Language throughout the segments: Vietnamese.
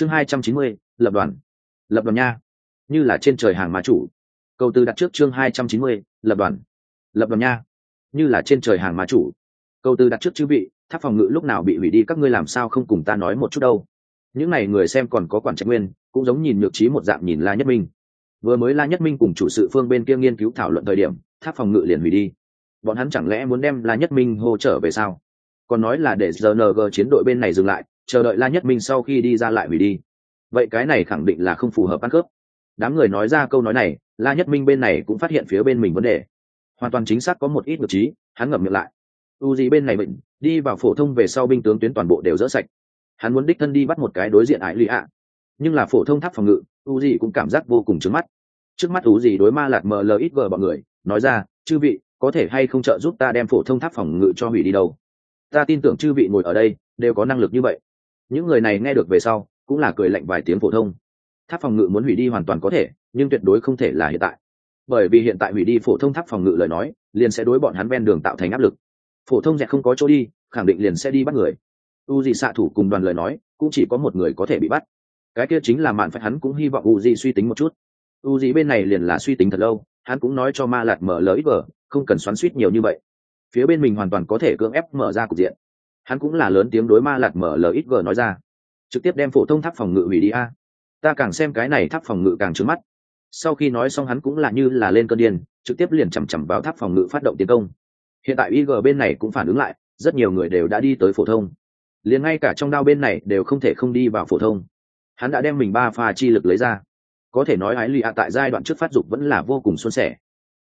chương hai trăm chín mươi, lập đoàn. Lập đoàn nha. Như là trên trời hàng má chủ. Câu từ đặt trước chương hai trăm chín mươi, lập đoàn. Lập đoàn nha. Như là trên trời hàng má chủ. Câu từ đặt trước chư vị, tháp phòng ngự lúc nào bị hủy đi các ngươi làm sao không cùng ta nói một chút đâu. Những n à y người xem còn có quản trạch nguyên, cũng giống nhìn nhược trí một dạng nhìn la nhất minh. Vừa mới la nhất minh cùng chủ sự phương bên kia nghiên cứu thảo luận thời điểm, tháp phòng ngự liền hủy đi. Bọn hắn chẳng lẽ muốn đem la nhất minh hô trở về sao? Còn nói là để rng chiến đội bên này dừng lại chờ đợi la nhất minh sau khi đi ra lại hủy đi. Vậy cái này khẳng định là không phù hợp ăn cướp. Đám người nói ra câu nói này, la nhất minh bên này cũng phát hiện phía bên mình vấn đề. Hoàn toàn chính xác có một ít ngược trí, hắn ngậm miệng lại. U gì bên này bệnh, đi vào phổ thông về sau binh tướng tuyến toàn bộ đều dỡ sạch. Hắn muốn đích thân đi bắt một cái đối diện ải lụy ạ. Nhưng là phổ thông tháp phòng ngự u gì cũng cảm giác vô cùng trứng mắt. Trước mắt u gì đối ma lạt mờ lờ ít vờ bọn người, nói ra, chư vị, có thể hay không trợ giúp ta đem phổ thông tháp phòng ngự cho hủy đi đâu? Ta tin tưởng chư vị ngồi ở đây, đều có năng lực như vậy những người này nghe được về sau, cũng là cười lạnh vài tiếng phổ thông. Tháp phòng ngự muốn hủy đi hoàn toàn có thể, nhưng tuyệt đối không thể là hiện tại. Bởi vì hiện tại hủy đi phổ thông tháp phòng ngự lời nói, liền sẽ đối bọn hắn ven đường tạo thành áp lực. Phổ thông dẹt không có chỗ đi, khẳng định liền sẽ đi bắt người. U gì xạ thủ cùng đoàn lời nói, cũng chỉ có một người có thể bị bắt. Cái kia chính là mạn phải hắn cũng hy vọng u gì suy tính một chút. U gì bên này liền là suy tính thật lâu, hắn cũng nói cho ma lạt mở lời vở không cần xoắn suýt nhiều như vậy. Phía bên mình hoàn toàn có thể cưỡng ép mở ra cục diện hắn cũng là lớn tiếng đối ma lạt mở lời ít nói ra. Trực tiếp đem phổ thông tháp phòng ngự hủy đi a. Ta càng xem cái này tháp phòng ngự càng trứng mắt. Sau khi nói xong hắn cũng là như là lên cơn điên, trực tiếp liền chằm chằm vào tháp phòng ngự phát động tiến công. Hiện tại ig bên này cũng phản ứng lại, rất nhiều người đều đã đi tới phổ thông. Liền ngay cả trong đao bên này đều không thể không đi vào phổ thông. Hắn đã đem mình ba pha chi lực lấy ra. Có thể nói ái lì ạ tại giai đoạn trước phát dục vẫn là vô cùng xuân sẻ.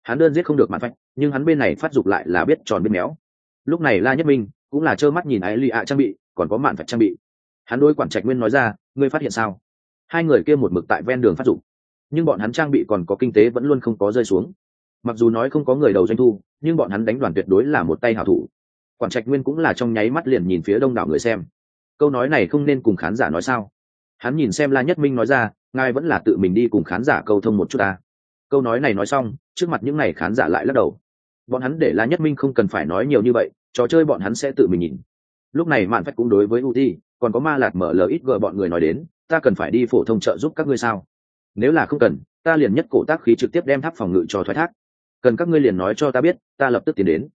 Hắn đơn giết không được mặt phách, nhưng hắn bên này phát dục lại là biết tròn biết méo. Lúc này la nhất minh cũng là trơ mắt nhìn ái lì ạ trang bị, còn có mạn phải trang bị. Hắn đôi quản trạch nguyên nói ra, ngươi phát hiện sao? Hai người kia một mực tại ven đường phát dụng nhưng bọn hắn trang bị còn có kinh tế vẫn luôn không có rơi xuống. Mặc dù nói không có người đầu doanh thu, nhưng bọn hắn đánh đoàn tuyệt đối là một tay hảo thủ. Quản trạch nguyên cũng là trong nháy mắt liền nhìn phía đông đảo người xem. Câu nói này không nên cùng khán giả nói sao? Hắn nhìn xem la nhất minh nói ra, ngài vẫn là tự mình đi cùng khán giả câu thông một chút ta. Câu nói này nói xong, trước mặt những n à y khán giả lại lắc đầu. Bọn hắn để la nhất minh không cần phải nói nhiều như vậy trò chơi bọn hắn sẽ tự mình nhìn. Lúc này mạn phách cũng đối với u ti, còn có ma lạt mở lời ít gờ bọn người nói đến, ta cần phải đi phổ thông trợ giúp các ngươi sao? Nếu là không cần, ta liền nhất cổ tác khí trực tiếp đem tháp phòng ngự cho thoái thác. Cần các ngươi liền nói cho ta biết, ta lập tức tiến đến.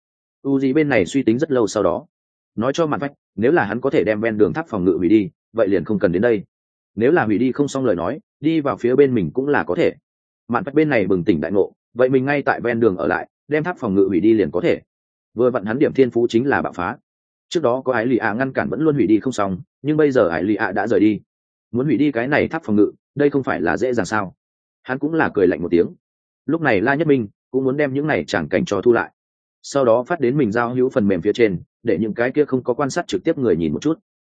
U gì bên này suy tính rất lâu sau đó, nói cho mạn phách, nếu là hắn có thể đem ven đường tháp phòng ngự hủy đi, vậy liền không cần đến đây. Nếu là hủy đi không xong lời nói, đi vào phía bên mình cũng là có thể. Mạn phách bên này bừng tỉnh đại ngộ, vậy mình ngay tại ven đường ở lại, đem tháp phòng ngự hủy đi liền có thể vừa vặn hắn điểm thiên phú chính là bạo phá. Trước đó có ái lì ạ ngăn cản vẫn luôn hủy đi không xong, nhưng bây giờ ái lì ạ đã rời đi. Muốn hủy đi cái này tháp phòng ngự, đây không phải là dễ dàng sao? Hắn cũng là cười lạnh một tiếng. Lúc này la nhất minh cũng muốn đem những này chẳng cảnh cho thu lại. Sau đó phát đến mình giao hữu phần mềm phía trên, để những cái kia không có quan sát trực tiếp người nhìn một chút.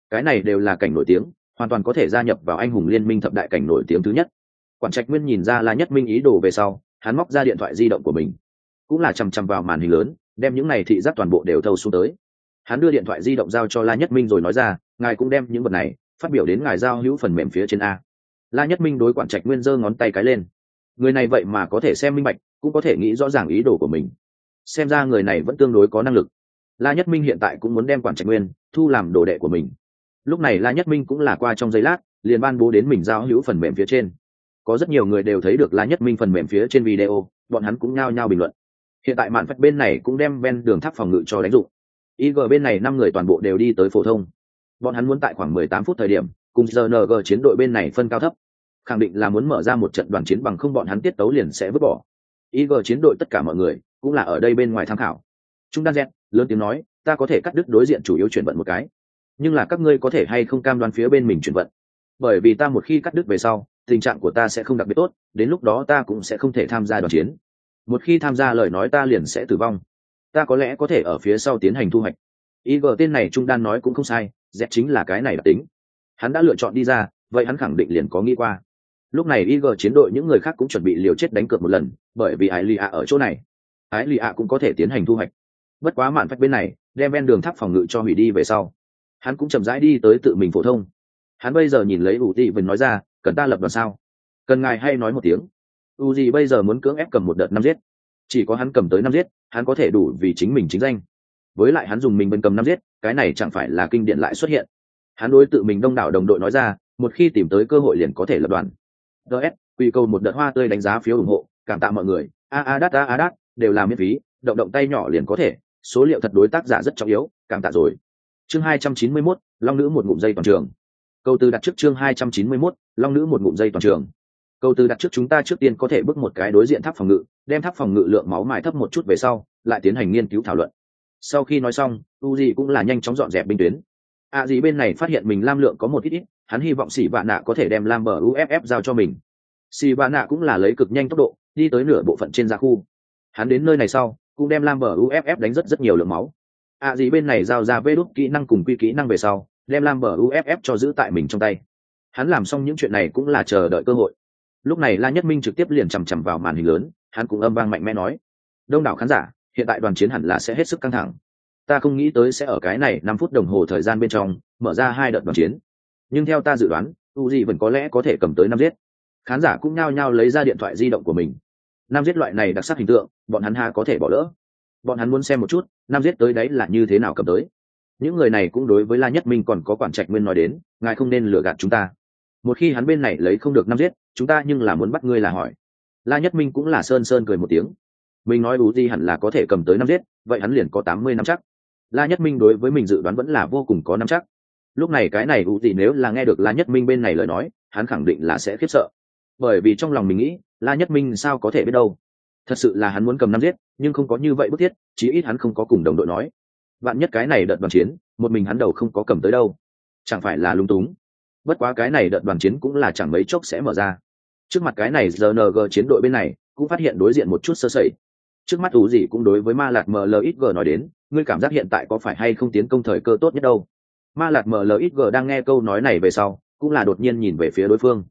Cái này đều là cảnh nổi tiếng, hoàn toàn có thể gia nhập vào anh hùng liên minh thập đại cảnh nổi tiếng thứ nhất. Quản trạch nguyên nhìn ra la nhất minh ý đồ về sau, hắn móc ra điện thoại di động của mình, cũng là chằm chằm vào màn hình lớn đem những này thị giác toàn bộ đều thâu xuống tới. Hắn đưa điện thoại di động giao cho la nhất minh rồi nói ra, ngài cũng đem những vật này phát biểu đến ngài giao hữu phần mềm phía trên a. La nhất minh đối quản trạch nguyên giơ ngón tay cái lên. Người này vậy mà có thể xem minh bạch, cũng có thể nghĩ rõ ràng ý đồ của mình. Xem ra người này vẫn tương đối có năng lực. La nhất minh hiện tại cũng muốn đem quản trạch nguyên thu làm đồ đệ của mình. Lúc này la nhất minh cũng là qua trong giây lát, liền ban bố đến mình giao hữu phần mềm phía trên. Có rất nhiều người đều thấy được la nhất minh phần mềm phía trên video, bọn hắn cũng nhao nhao bình luận hiện tại mạn phách bên này cũng đem ven đường tháp phòng ngự cho đánh dụng. Ig bên này năm người toàn bộ đều đi tới phổ thông. Bọn hắn muốn tại khoảng mười tám phút thời điểm, cùng rng chiến đội bên này phân cao thấp. Khẳng định là muốn mở ra một trận đoàn chiến bằng không bọn hắn tiết tấu liền sẽ vứt bỏ. Ig chiến đội tất cả mọi người cũng là ở đây bên ngoài tham khảo. Chúng ta dẹt lớn tiếng nói, ta có thể cắt đứt đối diện chủ yếu chuyển vận một cái. Nhưng là các ngươi có thể hay không cam đoan phía bên mình chuyển vận? Bởi vì ta một khi cắt đứt về sau, tình trạng của ta sẽ không đặc biệt tốt, đến lúc đó ta cũng sẽ không thể tham gia đoàn chiến một khi tham gia lời nói ta liền sẽ tử vong. Ta có lẽ có thể ở phía sau tiến hành thu hoạch. Ig tên này trung đan nói cũng không sai z chính là cái này đặc tính. Hắn đã lựa chọn đi ra, vậy hắn khẳng định liền có nghĩ qua. Lúc này ig chiến đội những người khác cũng chuẩn bị liều chết đánh cược một lần, bởi vì ái lì ạ ở chỗ này. Ái lì ạ cũng có thể tiến hành thu hoạch. Bất quá mạn phách bên này, đem ven đường tháp phòng ngự cho hủy đi về sau. Hắn cũng chậm rãi đi tới tự mình phổ thông. Hắn bây giờ nhìn lấy ủ tị vần nói ra, cần ta lập đoàn sao? Cần ngài hay nói một tiếng u gì bây giờ muốn cưỡng ép cầm một đợt năm giết. Chỉ có hắn cầm tới năm giết hắn có thể đủ vì chính mình chính danh. Với lại hắn dùng mình bên cầm năm giết cái này chẳng phải là kinh điển lại xuất hiện. Hắn đối tự mình đông đảo đồng đội nói ra một khi tìm tới cơ hội liền có thể lập đoàn. Ts quy cầu một đợt hoa tươi đánh giá phiếu ủng hộ cảm tạ mọi người. A a đắt a a đắt đều là miễn phí động động tay nhỏ liền có thể. Số liệu thật đối tác giả rất trọng yếu cảm tạ rồi. Chương hai trăm chín mươi 291, long nữ một ngụm dây toàn trường. Câu từ đặt trước chương hai trăm chín mươi 291, long nữ một ngụm dây toàn trường câu từ đặt trước chúng ta trước tiên có thể bước một cái đối diện tháp phòng ngự, đem tháp phòng ngự lượng máu mài thấp một chút về sau, lại tiến hành nghiên cứu thảo luận. Sau khi nói xong u gì cũng là nhanh chóng dọn dẹp binh tuyến. A à gì bên này phát hiện mình lam lượng có một ít ít, hắn hy vọng xỉ vạ nạ có thể đem lam bờ uff giao cho mình. Xỉ vạ nạ cũng là lấy cực nhanh tốc độ, đi tới nửa bộ phận trên gia khu. Hắn đến nơi này sau, cũng đem lam bờ uff đánh rất rất nhiều lượng máu. A à gì bên này giao ra vê đốt kỹ năng cùng quy kỹ năng về sau, đem lam bờ uff cho giữ tại mình trong tay. Hắn làm xong những chuyện này cũng là chờ đợi cơ hội lúc này la nhất minh trực tiếp liền chằm chằm vào màn hình lớn, hắn cũng âm vang mạnh mẽ nói, đông đảo khán giả, hiện tại đoàn chiến hẳn là sẽ hết sức căng thẳng. Ta không nghĩ tới sẽ ở cái này năm phút đồng hồ thời gian bên trong, mở ra hai đợt đoàn chiến. Nhưng theo ta dự đoán, u di vẫn có lẽ có thể cầm tới năm giết. Khán giả cũng nhao nhao lấy ra điện thoại di động của mình. Năm giết loại này đặc sắc hình tượng, bọn hắn ha có thể bỏ lỡ. Bọn hắn muốn xem một chút, năm giết tới đấy là như thế nào cầm tới. Những người này cũng đối với la nhất minh còn có quản trạch nguyên nói đến, ngài không nên lừa gạt chúng ta. Một khi hắn bên này lấy không được năm giết chúng ta nhưng là muốn bắt ngươi là hỏi. La nhất minh cũng là sơn sơn cười một tiếng. Mình nói u di hẳn là có thể cầm tới năm giết, vậy hắn liền có tám mươi năm chắc. La nhất minh đối với mình dự đoán vẫn là vô cùng có năm chắc. Lúc này cái này u di nếu là nghe được la nhất minh bên này lời nói, hắn khẳng định là sẽ khiếp sợ. Bởi vì trong lòng mình nghĩ, la nhất minh sao có thể biết đâu? Thật sự là hắn muốn cầm năm giết, nhưng không có như vậy bức thiết, chí ít hắn không có cùng đồng đội nói. Bạn nhất cái này đợt đoàn chiến, một mình hắn đầu không có cầm tới đâu. Chẳng phải là lung túng. Bất quá cái này đợt đoàn chiến cũng là chẳng mấy chốc sẽ mở ra trước mặt cái này rng chiến đội bên này, cũng phát hiện đối diện một chút sơ sẩy. Trước mắt ủ gì cũng đối với ma lạt mlxg nói đến, ngươi cảm giác hiện tại có phải hay không tiến công thời cơ tốt nhất đâu? Ma lạt mlxg đang nghe câu nói này về sau, cũng là đột nhiên nhìn về phía đối phương.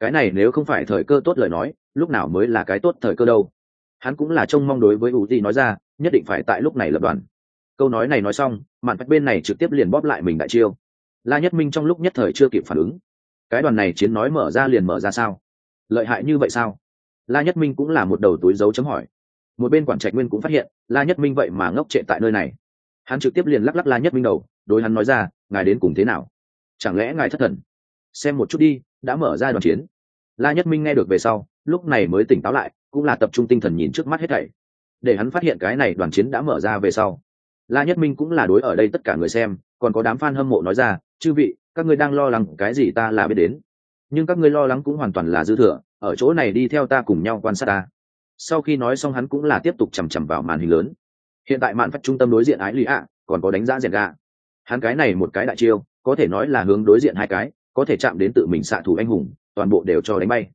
Cái này nếu không phải thời cơ tốt lời nói, lúc nào mới là cái tốt thời cơ đâu? Hắn cũng là trông mong đối với ủ gì nói ra, nhất định phải tại lúc này lập đoàn. Câu nói này nói xong, mạn vạch bên này trực tiếp liền bóp lại mình đại chiêu. La nhất minh trong lúc nhất thời chưa kịp phản ứng. Cái đoàn này chiến nói mở ra liền mở ra sao? Lợi hại như vậy sao? La nhất minh cũng là một đầu túi dấu chấm hỏi. Một bên quản trạch nguyên cũng phát hiện, la nhất minh vậy mà ngốc trệ tại nơi này. Hắn trực tiếp liền lắc lắc la nhất minh đầu, đối hắn nói ra, ngài đến cùng thế nào? Chẳng lẽ ngài thất thần? Xem một chút đi, đã mở ra đoàn chiến. La nhất minh nghe được về sau, lúc này mới tỉnh táo lại, cũng là tập trung tinh thần nhìn trước mắt hết thảy. Để hắn phát hiện cái này đoàn chiến đã mở ra về sau. La nhất minh cũng là đối ở đây tất cả người xem, còn có đám f a n hâm mộ nói ra, chư vị, các ngươi đang lo lắng cái gì ta là biết đến nhưng các ngươi lo lắng cũng hoàn toàn là dư thừa, ở chỗ này đi theo ta cùng nhau quan sát ta. Sau khi nói xong hắn cũng là tiếp tục chằm chằm vào màn hình lớn. Hiện tại mạn phách trung tâm đối diện ái lụy ạ, còn có đánh giá rèn ga hắn cái này một cái đại chiêu, có thể nói là hướng đối diện hai cái, có thể chạm đến tự mình xạ thủ anh hùng, toàn bộ đều cho đánh bay.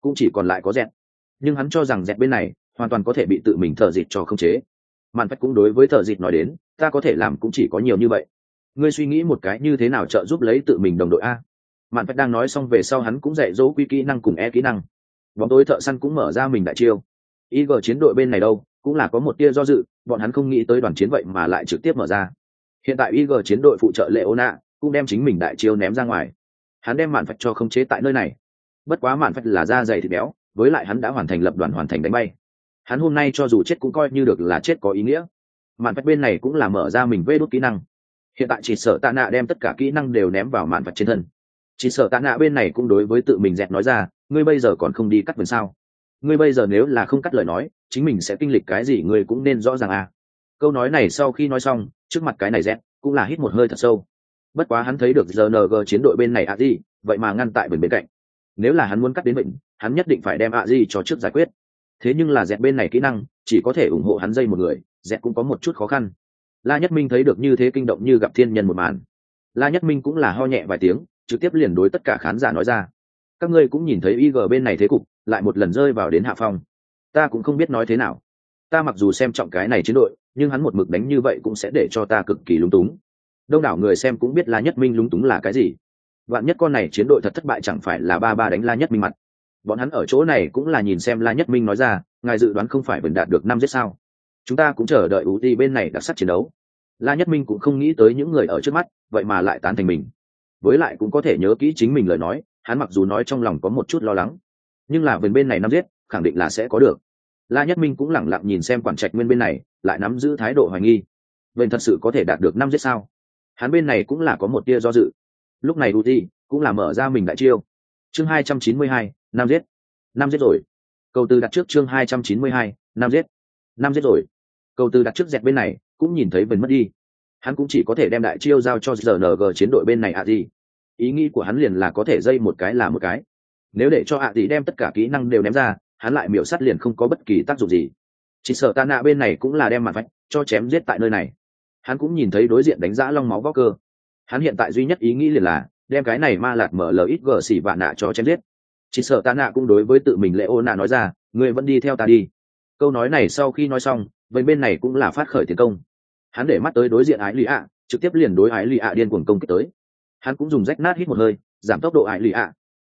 Cũng chỉ còn lại có dẹt nhưng hắn cho rằng dẹt bên này, hoàn toàn có thể bị tự mình thợ dịt cho không chế. Mạn phách cũng đối với thợ dịt nói đến, ta có thể làm cũng chỉ có nhiều như vậy. Ngươi suy nghĩ một cái như thế nào trợ giúp lấy tự mình đồng đội a? Mạn phách đang nói xong về sau hắn cũng dạy dỗ quy kỹ năng cùng e kỹ năng. Bóng tối thợ săn cũng mở ra mình đại chiêu. Ig chiến đội bên này đâu, cũng là có một tia do dự, bọn hắn không nghĩ tới đoàn chiến vậy mà lại trực tiếp mở ra. Hiện tại ig chiến đội phụ trợ lệ ô nạ cũng đem chính mình đại chiêu ném ra ngoài. Hắn đem mạn phách cho khống chế tại nơi này. Bất quá mạn phách là da dày thịt béo, với lại hắn đã hoàn thành lập đoàn hoàn thành đánh bay. Hắn hôm nay cho dù chết cũng coi như được là chết có ý nghĩa. Mạn phách bên này cũng là mở ra mình vê đốt kỹ năng. Hiện tại chỉ sợ tạ nạ đem tất cả kỹ năng đều ném vào mạn phách trên thân chỉ sợ tạ nạ bên này cũng đối với tự mình dẹt nói ra, ngươi bây giờ còn không đi cắt vườn sao? Ngươi bây giờ nếu là không cắt lời nói, chính mình sẽ kinh lịch cái gì ngươi cũng nên rõ ràng à. Câu nói này sau khi nói xong, trước mặt cái này dẹt cũng là hít một hơi thật sâu. Bất quá hắn thấy được rng chiến đội bên này ạ gì, vậy mà ngăn tại bên bên cạnh. Nếu là hắn muốn cắt đến bệnh hắn nhất định phải đem ạ gì cho trước giải quyết. Thế nhưng là dẹt bên này kỹ năng, chỉ có thể ủng hộ hắn dây một người, dẹt cũng có một chút khó khăn. La nhất minh thấy được như thế kinh động như gặp thiên nhân một màn. La nhất minh cũng là ho nhẹ vài tiếng trực tiếp liền đối tất cả khán giả nói ra. Các ngươi cũng nhìn thấy ig bên này thế cục, lại một lần rơi vào đến hạ phong. Ta cũng không biết nói thế nào. Ta mặc dù xem trọng cái này chiến đội, nhưng hắn một mực đánh như vậy cũng sẽ để cho ta cực kỳ lúng túng. Đông đảo người xem cũng biết la nhất minh lúng túng là cái gì. Vạn nhất con này chiến đội thật thất bại chẳng phải là ba ba đánh la nhất minh mặt. Bọn hắn ở chỗ này cũng là nhìn xem la nhất minh nói ra, ngài dự đoán không phải vẫn đạt được năm giết sao? Chúng ta cũng chờ đợi ưu ti bên này đặc sắc chiến đấu. La nhất minh cũng không nghĩ tới những người ở trước mắt, vậy mà lại tán thành mình với lại cũng có thể nhớ kỹ chính mình lời nói, hắn mặc dù nói trong lòng có một chút lo lắng, nhưng là vườn bên này năm giết, khẳng định là sẽ có được. La nhất minh cũng lẳng lặng nhìn xem quản trạch nguyên bên này, lại nắm giữ thái độ hoài nghi. Vậy thật sự có thể đạt được năm giết sao? Hắn bên này cũng là có một tia do dự. Lúc này uti cũng là mở ra mình đại chiêu. Chương hai trăm chín mươi hai, năm giết. Năm giết rồi. Cầu từ đặt trước chương hai trăm chín mươi hai, năm giết. Năm giết rồi. Cầu từ đặt trước dẹt bên này cũng nhìn thấy vần mất đi hắn cũng chỉ có thể đem đại chiêu giao cho rng chiến đội bên này ạ gì ý nghĩ của hắn liền là có thể dây một cái là một cái. Nếu để cho ạ gì đem tất cả kỹ năng đều ném ra, hắn lại miểu sắt liền không có bất kỳ tác dụng gì. Chỉ sợ ta nạ bên này cũng là đem mặt vạch cho chém giết tại nơi này. Hắn cũng nhìn thấy đối diện đánh giá long máu vóc cơ. Hắn hiện tại duy nhất ý nghĩ liền là đem cái này ma lạt mở lời ít gờ xỉ và nạ cho chém giết. Chỉ sợ ta nạ cũng đối với tự mình lệ ô nạ nói ra người vẫn đi theo ta đi. Câu nói này sau khi nói xong, vậy bên này cũng là phát khởi tiến công hắn để mắt tới đối diện ái lì ạ, trực tiếp liền đối ái lì ạ điên cuồng công kích tới. Hắn cũng dùng rách nát hít một hơi, giảm tốc độ ái lì ạ.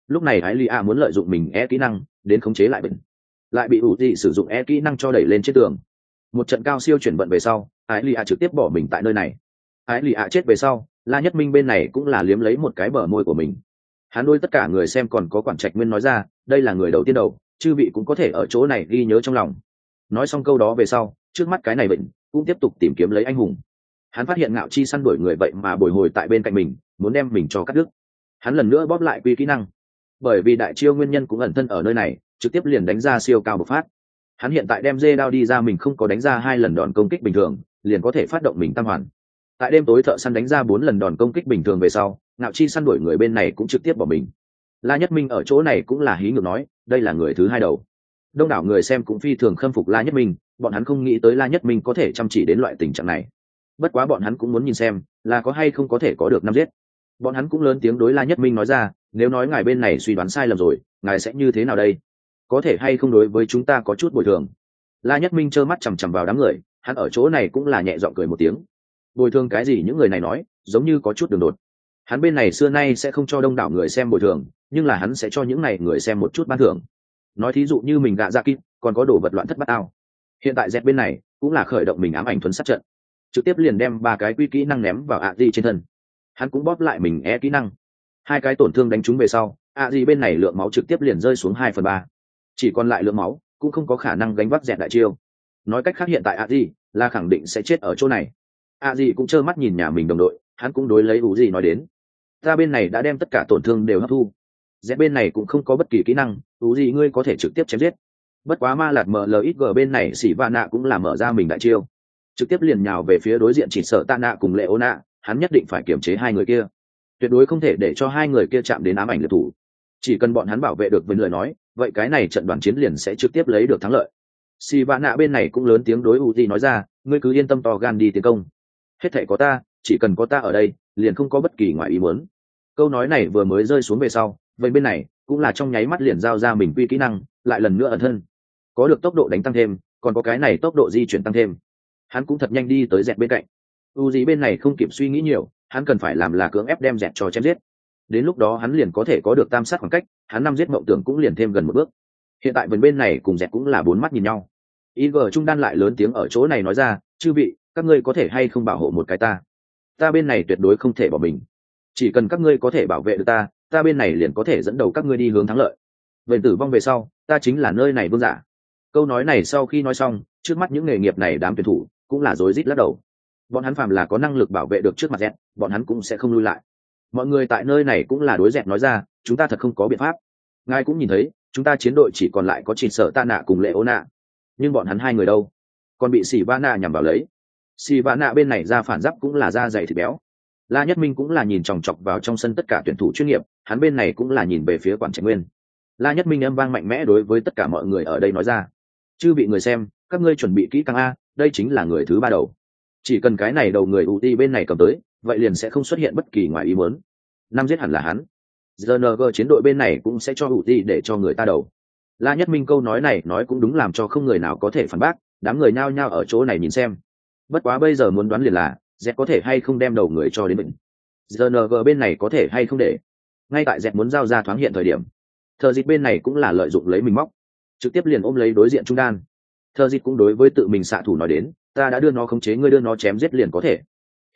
Lúc này ái lì ạ muốn lợi dụng mình e kỹ năng, đến khống chế lại bệnh lại bị ủ dị sử dụng e kỹ năng cho đẩy lên trên tường. Một trận cao siêu chuyển vận về sau, ái lì ạ trực tiếp bỏ mình tại nơi này. Ái lì ạ chết về sau, la nhất minh bên này cũng là liếm lấy một cái bờ môi của mình. Hắn đôi tất cả người xem còn có quản trạch nguyên nói ra, đây là người đầu tiên đầu, chư vị cũng có thể ở chỗ này ghi nhớ trong lòng. Nói xong câu đó về sau, trước mắt cái này bệnh cũng tiếp tục tìm kiếm lấy anh hùng. Hắn phát hiện ngạo chi săn đuổi người vậy mà bồi hồi tại bên cạnh mình, muốn đem mình cho cắt đứt. Hắn lần nữa bóp lại quy kỹ năng. Bởi vì đại chiêu nguyên nhân cũng ẩn thân ở nơi này, trực tiếp liền đánh ra siêu cao bộc phát. Hắn hiện tại đem dê đao đi ra mình không có đánh ra hai lần đòn công kích bình thường, liền có thể phát động mình tam hoàn. Tại đêm tối thợ săn đánh ra bốn lần đòn công kích bình thường về sau, ngạo chi săn đuổi người bên này cũng trực tiếp bỏ mình. La nhất minh ở chỗ này cũng là hí ngược nói, đây là người thứ hai đầu. Đông đảo người xem cũng phi thường khâm phục la nhất minh bọn hắn không nghĩ tới la nhất minh có thể chăm chỉ đến loại tình trạng này. Bất quá bọn hắn cũng muốn nhìn xem, là có hay không có thể có được năm giết. Bọn hắn cũng lớn tiếng đối la nhất minh nói ra, nếu nói ngài bên này suy đoán sai lầm rồi, ngài sẽ như thế nào đây? Có thể hay không đối với chúng ta có chút bồi thường? La nhất minh trơ mắt chằm chằm vào đám người, hắn ở chỗ này cũng là nhẹ giọng cười một tiếng. Bồi thường cái gì? Những người này nói, giống như có chút đường đột. Hắn bên này xưa nay sẽ không cho đông đảo người xem bồi thường, nhưng là hắn sẽ cho những này người xem một chút ban thưởng. Nói thí dụ như mình gạ dạ ra kít còn có đồ vật loạn thất bát ao hiện tại dẹp bên này cũng là khởi động mình ám ảnh thuấn sát trận. Trực tiếp liền đem ba cái quy kỹ năng ném vào ạ di trên thân. Hắn cũng bóp lại mình e kỹ năng. Hai cái tổn thương đánh trúng về sau ạ di bên này lượng máu trực tiếp liền rơi xuống hai phần ba. Chỉ còn lại lượng máu, cũng không có khả năng gánh vác dẹp đại chiêu. Nói cách khác hiện tại ạ di là khẳng định sẽ chết ở chỗ này. Ạ di cũng trơ mắt nhìn nhà mình đồng đội, hắn cũng đối lấy ủ gì nói đến. Ta bên này đã đem tất cả tổn thương đều hấp thu. Dẹp bên này cũng không có bất kỳ kỹ năng, ủ gì ngươi có thể trực tiếp chém giết bất quá ma lạt mở mlxg bên này xỉ va nạ cũng là mở ra mình đại chiêu. Trực tiếp liền nhào về phía đối diện chỉ sợ tạ nạ cùng lệ ô nạ, hắn nhất định phải kiềm chế hai người kia. Tuyệt đối không thể để cho hai người kia chạm đến ám ảnh liệt thủ. Chỉ cần bọn hắn bảo vệ được với lời nói, vậy cái này trận đoàn chiến liền sẽ trực tiếp lấy được thắng lợi. Xì vạ nạ bên này cũng lớn tiếng đối u di nói ra, ngươi cứ yên tâm to gan đi tiến công. Hết thể có ta, chỉ cần có ta ở đây, liền không có bất kỳ ngoại ý muốn. Câu nói này vừa mới rơi xuống về sau, vậy bên này cũng là trong nháy mắt liền giao ra mình quy kỹ năng, lại lần nữa ẩn thân có được tốc độ đánh tăng thêm, còn có cái này tốc độ di chuyển tăng thêm. Hắn cũng thật nhanh đi tới dẹp bên cạnh. U gì bên này không kịp suy nghĩ nhiều, hắn cần phải làm là cưỡng ép đem dẹp cho chém giết. Đến lúc đó hắn liền có thể có được tam sát khoảng cách, hắn năm giết mộng tưởng cũng liền thêm gần một bước. Hiện tại vườn bên này cùng dẹp cũng là bốn mắt nhìn nhau. Ig trung đan lại lớn tiếng ở chỗ này nói ra, chư vị, các ngươi có thể hay không bảo hộ một cái ta? Ta bên này tuyệt đối không thể bỏ mình. Chỉ cần các ngươi có thể bảo vệ được ta ta bên này liền có thể dẫn đầu các ngươi đi hướng thắng lợi. Vậy tử vong về sau, ta chính là nơi này vương giả câu nói này sau khi nói xong, trước mắt những nghề nghiệp này đám tuyển thủ cũng là rối rít lắc đầu. Bọn hắn phàm là có năng lực bảo vệ được trước mặt dẹt, bọn hắn cũng sẽ không lui lại. Mọi người tại nơi này cũng là đối dẹt nói ra, chúng ta thật không có biện pháp. Ngài cũng nhìn thấy, chúng ta chiến đội chỉ còn lại có chỉ sợ ta nạ cùng lệ ô nạ nhưng bọn hắn hai người đâu? Còn bị xỉ va nạ nhằm vào lấy. Xỉ va nạ bên này ra phản giáp cũng là da dày thịt béo. La nhất minh cũng là nhìn chòng chọc vào trong sân tất cả tuyển thủ chuyên nghiệp, hắn bên này cũng là nhìn về phía quản trạch nguyên. La nhất minh âm vang mạnh mẽ đối với tất cả mọi người ở đây nói ra chư bị người xem, các ngươi chuẩn bị kỹ càng a, đây chính là người thứ ba đầu. Chỉ cần cái này đầu người ưu ti bên này cầm tới, vậy liền sẽ không xuất hiện bất kỳ ngoài ý muốn. Năm giết hẳn là hắn. Gng chiến đội bên này cũng sẽ cho ưu ti để cho người ta đầu. La nhất minh câu nói này nói cũng đúng làm cho không người nào có thể phản bác, đám người nhao nhao ở chỗ này nhìn xem. Bất quá bây giờ muốn đoán liền là, z có thể hay không đem đầu người cho đến mình. gng bên này có thể hay không để? Ngay tại z muốn giao ra thoáng hiện thời điểm thờ dịch bên này cũng là lợi dụng lấy mình móc trực tiếp liền ôm lấy đối diện trung đan. Thợ dịch cũng đối với tự mình xạ thủ nói đến, ta đã đưa nó khống chế, ngươi đưa nó chém giết liền có thể.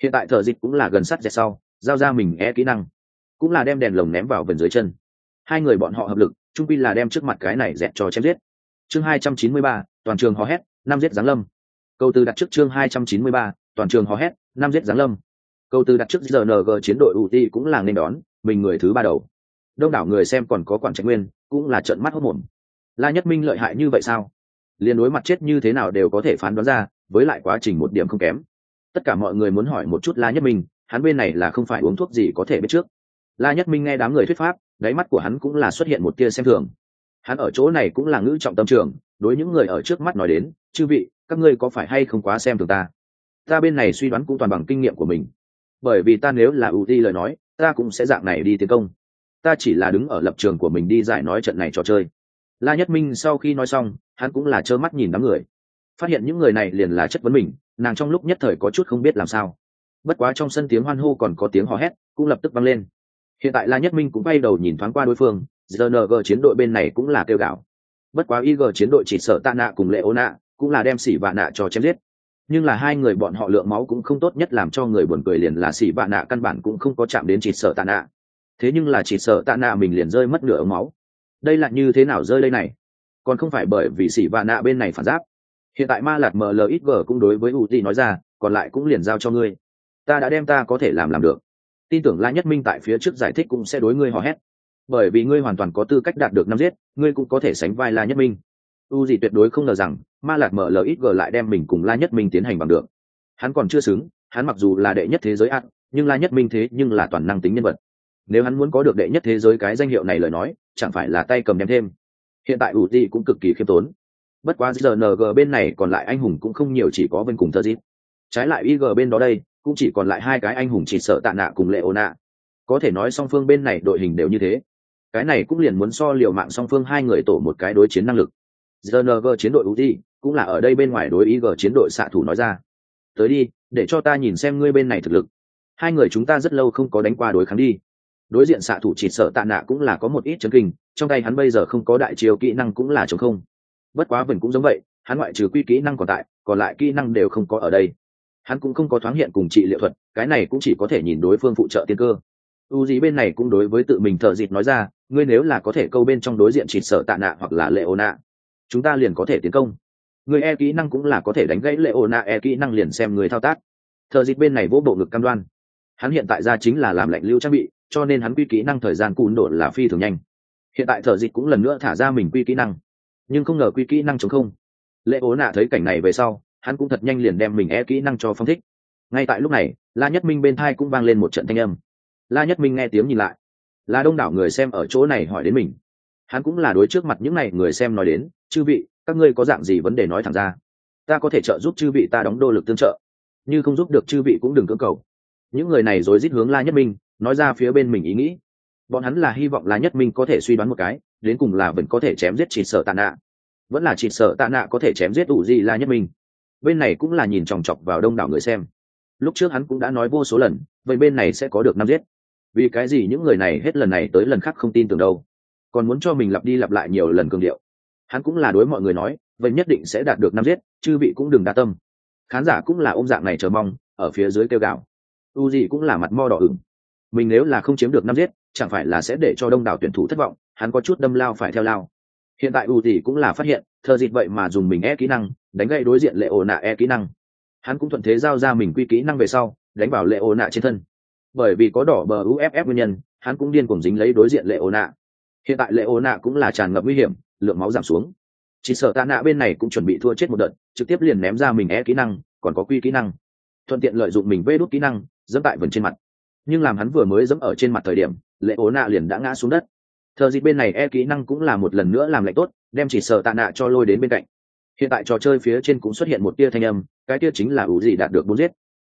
Hiện tại thợ dịch cũng là gần sát dẹt sau, giao ra mình e kỹ năng, cũng là đem đèn lồng ném vào vần dưới chân. Hai người bọn họ hợp lực, trung pi là đem trước mặt cái này dẹt cho chém giết. Chương hai trăm chín mươi ba, toàn trường hò hét, năm giết giáng lâm. Câu từ đặt trước chương hai trăm chín mươi ba, toàn trường hò hét, năm giết giáng lâm. Câu từ đặt trước rng chiến đội ưu ti cũng là nên đón, mình người thứ ba đầu. Đông đảo người xem còn có quản trạch nguyên, cũng là trận mắt hốt mồm la nhất minh lợi hại như vậy sao? Liên đối mặt chết như thế nào đều có thể phán đoán ra, với lại quá trình một điểm không kém. Tất cả mọi người muốn hỏi một chút la nhất minh, hắn bên này là không phải uống thuốc gì có thể biết trước. La nhất minh nghe đám người thuyết pháp, đáy mắt của hắn cũng là xuất hiện một tia xem thường. Hắn ở chỗ này cũng là ngữ trọng tâm trường, đối những người ở trước mắt nói đến, chư vị, các ngươi có phải hay không quá xem thường ta? Ta bên này suy đoán cũng toàn bằng kinh nghiệm của mình. Bởi vì ta nếu là ưu ti lời nói, ta cũng sẽ dạng này đi tiến công. Ta chỉ là đứng ở lập trường của mình đi giải nói trận này trò chơi la nhất minh sau khi nói xong, hắn cũng là trơ mắt nhìn đám người. Phát hiện những người này liền là chất vấn mình, nàng trong lúc nhất thời có chút không biết làm sao. Bất quá trong sân tiếng hoan hô còn có tiếng hò hét cũng lập tức vang lên. Hiện tại la nhất minh cũng bay đầu nhìn thoáng qua đối phương rng chiến đội bên này cũng là kêu gạo bất quá ig chiến đội chỉ sợ tạ nạ cùng lệ ô nạ cũng là đem xỉ vạ nạ cho chém giết. Nhưng là hai người bọn họ lượng máu cũng không tốt nhất làm cho người buồn cười liền là xỉ vạ nạ căn bản cũng không có chạm đến chỉ sợ tạ nạ. Thế nhưng là chỉ sợ tạ nạ mình liền rơi mất nửa ống máu đây là như thế nào rơi đây này? Còn không phải bởi vì xỉ và nạ bên này phản giáp. Hiện tại ma lạt mlxg cũng đối với u ti nói ra, còn lại cũng liền giao cho ngươi. Ta đã đem ta có thể làm làm được. Tin tưởng la nhất minh tại phía trước giải thích cũng sẽ đối ngươi hò hét. Bởi vì ngươi hoàn toàn có tư cách đạt được năm giết, ngươi cũng có thể sánh vai la nhất minh. U gì tuyệt đối không ngờ rằng, ma Lạt mở lxg lại đem mình cùng la nhất minh tiến hành bằng được. Hắn còn chưa xứng, hắn mặc dù là đệ nhất thế giới ác, nhưng la nhất minh thế nhưng là toàn năng tính nhân vật. Nếu hắn muốn có được đệ nhất thế giới cái danh hiệu này lời nói chẳng phải là tay cầm đem thêm. Hiện tại u cũng cực kỳ khiêm tốn. Bất quá giờ ng bên này còn lại anh hùng cũng không nhiều, chỉ có bên cùng thơ dịp. Trái lại ig bên đó đây, cũng chỉ còn lại hai cái anh hùng chỉ sợ tạ nạ cùng lệ ô nạ có thể nói song phương bên này đội hình đều như thế. Cái này cũng liền muốn so liều mạng song phương hai người tổ một cái đối chiến năng lực. Gng chiến đội uti cũng là ở đây bên ngoài đối ig chiến đội xạ thủ nói ra. Tới đi, để cho ta nhìn xem ngươi bên này thực lực. Hai người chúng ta rất lâu không có đánh qua đối kháng đi đối diện xạ thủ chỉ sợ tạ nạ cũng là có một ít chấn kinh, trong tay hắn bây giờ không có đại chiều kỹ năng cũng là chống không. Bất quá vần cũng giống vậy, hắn ngoại trừ quy kỹ năng còn tại, còn lại kỹ năng đều không có ở đây. Hắn cũng không có thoáng hiện cùng trị liệu thuật, cái này cũng chỉ có thể nhìn đối phương phụ trợ tiên cơ. U gì bên này cũng đối với tự mình thợ dịp nói ra, ngươi nếu là có thể câu bên trong đối diện chỉ sợ tạ nạ hoặc là lệ ô nạ chúng ta liền có thể tiến công. Người e kỹ năng cũng là có thể đánh gãy lệ ô nạ e kỹ năng liền xem người thao tác. Thợ dịp bên này vỗ bộ ngực cam đoan. Hắn hiện tại ra chính là làm lạnh lưu trang bị cho nên hắn quy kỹ năng thời gian cùn đổ là phi thường nhanh. Hiện tại thợ dịch cũng lần nữa thả ra mình quy kỹ năng. Nhưng không ngờ quy kỹ năng chống không. Lệ ố nạ thấy cảnh này về sau, hắn cũng thật nhanh liền đem mình e kỹ năng cho phong thích. Ngay tại lúc này, la nhất minh bên thai cũng vang lên một trận thanh âm. La nhất minh nghe tiếng nhìn lại. Là đông đảo người xem ở chỗ này hỏi đến mình. Hắn cũng là đối trước mặt những n à y người xem nói đến, chư vị, các ngươi có dạng gì vấn đề nói thẳng ra? Ta có thể trợ giúp chư vị ta đóng đô lực tương trợ. Như không giúp được chư vị cũng đừng cưỡng cầu. Những người này rồi rít hướng la nhất minh nói ra phía bên mình ý nghĩ. Bọn hắn là hy vọng là nhất minh có thể suy đoán một cái, đến cùng là vẫn có thể chém giết chỉ sợ tạ nạ. Vẫn là chỉ sợ tạ nạ có thể chém giết ủ gì là nhất minh. Bên này cũng là nhìn chòng chọc vào đông đảo người xem. Lúc trước hắn cũng đã nói vô số lần, vậy bên này sẽ có được năm giết. Vì cái gì những người này hết lần này tới lần khác không tin tưởng đâu. Còn muốn cho mình lặp đi lặp lại nhiều lần cường điệu. Hắn cũng là đối mọi người nói, vậy nhất định sẽ đạt được năm giết, chư vị cũng đừng đa tâm. Khán giả cũng là ôm dạng này chờ mong, ở phía dưới kêu gạo u gì cũng là mặt mo đỏ ửng mình nếu là không chiếm được năm giết, chẳng phải là sẽ để cho đông đảo tuyển thủ thất vọng, hắn có chút đâm lao phải theo lao. Hiện tại u tỷ cũng là phát hiện, thờ dịt vậy mà dùng mình e kỹ năng, đánh gậy đối diện lệ ổ nạ e kỹ năng. Hắn cũng thuận thế giao ra mình quy kỹ năng về sau, đánh vào lệ ổ nạ trên thân. Bởi vì có đỏ bờ uff nguyên nhân, hắn cũng điên cuồng dính lấy đối diện lệ ổ nạ. Hiện tại lệ ổ nạ cũng là tràn ngập nguy hiểm, lượng máu giảm xuống. Chỉ sợ tạ nạ bên này cũng chuẩn bị thua chết một đợt, trực tiếp liền ném ra mình e kỹ năng, còn có quy kỹ năng. Thuận tiện lợi dụng mình vê đốt kỹ năng, dẫm tại vần trên mặt nhưng làm hắn vừa mới dẫm ở trên mặt thời điểm, lệ ố nạ liền đã ngã xuống đất. Thợ dịp bên này e kỹ năng cũng là một lần nữa làm lạnh tốt, đem chỉ sợ tạ nạ cho lôi đến bên cạnh. Hiện tại trò chơi phía trên cũng xuất hiện một tia thanh âm, cái tia chính là ủ gì đạt được bốn giết.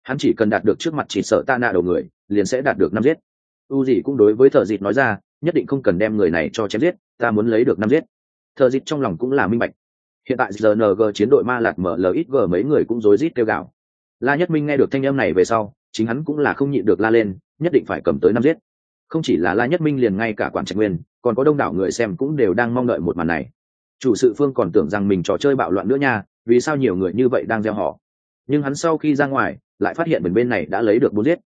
Hắn chỉ cần đạt được trước mặt chỉ sợ tạ nạ đầu người, liền sẽ đạt được năm giết. U gì cũng đối với thợ dịp nói ra, nhất định không cần đem người này cho chém giết, ta muốn lấy được năm giết. Thợ dịp trong lòng cũng là minh bạch. Hiện tại rng chiến đội ma lạt mở lxg mấy người cũng rối rít kêu gạo la nhất minh nghe được thanh âm này về sau chính hắn cũng là không nhịn được la lên, nhất định phải cầm tới năm giết. Không chỉ là la nhất minh liền ngay cả quản trạch nguyên, còn có đông đảo người xem cũng đều đang mong đợi một màn này. Chủ sự phương còn tưởng rằng mình trò chơi bạo loạn nữa nha, vì sao nhiều người như vậy đang gieo họ? Nhưng hắn sau khi ra ngoài, lại phát hiện bên bên này đã lấy được bốn giết.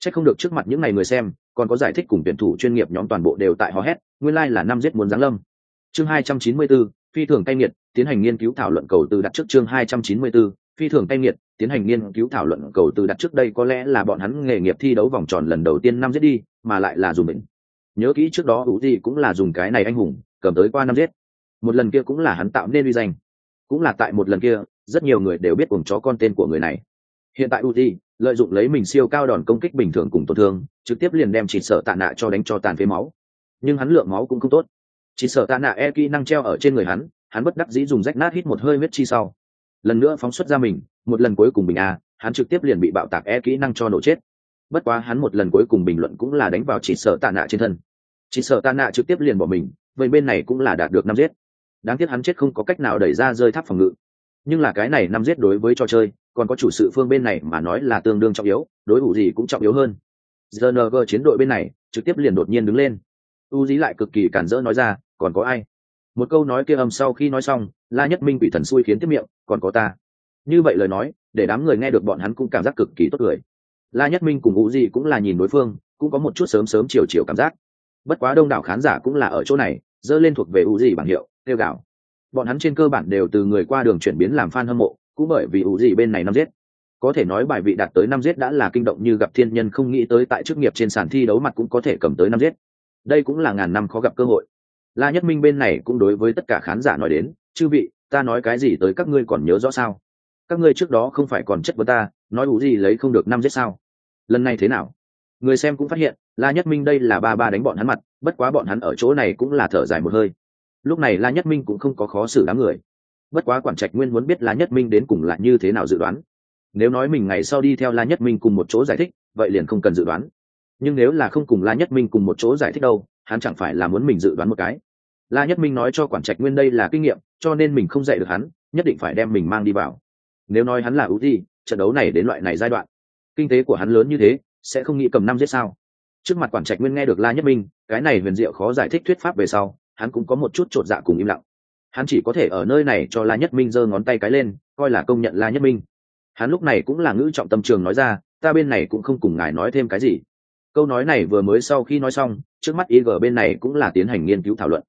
C h ắ c không được trước mặt những ngày người xem, còn có giải thích cùng tuyển thủ chuyên nghiệp nhóm toàn bộ đều tại hò hét, nguyên lai、like、là năm giết muốn giáng lâm. Chương hai trăm chín mươi bốn phi thường cay nghiệt tiến hành nghiên cứu thảo luận cầu từ đặt trước chương 294, phi thường cay nghiệt tiến hành nghiên cứu thảo luận cầu từ đặt trước đây có lẽ là bọn hắn nghề nghiệp thi đấu vòng tròn lần đầu tiên năm giết đi mà lại là dùng mình. Nhớ kỹ trước đó hữu gì cũng là dùng cái này anh hùng cầm tới qua năm giết. Một lần kia cũng là hắn tạo nên uy danh. Cũng là tại một lần kia rất nhiều người đều biết cuồng chó con tên của người này. Hiện tại uzi lợi dụng lấy mình siêu cao đòn công kích bình thường cùng tổn thương trực tiếp liền đem chỉ sợ tạ nạ cho đánh cho tàn phế máu. Nhưng hắn lượng máu cũng không tốt chỉ sợ tạ nạ e kỹ năng treo ở trên người hắn hắn bất đắc dĩ dùng rách nát hít một hơi huyết chi sau. Lần nữa phóng xuất ra mình, một lần cuối cùng bình a, hắn trực tiếp liền bị bạo tạc e kỹ năng cho nổ chết. Bất quá hắn một lần cuối cùng bình luận cũng là đánh vào chỉ sợ tạ nạ trên thân. Chỉ sợ tạ nạ trực tiếp liền bỏ mình, vậy bên này cũng là đạt được năm giết. Đáng tiếc hắn chết không có cách nào đẩy ra rơi tháp phòng ngự. Nhưng là cái này năm giết đối với trò chơi, còn có chủ sự phương bên này mà nói là tương đương trọng yếu, đối thủ gì cũng trọng yếu hơn. Gng chiến đội bên này, trực tiếp liền đột nhiên đứng lên u dí lại cực kỳ cản rỡ nói ra, còn có ai? Một câu nói kia âm sau khi nói xong, la nhất minh bị thần xui khiến tiếp miệng, còn có ta. Như vậy lời nói, để đám người nghe được bọn hắn cũng cảm giác cực kỳ tốt cười. La nhất minh cùng u Dí cũng là nhìn đối phương, cũng có một chút sớm sớm chiều chiều cảm giác. Bất quá đông đảo khán giả cũng là ở chỗ này, dơ lên thuộc về u Dí bảng hiệu tiêu gạo bọn hắn trên cơ bản đều từ người qua đường chuyển biến làm fan hâm mộ, cũng bởi vì u Dí bên này năm giết. Có thể nói bài vị đạt tới năm giết đã là kinh động như gặp thiên nhân không nghĩ tới tại chức nghiệp trên sàn thi đấu mặt cũng có thể cầm tới năm giết đây cũng là ngàn năm khó gặp cơ hội. La nhất minh bên này cũng đối với tất cả khán giả nói đến, chư vị, ta nói cái gì tới các ngươi còn nhớ rõ sao? Các ngươi trước đó không phải còn chất vấn ta, nói ủ gì lấy không được năm giết sao? Lần này thế nào? Người xem cũng phát hiện, la nhất minh đây là ba ba đánh bọn hắn mặt, bất quá bọn hắn ở chỗ này cũng là thở dài một hơi. Lúc này la nhất minh cũng không có khó xử đám người. Bất quá quản trạch nguyên muốn biết la nhất minh đến cùng là như thế nào dự đoán. Nếu nói mình ngày sau đi theo la nhất minh cùng một chỗ giải thích, vậy liền không cần dự đoán nhưng nếu là không cùng la nhất minh cùng một chỗ giải thích đâu, hắn chẳng phải là muốn mình dự đoán một cái. La nhất minh nói cho quản trạch nguyên đây là kinh nghiệm, cho nên mình không dạy được hắn, nhất định phải đem mình mang đi vào. Nếu nói hắn là ưu thi, trận đấu này đến loại này giai đoạn, kinh tế của hắn lớn như thế, sẽ không nghĩ cầm năm giết sao? Trước mặt quản trạch nguyên nghe được la nhất minh, cái này huyền diệu khó giải thích thuyết pháp về sau, hắn cũng có một chút t dạ cùng im lặng. Hắn chỉ có thể ở nơi này cho la nhất minh giơ ngón tay cái lên, coi là công nhận la nhất minh. Hắn lúc này cũng là ngữ trọng tâm trường nói ra, ta bên này cũng không cùng ngài nói thêm cái gì câu nói này vừa mới sau khi nói xong, trước mắt ig bên này cũng là tiến hành nghiên cứu thảo luận.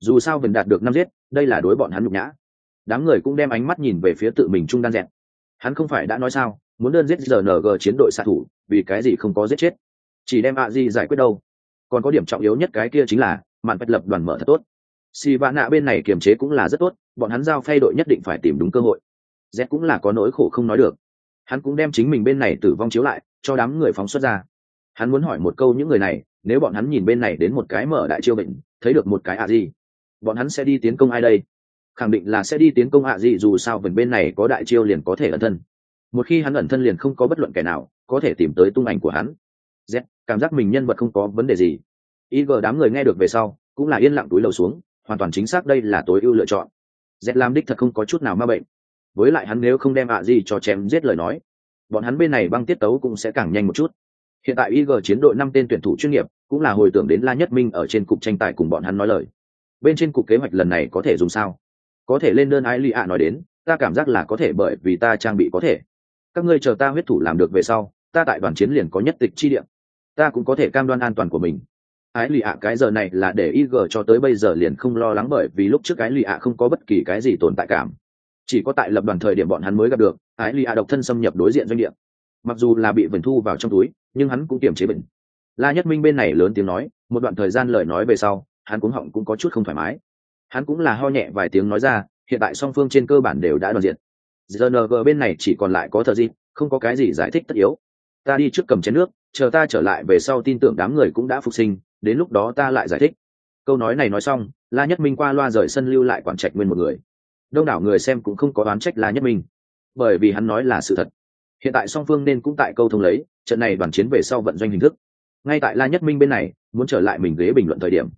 Dù sao vẫn đạt được năm giết, đây là đối bọn hắn nhục nhã. Đám người cũng đem ánh mắt nhìn về phía tự mình trung đan dẹn hắn không phải đã nói sao, muốn đơn giết rng chiến đội xạ thủ, vì cái gì không có giết chết? Chỉ đem ạ gì giải quyết đâu. Còn có điểm trọng yếu nhất cái kia chính là màn bạch lập đoàn mở thật tốt. Si vã nạ bên này kiềm chế cũng là rất tốt, bọn hắn giao phay đội nhất định phải tìm đúng cơ hội. Z cũng là có nỗi khổ không nói được. Hắn cũng đem chính mình bên này tử vong chiếu lại, cho đám người phóng xuất ra hắn muốn hỏi một câu những người này, nếu bọn hắn nhìn bên này đến một cái mở đại chiêu bệnh, thấy được một cái ạ gì, bọn hắn sẽ đi tiến công ai đây? Khẳng định là sẽ đi tiến công ạ gì, dù sao vần bên này có đại chiêu liền có thể ẩn thân. Một khi hắn ẩn thân liền không có bất luận kẻ nào có thể tìm tới tung ảnh của hắn. Z, cảm giác mình nhân vật không có vấn đề gì. Ig đám người nghe được về sau, cũng là yên lặng túi lầu xuống, hoàn toàn chính xác đây là tối ưu lựa chọn. Z làm đích thật không có chút nào ma bệnh. Với lại hắn nếu không đem ạ gì cho chém giết lời nói, bọn hắn bên này băng tiết tấu cũng sẽ càng nhanh một chút hiện tại ig chiến đội năm tên tuyển thủ chuyên nghiệp cũng là hồi tưởng đến la nhất minh ở trên cục tranh tài cùng bọn hắn nói lời. Bên trên cục kế hoạch lần này có thể dùng sao? Có thể lên đơn ái lì ạ nói đến, ta cảm giác là có thể bởi vì ta trang bị có thể. Các ngươi chờ ta huyết thủ làm được về sau, ta tại đoàn chiến liền có nhất tịch chi điểm. Ta cũng có thể cam đoan an toàn của mình. Ái lì ạ cái giờ này là để ig cho tới bây giờ liền không lo lắng bởi vì lúc trước ái lì ạ không có bất kỳ cái gì tồn tại cảm. Chỉ có tại lập đoàn thời điểm bọn hắn mới gặp được, ái lì ạ độc thân xâm nhập đối diện doanh địa. Mặc dù là bị vần thu vào trong túi nhưng hắn cũng kiềm chế bệnh la nhất minh bên này lớn tiếng nói, một đoạn thời gian lời nói về sau, hắn cũng họng cũng có chút không thoải mái. Hắn cũng là ho nhẹ vài tiếng nói ra, hiện tại song phương trên cơ bản đều đã đoàn diện. Gng bên này chỉ còn lại có thợ gì, không có cái gì giải thích tất yếu. Ta đi trước cầm chén nước, chờ ta trở lại về sau tin tưởng đám người cũng đã phục sinh, đến lúc đó ta lại giải thích. Câu nói này nói xong, la nhất minh qua loa rời sân lưu lại quản trạch nguyên một người. Đông đảo người xem cũng không có đoán trách la nhất minh. Bởi vì hắn nói là sự thật hiện tại song phương nên cũng tại câu thông lấy, trận này đoàn chiến về sau vận doanh hình thức. Ngay tại la nhất minh bên này, muốn trở lại mình ghế bình luận thời điểm.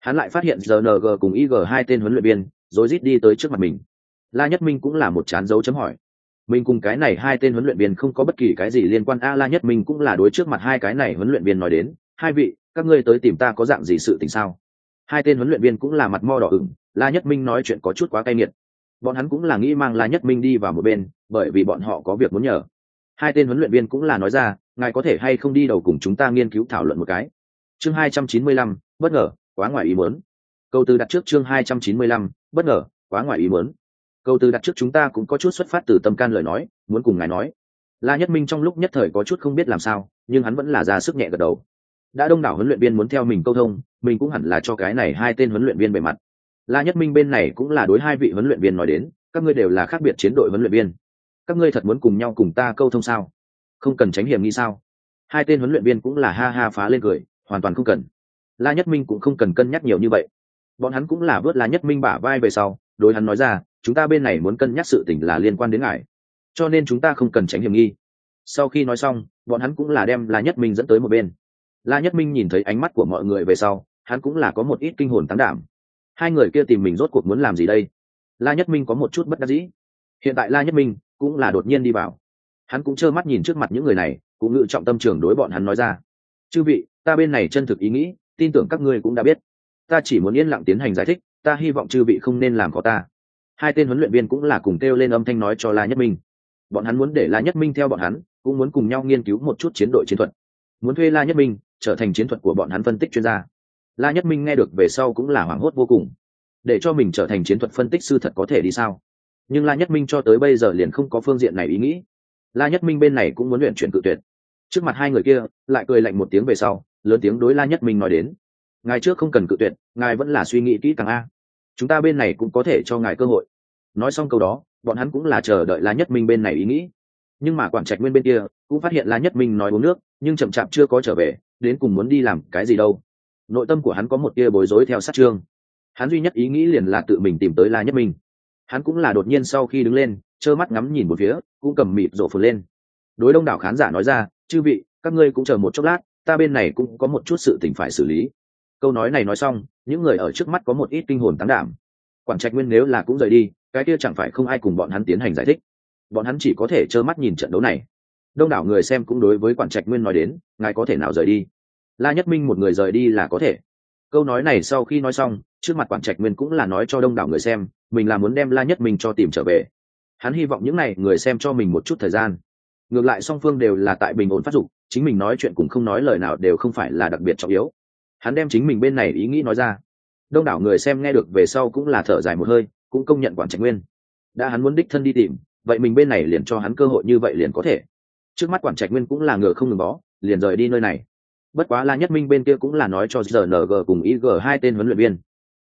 Hắn lại phát hiện rng cùng ig hai tên huấn luyện viên, rồi rít đi tới trước mặt mình. La nhất minh cũng là một chán dấu chấm hỏi. Mình cùng cái này hai tên huấn luyện viên không có bất kỳ cái gì liên quan. A, la nhất minh cũng là đối trước mặt hai cái này huấn luyện viên nói đến, hai vị, các ngươi tới tìm ta có dạng gì sự tình sao? Hai tên huấn luyện viên cũng là mặt mo đỏ ửng, la nhất minh nói chuyện có chút quá cay nghiệt. Bọn hắn cũng là nghĩ mang la nhất minh đi vào một bên, bởi vì bọn họ có việc muốn nhờ hai tên huấn luyện viên cũng là nói ra, ngài có thể hay không đi đầu cùng chúng ta nghiên cứu thảo luận một cái? Chương hai trăm chín mươi lăm, bất ngờ, quá ngoài ý muốn. Câu từ đặt trước chương hai trăm chín mươi lăm, bất ngờ, quá ngoài ý muốn. Câu từ đặt trước chúng ta cũng có chút xuất phát từ tâm can lời nói, muốn cùng ngài nói. La nhất minh trong lúc nhất thời có chút không biết làm sao, nhưng hắn vẫn là ra sức nhẹ gật đầu. Đã đông đảo huấn luyện viên muốn theo mình câu thông, mình cũng hẳn là cho cái này hai tên huấn luyện viên bề mặt. La nhất minh bên này cũng là đối hai vị huấn luyện viên nói đến, các ngươi đều là khác biệt chiến đội huấn luyện viên các ngươi thật muốn cùng nhau cùng ta câu thông sao? Không cần tránh hiểm nghi sao? Hai tên huấn luyện viên cũng là ha ha phá lên cười, hoàn toàn không cần. La nhất minh cũng không cần cân nhắc nhiều như vậy. Bọn hắn cũng là vớt la nhất minh bả vai về sau, đối hắn nói ra, chúng ta bên này muốn cân nhắc sự tình là liên quan đến ngài, cho nên chúng ta không cần tránh hiểm nghi. Sau khi nói xong, bọn hắn cũng là đem la nhất minh dẫn tới một bên. La nhất minh nhìn thấy ánh mắt của mọi người về sau, hắn cũng là có một ít kinh hồn tán đảm. Hai người kia tìm mình rốt cuộc muốn làm gì đây? La nhất minh có một chút bất đắc dĩ. Hiện tại la nhất minh cũng là đột nhiên đi vào. Hắn cũng trơ mắt nhìn trước mặt những người này, cũng ngự trọng tâm trường đối bọn hắn nói ra. Chư vị, ta bên này chân thực ý nghĩ, tin tưởng các ngươi cũng đã biết. Ta chỉ muốn yên lặng tiến hành giải thích, ta hy vọng chư vị không nên làm có ta. Hai tên huấn luyện viên cũng là cùng kêu lên âm thanh nói cho la nhất minh. Bọn hắn muốn để la nhất minh theo bọn hắn, cũng muốn cùng nhau nghiên cứu một chút chiến đội chiến thuật. Muốn thuê la nhất minh trở thành chiến thuật của bọn hắn phân tích chuyên gia. La nhất minh nghe được về sau cũng là hoảng hốt vô cùng. Để cho mình trở thành chiến thuật phân tích sư thật có thể đi sao? Nhưng la nhất minh cho tới bây giờ liền không có phương diện này ý nghĩ. La nhất minh bên này cũng muốn luyện chuyển cự tuyệt. Trước mặt hai người kia, lại cười lạnh một tiếng về sau, lớn tiếng đối la nhất minh nói đến. Ngài trước không cần cự tuyệt, ngài vẫn là suy nghĩ kỹ càng a. Chúng ta bên này cũng có thể cho ngài cơ hội. Nói xong câu đó, bọn hắn cũng là chờ đợi la nhất minh bên này ý nghĩ. Nhưng mà quản trạch nguyên bên kia, cũng phát hiện la nhất minh nói uống nước, nhưng chậm chạp chưa có trở về, đến cùng muốn đi làm cái gì đâu. Nội tâm của hắn có một tia bối rối theo sát trương hắn duy nhất ý nghĩ liền là tự mình tìm tới la nhất minh hắn cũng là đột nhiên sau khi đứng lên, trơ mắt ngắm nhìn một phía, cũng cầm mịt rổ phừng lên. Đối đông đảo khán giả nói ra, chư vị, các ngươi cũng chờ một chốc lát, ta bên này cũng có một chút sự tình phải xử lý. Câu nói này nói xong, những người ở trước mắt có một ít kinh hồn tán đảm. Quản trạch nguyên nếu là cũng rời đi, cái kia chẳng phải không ai cùng bọn hắn tiến hành giải thích. Bọn hắn chỉ có thể trơ mắt nhìn trận đấu này. Đông đảo người xem cũng đối với quản trạch nguyên nói đến, ngài có thể nào rời đi? La nhất minh một người rời đi là có thể. Câu nói này sau khi nói xong, trước mặt quản trạch nguyên cũng là nói cho đông đảo người xem mình là muốn đem la nhất mình cho tìm trở về. Hắn hy vọng những n à y người xem cho mình một chút thời gian. Ngược lại song phương đều là tại bình ổn phát dục, chính mình nói chuyện cũng không nói lời nào đều không phải là đặc biệt trọng yếu. Hắn đem chính mình bên này ý nghĩ nói ra. Đông đảo người xem nghe được về sau cũng là thở dài một hơi, cũng công nhận quản trạch nguyên. Đã hắn muốn đích thân đi tìm, vậy mình bên này liền cho hắn cơ hội như vậy liền có thể. Trước mắt quản trạch nguyên cũng là ngựa không ngừng bó, liền rời đi nơi này. Bất quá la nhất minh bên kia cũng là nói cho rng cùng ig hai tên huấn luyện viên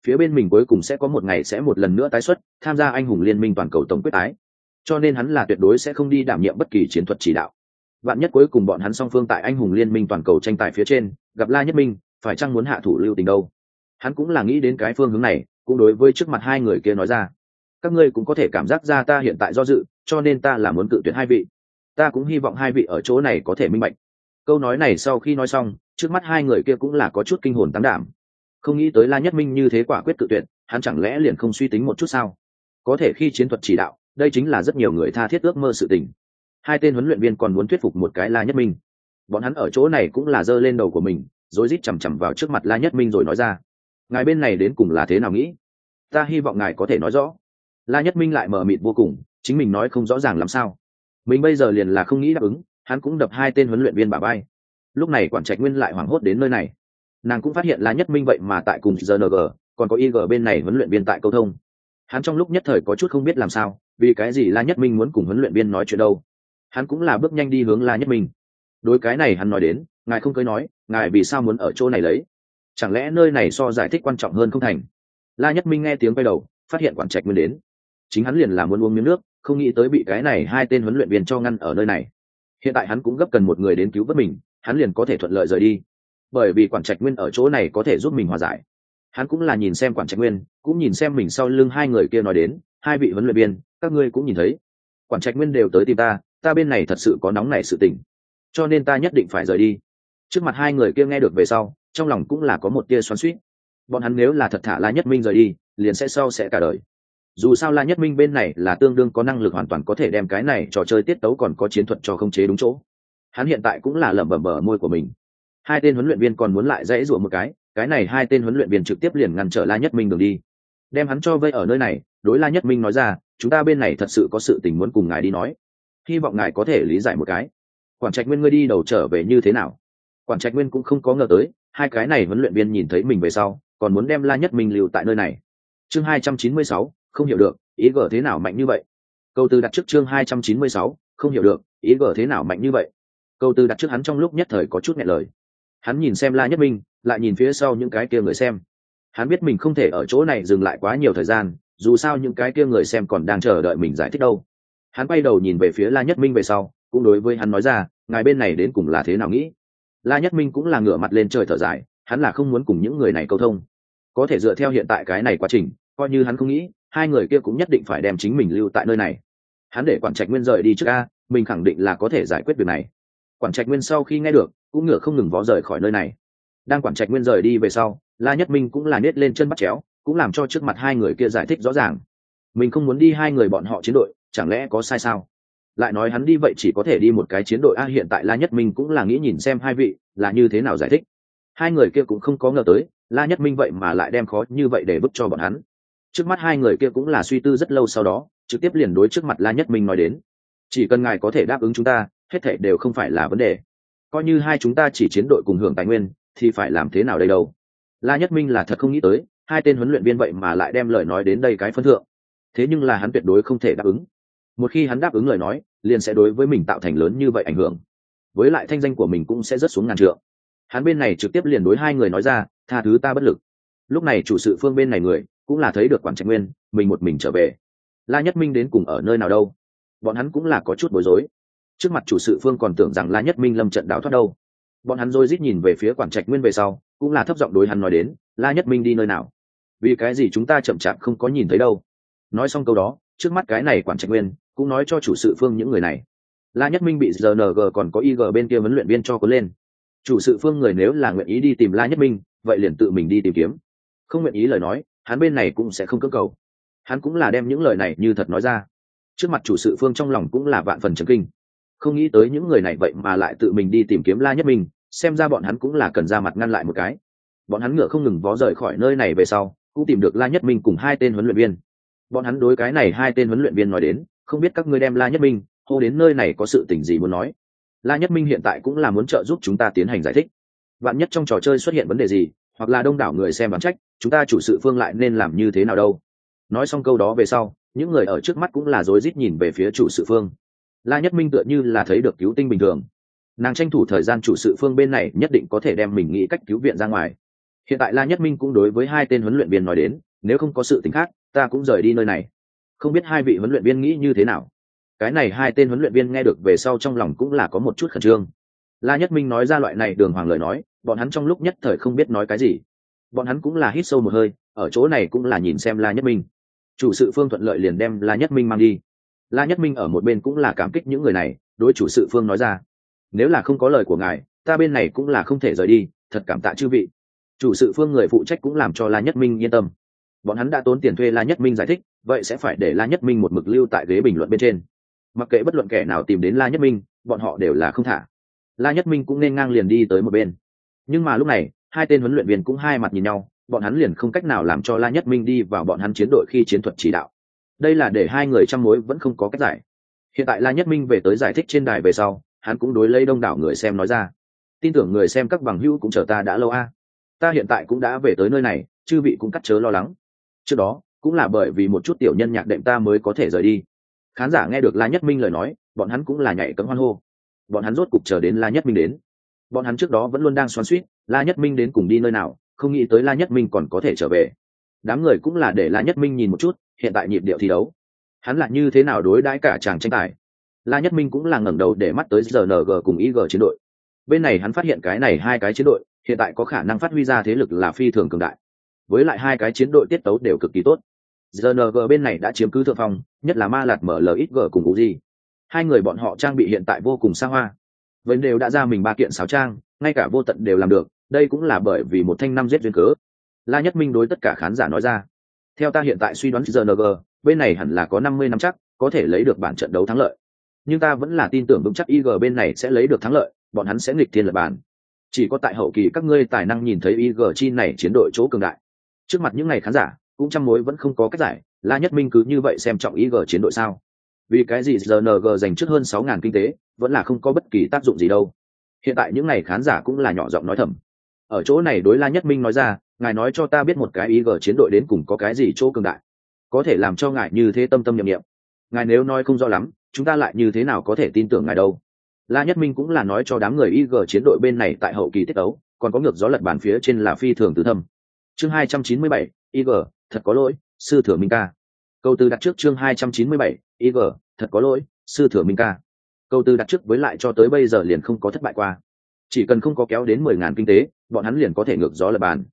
phía bên mình cuối cùng sẽ có một ngày sẽ một lần nữa tái xuất, tham gia anh hùng liên minh toàn cầu tổng quyết tái. Cho nên hắn là tuyệt đối sẽ không đi đảm nhiệm bất kỳ chiến thuật chỉ đạo. Bạn nhất cuối cùng bọn hắn song phương tại anh hùng liên minh toàn cầu tranh tài phía trên, gặp la nhất minh, phải chăng muốn hạ thủ lưu tình đâu? Hắn cũng là nghĩ đến cái phương hướng này, cũng đối với trước mặt hai người kia nói ra. Các ngươi cũng có thể cảm giác ra ta hiện tại do dự, cho nên ta là muốn cự tuyệt hai vị. Ta cũng hy vọng hai vị ở chỗ này có thể minh bạch. Câu nói này sau khi nói xong, trước mắt hai người kia cũng là có chút kinh hồn tán đảm không nghĩ tới la nhất minh như thế quả quyết cự tuyệt, hắn chẳng lẽ liền không suy tính một chút sao? Có thể khi chiến thuật chỉ đạo, đây chính là rất nhiều người tha thiết ước mơ sự tình. Hai tên huấn luyện viên còn muốn thuyết phục một cái la nhất minh. Bọn hắn ở chỗ này cũng là giơ lên đầu của mình, rồi rít chằm chằm vào trước mặt la nhất minh rồi nói ra. Ngài bên này đến cùng là thế nào nghĩ? Ta hy vọng ngài có thể nói rõ. La nhất minh lại mờ mịt vô cùng, chính mình nói không rõ ràng làm sao. Mình bây giờ liền là không nghĩ đáp ứng, hắn cũng đập hai tên huấn luyện viên bà bay lúc này quản trạch nguyên lại hoảng hốt đến nơi này nàng cũng phát hiện la nhất minh vậy mà tại cùng gng còn có ig bên này huấn luyện viên tại câu thông. Hắn trong lúc nhất thời có chút không biết làm sao, vì cái gì la nhất minh muốn cùng huấn luyện viên nói chuyện đâu. Hắn cũng là bước nhanh đi hướng la nhất minh. Đối cái này hắn nói đến, ngài không cưới nói, ngài vì sao muốn ở chỗ này lấy? Chẳng lẽ nơi này so giải thích quan trọng hơn không thành? La nhất minh nghe tiếng quay đầu, phát hiện quản trạch nguyên đến. Chính hắn liền là muốn uống miếng nước, không nghĩ tới bị cái này hai tên huấn luyện viên cho ngăn ở nơi này. Hiện tại hắn cũng gấp cần một người đến cứu vớt mình, hắn liền có thể thuận lợi rời đi bởi vì quản trạch nguyên ở chỗ này có thể giúp mình hòa giải. Hắn cũng là nhìn xem quản trạch nguyên, cũng nhìn xem mình sau lưng hai người kia nói đến, hai vị huấn luyện viên, các ngươi cũng nhìn thấy. Quản trạch nguyên đều tới tìm ta ta bên này thật sự có nóng nảy sự tình. Cho nên ta nhất định phải rời đi. Trước mặt hai người kia nghe được về sau, trong lòng cũng là có một tia xoắn suýt bọn hắn nếu là thật thả la nhất minh rời đi, liền sẽ sau sẽ cả đời. Dù sao la nhất minh bên này là tương đương có năng lực hoàn toàn có thể đem cái này trò chơi tiết tấu còn có chiến thuật cho không chế đúng chỗ. Hắn hiện tại cũng là lẩm bẩm bở môi của mình hai tên huấn luyện viên còn muốn lại dãy rủa một cái cái này hai tên huấn luyện viên trực tiếp liền ngăn trở la nhất minh đường đi. Đem hắn cho vây ở nơi này, đối la nhất minh nói ra, chúng ta bên này thật sự có sự tình muốn cùng ngài đi nói. Hy vọng ngài có thể lý giải một cái. Quản trạch nguyên ngươi đi đầu trở về như thế nào? Quản trạch nguyên cũng không có ngờ tới, hai cái này huấn luyện viên nhìn thấy mình về sau, còn muốn đem la nhất minh lưu tại nơi này. Chương hai trăm chín mươi sáu, không hiểu được, ý gở thế nào mạnh như vậy? Câu từ đặt trước chương hai trăm chín mươi sáu, không hiểu được, ý gở thế nào mạnh như vậy? Câu từ đặt trước hắn trong lúc nhất thời có chút nghẹn lời hắn nhìn xem la nhất minh, lại nhìn phía sau những cái kia người xem. Hắn biết mình không thể ở chỗ này dừng lại quá nhiều thời gian, dù sao những cái kia người xem còn đang chờ đợi mình giải thích đâu. Hắn quay đầu nhìn về phía la nhất minh về sau, cũng đối với hắn nói ra, ngài bên này đến cùng là thế nào nghĩ? La nhất minh cũng là ngửa mặt lên trời thở dài, hắn là không muốn cùng những người này câu thông. Có thể dựa theo hiện tại cái này quá trình, coi như hắn không nghĩ, hai người kia cũng nhất định phải đem chính mình lưu tại nơi này. Hắn để quản trạch nguyên rời đi trước a, mình khẳng định là có thể giải quyết việc này. Quản trạch nguyên sau khi nghe được cũng ngựa không ngừng vó rời khỏi nơi này. Đang quản trạch nguyên rời đi về sau, la nhất minh cũng là nết lên chân bắt chéo, cũng làm cho trước mặt hai người kia giải thích rõ ràng. Mình không muốn đi hai người bọn họ chiến đội, chẳng lẽ có sai sao? Lại nói hắn đi vậy chỉ có thể đi một cái chiến đội a, hiện tại la nhất minh cũng là nghĩ nhìn xem hai vị, là như thế nào giải thích. Hai người kia cũng không có ngờ tới, la nhất minh vậy mà lại đem khó như vậy để bức cho bọn hắn. Trước mắt hai người kia cũng là suy tư rất lâu sau đó, trực tiếp liền đối trước mặt la nhất minh nói đến. Chỉ cần ngài có thể đáp ứng chúng ta, hết thể đều không phải là vấn đề coi như hai chúng ta chỉ chiến đội cùng hưởng tài nguyên, thì phải làm thế nào đây đâu? La nhất minh là thật không nghĩ tới, hai tên huấn luyện viên vậy mà lại đem lời nói đến đây cái phân thượng. Thế nhưng là hắn tuyệt đối không thể đáp ứng. Một khi hắn đáp ứng lời nói, liền sẽ đối với mình tạo thành lớn như vậy ảnh hưởng. Với lại thanh danh của mình cũng sẽ rất xuống ngàn trượng. Hắn bên này trực tiếp liền đối hai người nói ra, tha thứ ta bất lực. Lúc này chủ sự phương bên này người, cũng là thấy được quản trạch nguyên, mình một mình trở về. La nhất minh đến cùng ở nơi nào đâu? Bọn hắn cũng là có chút bối rối trước mặt chủ sự phương còn tưởng rằng la nhất minh lâm trận đảo thoát đâu. Bọn hắn rồi rít nhìn về phía quản trạch nguyên về sau, cũng là thấp giọng đối hắn nói đến, la nhất minh đi nơi nào? Vì cái gì chúng ta chậm chạp không có nhìn thấy đâu? Nói xong câu đó, trước mắt cái này quản trạch nguyên cũng nói cho chủ sự phương những người này. La nhất minh bị rng còn có ig bên kia huấn luyện viên cho có lên. Chủ sự phương người nếu là nguyện ý đi tìm la nhất minh, vậy liền tự mình đi tìm kiếm. Không nguyện ý lời nói, hắn bên này cũng sẽ không cơ cầu. Hắn cũng là đem những lời này như thật nói ra. Trước mặt chủ sự phương trong lòng cũng là vạn phần chấn kinh không nghĩ tới những người này vậy mà lại tự mình đi tìm kiếm la nhất minh, xem ra bọn hắn cũng là cần ra mặt ngăn lại một cái. Bọn hắn ngựa không ngừng vó rời khỏi nơi này về sau, cũng tìm được la nhất minh cùng hai tên huấn luyện viên. Bọn hắn đối cái này hai tên huấn luyện viên nói đến, không biết các ngươi đem la nhất minh, hô đến nơi này có sự tình gì muốn nói. La nhất minh hiện tại cũng là muốn trợ giúp chúng ta tiến hành giải thích. Vạn nhất trong trò chơi xuất hiện vấn đề gì, hoặc là đông đảo người xem bán trách, chúng ta chủ sự phương lại nên làm như thế nào đâu. Nói xong câu đó về sau, những người ở trước mắt cũng là rối rít nhìn về phía chủ sự phương la nhất minh tựa như là thấy được cứu tinh bình thường. Nàng tranh thủ thời gian chủ sự phương bên này nhất định có thể đem mình nghĩ cách cứu viện ra ngoài. Hiện tại la nhất minh cũng đối với hai tên huấn luyện viên nói đến, nếu không có sự t khác, ta cũng rời đi nơi này. Không biết hai vị huấn luyện viên nghĩ như thế nào. Cái này hai tên huấn luyện viên nghe được về sau trong lòng cũng là có một chút khẩn trương. La nhất minh nói ra loại này đường hoàng lời nói, bọn hắn trong lúc nhất thời không biết nói cái gì. Bọn hắn cũng là hít sâu một hơi, ở chỗ này cũng là nhìn xem la nhất minh. Chủ sự phương thuận lợi liền đem la nhất minh mang đi la nhất minh ở một bên cũng là cảm kích những người này, đối chủ sự phương nói ra. Nếu là không có lời của ngài, ta bên này cũng là không thể rời đi, thật cảm tạ chư vị. Chủ sự phương người phụ trách cũng làm cho la nhất minh yên tâm. Bọn hắn đã tốn tiền thuê la nhất minh giải thích, vậy sẽ phải để la nhất minh một mực lưu tại ghế bình luận bên trên. Mặc kệ bất luận kẻ nào tìm đến la nhất minh, bọn họ đều là không thả. La nhất minh cũng nên ngang liền đi tới một bên. Nhưng mà lúc này, hai tên huấn luyện viên cũng hai mặt nhìn nhau, bọn hắn liền không cách nào làm cho la nhất minh đi vào bọn hắn chiến đội khi chiến thuật chỉ đạo đây là để hai người trăm mối vẫn không có cách giải. Hiện tại la nhất minh về tới giải thích trên đài về sau, hắn cũng đối lấy đông đảo người xem nói ra. Tin tưởng người xem các bằng hữu cũng chờ ta đã lâu a. Ta hiện tại cũng đã về tới nơi này, chư vị cũng cắt chớ lo lắng. Trước đó, cũng là bởi vì một chút tiểu nhân nhạc đệm ta mới có thể rời đi. Khán giả nghe được la nhất minh lời nói, bọn hắn cũng là nhảy cấm hoan hô. Bọn hắn rốt cục chờ đến la nhất minh đến. Bọn hắn trước đó vẫn luôn đang xoắn suýt la nhất minh đến cùng đi nơi nào, không nghĩ tới la nhất minh còn có thể trở về. Đám người cũng là để la nhất minh nhìn một chút hiện tại nhịp điệu thi đấu. Hắn là như thế nào đối đãi cả chàng tranh tài? La nhất minh cũng là ngẩng đầu để mắt tới rng cùng ig chiến đội. Bên này hắn phát hiện cái này hai cái chiến đội, hiện tại có khả năng phát huy ra thế lực là phi thường cường đại. Với lại hai cái chiến đội tiết tấu đều cực kỳ tốt. Rng bên này đã chiếm cứ thượng phong, nhất là ma lạt mở lxg cùng uzi hai người bọn họ trang bị hiện tại vô cùng xa hoa. Vẫn đều đã ra mình ba kiện sáo trang, ngay cả vô tận đều làm được, đây cũng là bởi vì một thanh năm giết duyên cớ. La nhất minh đối tất cả khán giả nói ra theo ta hiện tại suy đoán rng bên này hẳn là có năm mươi năm chắc, có thể lấy được bản trận đấu thắng lợi. Nhưng ta vẫn là tin tưởng vững chắc ig bên này sẽ lấy được thắng lợi, bọn hắn sẽ nghịch thiên lập bản chỉ có tại hậu kỳ các ngươi tài năng nhìn thấy ig chi này chiến đội chỗ cường đại. Trước mặt những ngày khán giả, cũng trăm mối vẫn không có cách giải, la nhất minh cứ như vậy xem trọng ig chiến đội sao? Vì cái gì rng dành trước hơn sáu ngàn kinh tế, vẫn là không có bất kỳ tác dụng gì đâu. Hiện tại những ngày khán giả cũng là nhỏ giọng nói thầm. Ở chỗ này đối la nhất minh nói ra ngài nói cho ta biết một cái ý gờ chiến đội đến cùng có cái gì chỗ cường đại, có thể làm cho ngài như thế tâm tâm nhiệm nghiệm ngài nếu nói không rõ lắm, chúng ta lại như thế nào có thể tin tưởng ngài đâu? La nhất minh cũng là nói cho đám người ig chiến đội bên này tại hậu kỳ tiết ấu còn có ngược gió lật bàn phía trên là phi thường tứ thâm. Chương hai trăm chín mươi bảy ig thật có lỗi, sư thừa minh ca. Câu từ đặt trước chương hai trăm chín mươi bảy ig thật có lỗi, sư thừa minh ca. Câu từ đặt trước với lại cho tới bây giờ liền không có thất bại qua. Chỉ cần không có kéo đến mười ngàn kinh tế, bọn hắn liền có thể ngược gió lật bàn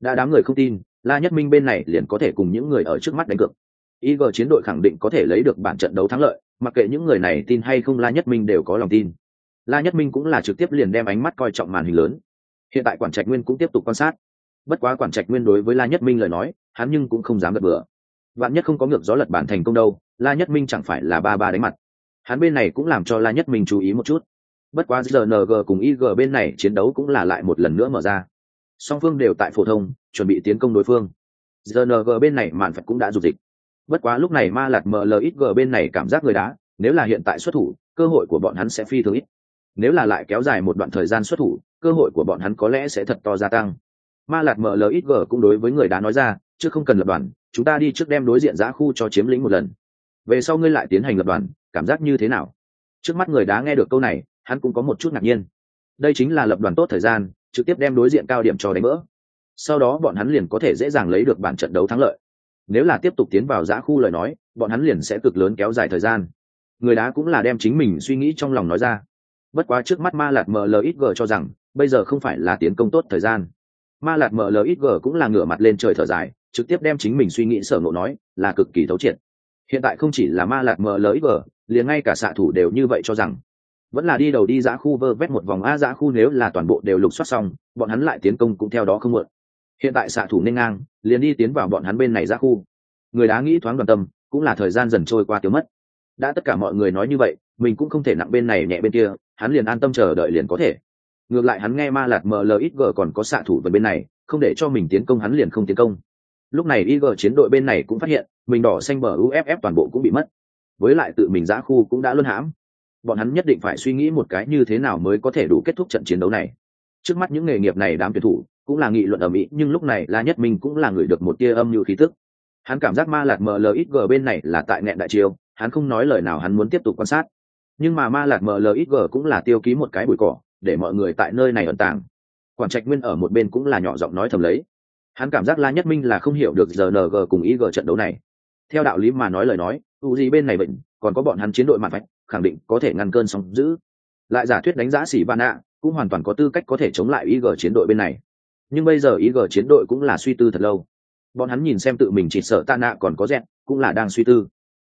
đã đám người không tin, la nhất minh bên này liền có thể cùng những người ở trước mắt đánh cược. Ig chiến đội khẳng định có thể lấy được bản trận đấu thắng lợi, mặc kệ những người này tin hay không la nhất minh đều có lòng tin. La nhất minh cũng là trực tiếp liền đem ánh mắt coi trọng màn hình lớn. Hiện tại quản trạch nguyên cũng tiếp tục quan sát. Bất quá quản trạch nguyên đối với la nhất minh lời nói, hắn nhưng cũng không dám gật bừa. Bạn nhất không có ngược gió lật bản thành công đâu, la nhất minh chẳng phải là ba ba đánh mặt. Hắn bên này cũng làm cho la nhất minh chú ý một chút. Bất quá rng cùng ig bên này chiến đấu cũng là lại một lần nữa mở ra song phương đều tại phổ thông, chuẩn bị tiến công đối phương. Rng bên này mạn phật cũng đã dục dịch. Bất quá lúc này ma lạt mlxg bên này cảm giác người đá nếu là hiện tại xuất thủ, cơ hội của bọn hắn sẽ phi thường ít. Nếu là lại kéo dài một đoạn thời gian xuất thủ, cơ hội của bọn hắn có lẽ sẽ thật to gia tăng. Ma lạt mlxg cũng đối với người đá nói ra, chứ không cần lập đoàn, chúng ta đi trước đem đối diện giã khu cho chiếm lĩnh một lần. Về sau ngươi lại tiến hành lập đoàn, cảm giác như thế nào? Trước mắt người đá nghe được câu này, hắn cũng có một chút ngạc nhiên. Đây chính là lập đoàn tốt thời gian trực tiếp đem đối diện cao điểm cho đánh vỡ. Sau đó bọn hắn liền có thể dễ dàng lấy được bản trận đấu thắng lợi. Nếu là tiếp tục tiến vào giã khu lời nói, bọn hắn liền sẽ cực lớn kéo dài thời gian. Người đá cũng là đem chính mình suy nghĩ trong lòng nói ra. Bất quá trước mắt ma lạt mlxg cho rằng, bây giờ không phải là tiến công tốt thời gian. Ma lạt mlxg cũng là ngửa mặt lên trời thở dài, trực tiếp đem chính mình suy nghĩ sở ngộ nói, là cực kỳ thấu triệt. Hiện tại không chỉ là ma lạt mlxg liền ngay cả xạ thủ đều như vậy cho rằng vẫn là đi đầu đi giã khu vơ vét một vòng a giã khu nếu là toàn bộ đều lục soát xong, bọn hắn lại tiến công cũng theo đó không mượn hiện tại xạ thủ nên ngang, liền đi tiến vào bọn hắn bên này giã khu. Người đá nghĩ thoáng đoàn tâm, cũng là thời gian dần trôi qua tiêu mất. Đã tất cả mọi người nói như vậy, mình cũng không thể nặng bên này nhẹ bên kia, hắn liền an tâm chờ đợi liền có thể. Ngược lại hắn nghe ma lạt mlxg còn có xạ thủ về bên này, không để cho mình tiến công hắn liền không tiến công. Lúc này ig chiến đội bên này cũng phát hiện, mình đỏ xanh bờ uff toàn bộ cũng bị mất. Với lại tự mình giã khu cũng đã luân hãm bọn hắn nhất định phải suy nghĩ một cái như thế nào mới có thể đủ kết thúc trận chiến đấu này. Trước mắt những nghề nghiệp này đám tuyển thủ cũng là nghị luận ở mỹ nhưng lúc này la nhất minh cũng là người được một tia âm như khí tức. Hắn cảm giác ma lạt mlxg bên này là tại nghẹn đại chiêu, hắn không nói lời nào hắn muốn tiếp tục quan sát. Nhưng mà ma lạt mlxg cũng là tiêu ký một cái bụi cỏ, để mọi người tại nơi này ẩn tàng. Quản trạch nguyên ở một bên cũng là nhỏ giọng nói thầm lấy. Hắn cảm giác la nhất minh là không hiểu được rng cùng ig trận đấu này. Theo đạo lý mà nói lời nói, u gì bên này bệnh, còn có bọn hắn chiến đội mặt vạch khẳng định có thể ngăn cơn sóng giữ lại giả thuyết đánh giá xỉ ban ạ, cũng hoàn toàn có tư cách có thể chống lại ig chiến đội bên này. Nhưng bây giờ ig chiến đội cũng là suy tư thật lâu. Bọn hắn nhìn xem tự mình chỉ sợ tạ nạ còn có dẹn cũng là đang suy tư.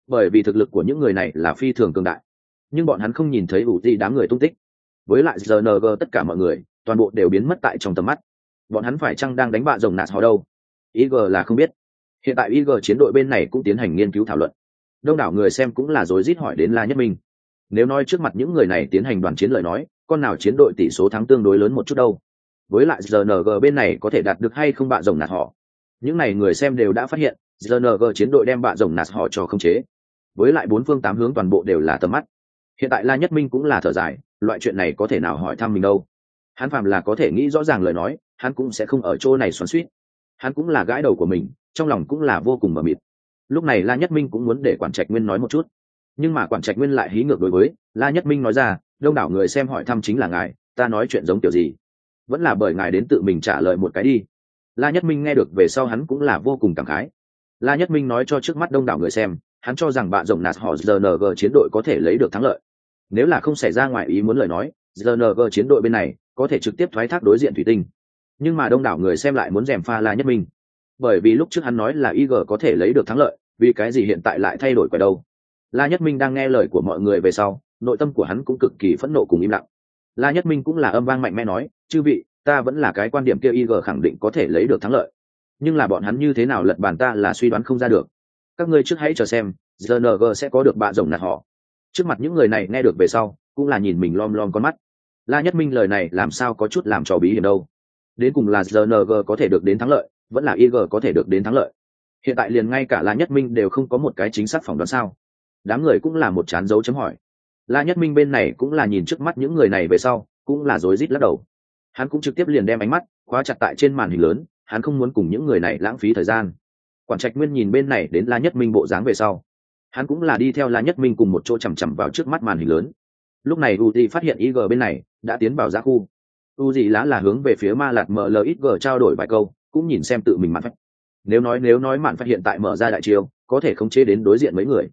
Bởi vì thực lực của những người này là phi thường cường đại. Nhưng bọn hắn không nhìn thấy ủ gì đám người tung tích. Với lại rng tất cả mọi người, toàn bộ đều biến mất tại trong tầm mắt. Bọn hắn phải chăng đang đánh bạ rồng nạt họ đâu? Ig là không biết. Hiện tại ig chiến đội bên này cũng tiến hành nghiên cứu thảo luận. Đông đảo người xem cũng là rối rít hỏi đến la nhất minh nếu nói trước mặt những người này tiến hành đoàn chiến lợi nói, con nào chiến đội tỷ số thắng tương đối lớn một chút đâu. Với lại rng bên này có thể đạt được hay không bạ rồng nạt họ. Những n à y người xem đều đã phát hiện rng chiến đội đem bạ rồng nạt họ cho không chế. Với lại bốn phương tám hướng toàn bộ đều là tầm mắt. Hiện tại la nhất minh cũng là thở dài, loại chuyện này có thể nào hỏi thăm mình đâu. Hắn phàm là có thể nghĩ rõ ràng lời nói, hắn cũng sẽ không ở chỗ này xoắn suýt hắn cũng là gãi đầu của mình, trong lòng cũng là vô cùng mờ mịt. Lúc này la nhất minh cũng muốn để quản trạch nguyên nói một chút nhưng mà quản trạch nguyên lại hí ngược đối với, la nhất minh nói ra, đông đảo người xem hỏi thăm chính là ngài, ta nói chuyện giống kiểu gì? Vẫn là bởi ngài đến tự mình trả lời một cái đi. La nhất minh nghe được về sau hắn cũng là vô cùng cảm khái. La nhất minh nói cho trước mắt đông đảo người xem, hắn cho rằng bạn rồng nạt họ rng chiến đội có thể lấy được thắng lợi. Nếu là không xảy ra ngoài ý muốn lời nói rng chiến đội bên này có thể trực tiếp thoái thác đối diện thủy tinh. Nhưng mà đông đảo người xem lại muốn rèm pha la nhất minh. Bởi vì lúc trước hắn nói là ig có thể lấy được thắng lợi, vì cái gì hiện tại lại thay đổi quay đâu la nhất minh đang nghe lời của mọi người về sau, nội tâm của hắn cũng cực kỳ phẫn nộ cùng im lặng. La nhất minh cũng là âm vang mạnh mẽ nói, chư vị, ta vẫn là cái quan điểm kia ig khẳng định có thể lấy được thắng lợi. Nhưng là bọn hắn như thế nào lật bàn ta là suy đoán không ra được. Các ngươi trước hãy chờ xem rng sẽ có được bạ rồng nạt họ. Trước mặt những người này nghe được về sau, cũng là nhìn mình lom lom con mắt. La nhất minh lời này làm sao có chút làm trò bí hiểm đâu. Đến cùng là rng có thể được đến thắng lợi, vẫn là ig có thể được đến thắng lợi. Hiện tại liền ngay cả la nhất minh đều không có một cái chính xác phỏng đoán sao đám người cũng là một chán dấu chấm hỏi. La nhất minh bên này cũng là nhìn trước mắt những người này về sau, cũng là rối rít lắc đầu. Hắn cũng trực tiếp liền đem ánh mắt khóa chặt tại trên màn hình lớn, hắn không muốn cùng những người này lãng phí thời gian. Quản trạch nguyên nhìn bên này đến la nhất minh bộ dáng về sau, hắn cũng là đi theo la nhất minh cùng một chỗ chằm chằm vào trước mắt màn hình lớn. Lúc này u phát hiện ig bên này đã tiến vào giá khu. U di lá là hướng về phía ma lạt mlxg trao đổi vài câu, cũng nhìn xem tự mình mạn phách. Nếu nói nếu nói mạn phát hiện tại mở ra đại chiêu, có thể khống chế đến đối diện mấy người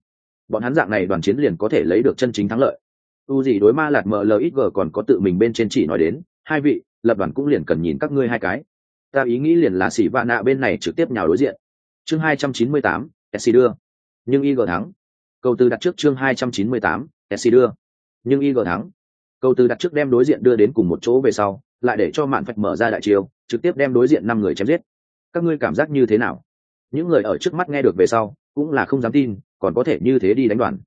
bọn hắn dạng này đoàn chiến liền có thể lấy được chân chính thắng lợi. U gì đối ma lạt mlxg còn có tự mình bên trên chỉ nói đến, hai vị, lập đoàn cũng liền cần nhìn các ngươi hai cái. Ta ý nghĩ liền là xỉ vạ nạ bên này trực tiếp nhào đối diện. Chương hai trăm chín mươi tám đưa. Nhưng y thắng. Câu từ đặt trước chương hai trăm chín mươi tám đưa. Nhưng y thắng. Câu từ đặt trước đem đối diện đưa đến cùng một chỗ về sau, lại để cho mạn phạch mở ra đại chiêu, trực tiếp đem đối diện năm người chém giết. Các ngươi cảm giác như thế nào? Những người ở trước mắt nghe được về sau, cũng là không dám tin còn có thể như thế đi đánh đoàn.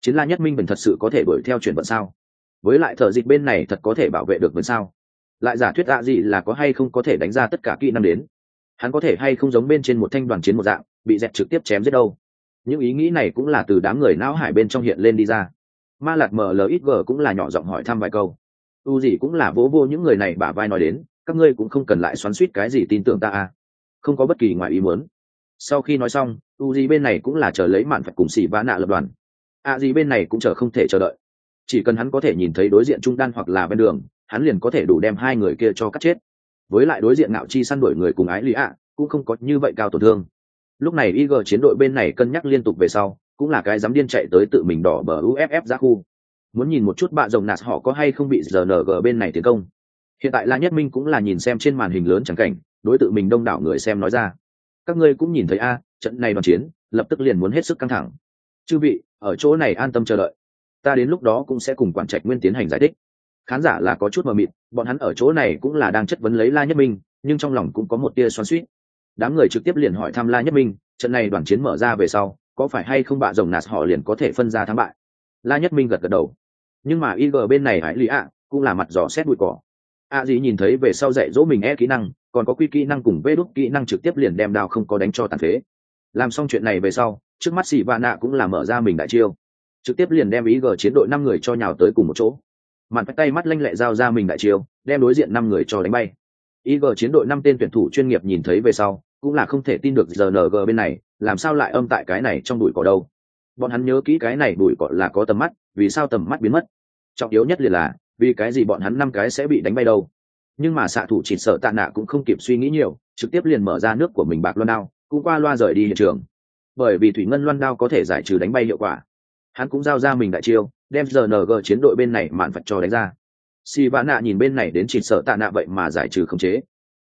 Chiến la nhất minh bình thật sự có thể đuổi theo chuyển vận sao? Với lại thợ dịch bên này thật có thể bảo vệ được vườn sao? Lại giả thuyết ạ gì là có hay không có thể đánh ra tất cả kỹ năng đến? Hắn có thể hay không giống bên trên một thanh đoàn chiến một dạng, bị dẹt trực tiếp chém giết đâu? Những ý nghĩ này cũng là từ đám người não hải bên trong hiện lên đi ra. Ma lạt mlxg cũng là nhỏ giọng hỏi thăm vài câu. U gì cũng là vỗ vô những người này bả vai nói đến, các ngươi cũng không cần lại xoắn suýt cái gì tin tưởng ta à? Không có bất kỳ ngoài ý muốn sau khi nói xong u di bên này cũng là chờ lấy mạn phải cùng xỉ vã nạ lập đoàn. A à bên này cũng chờ không thể chờ đợi. Chỉ cần hắn có thể nhìn thấy đối diện trung đan hoặc là bên đường, hắn liền có thể đủ đem hai người kia cho cắt chết. Với lại đối diện ngạo chi săn đuổi người cùng ái lý ạ, cũng không có như vậy cao tổn thương. Lúc này ig chiến đội bên này cân nhắc liên tục về sau, cũng là cái dám điên chạy tới tự mình đỏ bờ uff ra khu. Muốn nhìn một chút bạ rồng nạt họ có hay không bị rng bên này tiến công. Hiện tại la nhất minh cũng là nhìn xem trên màn hình lớn chẳng cảnh, đối tượng mình đông đảo người xem nói ra các ngươi cũng nhìn thấy a, trận này đoàn chiến, lập tức liền muốn hết sức căng thẳng. Chư vị, ở chỗ này an tâm chờ đợi. Ta đến lúc đó cũng sẽ cùng quản trạch nguyên tiến hành giải thích. Khán giả là có chút mờ mịt, bọn hắn ở chỗ này cũng là đang chất vấn lấy la nhất minh, nhưng trong lòng cũng có một tia xoan suýt đám người trực tiếp liền hỏi thăm la nhất minh, trận này đoàn chiến mở ra về sau, có phải hay không bạ rồng nạt họ liền có thể phân ra thắng bại? La nhất minh gật gật đầu. Nhưng mà ig bên này hải lý ạ, cũng là mặt giỏ xét bụi cỏ. A gì nhìn thấy về sau dạy dỗ mình e kỹ năng còn có quy kỹ năng cùng vê đúc kỹ năng trực tiếp liền đem đao không có đánh cho tàn phế. Làm xong chuyện này về sau, trước mắt xì va nạ cũng là mở ra mình đại chiêu. Trực tiếp liền đem ý g chiến đội năm người cho nhào tới cùng một chỗ. Mặt tay mắt lanh lẹ giao ra mình đại chiêu, đem đối diện năm người cho đánh bay. Ý g chiến đội năm tên tuyển thủ chuyên nghiệp nhìn thấy về sau, cũng là không thể tin được rng bên này, làm sao lại âm tại cái này trong đùi cỏ đâu. Bọn hắn nhớ kỹ cái này đùi cỏ là có tầm mắt, vì sao tầm mắt biến mất? Trọng yếu nhất liền là, vì cái gì bọn hắn năm cái sẽ bị đánh bay đâu? Nhưng mà xạ thủ chỉ sợ tạ nạ cũng không kịp suy nghĩ nhiều, trực tiếp liền mở ra nước của mình bạc loan đao, cũng qua loa rời đi hiện trường. Bởi vì thủy ngân loan đao có thể giải trừ đánh bay hiệu quả. Hắn cũng giao ra mình đại chiêu, đem rng chiến đội bên này mạn phật cho đánh ra. Si vã nạ nhìn bên này đến chỉ sợ tạ nạ vậy mà giải trừ khống chế.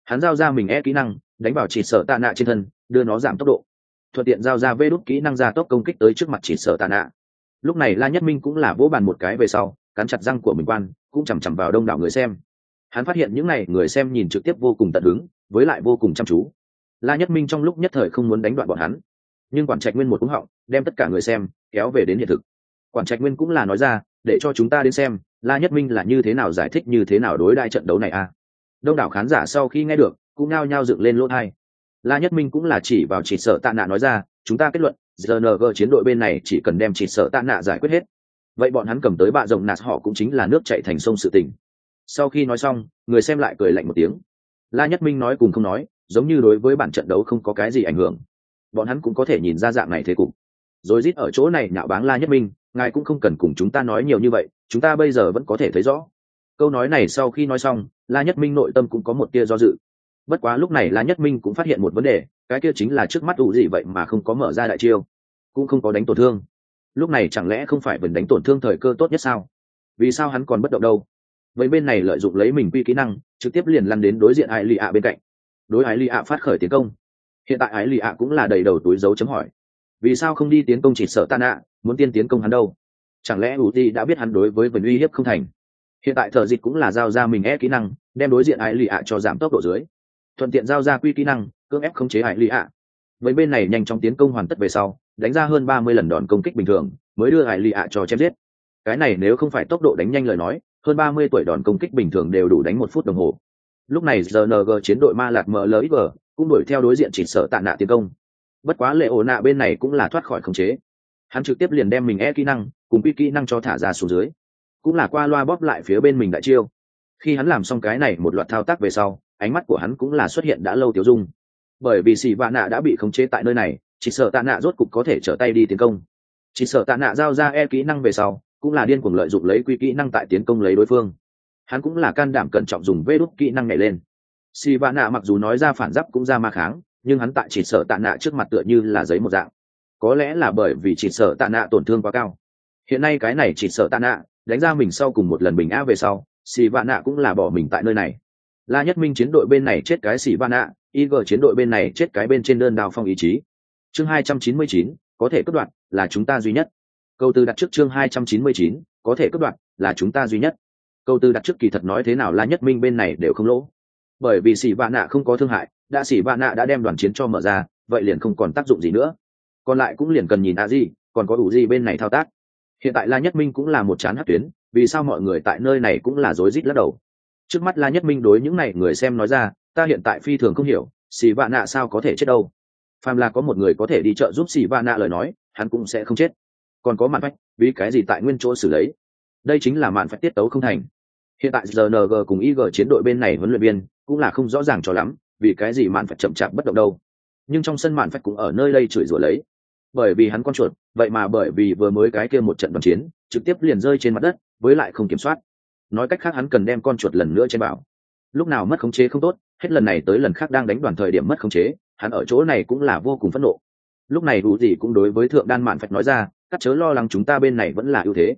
Hắn giao ra mình e kỹ năng, đánh vào chỉ sợ tạ nạ trên thân, đưa nó giảm tốc độ. Thuận tiện giao ra vê đốt kỹ năng ra tốc công kích tới trước mặt chỉ sợ tạ nạ. Lúc này la nhất minh cũng là vỗ bàn một cái về sau, cắn chặt răng của mình quan, cũng chằm chằm vào đông đảo người xem hắn phát hiện những n à y người xem nhìn trực tiếp vô cùng tận hứng, với lại vô cùng chăm chú. La nhất minh trong lúc nhất thời không muốn đánh đoạn bọn hắn. Nhưng quản trạch nguyên một cúng họng, đem tất cả người xem kéo về đến hiện thực. Quản trạch nguyên cũng là nói ra, để cho chúng ta đến xem, la nhất minh là như thế nào giải thích như thế nào đối đại trận đấu này a? À? đông đảo khán giả sau khi nghe được, cũng nao nhao dựng lên lỗ thai la nhất minh cũng là chỉ vào chỉ sợ tạ nạ nói ra, chúng ta kết luận rng chiến đội bên này chỉ cần đem chỉ sợ tạ nạ giải quyết hết. Vậy bọn hắn cầm tới bạ rồng nạt họ cũng chính là nước chạy thành sông sự tình sau khi nói xong, người xem lại cười lạnh một tiếng. La nhất minh nói cùng không nói, giống như đối với bản trận đấu không có cái gì ảnh hưởng. Bọn hắn cũng có thể nhìn ra dạng này thế cục. Rồi rít ở chỗ này nhạo báng la nhất minh, ngài cũng không cần cùng chúng ta nói nhiều như vậy, chúng ta bây giờ vẫn có thể thấy rõ. Câu nói này sau khi nói xong, la nhất minh nội tâm cũng có một tia do dự. Bất quá lúc này la nhất minh cũng phát hiện một vấn đề, cái kia chính là trước mắt ủ gì vậy mà không có mở ra đại chiêu, cũng không có đánh tổn thương. Lúc này chẳng lẽ không phải vẫn đánh tổn thương thời cơ tốt nhất sao? Vì sao hắn còn bất động đâu? Vậy bên này lợi dụng lấy mình quy kỹ năng, trực tiếp liền lăn đến đối diện ai lì ạ bên cạnh. Đối ái lì ạ phát khởi tiến công. Hiện tại ái lì ạ cũng là đầy đầu túi dấu chấm hỏi. Vì sao không đi tiến công chỉ sợ tan nạ muốn tiên tiến công hắn đâu? Chẳng lẽ ủ ti đã biết hắn đối với vần uy hiếp không thành? Hiện tại thợ dịch cũng là giao ra mình e kỹ năng, đem đối diện ái lì ạ cho giảm tốc độ dưới. Thuận tiện giao ra quy kỹ năng, cưỡng ép khống chế ái lì ạ với bên này nhanh chóng tiến công hoàn tất về sau, đánh ra hơn ba mươi lần đòn công kích bình thường, mới đưa ái lì ạ cho chém giết. Cái này nếu không phải tốc độ đánh nhanh lời nói hơn ba mươi tuổi đòn công kích bình thường đều đủ đánh một phút đồng hồ. Lúc này rng chiến đội ma lạt mlxg cũng đuổi theo đối diện chỉ sợ tạ nạ tiến công. Bất quá lệ ổ nạ bên này cũng là thoát khỏi khống chế. Hắn trực tiếp liền đem mình e kỹ năng, cùng quy kỹ năng cho thả ra xuống dưới. Cũng là qua loa bóp lại phía bên mình đại chiêu. Khi hắn làm xong cái này một loạt thao tác về sau, ánh mắt của hắn cũng là xuất hiện đã lâu tiêu dung. Bởi vì xì vạ nạ đã bị khống chế tại nơi này, chỉ sợ tạ nạ rốt cục có thể trở tay đi tiến công. Chỉ sợ tạ nạ giao ra e kỹ năng về sau cũng là điên cuồng lợi dụng lấy quy kỹ năng tại tiến công lấy đối phương. Hắn cũng là can đảm cẩn trọng dùng vê đốt kỹ năng này lên. Si vạ nạ mặc dù nói ra phản giáp cũng ra ma kháng, nhưng hắn tại chỉ sợ tạ nạ trước mặt tựa như là giấy một dạng. Có lẽ là bởi vì chỉ sợ tạ nạ tổn thương quá cao. Hiện nay cái này chỉ sợ tạ nạ, đánh ra mình sau cùng một lần bình á về sau xì vạ nạ cũng là bỏ mình tại nơi này. La nhất minh chiến đội bên này chết cái xì vạ nạ ig chiến đội bên này chết cái bên trên đơn đào phong ý chí. Chương hai trăm chín mươi chín, có thể cất đoạn là chúng ta duy nhất câu từ đặt trước chương hai trăm chín mươi chín, có thể cấp đoạn, là chúng ta duy nhất. Câu từ đặt trước kỳ thật nói thế nào la nhất minh bên này đều không lỗ. Bởi vì xỉ vạn nạ không có thương hại, đã xỉ vạn nạ đã đem đoàn chiến cho mở ra, vậy liền không còn tác dụng gì nữa. Còn lại cũng liền cần nhìn a di, còn có đủ gì bên này thao tác. Hiện tại la nhất minh cũng là một chán hát tuyến, vì sao mọi người tại nơi này cũng là rối rít lắc đầu? Trước mắt la nhất minh đối những này người xem nói ra, ta hiện tại phi thường không hiểu xì vạ nạ sao có thể chết đâu? Phàm là có một người có thể đi chợ giúp xì vạ nạ lời nói, hắn cũng sẽ không chết còn có mạn phách, vì cái gì tại nguyên chỗ xử lấy? Đây chính là mạn phách tiết tấu không thành. Hiện tại rng cùng ig chiến đội bên này huấn luyện viên cũng là không rõ ràng cho lắm, vì cái gì mạn phách chậm chạp bất động đâu. Nhưng trong sân mạn phách cũng ở nơi đây chửi rủa lấy. Bởi vì hắn con chuột, vậy mà bởi vì vừa mới cái kia một trận đoàn chiến, trực tiếp liền rơi trên mặt đất, với lại không kiểm soát. Nói cách khác hắn cần đem con chuột lần nữa trên bảo. Lúc nào mất khống chế không tốt, hết lần này tới lần khác đang đánh đoàn thời điểm mất khống chế, hắn ở chỗ này cũng là vô cùng phẫn nộ. Lúc này đủ gì cũng đối với thượng đan mạn phách nói ra cắt chớ lo lắng chúng ta bên này vẫn là ưu thế.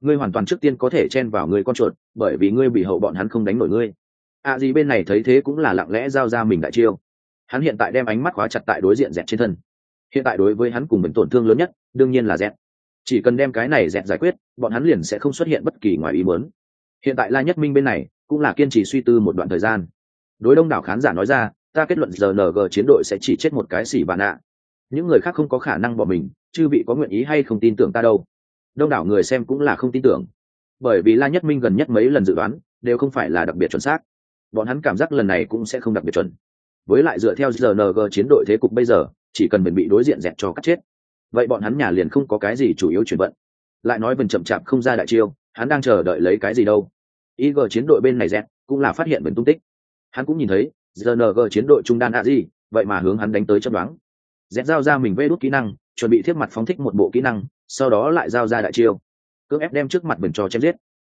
Ngươi hoàn toàn trước tiên có thể chen vào người con chuột, bởi vì ngươi bị hậu bọn hắn không đánh nổi ngươi. A gì bên này thấy thế cũng là lặng lẽ giao ra mình đại chiêu. Hắn hiện tại đem ánh mắt khóa chặt tại đối diện dẹt trên thân. Hiện tại đối với hắn cùng mình tổn thương lớn nhất, đương nhiên là dẹt. Chỉ cần đem cái này dẹt giải quyết, bọn hắn liền sẽ không xuất hiện bất kỳ ngoài ý muốn. Hiện tại la nhất minh bên này cũng là kiên trì suy tư một đoạn thời gian. Đối đông đảo khán giả nói ra, ta kết luận rng chiến đội sẽ chỉ chết một cái xỉ bàn ạ những người khác không có khả năng bỏ mình, chư vị có nguyện ý hay không tin tưởng ta đâu. Đông đảo người xem cũng là không tin tưởng. Bởi vì la nhất minh gần nhất mấy lần dự đoán đều không phải là đặc biệt chuẩn xác. Bọn hắn cảm giác lần này cũng sẽ không đặc biệt chuẩn. Với lại dựa theo rng chiến đội thế cục bây giờ, chỉ cần mình bị đối diện dẹt cho cắt chết. Vậy bọn hắn nhà liền không có cái gì chủ yếu chuyển vận. Lại nói vần chậm chạp không ra đại chiêu, hắn đang chờ đợi lấy cái gì đâu. Ig chiến đội bên này dẹt cũng là phát hiện vần tung tích. Hắn cũng nhìn thấy rng chiến đội trung đan a di, vậy mà hướng hắn đánh tới chấp đoán dẹt giao ra mình vê đốt kỹ năng, chuẩn bị thiết mặt phóng thích một bộ kỹ năng, sau đó lại giao ra đại chiêu. Cưỡng ép đem trước mặt bẩn cho chém giết.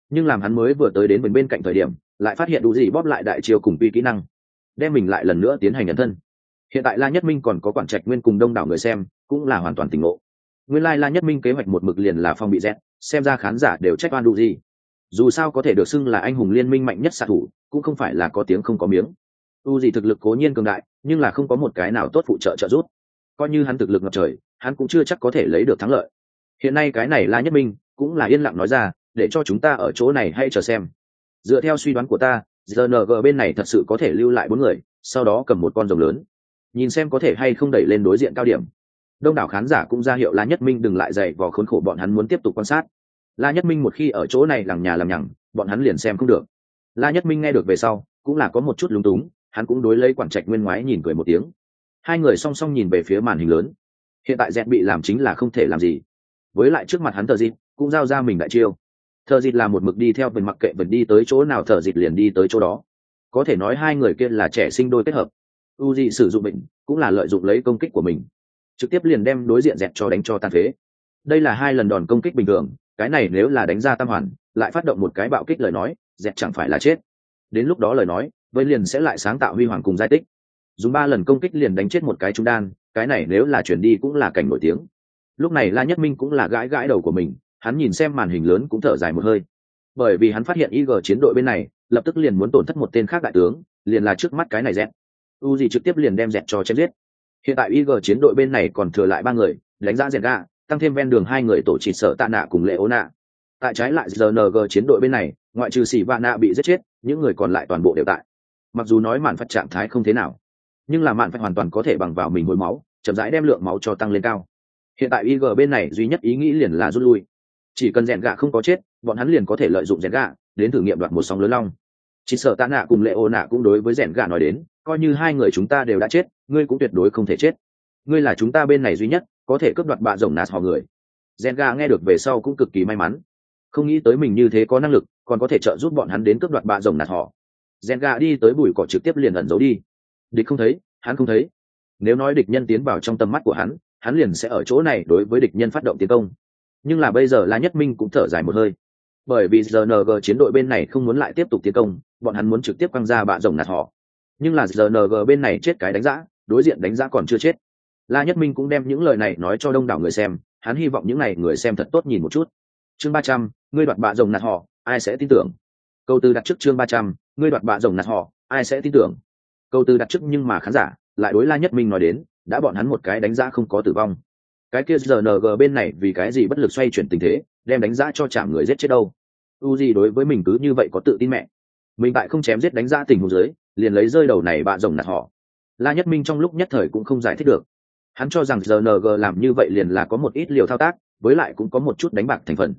Nhưng làm hắn mới vừa tới đến bên bên cạnh thời điểm, lại phát hiện đủ gì bóp lại đại chiêu cùng quy kỹ năng, đem mình lại lần nữa tiến hành nhận thân. Hiện tại la nhất minh còn có quản trạch nguyên cùng đông đảo người xem, cũng là hoàn toàn tỉnh ngộ. Nguyên lai la nhất minh kế hoạch một mực liền là phong bị dẹt, xem ra khán giả đều trách oan đủ gì. Dù sao có thể được xưng là anh hùng liên minh mạnh nhất xạ thủ, cũng không phải là có tiếng không có miếng. U gì thực lực cố nhiên cường đại, nhưng là không có một cái nào tốt phụ trợ trợ giúp coi như hắn thực lực ngập trời, hắn cũng chưa chắc có thể lấy được thắng lợi. Hiện nay cái này la nhất minh cũng là yên lặng nói ra, để cho chúng ta ở chỗ này hay chờ xem. Dựa theo suy đoán của ta rng bên này thật sự có thể lưu lại bốn người, sau đó cầm một con rồng lớn. Nhìn xem có thể hay không đẩy lên đối diện cao điểm. Đông đảo khán giả cũng ra hiệu la nhất minh đừng lại dậy vào khốn khổ bọn hắn muốn tiếp tục quan sát. La nhất minh một khi ở chỗ này lằng nhà làm nhằng, bọn hắn liền xem không được. La nhất minh nghe được về sau, cũng là có một chút lúng túng, hắn cũng đối lấy quản trạch nguyên ngoái nhìn cười một tiếng hai người song song nhìn về phía màn hình lớn. Hiện tại dẹn bị làm chính là không thể làm gì. Với lại trước mặt hắn thợ dịt cũng giao ra mình đại chiêu. Thợ dịt là một mực đi theo vần mặc kệ vần đi tới chỗ nào thợ dịt liền đi tới chỗ đó. Có thể nói hai người kia là trẻ sinh đôi kết hợp. U dị sử dụng bệnh cũng là lợi dụng lấy công kích của mình. Trực tiếp liền đem đối diện dẹt cho đánh cho tan phế. Đây là hai lần đòn công kích bình thường, cái này nếu là đánh ra tam hoàn, lại phát động một cái bạo kích lời nói dẹt chẳng phải là chết. Đến lúc đó lời nói vây liền sẽ lại sáng tạo huy hoàng cùng giai tích dùng ba lần công kích liền đánh chết một cái trung đan, cái này nếu là chuyển đi cũng là cảnh nổi tiếng. Lúc này la nhất minh cũng là gãi gãi đầu của mình, hắn nhìn xem màn hình lớn cũng thở dài một hơi. Bởi vì hắn phát hiện ig chiến đội bên này, lập tức liền muốn tổn thất một tên khác đại tướng, liền là trước mắt cái này dẹt u gì trực tiếp liền đem dẹt cho chém giết. Hiện tại ig chiến đội bên này còn thừa lại ba người, đánh giá dẹt ga tăng thêm ven đường hai người tổ chỉ sợ tạ nạ cùng lệ ố nạ tại trái lại rng chiến đội bên này, ngoại trừ xỉ vạ nạ bị giết chết, những người còn lại toàn bộ đều tại. Mặc dù nói màn phát trạng thái không thế nào nhưng là mạn phải hoàn toàn có thể bằng vào mình hồi máu, chậm rãi đem lượng máu cho tăng lên cao. Hiện tại ig bên này duy nhất ý nghĩ liền là rút lui. Chỉ cần rèn gạ không có chết, bọn hắn liền có thể lợi dụng rèn gạ, đến thử nghiệm đoạt một sóng lớn long. Chỉ sợ tạ nạ cùng lệ ô nạ cũng đối với rèn gạ nói đến, coi như hai người chúng ta đều đã chết, ngươi cũng tuyệt đối không thể chết. Ngươi là chúng ta bên này duy nhất, có thể cướp đoạt bạ rồng nạt họ người. Rèn gạ nghe được về sau cũng cực kỳ may mắn. Không nghĩ tới mình như thế có năng lực, còn có thể trợ giúp bọn hắn đến cướp đoạt bạ rồng nạt họ. Rèn gạ đi tới bụi cỏ trực tiếp liền ẩn giấu đi địch không thấy, hắn không thấy. Nếu nói địch nhân tiến vào trong tầm mắt của hắn hắn liền sẽ ở chỗ này đối với địch nhân phát động tiến công. Nhưng là bây giờ la nhất minh cũng thở dài một hơi. Bởi vì rng chiến đội bên này không muốn lại tiếp tục tiến công, bọn hắn muốn trực tiếp quăng ra bạ rồng nạt họ. Nhưng là rng bên này chết cái đánh giá, đối diện đánh giá còn chưa chết. La nhất minh cũng đem những lời này nói cho đông đảo người xem, hắn hy vọng những n à y người xem thật tốt nhìn một chút. Chương ba trăm, ngươi đoạt bạ rồng nạt họ, ai sẽ tin tưởng? Câu tư đặt trước chương ba trăm, ngươi đoạt bạ rồng nạt họ, ai sẽ tin tưởng? Câu tư đặt trước nhưng mà khán giả lại đối la nhất minh nói đến, đã bọn hắn một cái đánh giá không có tử vong. Cái kia rng bên này vì cái gì bất lực xoay chuyển tình thế, đem đánh giá cho chạm người giết chết đâu? U gì đối với mình cứ như vậy có tự tin mẹ. Mình tại không chém giết đánh giá tình huống dưới, liền lấy rơi đầu này bạ rồng nạt họ. La nhất minh trong lúc nhất thời cũng không giải thích được. Hắn cho rằng rng làm như vậy liền là có một ít liều thao tác, với lại cũng có một chút đánh bạc thành phần.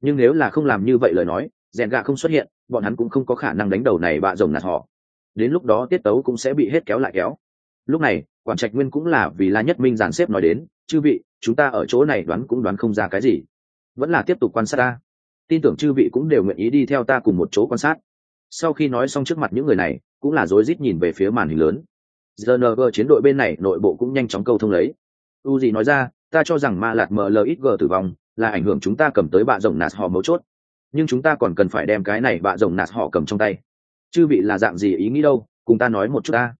Nhưng nếu là không làm như vậy lời nói, rèn gạ không xuất hiện, bọn hắn cũng không có khả năng đánh đầu này bạ rồng nạt họ đến lúc đó tiết tấu cũng sẽ bị hết kéo lại kéo. Lúc này quản trạch nguyên cũng là vì la nhất minh dàn xếp nói đến, chư vị, chúng ta ở chỗ này đoán cũng đoán không ra cái gì. Vẫn là tiếp tục quan sát ta. Tin tưởng chư vị cũng đều nguyện ý đi theo ta cùng một chỗ quan sát. Sau khi nói xong trước mặt những người này, cũng là rối rít nhìn về phía màn hình lớn. Gng chiến đội bên này nội bộ cũng nhanh chóng câu thông lấy. U gì nói ra, ta cho rằng ma lạt mlxg tử vong là ảnh hưởng chúng ta cầm tới bạ rồng nạt họ mấu chốt. Nhưng chúng ta còn cần phải đem cái này bạ rồng nạt họ cầm trong tay chư vị là dạng gì ý nghĩ đâu, cùng ta nói một chút ta.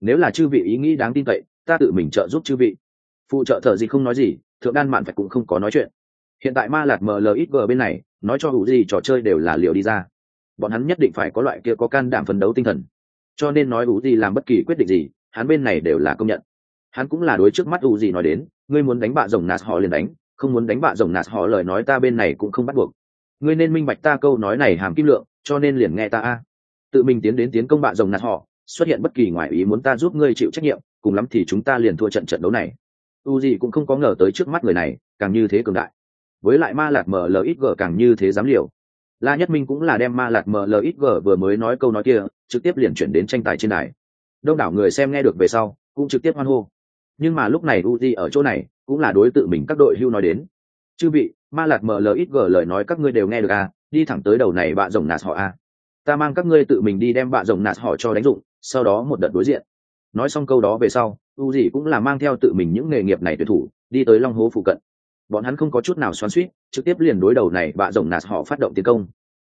Nếu là chư vị ý nghĩ đáng tin cậy, ta tự mình trợ giúp chư vị. Phụ trợ thợ gì không nói gì, thượng đan mạn phải cũng không có nói chuyện. Hiện tại ma lạt mlxg bên này, nói cho hữu gì trò chơi đều là liệu đi ra. Bọn hắn nhất định phải có loại kia có can đảm phấn đấu tinh thần. Cho nên nói hữu gì làm bất kỳ quyết định gì, hắn bên này đều là công nhận. Hắn cũng là đối trước mắt hữu gì nói đến, ngươi muốn đánh bạ rồng nạt họ liền đánh, không muốn đánh bạ rồng nạt họ lời nói ta bên này cũng không bắt buộc. Ngươi nên minh bạch ta câu nói này hàm kim lượng, cho nên liền nghe ta a tự mình tiến đến tiến công bạ rồng nạt họ, xuất hiện bất kỳ ngoại ý muốn ta giúp ngươi chịu trách nhiệm, cùng lắm thì chúng ta liền thua trận trận đấu này. U gì cũng không có ngờ tới trước mắt người này, càng như thế cường đại. Với lại ma lạt mlxg càng như thế dám liều. La nhất minh cũng là đem ma lạt mlxg vừa mới nói câu nói kia, trực tiếp liền chuyển đến tranh tài trên đài. Đông đảo người xem nghe được về sau, cũng trực tiếp hoan hô. Nhưng mà lúc này uzi ở chỗ này, cũng là đối tự mình các đội hưu nói đến. Chư vị, ma lạt mlxg lời nói các ngươi đều nghe được à đi thẳng tới đầu này bạn rồng nạt họ à ta mang các ngươi tự mình đi đem bạ rồng nạt họ cho đánh dụng, sau đó một đợt đối diện. Nói xong câu đó về sau, u gì cũng là mang theo tự mình những nghề nghiệp này tuyệt thủ, đi tới long hố phụ cận. Bọn hắn không có chút nào xoắn suýt trực tiếp liền đối đầu này bạ rồng nạt họ phát động tiến công.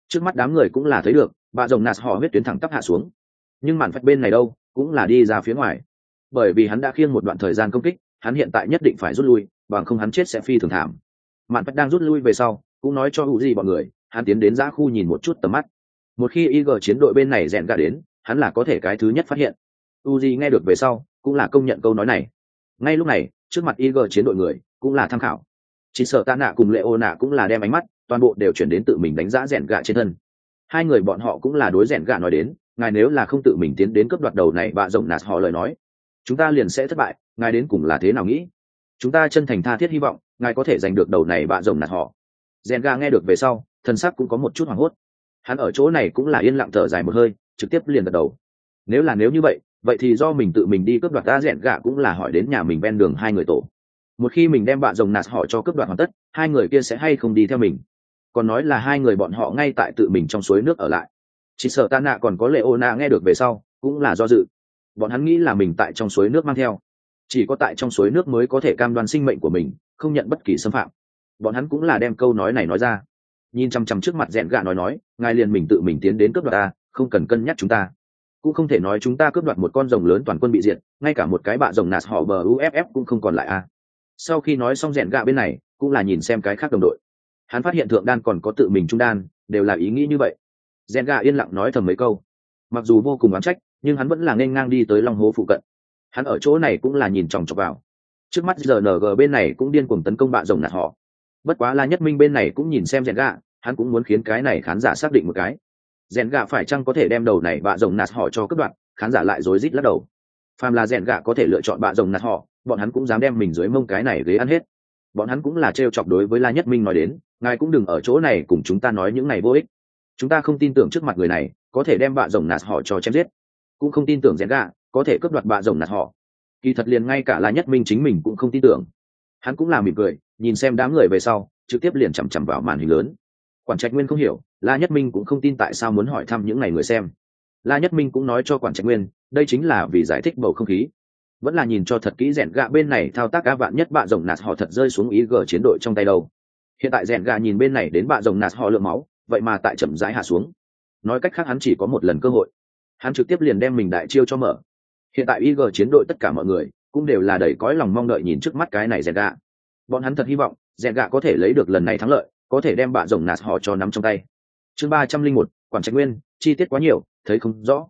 Trước mắt đám người cũng là thấy được, bạ rồng nạt họ huyết tuyến thẳng tắp hạ xuống. Nhưng màn phách bên này đâu, cũng là đi ra phía ngoài. Bởi vì hắn đã khiêng một đoạn thời gian công kích, hắn hiện tại nhất định phải rút lui, bằng không hắn chết sẽ phi thường thảm. Mạn phách đang rút lui về sau, cũng nói cho hữu gì bọn người, hắn tiến đến giã khu nhìn một chút tầm mắt một khi ig chiến đội bên này rèn gà đến, hắn là có thể cái thứ nhất phát hiện. Uzi nghe được về sau, cũng là công nhận câu nói này. Ngay lúc này, trước mặt ig chiến đội người, cũng là tham khảo. Chỉ sợ tạ nạ cùng lệ ô nạ cũng là đem ánh mắt, toàn bộ đều chuyển đến tự mình đánh giá rèn gà trên thân. Hai người bọn họ cũng là đối rèn gà nói đến, ngài nếu là không tự mình tiến đến cấp đoạt đầu này bạ rộng nạt họ lời nói, chúng ta liền sẽ thất bại, ngài đến cùng là thế nào nghĩ? Chúng ta chân thành tha thiết hy vọng, ngài có thể giành được đầu này bạ rộng nạt họ. Rèn gạ nghe được về sau thân sắc cũng có một chút hoảng hốt hắn ở chỗ này cũng là yên lặng thở dài một hơi, trực tiếp liền gật đầu. Nếu là nếu như vậy vậy thì do mình tự mình đi cướp đoạt ta rẽn gạ cũng là hỏi đến nhà mình ven đường hai người tổ. Một khi mình đem bạn rồng nạt họ cho cướp đoạt hoàn tất, hai người kia sẽ hay không đi theo mình? Còn nói là hai người bọn họ ngay tại tự mình trong suối nước ở lại. Chỉ sợ ta nạ còn có lệ ô nạ nghe được về sau, cũng là do dự. Bọn hắn nghĩ là mình tại trong suối nước mang theo. Chỉ có tại trong suối nước mới có thể cam đoan sinh mệnh của mình, không nhận bất kỳ xâm phạm. Bọn hắn cũng là đem câu nói này nói ra nhìn chăm chăm trước mặt rèn gạ nói nói, ngài liền mình tự mình tiến đến cướp đoạt ta, không cần cân nhắc chúng ta. Cũng không thể nói chúng ta cướp đoạt một con rồng lớn toàn quân bị diệt, ngay cả một cái bạ rồng nạt họ bờ uff cũng không còn lại a. Sau khi nói xong rèn gạ bên này, cũng là nhìn xem cái khác đồng đội. Hắn phát hiện thượng đan còn có tự mình trung đan, đều là ý nghĩ như vậy. Rèn gạ yên lặng nói thầm mấy câu. Mặc dù vô cùng oán trách, nhưng hắn vẫn là nên ngang đi tới long hố phụ cận. Hắn ở chỗ này cũng là nhìn chòng chọc vào. Trước mắt rng bên này cũng điên cuồng tấn công bạ rồng nạt họ. Bất quá là nhất minh bên này cũng nhìn xem rèn gạ hắn cũng muốn khiến cái này khán giả xác định một cái. Rèn gạ phải chăng có thể đem đầu này bạ rồng nạt họ cho cất đoạn khán giả lại rối rít lắc đầu. Phàm là rèn gạ có thể lựa chọn bạ rồng nạt họ, bọn hắn cũng dám đem mình dưới mông cái này ghế ăn hết. Bọn hắn cũng là trêu chọc đối với la nhất minh nói đến, ngài cũng đừng ở chỗ này cùng chúng ta nói những này vô ích. Chúng ta không tin tưởng trước mặt người này, có thể đem bạ rồng nạt họ cho chém giết. Cũng không tin tưởng rèn gạ có thể cướp đoạt bạ rồng nạt họ. Kỳ thật liền ngay cả la nhất minh chính mình cũng không tin tưởng. Hắn cũng là mỉm cười, nhìn xem đám người về sau, trực tiếp liền chằm chằm vào màn hình lớn quản trạch nguyên không hiểu, la nhất minh cũng không tin tại sao muốn hỏi thăm những ngày người xem. La nhất minh cũng nói cho quản trạch nguyên, đây chính là vì giải thích bầu không khí. Vẫn là nhìn cho thật kỹ rèn gạ bên này thao tác cá vạn nhất bạ rồng nạt họ thật rơi xuống ý gờ chiến đội trong tay đâu. Hiện tại rèn gạ nhìn bên này đến bạ rồng nạt họ lượng máu, vậy mà tại chậm rãi hạ xuống. Nói cách khác hắn chỉ có một lần cơ hội. Hắn trực tiếp liền đem mình đại chiêu cho mở. Hiện tại ig chiến đội tất cả mọi người cũng đều là đầy cõi lòng mong đợi nhìn trước mắt cái này rèn gạ bọn hắn thật hy vọng rèn gạ có thể lấy được lần này thắng lợi có thể đem bạ rồng nạt họ cho nắm trong tay. Chương ba trăm linh một, quản trạch nguyên, chi tiết quá nhiều, thấy không rõ.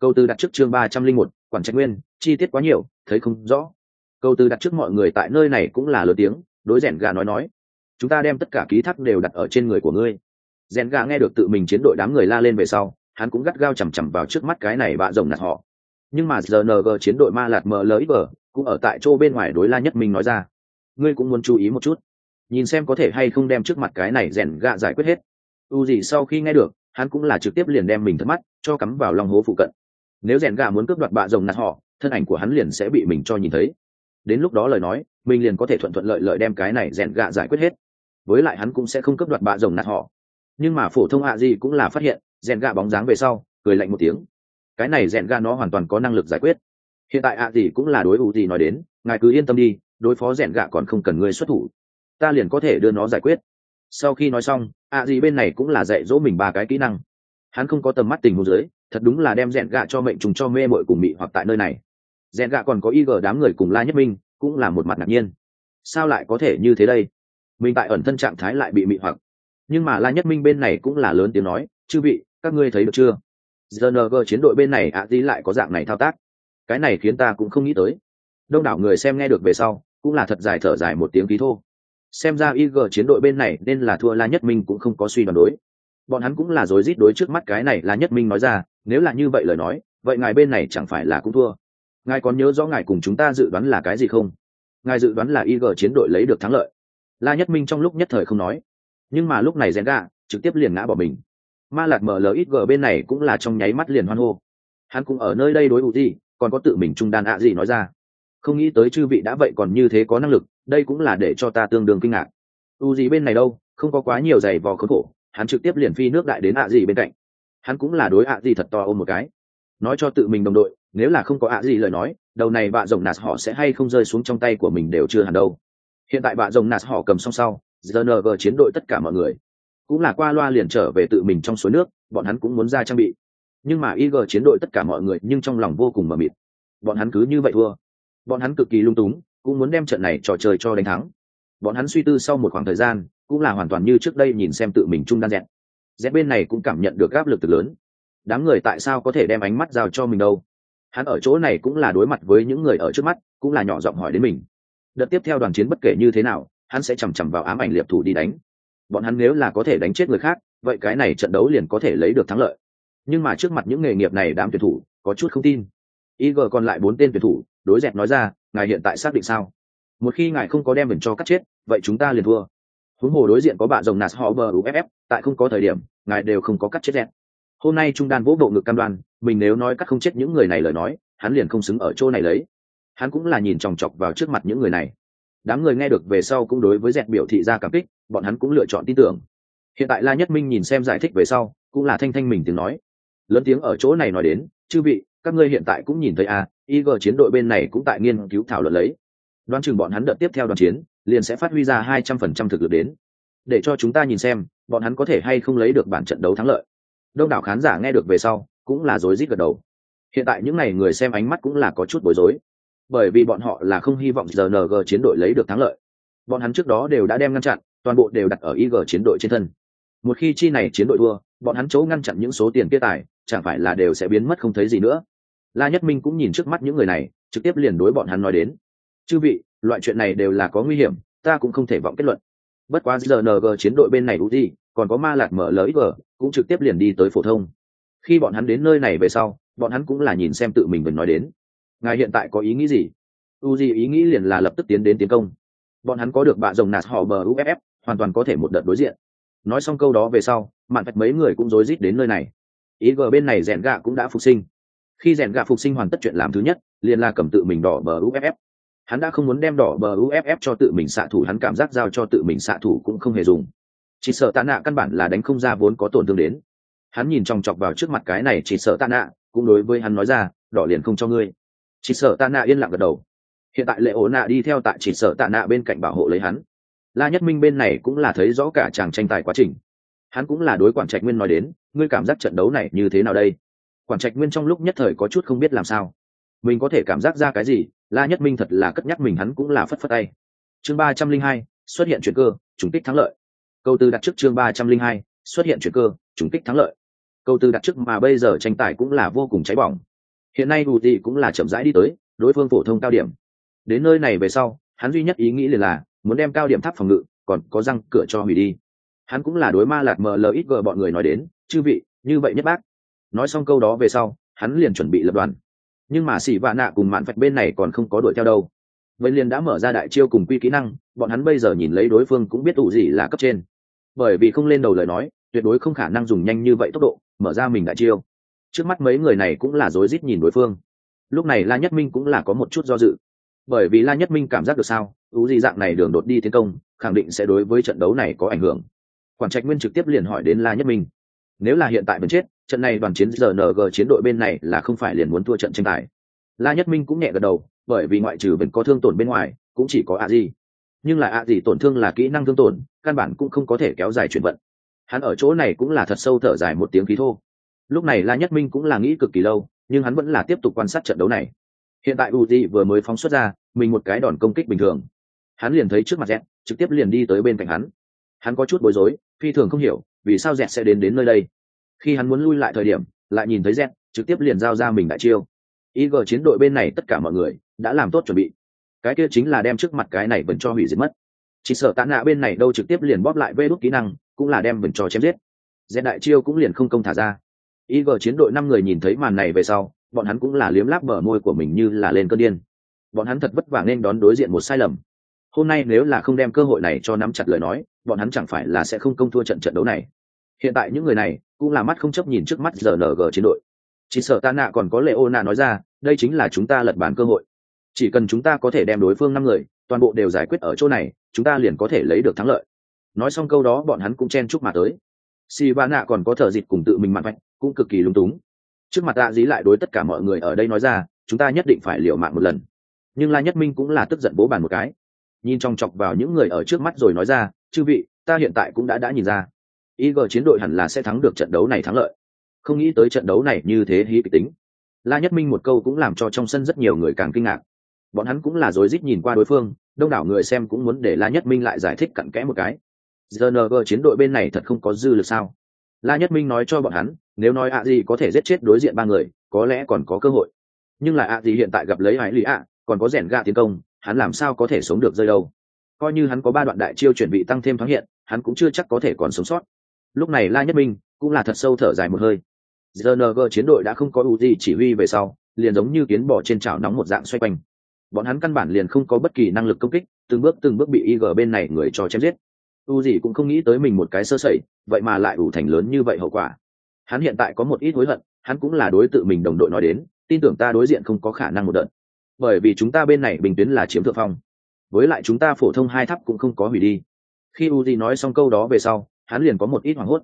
Câu từ đặt trước chương ba trăm linh một, quản trạch nguyên, chi tiết quá nhiều, thấy không rõ. Câu từ đặt trước mọi người tại nơi này cũng là lớn tiếng, đối rèn gà nói nói. Chúng ta đem tất cả ký thác đều đặt ở trên người của ngươi. Rèn gà nghe được tự mình chiến đội đám người la lên về sau, hắn cũng gắt gao chằm chằm vào trước mắt cái này bạ rồng nạt họ. Nhưng mà rng chiến đội ma lạt mờ lỡ bờ cũng ở tại chỗ bên ngoài đối la nhất mình nói ra. Ngươi cũng muốn chú ý một chút nhìn xem có thể hay không đem trước mặt cái này rèn gạ giải quyết hết. U gì sau khi nghe được, hắn cũng là trực tiếp liền đem mình thất mắt, cho cắm vào lòng hố phụ cận. Nếu rèn gạ muốn cướp đoạt bạ rồng nạt họ, thân ảnh của hắn liền sẽ bị mình cho nhìn thấy. Đến lúc đó lời nói, mình liền có thể thuận thuận lợi lợi đem cái này rèn gạ giải quyết hết. Với lại hắn cũng sẽ không cướp đoạt bạ rồng nạt họ. Nhưng mà phổ thông hạ gì cũng là phát hiện, rèn gạ bóng dáng về sau, cười lạnh một tiếng. Cái này rèn gạ nó hoàn toàn có năng lực giải quyết. Hiện tại ạ gì cũng là đối u gì nói đến, ngài cứ yên tâm đi, đối phó rèn gạ còn không cần ngươi xuất thủ ta liền có thể đưa nó giải quyết. Sau khi nói xong, ạ gì bên này cũng là dạy dỗ mình ba cái kỹ năng. Hắn không có tầm mắt tình hồ dưới, thật đúng là đem rèn gạ cho mệnh trùng cho mê mội cùng mị hoặc tại nơi này. Rèn gạ còn có y gờ đám người cùng la nhất minh, cũng là một mặt ngạc nhiên. Sao lại có thể như thế đây? Mình tại ẩn thân trạng thái lại bị mị hoặc. Nhưng mà la nhất minh bên này cũng là lớn tiếng nói, chư vị, các ngươi thấy được chưa? Gng chiến đội bên này ạ gì lại có dạng này thao tác. Cái này khiến ta cũng không nghĩ tới. Đông đảo người xem nghe được về sau, cũng là thật dài thở dài một tiếng ký thô xem ra ig chiến đội bên này nên là thua la nhất minh cũng không có suy đoán đối. Bọn hắn cũng là rối rít đối trước mắt cái này la nhất minh nói ra, nếu là như vậy lời nói, vậy ngài bên này chẳng phải là cũng thua. Ngài còn nhớ rõ ngài cùng chúng ta dự đoán là cái gì không? Ngài dự đoán là ig chiến đội lấy được thắng lợi. La nhất minh trong lúc nhất thời không nói. Nhưng mà lúc này Zenga trực tiếp liền ngã bỏ mình. Ma lạc mở ít g bên này cũng là trong nháy mắt liền hoan hô. Hắn cũng ở nơi đây đối ủ gì, còn có tự mình trung đan ạ gì nói ra. Không nghĩ tới chư vị đã vậy còn như thế có năng lực đây cũng là để cho ta tương đương kinh ngạc. U gì bên này đâu, không có quá nhiều giày vò khốn khổ, hắn trực tiếp liền phi nước đại đến ạ gì bên cạnh. Hắn cũng là đối ạ gì thật to ôm một cái. Nói cho tự mình đồng đội, nếu là không có ạ gì lời nói, đầu này bạ rồng nạt họ sẽ hay không rơi xuống trong tay của mình đều chưa hẳn đâu. Hiện tại bạ rồng nạt họ cầm xong sau rng chiến đội tất cả mọi người, cũng là qua loa liền trở về tự mình trong suối nước, bọn hắn cũng muốn ra trang bị. Nhưng mà ig chiến đội tất cả mọi người nhưng trong lòng vô cùng mờ mịt. Bọn hắn cứ như vậy thua. Bọn hắn cực kỳ lung túng cũng muốn đem trận này trò chơi cho đánh thắng. Bọn hắn suy tư sau một khoảng thời gian, cũng là hoàn toàn như trước đây nhìn xem tự mình trung đan dẹt. dẹt bên này cũng cảm nhận được áp lực từ lớn. Đám người tại sao có thể đem ánh mắt giao cho mình đâu? Hắn ở chỗ này cũng là đối mặt với những người ở trước mắt, cũng là nhỏ giọng hỏi đến mình. Đợt tiếp theo đoàn chiến bất kể như thế nào, hắn sẽ chằm chằm vào ám ảnh liệp thủ đi đánh. Bọn hắn nếu là có thể đánh chết người khác, vậy cái này trận đấu liền có thể lấy được thắng lợi. Nhưng mà trước mặt những nghề nghiệp này đám tuyển thủ, có chút không tin. Ig còn lại bốn tên tuyển thủ đối dẹp nói ra ngài hiện tại xác định sao? Một khi ngài không có đem mình cho cắt chết vậy chúng ta liền thua. Huống hồ đối diện có bạn rồng nạt họ bờ uff tại không có thời điểm ngài đều không có cắt chết dẹp hôm nay trung đan vỗ bộ ngực cam đoan mình nếu nói cắt không chết những người này lời nói hắn liền không xứng ở chỗ này lấy. Hắn cũng là nhìn chòng chọc vào trước mặt những người này. Đám người nghe được về sau cũng đối với dẹt biểu thị ra cảm kích bọn hắn cũng lựa chọn tin tưởng. Hiện tại la nhất minh nhìn xem giải thích về sau cũng là thanh thanh mình tiếng nói. Lớn tiếng ở chỗ này nói đến chư vị các ngươi hiện tại cũng nhìn thấy à, ig chiến đội bên này cũng tại nghiên cứu thảo luận lấy. Đoán chừng bọn hắn đợt tiếp theo đoàn chiến, liền sẽ phát huy ra hai trăm phần trăm thực lực đến. Để cho chúng ta nhìn xem, bọn hắn có thể hay không lấy được bản trận đấu thắng lợi. Đông đảo khán giả nghe được về sau, cũng là rối rít gật đầu. Hiện tại những này người xem ánh mắt cũng là có chút bối rối. Bởi vì bọn họ là không hy vọng rng chiến đội lấy được thắng lợi. Bọn hắn trước đó đều đã đem ngăn chặn, toàn bộ đều đặt ở ig chiến đội trên thân. Một khi chi này chiến đội thua, bọn hắn chỗ ngăn chặn những số tiền kia tài, chẳng phải là đều sẽ biến mất không thấy gì nữa la nhất minh cũng nhìn trước mắt những người này, trực tiếp liền đối bọn hắn nói đến. Chư vị, loại chuyện này đều là có nguy hiểm, ta cũng không thể vọng kết luận. Bất quá rng chiến đội bên này đủ gì còn có ma lạc mở lỡ ít cũng trực tiếp liền đi tới phổ thông. Khi bọn hắn đến nơi này về sau, bọn hắn cũng là nhìn xem tự mình mình nói đến. Ngài hiện tại có ý nghĩ gì? U gì ý nghĩ liền là lập tức tiến đến tiến công. Bọn hắn có được bạ rồng nạt họ bờ uff hoàn toàn có thể một đợt đối diện. Nói xong câu đó về sau, mạn vạch mấy người cũng rối rít đến nơi này. Ý g bên này rèn gạ cũng đã phục sinh khi rèn gạ phục sinh hoàn tất chuyện làm thứ nhất, liền là cầm tự mình đỏ bờ uff hắn đã không muốn đem đỏ bờ uff cho tự mình xạ thủ, hắn cảm giác giao cho tự mình xạ thủ cũng không hề dùng. Chỉ sợ tạ nạ căn bản là đánh không ra vốn có tổn thương đến. Hắn nhìn chòng chọc vào trước mặt cái này, chỉ sợ tạ nạ cũng đối với hắn nói ra, đỏ liền không cho ngươi. Chỉ sợ tạ nạ yên lặng gật đầu. Hiện tại lệ ổ nạ đi theo tại chỉ sợ tạ nạ bên cạnh bảo hộ lấy hắn. La nhất minh bên này cũng là thấy rõ cả chàng tranh tài quá trình. Hắn cũng là đối quản trạch nguyên nói đến, ngươi cảm giác trận đấu này như thế nào đây? Quản trạch nguyên trong lúc nhất thời có chút không biết làm sao. Mình có thể cảm giác ra cái gì, la nhất minh thật là cất nhắc mình hắn cũng là phất phất tay. Chương ba trăm linh hai, xuất hiện chuyển cơ, trùng kích thắng lợi. Câu tư đặt trước chương ba trăm linh hai, xuất hiện chuyển cơ, trùng kích thắng lợi. Câu tư đặt trước mà bây giờ tranh tài cũng là vô cùng cháy bỏng. Hiện nay bù tì cũng là chậm rãi đi tới, đối phương phổ thông cao điểm. Đến nơi này về sau, hắn duy nhất ý nghĩ liền là muốn đem cao điểm tháp phòng ngự, còn có răng cửa cho hủy đi. Hắn cũng là đối ma lạc mờ lờ ít vợ bọn người nói đến, chư vị, như vậy nhất bác nói xong câu đó về sau, hắn liền chuẩn bị lập đoàn. Nhưng mà xỉ vạ nạ cùng mạn phạch bên này còn không có đuổi theo đâu. Vậy liền đã mở ra đại chiêu cùng quy kỹ năng, bọn hắn bây giờ nhìn lấy đối phương cũng biết ủ gì là cấp trên. Bởi vì không lên đầu lời nói, tuyệt đối không khả năng dùng nhanh như vậy tốc độ, mở ra mình đại chiêu. Trước mắt mấy người này cũng là rối rít nhìn đối phương. Lúc này la nhất minh cũng là có một chút do dự. Bởi vì la nhất minh cảm giác được sao ú gì dạng này đường đột đi tiến công, khẳng định sẽ đối với trận đấu này có ảnh hưởng. Quản trạch nguyên trực tiếp liền hỏi đến la nhất minh. Nếu là hiện tại vẫn chết trận này đoàn chiến rng chiến đội bên này là không phải liền muốn thua trận tranh tài. La nhất minh cũng nhẹ gật đầu, bởi vì ngoại trừ vẫn có thương tổn bên ngoài, cũng chỉ có a di nhưng là a di tổn thương là kỹ năng thương tổn, căn bản cũng không có thể kéo dài chuyển vận. Hắn ở chỗ này cũng là thật sâu thở dài một tiếng khí thô. Lúc này la nhất minh cũng là nghĩ cực kỳ lâu, nhưng hắn vẫn là tiếp tục quan sát trận đấu này. Hiện tại u di vừa mới phóng xuất ra, mình một cái đòn công kích bình thường. Hắn liền thấy trước mặt dẹt trực tiếp liền đi tới bên cạnh hắn. Hắn có chút bối rối, phi thường không hiểu, vì sao dẹt sẽ đến đến nơi đây? Khi hắn muốn lui lại thời điểm, lại nhìn thấy z, trực tiếp liền giao ra mình đại chiêu. Ig chiến đội bên này tất cả mọi người đã làm tốt chuẩn bị. Cái kia chính là đem trước mặt cái này vẫn cho hủy diệt mất. Chỉ sợ tạ nạ bên này đâu trực tiếp liền bóp lại vê đốt kỹ năng, cũng là đem vẫn cho chém giết. Z đại chiêu cũng liền không công thả ra. Ig chiến đội năm người nhìn thấy màn này về sau, bọn hắn cũng là liếm láp bờ môi của mình như là lên cơn điên. Bọn hắn thật vất vả nên đón đối diện một sai lầm. Hôm nay nếu là không đem cơ hội này cho nắm chặt lời nói, bọn hắn chẳng phải là sẽ không công thua trận trận đấu này hiện tại những người này cũng là mắt không chấp nhìn trước mắt rng chiến đội. Chỉ sợ ta nạ còn có lệ ô nạ nói ra, đây chính là chúng ta lật bản cơ hội. Chỉ cần chúng ta có thể đem đối phương năm người, toàn bộ đều giải quyết ở chỗ này, chúng ta liền có thể lấy được thắng lợi. Nói xong câu đó, bọn hắn cũng chen chúc mà tới. Si ba nạ còn có thở dịt cùng tự mình mặt vạch, cũng cực kỳ lung túng. Trước mặt tạ dí lại đối tất cả mọi người ở đây nói ra, chúng ta nhất định phải liều mạng một lần. Nhưng la nhất minh cũng là tức giận bố bàn một cái. Nhìn trong chọc vào những người ở trước mắt rồi nói ra, chư vị, ta hiện tại cũng đã đã nhìn ra ig chiến đội hẳn là sẽ thắng được trận đấu này thắng lợi. Không nghĩ tới trận đấu này như thế hí kịch tính. La nhất minh một câu cũng làm cho trong sân rất nhiều người càng kinh ngạc. Bọn hắn cũng là rối rít nhìn qua đối phương, đông đảo người xem cũng muốn để la nhất minh lại giải thích cặn kẽ một cái. Gng chiến đội bên này thật không có dư lực sao? La nhất minh nói cho bọn hắn, nếu nói ạ gì có thể giết chết đối diện ba người, có lẽ còn có cơ hội. Nhưng là ạ gì hiện tại gặp lấy hải lý ạ, còn có rèn gạ tiến công, hắn làm sao có thể sống được rơi đâu? Coi như hắn có ba đoạn đại chiêu chuẩn bị tăng thêm thoáng hiện, hắn cũng chưa chắc có thể còn sống sót lúc này la nhất minh cũng là thật sâu thở dài một hơi. Gng chiến đội đã không có ưu gì chỉ huy về sau, liền giống như kiến bò trên chảo nóng một dạng xoay quanh. Bọn hắn căn bản liền không có bất kỳ năng lực công kích, từng bước từng bước bị ig bên này người cho chém giết. U gì cũng không nghĩ tới mình một cái sơ sẩy, vậy mà lại ủ thành lớn như vậy hậu quả. Hắn hiện tại có một ít hối hận, hắn cũng là đối tự mình đồng đội nói đến, tin tưởng ta đối diện không có khả năng một đợt. Bởi vì chúng ta bên này bình tuyến là chiếm thượng phong. Với lại chúng ta phổ thông hai tháp cũng không có hủy đi. Khi u gì nói xong câu đó về sau hắn liền có một ít hoảng hốt.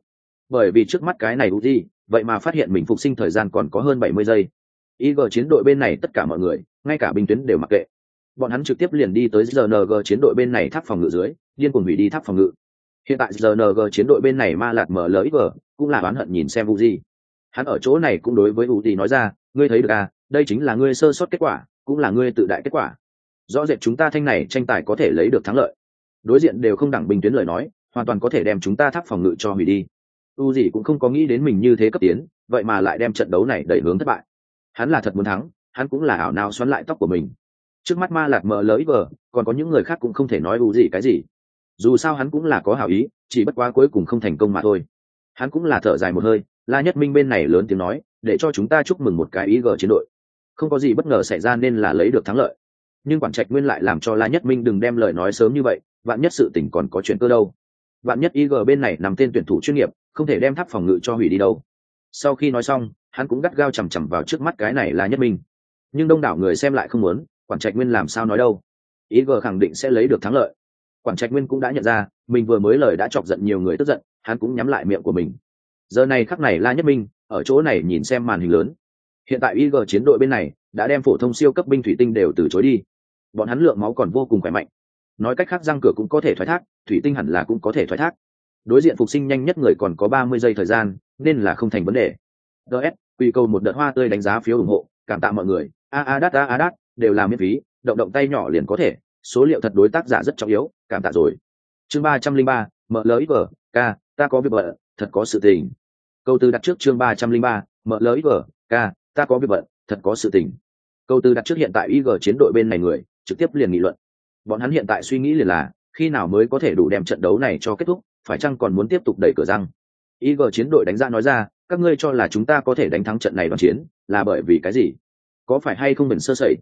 Bởi vì trước mắt cái này uzi, vậy mà phát hiện mình phục sinh thời gian còn có hơn bảy mươi giây. Ig chiến đội bên này tất cả mọi người, ngay cả binh tuyến đều mặc kệ. Bọn hắn trực tiếp liền đi tới rng chiến đội bên này tháp phòng ngự dưới, điên cuồng hủy đi tháp phòng ngự. Hiện tại rng chiến đội bên này ma lạt mở lời vờ cũng là oán hận nhìn xem uzi. Hắn ở chỗ này cũng đối với uzi nói ra, ngươi thấy được à đây chính là ngươi sơ sót kết quả, cũng là ngươi tự đại kết quả. Rõ rệt chúng ta thanh này tranh tài có thể lấy được thắng lợi. Đối diện đều không đẳng bình tuyến lời nói hoàn toàn có thể đem chúng ta tháp phòng ngự cho hủy đi. U gì cũng không có nghĩ đến mình như thế cấp tiến, vậy mà lại đem trận đấu này đẩy hướng thất bại. Hắn là thật muốn thắng, hắn cũng là ảo nào xoắn lại tóc của mình. Trước mắt ma lạt mờ lỡ vờ, còn có những người khác cũng không thể nói u gì cái gì. Dù sao hắn cũng là có hảo ý, chỉ bất quá cuối cùng không thành công mà thôi. Hắn cũng là thở dài một hơi, la nhất minh bên này lớn tiếng nói, để cho chúng ta chúc mừng một cái ý gờ chiến đội. Không có gì bất ngờ xảy ra nên là lấy được thắng lợi. Nhưng quản trạch nguyên lại làm cho la nhất minh đừng đem lời nói sớm như vậy, vạn nhất sự tỉnh còn có chuyện cơ đâu vạn nhất ig bên này nằm tên tuyển thủ chuyên nghiệp, không thể đem tháp phòng ngự cho hủy đi đâu. Sau khi nói xong, hắn cũng gắt gao chằm chằm vào trước mắt cái này là nhất minh. Nhưng đông đảo người xem lại không muốn, quản trạch nguyên làm sao nói đâu. Ig khẳng định sẽ lấy được thắng lợi. Quản trạch nguyên cũng đã nhận ra, mình vừa mới lời đã chọc giận nhiều người tức giận, hắn cũng nhắm lại miệng của mình. Giờ này khắc này la nhất minh, ở chỗ này nhìn xem màn hình lớn. Hiện tại ig chiến đội bên này đã đem phổ thông siêu cấp binh thủy tinh đều từ chối đi. Bọn hắn lượng máu còn vô cùng khỏe mạnh nói cách khác răng cửa cũng có thể thoái thác, thủy tinh hẳn là cũng có thể thoái thác. Đối diện phục sinh nhanh nhất người còn có ba mươi giây thời gian, nên là không thành vấn đề. Ts quy cầu một đợt hoa tươi đánh giá phiếu ủng hộ, cảm tạ mọi người. A a, đát, a a, đát, đều là miễn phí, động động tay nhỏ liền có thể. Số liệu thật đối tác giả rất trọng yếu, cảm tạ rồi. Chương ba trăm linh ba, mở lời vở k ta có việc bận, thật có sự tình. Câu từ đặt trước chương ba trăm linh ba, mở lời vở k ta có việc bận, thật có sự tình. Câu từ đặt trước hiện tại ig chiến đội bên này người, trực tiếp liền nghị luận bọn hắn hiện tại suy nghĩ liền là, khi nào mới có thể đủ đem trận đấu này cho kết thúc, phải chăng còn muốn tiếp tục đẩy cửa răng? Ig chiến đội đánh ra nói ra, các ngươi cho là chúng ta có thể đánh thắng trận này đoàn chiến, là bởi vì cái gì? Có phải hay không mình sơ sẩy?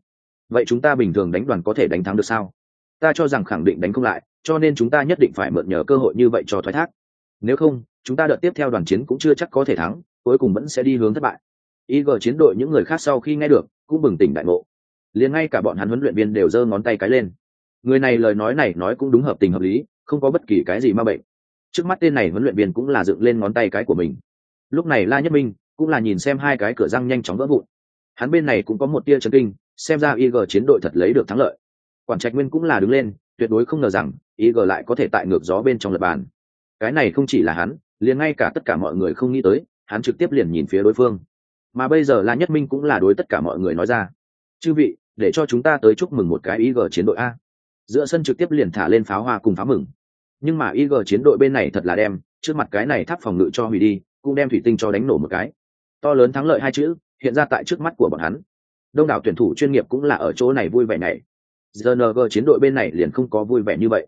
Vậy chúng ta bình thường đánh đoàn có thể đánh thắng được sao? Ta cho rằng khẳng định đánh không lại, cho nên chúng ta nhất định phải mượn nhờ cơ hội như vậy cho thoái thác. Nếu không, chúng ta đợt tiếp theo đoàn chiến cũng chưa chắc có thể thắng, cuối cùng vẫn sẽ đi hướng thất bại. Ig chiến đội những người khác sau khi nghe được, cũng bừng tỉnh đại ngộ. Liền ngay cả bọn hắn huấn luyện viên đều giơ ngón tay cái lên người này lời nói này nói cũng đúng hợp tình hợp lý, không có bất kỳ cái gì ma bệnh. Trước mắt tên này huấn luyện viên cũng là dựng lên ngón tay cái của mình. Lúc này la nhất minh cũng là nhìn xem hai cái cửa răng nhanh chóng vỡ vụn. Hắn bên này cũng có một tia chấn kinh, xem ra ig chiến đội thật lấy được thắng lợi. Quản trạch nguyên cũng là đứng lên, tuyệt đối không ngờ rằng ig lại có thể tại ngược gió bên trong lập bàn. Cái này không chỉ là hắn, liền ngay cả tất cả mọi người không nghĩ tới, hắn trực tiếp liền nhìn phía đối phương. Mà bây giờ la nhất minh cũng là đối tất cả mọi người nói ra. Chư vị, để cho chúng ta tới chúc mừng một cái ig chiến đội a giữa sân trực tiếp liền thả lên pháo hoa cùng pháo mừng. Nhưng mà ig chiến đội bên này thật là đem, trước mặt cái này tháp phòng ngự cho hủy đi, cũng đem thủy tinh cho đánh nổ một cái. To lớn thắng lợi hai chữ, hiện ra tại trước mắt của bọn hắn. Đông đảo tuyển thủ chuyên nghiệp cũng là ở chỗ này vui vẻ này gng chiến đội bên này liền không có vui vẻ như vậy.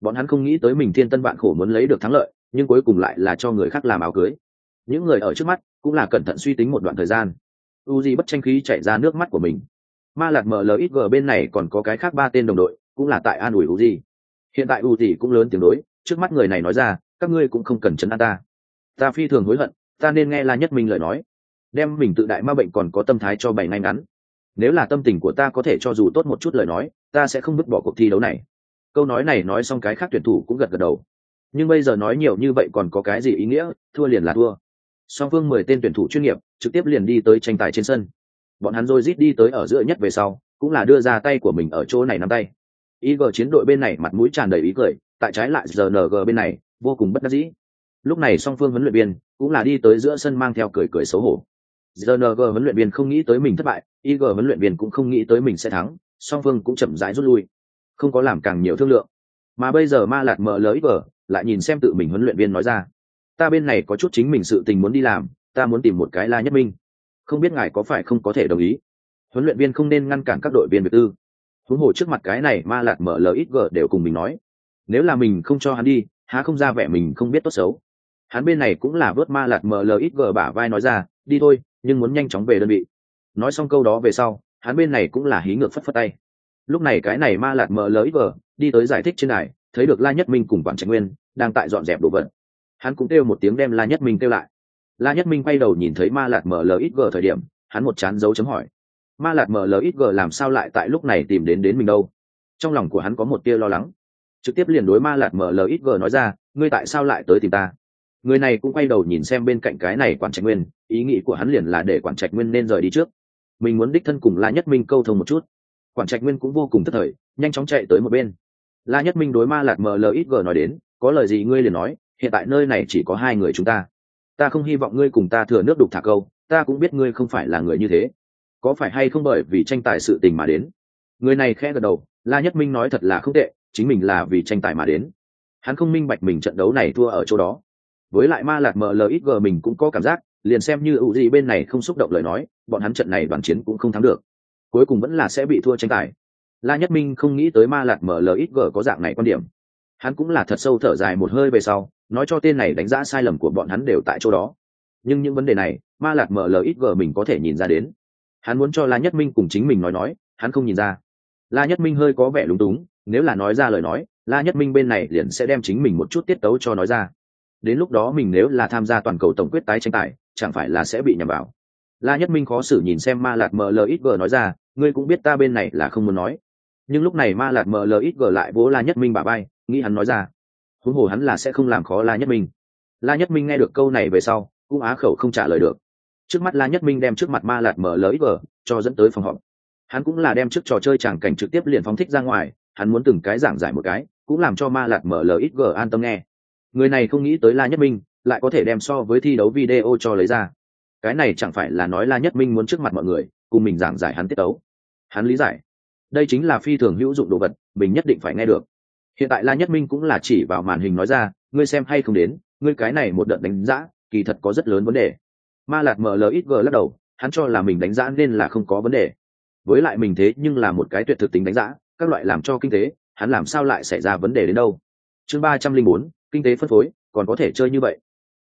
Bọn hắn không nghĩ tới mình thiên tân bạn khổ muốn lấy được thắng lợi, nhưng cuối cùng lại là cho người khác làm áo cưới. Những người ở trước mắt cũng là cẩn thận suy tính một đoạn thời gian. U di bất tranh khí chạy ra nước mắt của mình. Ma lạt mlxg bên này còn có cái khác ba tên đồng đội cũng là tại an ủi u gì hiện tại u di cũng lớn tiếng đối, trước mắt người này nói ra, các ngươi cũng không cần chấn an ta. Ta phi thường hối hận, ta nên nghe la nhất minh lời nói. Đem mình tự đại ma bệnh còn có tâm thái cho bảy ngay ngắn. Nếu là tâm tình của ta có thể cho dù tốt một chút lời nói, ta sẽ không vứt bỏ cuộc thi đấu này. Câu nói này nói xong cái khác tuyển thủ cũng gật gật đầu. Nhưng bây giờ nói nhiều như vậy còn có cái gì ý nghĩa? Thua liền là thua. Song phương mười tên tuyển thủ chuyên nghiệp trực tiếp liền đi tới tranh tài trên sân. Bọn hắn rồi rít đi tới ở giữa nhất về sau, cũng là đưa ra tay của mình ở chỗ này nắm tay ig chiến đội bên này mặt mũi tràn đầy ý cười, tại trái lại rng bên này, vô cùng bất đắc dĩ. Lúc này song phương huấn luyện viên cũng là đi tới giữa sân mang theo cười cười xấu hổ. Rng huấn luyện viên không nghĩ tới mình thất bại ig huấn luyện viên cũng không nghĩ tới mình sẽ thắng, song phương cũng chậm rãi rút lui. Không có làm càng nhiều thương lượng. Mà bây giờ ma lạt mở lỡ vở lại nhìn xem tự mình huấn luyện viên nói ra, ta bên này có chút chính mình sự tình muốn đi làm, ta muốn tìm một cái la nhất minh. Không biết ngài có phải không có thể đồng ý? Huấn luyện viên không nên ngăn cản các đội viên biệt tư huống hồ trước mặt cái này ma lạt mở lời ít gờ đều cùng mình nói, nếu là mình không cho hắn đi, há không ra vẻ mình không biết tốt xấu. Hắn bên này cũng là vớt ma lạt mở lời ít gờ bả vai nói ra, đi thôi, nhưng muốn nhanh chóng về đơn vị. Nói xong câu đó về sau, hắn bên này cũng là hí ngược phất phất tay. Lúc này cái này ma lạt mở lời ít gờ đi tới giải thích trên đài, thấy được la nhất minh cùng quản trạch nguyên đang tại dọn dẹp đồ vật. Hắn cũng kêu một tiếng đem la nhất minh kêu lại. La nhất minh quay đầu nhìn thấy ma lạt mở lời ít gờ thời điểm, hắn một chán dấu chấm hỏi ma lạt Mờ lờ ít làm sao lại tại lúc này tìm đến đến mình đâu? Trong lòng của hắn có một tia lo lắng. Trực tiếp liền đối ma lạt Mờ lờ ít nói ra, ngươi tại sao lại tới tìm ta? Người này cũng quay đầu nhìn xem bên cạnh cái này quản trạch nguyên, ý nghĩ của hắn liền là để quản trạch nguyên nên rời đi trước. Mình muốn đích thân cùng la nhất minh câu thông một chút. Quản trạch nguyên cũng vô cùng thất thời, nhanh chóng chạy tới một bên. La nhất minh đối ma lạt Mờ lờ ít nói đến, có lời gì ngươi liền nói, hiện tại nơi này chỉ có hai người chúng ta. Ta không hy vọng ngươi cùng ta thừa nước đục thả câu, ta cũng biết ngươi không phải là người như thế có phải hay không bởi vì tranh tài sự tình mà đến? Người này khẽ gật đầu, la nhất minh nói thật là không tệ, chính mình là vì tranh tài mà đến. Hắn không minh bạch mình trận đấu này thua ở chỗ đó. Với lại ma lạc mlxg mình cũng có cảm giác, liền xem như ưu gì bên này không xúc động lời nói, bọn hắn trận này đoàn chiến cũng không thắng được. Cuối cùng vẫn là sẽ bị thua tranh tài. La nhất minh không nghĩ tới ma lạc mlxg có dạng này quan điểm. Hắn cũng là thật sâu thở dài một hơi về sau, nói cho tên này đánh giá sai lầm của bọn hắn đều tại chỗ đó. Nhưng những vấn đề này, ma lạc mở lời ít gờ mình có thể nhìn ra đến hắn muốn cho la nhất minh cùng chính mình nói nói, hắn không nhìn ra. La nhất minh hơi có vẻ lúng túng, nếu là nói ra lời nói, la nhất minh bên này liền sẽ đem chính mình một chút tiết tấu cho nói ra. Đến lúc đó mình nếu là tham gia toàn cầu tổng quyết tái tranh tài, chẳng phải là sẽ bị nhầm vào. La nhất minh khó xử nhìn xem ma lạc mờ lờ ít gờ nói ra, ngươi cũng biết ta bên này là không muốn nói. Nhưng lúc này ma lạc mờ lờ ít gờ lại vỗ la nhất minh bà bay nghĩ hắn nói ra, huống hồ hắn là sẽ không làm khó la nhất minh. La nhất minh nghe được câu này về sau, cũng á khẩu không trả lời được trước mắt la nhất minh đem trước mặt ma lạt mở lới vờ cho dẫn tới phòng họp. Hắn cũng là đem trước trò chơi chẳng cảnh trực tiếp liền phóng thích ra ngoài, hắn muốn từng cái giảng giải một cái, cũng làm cho ma lạt mở lời ít gờ an tâm nghe. Người này không nghĩ tới la nhất minh, lại có thể đem so với thi đấu video cho lấy ra. Cái này chẳng phải là nói la nhất minh muốn trước mặt mọi người, cùng mình giảng giải hắn tiết tấu. Hắn lý giải. Đây chính là phi thường hữu dụng đồ vật, mình nhất định phải nghe được. Hiện tại la nhất minh cũng là chỉ vào màn hình nói ra, ngươi xem hay không đến, ngươi cái này một đợt đánh giá, kỳ thật có rất lớn vấn đề ma lạt mlxg lắc đầu, hắn cho là mình đánh giá nên là không có vấn đề. Với lại mình thế nhưng là một cái tuyệt thực tính đánh giá, các loại làm cho kinh tế, hắn làm sao lại xảy ra vấn đề đến đâu? Chương ba trăm linh bốn, kinh tế phân phối, còn có thể chơi như vậy.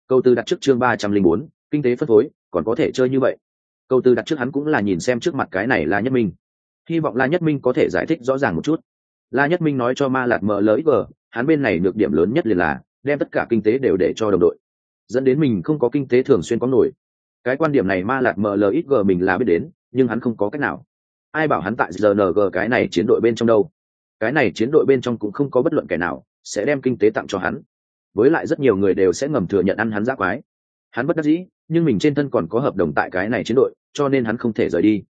Câu tư đặt trước chương ba trăm linh bốn, kinh tế phân phối, còn có thể chơi như vậy. Câu tư đặt trước hắn cũng là nhìn xem trước mặt cái này là nhất minh. Hy vọng la nhất minh có thể giải thích rõ ràng một chút. La nhất minh nói cho ma lạt mờ lỡ vờ hắn bên này được điểm lớn nhất liền là đem tất cả kinh tế đều để cho đồng đội. Dẫn đến mình không có kinh tế thường xuyên có nổi cái quan điểm này ma lạt mờ lỡ ít mình là biết đến, nhưng hắn không có cách nào. Ai bảo hắn tại rng cái này chiến đội bên trong đâu? Cái này chiến đội bên trong cũng không có bất luận kẻ nào sẽ đem kinh tế tặng cho hắn. Với lại rất nhiều người đều sẽ ngầm thừa nhận ăn hắn giác quái. Hắn bất đắc dĩ, nhưng mình trên thân còn có hợp đồng tại cái này chiến đội, cho nên hắn không thể rời đi.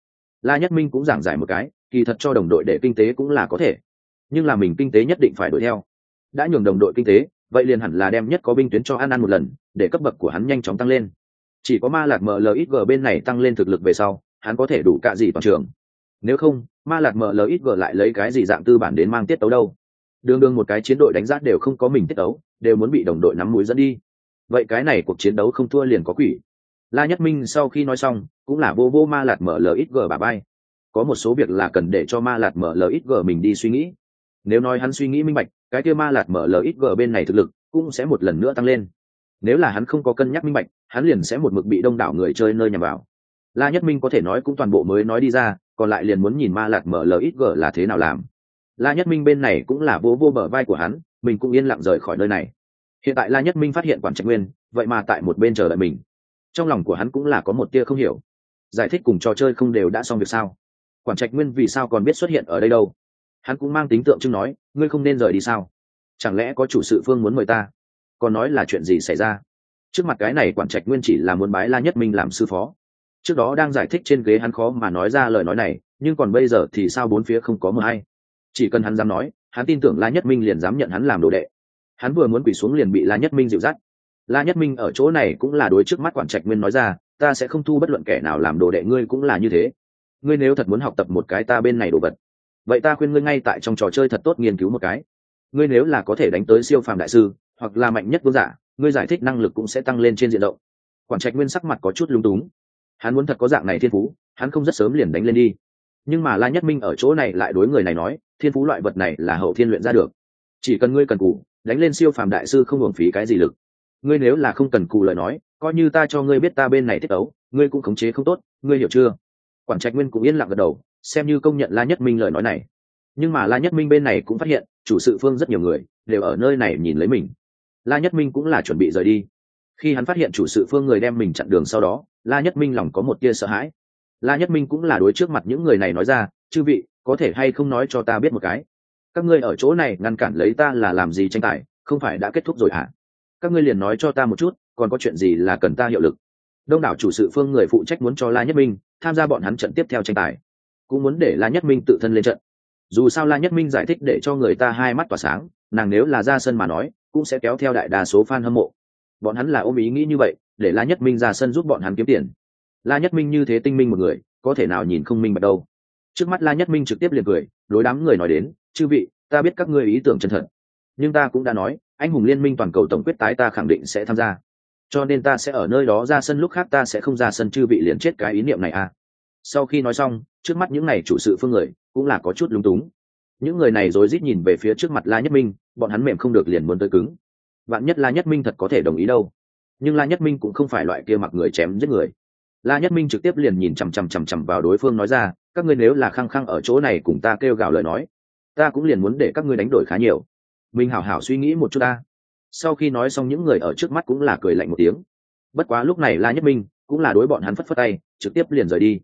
La nhất minh cũng giảng giải một cái, kỳ thật cho đồng đội để kinh tế cũng là có thể. Nhưng là mình kinh tế nhất định phải đuổi theo. Đã nhường đồng đội kinh tế, vậy liền hẳn là đem nhất có binh tuyến cho ăn ăn một lần, để cấp bậc của hắn nhanh chóng tăng lên chỉ có ma lạc mlxg bên này tăng lên thực lực về sau, hắn có thể đủ cạ gì toàn trường. Nếu không, ma lạc mlxg lại lấy cái gì dạng tư bản đến mang tiết tấu đâu? Đương đương một cái chiến đội đánh giá đều không có mình tiết tấu, đều muốn bị đồng đội nắm mũi dẫn đi. Vậy cái này cuộc chiến đấu không thua liền có quỷ. La nhất minh sau khi nói xong, cũng là vô vô ma lạt mở lxg bà bay. Có một số việc là cần để cho ma lạt mở lxg mình đi suy nghĩ. Nếu nói hắn suy nghĩ minh bạch, cái kia ma lạt mở lxg bên này thực lực cũng sẽ một lần nữa tăng lên nếu là hắn không có cân nhắc minh bạch, hắn liền sẽ một mực bị đông đảo người chơi nơi nhằm vào. La nhất minh có thể nói cũng toàn bộ mới nói đi ra, còn lại liền muốn nhìn ma lạt mở lxg là thế nào làm. La nhất minh bên này cũng là vô vô bờ vai của hắn, mình cũng yên lặng rời khỏi nơi này. Hiện tại la nhất minh phát hiện quản trạch nguyên, vậy mà tại một bên chờ đợi mình. Trong lòng của hắn cũng là có một tia không hiểu. Giải thích cùng trò chơi không đều đã xong việc sao? Quản trạch nguyên vì sao còn biết xuất hiện ở đây đâu? Hắn cũng mang tính tượng trưng nói, ngươi không nên rời đi sao? Chẳng lẽ có chủ sự phương muốn mời ta? Còn nói là chuyện gì xảy ra? Trước mặt cái này quản trạch nguyên chỉ là muốn bái la nhất minh làm sư phó. Trước đó đang giải thích trên ghế hắn khó mà nói ra lời nói này, nhưng còn bây giờ thì sao bốn phía không có mờ hay? Chỉ cần hắn dám nói, hắn tin tưởng la nhất minh liền dám nhận hắn làm đồ đệ. Hắn vừa muốn quỳ xuống liền bị la nhất minh dịu dắt. La nhất minh ở chỗ này cũng là đối trước mắt quản trạch nguyên nói ra, ta sẽ không thu bất luận kẻ nào làm đồ đệ, ngươi cũng là như thế. Ngươi nếu thật muốn học tập một cái ta bên này đồ vật, vậy ta khuyên ngươi ngay tại trong trò chơi thật tốt nghiên cứu một cái. Ngươi nếu là có thể đánh tới siêu phàm đại sư hoặc là mạnh nhất vương giả, ngươi giải thích năng lực cũng sẽ tăng lên trên diện rộng. Quản trạch nguyên sắc mặt có chút lung túng. Hắn muốn thật có dạng này thiên phú, hắn không rất sớm liền đánh lên đi. Nhưng mà la nhất minh ở chỗ này lại đối người này nói, thiên phú loại vật này là hậu thiên luyện ra được. Chỉ cần ngươi cần cù, đánh lên siêu phàm đại sư không hưởng phí cái gì lực. Ngươi nếu là không cần cù lời nói, coi như ta cho ngươi biết ta bên này tiết ấu ngươi cũng khống chế không tốt, ngươi hiểu chưa? Quản trạch nguyên cũng yên lặng gật đầu, xem như công nhận la nhất minh lời nói này. Nhưng mà la nhất minh bên này cũng phát hiện, chủ sự phương rất nhiều người, đều ở nơi này nhìn lấy mình la nhất minh cũng là chuẩn bị rời đi. Khi hắn phát hiện chủ sự phương người đem mình chặn đường sau đó, la nhất minh lòng có một tia sợ hãi. La nhất minh cũng là đối trước mặt những người này nói ra, chư vị, có thể hay không nói cho ta biết một cái? Các ngươi ở chỗ này ngăn cản lấy ta là làm gì tranh tài? Không phải đã kết thúc rồi hả? Các ngươi liền nói cho ta một chút, còn có chuyện gì là cần ta hiệu lực? Đông đảo chủ sự phương người phụ trách muốn cho la nhất minh tham gia bọn hắn trận tiếp theo tranh tài, cũng muốn để la nhất minh tự thân lên trận. Dù sao la nhất minh giải thích để cho người ta hai mắt tỏa sáng, nàng nếu là ra sân mà nói cũng sẽ kéo theo đại đa số fan hâm mộ. Bọn hắn là ôm ý nghĩ như vậy, để la nhất minh ra sân giúp bọn hắn kiếm tiền. La nhất minh như thế tinh minh một người, có thể nào nhìn không minh bạch đâu. Trước mắt la nhất minh trực tiếp liền cười, đối đám người nói đến, chư vị, ta biết các ngươi ý tưởng chân thật, nhưng ta cũng đã nói, anh hùng liên minh toàn cầu tổng quyết tái ta khẳng định sẽ tham gia. Cho nên ta sẽ ở nơi đó ra sân lúc khác ta sẽ không ra sân chư vị liền chết cái ý niệm này à. Sau khi nói xong, trước mắt những này chủ sự phương người cũng là có chút lúng túng những người này rối rít nhìn về phía trước mặt la nhất minh, bọn hắn mềm không được liền muốn tới cứng. Bạn nhất la nhất minh thật có thể đồng ý đâu. Nhưng la nhất minh cũng không phải loại kia mặc người chém giết người. La nhất minh trực tiếp liền nhìn chằm chằm chằm chằm vào đối phương nói ra, các ngươi nếu là khăng khăng ở chỗ này cùng ta kêu gào lời nói, ta cũng liền muốn để các ngươi đánh đổi khá nhiều. Mình hảo hảo suy nghĩ một chút ta. Sau khi nói xong những người ở trước mắt cũng là cười lạnh một tiếng. Bất quá lúc này la nhất minh cũng là đối bọn hắn phất phất tay, trực tiếp liền rời đi.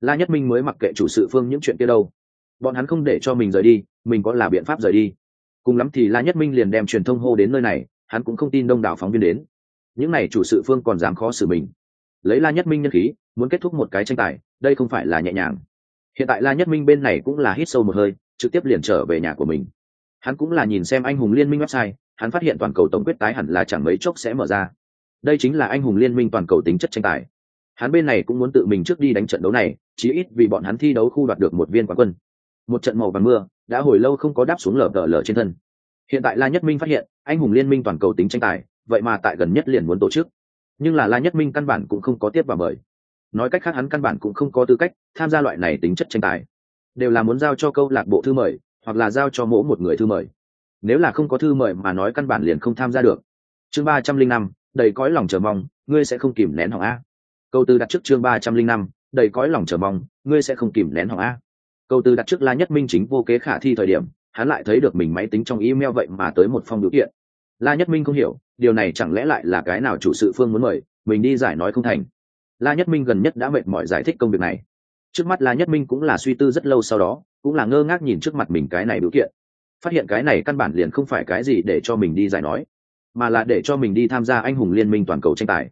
La nhất minh mới mặc kệ chủ sự phương những chuyện kia đâu bọn hắn không để cho mình rời đi, mình có là biện pháp rời đi. Cùng lắm thì la nhất minh liền đem truyền thông hô đến nơi này, hắn cũng không tin đông đảo phóng viên đến. Những n à y chủ sự phương còn dám khó xử mình. Lấy la nhất minh nhân khí, muốn kết thúc một cái tranh tài, đây không phải là nhẹ nhàng. Hiện tại la nhất minh bên này cũng là hít sâu một hơi, trực tiếp liền trở về nhà của mình. Hắn cũng là nhìn xem anh hùng liên minh website, hắn phát hiện toàn cầu tổng quyết tái hẳn là chẳng mấy chốc sẽ mở ra. Đây chính là anh hùng liên minh toàn cầu tính chất tranh tài. Hắn bên này cũng muốn tự mình trước đi đánh trận đấu này, chí ít vì bọn hắn thi đấu khu đoạt được một viên quán quân một trận màu vàng mưa đã hồi lâu không có đáp xuống lở tờ lở trên thân. Hiện tại la nhất minh phát hiện, anh hùng liên minh toàn cầu tính tranh tài, vậy mà tại gần nhất liền muốn tổ chức. Nhưng là la nhất minh căn bản cũng không có tiếp và mời. Nói cách khác hắn căn bản cũng không có tư cách tham gia loại này tính chất tranh tài. Đều là muốn giao cho câu lạc bộ thư mời, hoặc là giao cho mỗi một người thư mời. Nếu là không có thư mời mà nói căn bản liền không tham gia được. Chương ba trăm linh năm, đầy cõi lòng chờ mong, ngươi sẽ không kìm nén hỏng a. Câu tư đặt trước chương ba trăm linh năm, đầy cõi lòng chờ mong, ngươi sẽ không kìm nén hỏng a câu tư đặt trước la nhất minh chính vô kế khả thi thời điểm, hắn lại thấy được mình máy tính trong email vậy mà tới một phong biểu kiện. La nhất minh không hiểu, điều này chẳng lẽ lại là cái nào chủ sự phương muốn mời, mình đi giải nói không thành. La nhất minh gần nhất đã mệt mỏi giải thích công việc này. Trước mắt la nhất minh cũng là suy tư rất lâu sau đó, cũng là ngơ ngác nhìn trước mặt mình cái này biểu kiện. Phát hiện cái này căn bản liền không phải cái gì để cho mình đi giải nói, mà là để cho mình đi tham gia anh hùng liên minh toàn cầu tranh tài.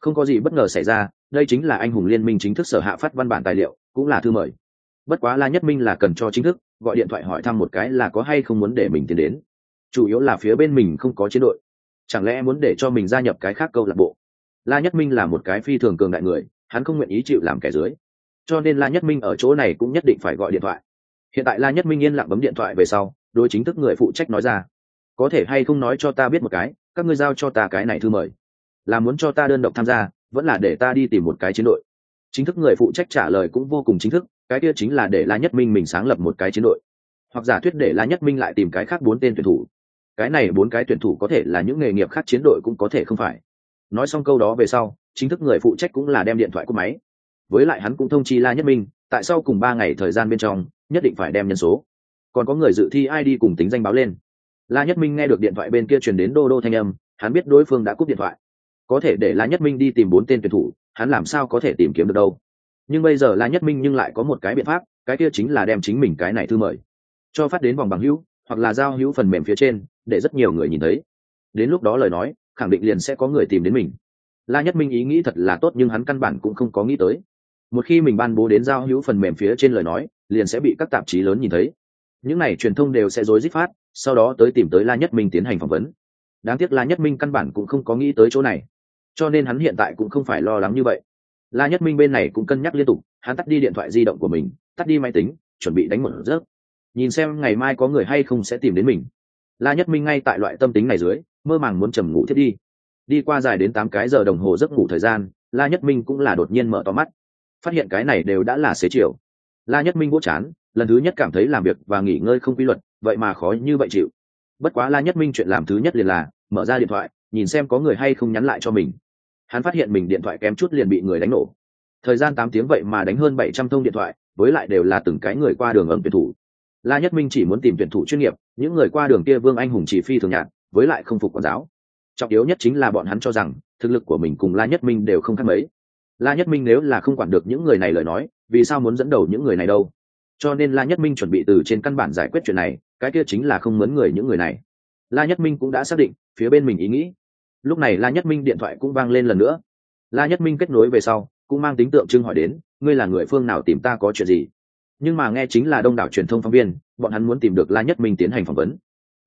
Không có gì bất ngờ xảy ra, đây chính là anh hùng liên minh chính thức sở hạ phát văn bản tài liệu, cũng là thư mời bất quá la nhất minh là cần cho chính thức, gọi điện thoại hỏi thăm một cái là có hay không muốn để mình tiến đến. Chủ yếu là phía bên mình không có chiến đội. Chẳng lẽ muốn để cho mình gia nhập cái khác câu lạc bộ? La nhất minh là một cái phi thường cường đại người, hắn không nguyện ý chịu làm kẻ dưới. Cho nên la nhất minh ở chỗ này cũng nhất định phải gọi điện thoại. Hiện tại la nhất minh yên lặng bấm điện thoại về sau đôi chính thức người phụ trách nói ra. Có thể hay không nói cho ta biết một cái, các ngươi giao cho ta cái này thư mời. Là muốn cho ta đơn độc tham gia, vẫn là để ta đi tìm một cái chiến đội. Chính thức người phụ trách trả lời cũng vô cùng chính thức cái kia chính là để la nhất minh mình sáng lập một cái chiến đội. Hoặc giả thuyết để la nhất minh lại tìm cái khác bốn tên tuyển thủ. Cái này bốn cái tuyển thủ có thể là những nghề nghiệp khác chiến đội cũng có thể không phải. Nói xong câu đó về sau, chính thức người phụ trách cũng là đem điện thoại của máy. Với lại hắn cũng thông chi la nhất minh, tại sao cùng ba ngày thời gian bên trong, nhất định phải đem nhân số. Còn có người dự thi id cùng tính danh báo lên. La nhất minh nghe được điện thoại bên kia truyền đến đô đô thanh âm, hắn biết đối phương đã cúp điện thoại. Có thể để la nhất minh đi tìm bốn tên tuyển thủ, hắn làm sao có thể tìm kiếm được đâu? Nhưng bây giờ la nhất minh nhưng lại có một cái biện pháp, cái kia chính là đem chính mình cái này thư mời. Cho phát đến vòng bằng hữu, hoặc là giao hữu phần mềm phía trên, để rất nhiều người nhìn thấy. Đến lúc đó lời nói, khẳng định liền sẽ có người tìm đến mình. La nhất minh ý nghĩ thật là tốt nhưng hắn căn bản cũng không có nghĩ tới. Một khi mình ban bố đến giao hữu phần mềm phía trên lời nói, liền sẽ bị các tạp chí lớn nhìn thấy. Những này truyền thông đều sẽ dối dích phát, sau đó tới tìm tới la nhất minh tiến hành phỏng vấn. Đáng tiếc la nhất minh căn bản cũng không có nghĩ tới chỗ này. Cho nên hắn hiện tại cũng không phải lo lắng như vậy la nhất minh bên này cũng cân nhắc liên tục, hắn tắt đi điện thoại di động của mình, tắt đi máy tính, chuẩn bị đánh một rớt nhìn xem ngày mai có người hay không sẽ tìm đến mình. La nhất minh ngay tại loại tâm tính này dưới, mơ màng muốn trầm ngủ thiết đi. Đi qua dài đến tám cái giờ đồng hồ giấc ngủ thời gian, la nhất minh cũng là đột nhiên mở to mắt. Phát hiện cái này đều đã là xế chiều. La nhất minh vỗ chán, lần thứ nhất cảm thấy làm việc và nghỉ ngơi không quy luật, vậy mà khó như vậy chịu. Bất quá la nhất minh chuyện làm thứ nhất liền là mở ra điện thoại, nhìn xem có người hay không nhắn lại cho mình hắn phát hiện mình điện thoại kém chút liền bị người đánh nổ. Thời gian tám tiếng vậy mà đánh hơn bảy trăm thông điện thoại, với lại đều là từng cái người qua đường ẩm tuyển thủ. La nhất minh chỉ muốn tìm tuyển thủ chuyên nghiệp, những người qua đường kia vương anh hùng chỉ phi thường nhạt, với lại không phục quản giáo. Trọng yếu nhất chính là bọn hắn cho rằng, thực lực của mình cùng la nhất minh đều không khác mấy. La nhất minh nếu là không quản được những người này lời nói, vì sao muốn dẫn đầu những người này đâu? Cho nên la nhất minh chuẩn bị từ trên căn bản giải quyết chuyện này, cái kia chính là không mướn người những người này. La nhất minh cũng đã xác định, phía bên mình ý nghĩ lúc này la nhất minh điện thoại cũng vang lên lần nữa. La nhất minh kết nối về sau, cũng mang tính tượng trưng hỏi đến, ngươi là người phương nào tìm ta có chuyện gì? Nhưng mà nghe chính là đông đảo truyền thông phóng viên, bọn hắn muốn tìm được la nhất minh tiến hành phỏng vấn.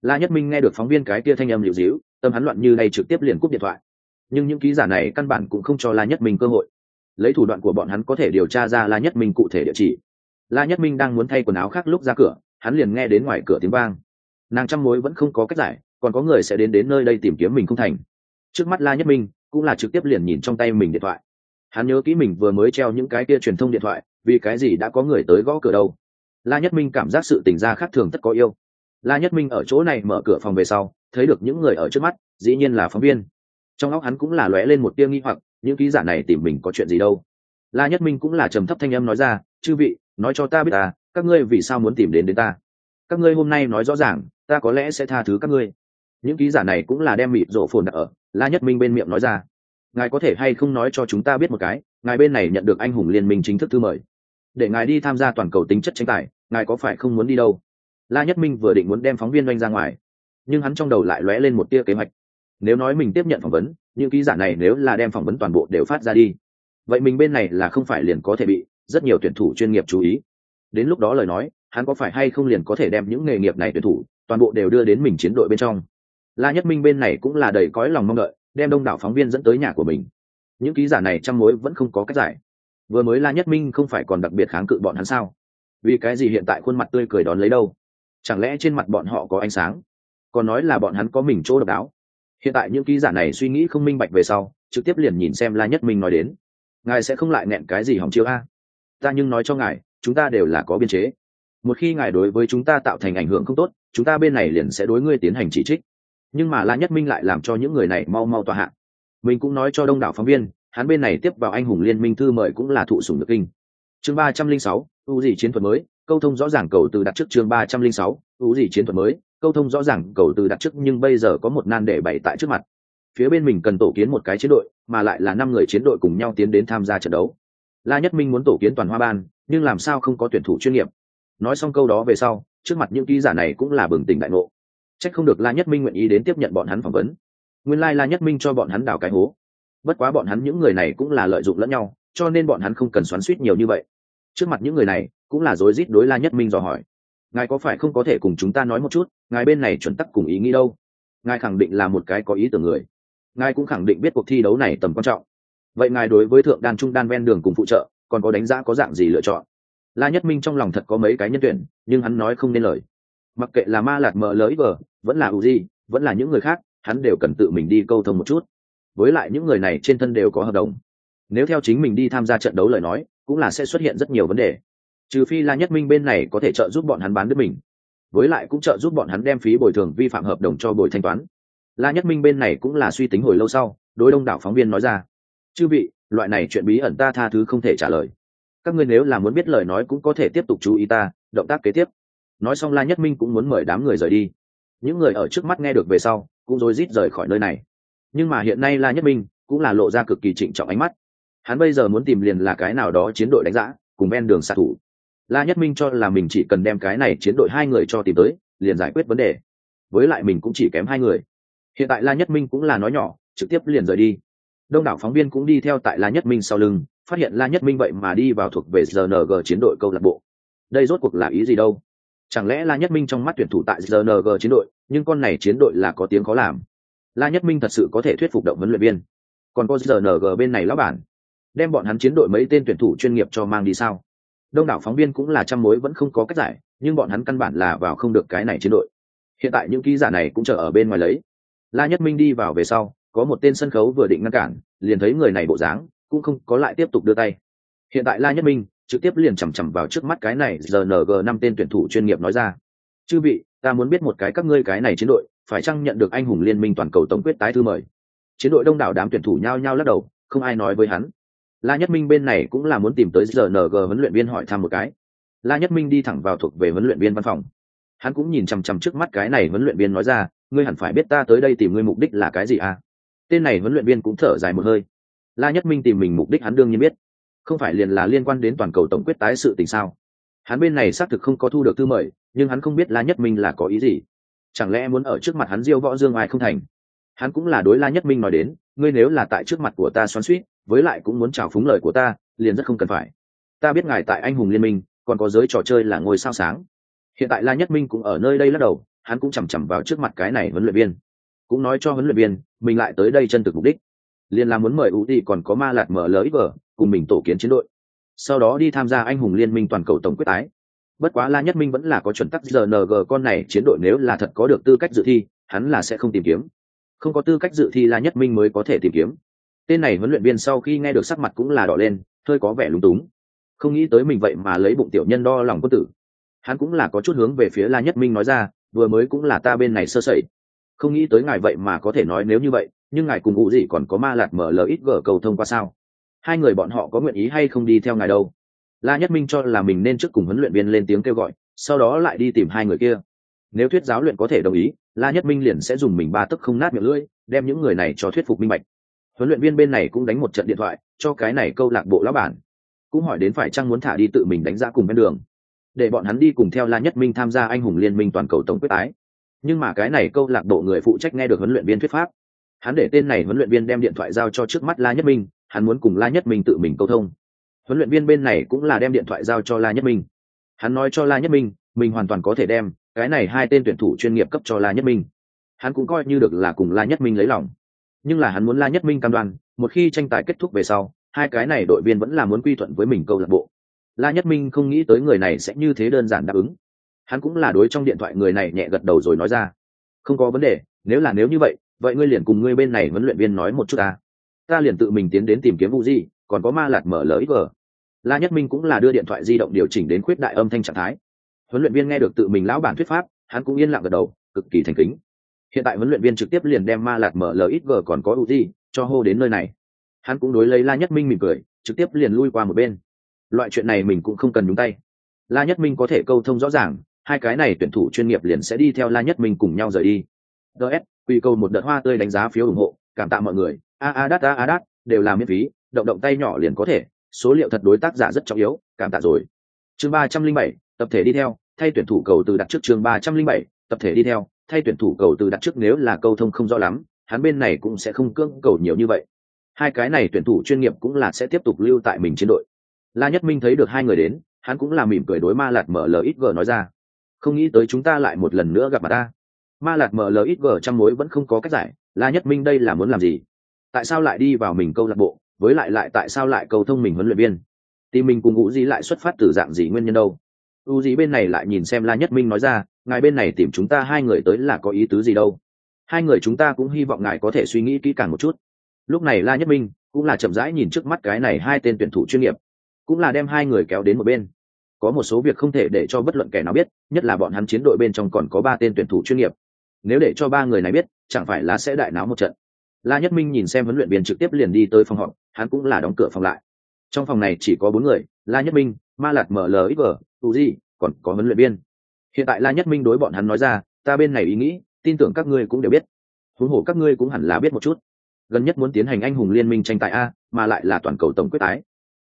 La nhất minh nghe được phóng viên cái kia thanh âm liệu dĩu tâm hắn loạn như đây trực tiếp liền cúp điện thoại. Nhưng những ký giả này căn bản cũng không cho la nhất minh cơ hội. Lấy thủ đoạn của bọn hắn có thể điều tra ra la nhất minh cụ thể địa chỉ. La nhất minh đang muốn thay quần áo khác lúc ra cửa, hắn liền nghe đến ngoài cửa tiếng vang. Nàng trăm mối vẫn không có cách giải, còn có người sẽ đến đến nơi đây tìm kiếm mình không thành trước mắt la nhất minh cũng là trực tiếp liền nhìn trong tay mình điện thoại. Hắn nhớ kỹ mình vừa mới treo những cái kia truyền thông điện thoại, vì cái gì đã có người tới gõ cửa đâu. La nhất minh cảm giác sự tình gia khác thường tất có yêu. La nhất minh ở chỗ này mở cửa phòng về sau, thấy được những người ở trước mắt, dĩ nhiên là phóng viên. Trong óc hắn cũng là lóe lên một tia nghi hoặc, những ký giả này tìm mình có chuyện gì đâu. La nhất minh cũng là trầm thấp thanh âm nói ra, chư vị, nói cho ta biết ta, các ngươi vì sao muốn tìm đến đến ta? Các ngươi hôm nay nói rõ ràng, ta có lẽ sẽ tha thứ các ngươi những ký giả này cũng là đem mịt rổ phồn đặt ở la nhất minh bên miệng nói ra. Ngài có thể hay không nói cho chúng ta biết một cái, ngài bên này nhận được anh hùng liên minh chính thức thư mời. Để ngài đi tham gia toàn cầu tính chất tranh tài, ngài có phải không muốn đi đâu? La nhất minh vừa định muốn đem phóng viên doanh ra ngoài, nhưng hắn trong đầu lại lóe lên một tia kế hoạch. Nếu nói mình tiếp nhận phỏng vấn, những ký giả này nếu là đem phỏng vấn toàn bộ đều phát ra đi, vậy mình bên này là không phải liền có thể bị rất nhiều tuyển thủ chuyên nghiệp chú ý. Đến lúc đó lời nói, hắn có phải hay không liền có thể đem những nghề nghiệp này tuyển thủ toàn bộ đều đưa đến mình chiến đội bên trong? La nhất minh bên này cũng là đầy cõi lòng mong đợi, đem đông đảo phóng viên dẫn tới nhà của mình. Những ký giả này trăm mối vẫn không có cách giải. Vừa mới la nhất minh không phải còn đặc biệt kháng cự bọn hắn sao? Vì cái gì hiện tại khuôn mặt tươi cười đón lấy đâu? Chẳng lẽ trên mặt bọn họ có ánh sáng? Còn nói là bọn hắn có mình chỗ độc đáo. Hiện tại những ký giả này suy nghĩ không minh bạch về sau, trực tiếp liền nhìn xem la nhất minh nói đến. Ngài sẽ không lại nghẹn cái gì hỏng chiếu a? Ta nhưng nói cho ngài, chúng ta đều là có biên chế. Một khi ngài đối với chúng ta tạo thành ảnh hưởng không tốt, chúng ta bên này liền sẽ đối ngươi tiến hành chỉ trích nhưng mà la nhất minh lại làm cho những người này mau mau tòa hạng mình cũng nói cho đông đảo phóng viên, hắn bên này tiếp vào anh hùng liên minh thư mời cũng là thụ sủng được kinh. Chương ba trăm linh sáu, ưu gì chiến thuật mới, câu thông rõ ràng cầu từ đặt trước chương ba trăm linh sáu, ưu gì chiến thuật mới, câu thông rõ ràng cầu từ đặt trước nhưng bây giờ có một nan để bày tại trước mặt. Phía bên mình cần tổ kiến một cái chiến đội, mà lại là năm người chiến đội cùng nhau tiến đến tham gia trận đấu. La nhất minh muốn tổ kiến toàn hoa ban, nhưng làm sao không có tuyển thủ chuyên nghiệp. Nói xong câu đó về sau, trước mặt những ký giả này cũng là bừng tỉnh đại ngộ trách không được la nhất minh nguyện ý đến tiếp nhận bọn hắn phỏng vấn. Nguyên lai、like、la la nhất minh cho bọn hắn đào cái hố. Bất quá bọn hắn những người này cũng là lợi dụng lẫn nhau, cho nên bọn hắn không cần xoắn suýt nhiều như vậy. Trước mặt những người này, cũng là rối rít đối la nhất minh dò hỏi. Ngài có phải không có thể cùng chúng ta nói một chút, ngài bên này chuẩn tắc cùng ý nghĩ đâu? Ngài khẳng định là một cái có ý tưởng người. Ngài cũng khẳng định biết cuộc thi đấu này tầm quan trọng. Vậy ngài đối với thượng đan, trung đan ven đường cùng phụ trợ, còn có đánh giá có dạng gì lựa chọn? La nhất minh trong lòng thật có mấy cái nhân tuyển, nhưng hắn nói không nên lời mặc kệ là ma lạt mờ lới vờ, vẫn là u di vẫn là những người khác, hắn đều cần tự mình đi câu thông một chút. Với lại những người này trên thân đều có hợp đồng. Nếu theo chính mình đi tham gia trận đấu lời nói, cũng là sẽ xuất hiện rất nhiều vấn đề. Trừ phi la nhất minh bên này có thể trợ giúp bọn hắn bán đứt mình. Với lại cũng trợ giúp bọn hắn đem phí bồi thường vi phạm hợp đồng cho bồi thanh toán. La nhất minh bên này cũng là suy tính hồi lâu sau, đối đông đảo phóng viên nói ra. Chư vị, loại này chuyện bí ẩn ta tha thứ không thể trả lời. Các ngươi nếu là muốn biết lời nói cũng có thể tiếp tục chú ý ta, động tác kế tiếp nói xong la nhất minh cũng muốn mời đám người rời đi. Những người ở trước mắt nghe được về sau, cũng rối rít rời khỏi nơi này. Nhưng mà hiện nay la nhất minh cũng là lộ ra cực kỳ trịnh trọng ánh mắt. Hắn bây giờ muốn tìm liền là cái nào đó chiến đội đánh giá cùng ven đường xạ thủ. La nhất minh cho là mình chỉ cần đem cái này chiến đội hai người cho tìm tới, liền giải quyết vấn đề. Với lại mình cũng chỉ kém hai người. Hiện tại la nhất minh cũng là nói nhỏ, trực tiếp liền rời đi. Đông đảo phóng viên cũng đi theo tại la nhất minh sau lưng, phát hiện la nhất minh vậy mà đi vào thuộc về rng chiến đội câu lạc bộ. Đây rốt cuộc là ý gì đâu? Chẳng lẽ la nhất minh trong mắt tuyển thủ tại rng chiến đội, nhưng con này chiến đội là có tiếng khó làm? La nhất minh thật sự có thể thuyết phục động huấn luyện viên. Còn có rng bên này lão bản, đem bọn hắn chiến đội mấy tên tuyển thủ chuyên nghiệp cho mang đi sao? Đông đảo phóng viên cũng là trăm mối vẫn không có cách giải, nhưng bọn hắn căn bản là vào không được cái này chiến đội. Hiện tại những ký giả này cũng chờ ở bên ngoài lấy. La nhất minh đi vào về sau, có một tên sân khấu vừa định ngăn cản, liền thấy người này bộ dáng, cũng không có lại tiếp tục đưa tay. Hiện tại la nhất minh trực tiếp liền chằm chằm vào trước mắt cái này rng năm tên tuyển thủ chuyên nghiệp nói ra. Chư vị, ta muốn biết một cái các ngươi cái này chiến đội, phải chăng nhận được anh hùng liên minh toàn cầu tổng quyết tái thư mời? Chiến đội đông đảo đám tuyển thủ nhao nhao lắc đầu, không ai nói với hắn. La nhất minh bên này cũng là muốn tìm tới rng huấn luyện viên hỏi thăm một cái. La nhất minh đi thẳng vào thuộc về huấn luyện viên văn phòng. Hắn cũng nhìn chằm chằm trước mắt cái này huấn luyện viên nói ra, ngươi hẳn phải biết ta tới đây tìm ngươi mục đích là cái gì à? Tên này huấn luyện viên cũng thở dài một hơi. La nhất minh tìm mình mục đích hắn đương nhiên biết không phải liền là liên quan đến toàn cầu tổng quyết tái sự tình sao? Hắn bên này xác thực không có thu được thư mời, nhưng hắn không biết la nhất minh là có ý gì. Chẳng lẽ muốn ở trước mặt hắn diêu võ dương ai không thành? Hắn cũng là đối la nhất minh nói đến, ngươi nếu là tại trước mặt của ta xoắn suýt với lại cũng muốn trào phúng lời của ta, liền rất không cần phải. Ta biết ngài tại anh hùng liên minh, còn có giới trò chơi là ngôi sao sáng. Hiện tại la nhất minh cũng ở nơi đây lắc đầu, hắn cũng chằm chằm vào trước mặt cái này huấn luyện viên. Cũng nói cho huấn luyện viên, mình lại tới đây chân thực mục đích. Liền là muốn mời ưu ti còn có ma lạt mở lỡ vở cùng mình tổ kiến chiến đội. Sau đó đi tham gia anh hùng liên minh toàn cầu tổng quyết tái. Bất quá la nhất minh vẫn là có chuẩn tắc rng con này chiến đội nếu là thật có được tư cách dự thi, hắn là sẽ không tìm kiếm. Không có tư cách dự thi la nhất minh mới có thể tìm kiếm. Tên này huấn luyện viên sau khi nghe được sắc mặt cũng là đỏ lên, hơi có vẻ lúng túng. Không nghĩ tới mình vậy mà lấy bụng tiểu nhân đo lòng quân tử. Hắn cũng là có chút hướng về phía la nhất minh nói ra, vừa mới cũng là ta bên này sơ sẩy. Không nghĩ tới ngài vậy mà có thể nói nếu như vậy, nhưng ngài cùng ngụ gì còn có ma lạt mở lời ít gở cầu thông qua sao? Hai người bọn họ có nguyện ý hay không đi theo ngài đâu. La nhất minh cho là mình nên trước cùng huấn luyện viên lên tiếng kêu gọi, sau đó lại đi tìm hai người kia. Nếu thuyết giáo luyện có thể đồng ý, la nhất minh liền sẽ dùng mình ba tức không nát miệng lưỡi, đem những người này cho thuyết phục minh bạch. Huấn luyện viên bên này cũng đánh một trận điện thoại, cho cái này câu lạc bộ lão bản. Cũng hỏi đến phải chăng muốn thả đi tự mình đánh giá cùng bên đường. Để bọn hắn đi cùng theo la nhất minh tham gia anh hùng liên minh toàn cầu tổng quyết tái. Nhưng mà cái này câu lạc bộ người phụ trách nghe được huấn luyện viên thuyết pháp. Hắn để tên này huấn luyện viên đem điện thoại giao cho trước mắt la nhất minh hắn muốn cùng la nhất minh tự mình câu thông. Huấn luyện viên bên này cũng là đem điện thoại giao cho la nhất minh. Hắn nói cho la nhất minh, mình hoàn toàn có thể đem cái này hai tên tuyển thủ chuyên nghiệp cấp cho la nhất minh. Hắn cũng coi như được là cùng la nhất minh lấy lòng. Nhưng là hắn muốn la nhất minh cam đoan, một khi tranh tài kết thúc về sau, hai cái này đội viên vẫn là muốn quy thuận với mình câu lạc bộ. La nhất minh không nghĩ tới người này sẽ như thế đơn giản đáp ứng. Hắn cũng là đối trong điện thoại người này nhẹ gật đầu rồi nói ra. Không có vấn đề, nếu là nếu như vậy vậy ngươi liền cùng ngươi bên này huấn luyện viên nói một chút ta ta liền tự mình tiến đến tìm kiếm vụ gì còn có ma lạt mở lời vờ la nhất minh cũng là đưa điện thoại di động điều chỉnh đến khuyết đại âm thanh trạng thái. Huấn luyện viên nghe được tự mình lão bản thuyết pháp, hắn cũng yên lặng gật đầu, cực kỳ thành kính. Hiện tại huấn luyện viên trực tiếp liền đem ma lạt mở lời vờ còn có gì cho hô đến nơi này. Hắn cũng đối lấy la nhất minh mỉm cười, trực tiếp liền lui qua một bên. Loại chuyện này mình cũng không cần nhúng tay. La nhất minh có thể câu thông rõ ràng, hai cái này tuyển thủ chuyên nghiệp liền sẽ đi theo la nhất minh cùng nhau rời đi. Ts quy câu một đợt hoa tươi đánh giá phiếu ủng hộ, cảm tạ mọi người a a, đát, a a, đát, đều là miễn phí, động động tay nhỏ liền có thể. Số liệu thật đối tác giả rất trọng yếu, cảm tạ rồi. Chương ba trăm linh bảy, tập thể đi theo, thay tuyển thủ cầu từ đặt trước chương ba trăm linh bảy, tập thể đi theo, thay tuyển thủ cầu từ đặt trước nếu là câu thông không rõ lắm, hắn bên này cũng sẽ không cưỡng cầu nhiều như vậy. Hai cái này tuyển thủ chuyên nghiệp cũng là sẽ tiếp tục lưu tại mình chiến đội. La nhất minh thấy được hai người đến, hắn cũng là mỉm cười đối ma lạt mở lời ít g nói ra. Không nghĩ tới chúng ta lại một lần nữa gặp mặt ta. Ma lạt mở lời ít g trong mối vẫn không có cách giải, la nhất minh đây là muốn làm gì? Tại sao lại đi vào mình câu lạc bộ, với lại lại tại sao lại cầu thông mình huấn luyện viên? Thì mình cùng ngũ di lại xuất phát từ dạng gì nguyên nhân đâu? U di bên này lại nhìn xem la nhất minh nói ra, ngài bên này tìm chúng ta hai người tới là có ý tứ gì đâu? Hai người chúng ta cũng hy vọng ngài có thể suy nghĩ kỹ càng một chút. Lúc này la nhất minh cũng là chậm rãi nhìn trước mắt cái này hai tên tuyển thủ chuyên nghiệp, cũng là đem hai người kéo đến một bên. Có một số việc không thể để cho bất luận kẻ nào biết, nhất là bọn hắn chiến đội bên trong còn có ba tên tuyển thủ chuyên nghiệp. Nếu để cho ba người này biết, chẳng phải là sẽ đại náo một trận la nhất minh nhìn xem huấn luyện viên trực tiếp liền đi tới phòng họp, hắn cũng là đóng cửa phòng lại. Trong phòng này chỉ có bốn người, la nhất minh, ma lạt mlxg tu di, còn có huấn luyện viên. Hiện tại la nhất minh đối bọn hắn nói ra, ta bên này ý nghĩ, tin tưởng các ngươi cũng đều biết. Huống hồ các ngươi cũng hẳn là biết một chút. Gần nhất muốn tiến hành anh hùng liên minh tranh tài a, mà lại là toàn cầu tổng quyết tái.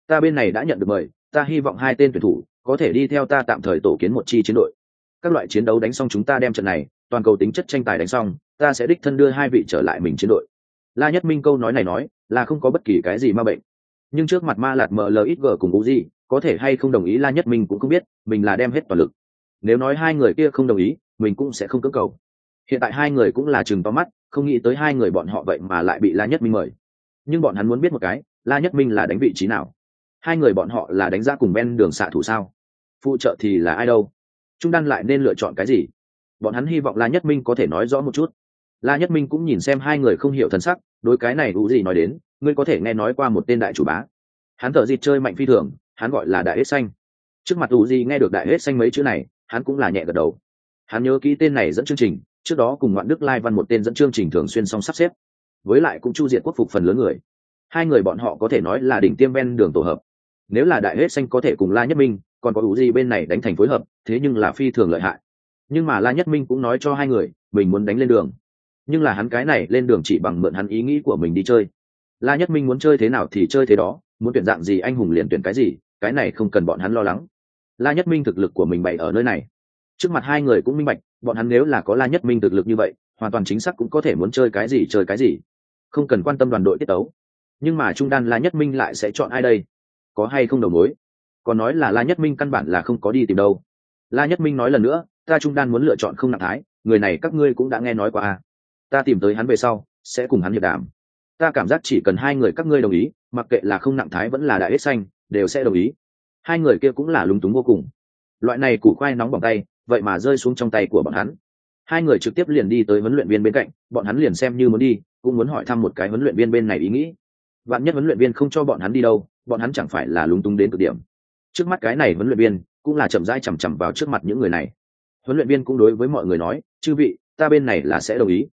Ta bên này đã nhận được mời, ta hy vọng hai tên tuyển thủ có thể đi theo ta tạm thời tổ kiến một chi chiến đội. Các loại chiến đấu đánh xong chúng ta đem trận này, toàn cầu tính chất tranh tài đánh xong, ta sẽ đích thân đưa hai vị trở lại mình chiến đội la nhất minh câu nói này nói là không có bất kỳ cái gì ma bệnh. Nhưng trước mặt ma lạt mờ lít vờ cùng u gì có thể hay không đồng ý la nhất minh cũng không biết, mình là đem hết toàn lực. Nếu nói hai người kia không đồng ý, mình cũng sẽ không cưỡng cầu. Hiện tại hai người cũng là chừng to mắt, không nghĩ tới hai người bọn họ vậy mà lại bị la nhất minh mời. Nhưng bọn hắn muốn biết một cái, la nhất minh là đánh vị trí nào? Hai người bọn họ là đánh ra cùng ven đường xạ thủ sao? Phụ trợ thì là ai đâu? Trung đan lại nên lựa chọn cái gì? Bọn hắn hy vọng la nhất minh có thể nói rõ một chút la nhất minh cũng nhìn xem hai người không hiểu thân sắc, đối cái này u gì nói đến, ngươi có thể nghe nói qua một tên đại chủ bá. Hắn thợ dịt chơi mạnh phi thường, hắn gọi là đại hết xanh. Trước mặt u gì nghe được đại hết xanh mấy chữ này, hắn cũng là nhẹ gật đầu. Hắn nhớ kỹ tên này dẫn chương trình, trước đó cùng ngoạn đức lai văn một tên dẫn chương trình thường xuyên song sắp xếp. Với lại cũng chu diệt quốc phục phần lớn người. Hai người bọn họ có thể nói là đỉnh tiêm ven đường tổ hợp. Nếu là đại hết xanh có thể cùng la nhất minh, còn có u gì bên này đánh thành phối hợp, thế nhưng là phi thường lợi hại. Nhưng mà la nhất minh cũng nói cho hai người, mình muốn đánh lên đường nhưng là hắn cái này lên đường chỉ bằng mượn hắn ý nghĩ của mình đi chơi. La nhất minh muốn chơi thế nào thì chơi thế đó, muốn tuyển dạng gì anh hùng liền tuyển cái gì, cái này không cần bọn hắn lo lắng. La nhất minh thực lực của mình bày ở nơi này. Trước mặt hai người cũng minh bạch, bọn hắn nếu là có la nhất minh thực lực như vậy, hoàn toàn chính xác cũng có thể muốn chơi cái gì chơi cái gì. Không cần quan tâm đoàn đội tiết tấu. Nhưng mà trung đan la nhất minh lại sẽ chọn ai đây? Có hay không đầu mối? Còn nói là la nhất minh căn bản là không có đi tìm đâu. La nhất minh nói lần nữa, ta trung đan muốn lựa chọn không nặng thái, người này các ngươi cũng đã nghe nói qua à ta tìm tới hắn về sau, sẽ cùng hắn hiệp đàm. Ta cảm giác chỉ cần hai người các ngươi đồng ý, mặc kệ là không nặng thái vẫn là đại hết xanh, đều sẽ đồng ý. Hai người kia cũng là lúng túng vô cùng. Loại này củ khoai nóng bỏng tay, vậy mà rơi xuống trong tay của bọn hắn. Hai người trực tiếp liền đi tới huấn luyện viên bên cạnh, bọn hắn liền xem như muốn đi, cũng muốn hỏi thăm một cái huấn luyện viên bên này ý nghĩ. Bạn nhất huấn luyện viên không cho bọn hắn đi đâu, bọn hắn chẳng phải là lúng túng đến cực điểm. Trước mắt cái này huấn luyện viên, cũng là chậm rãi chằm chằm vào trước mặt những người này. Huấn luyện viên cũng đối với mọi người nói, chư vị, ta bên này là sẽ đồng ý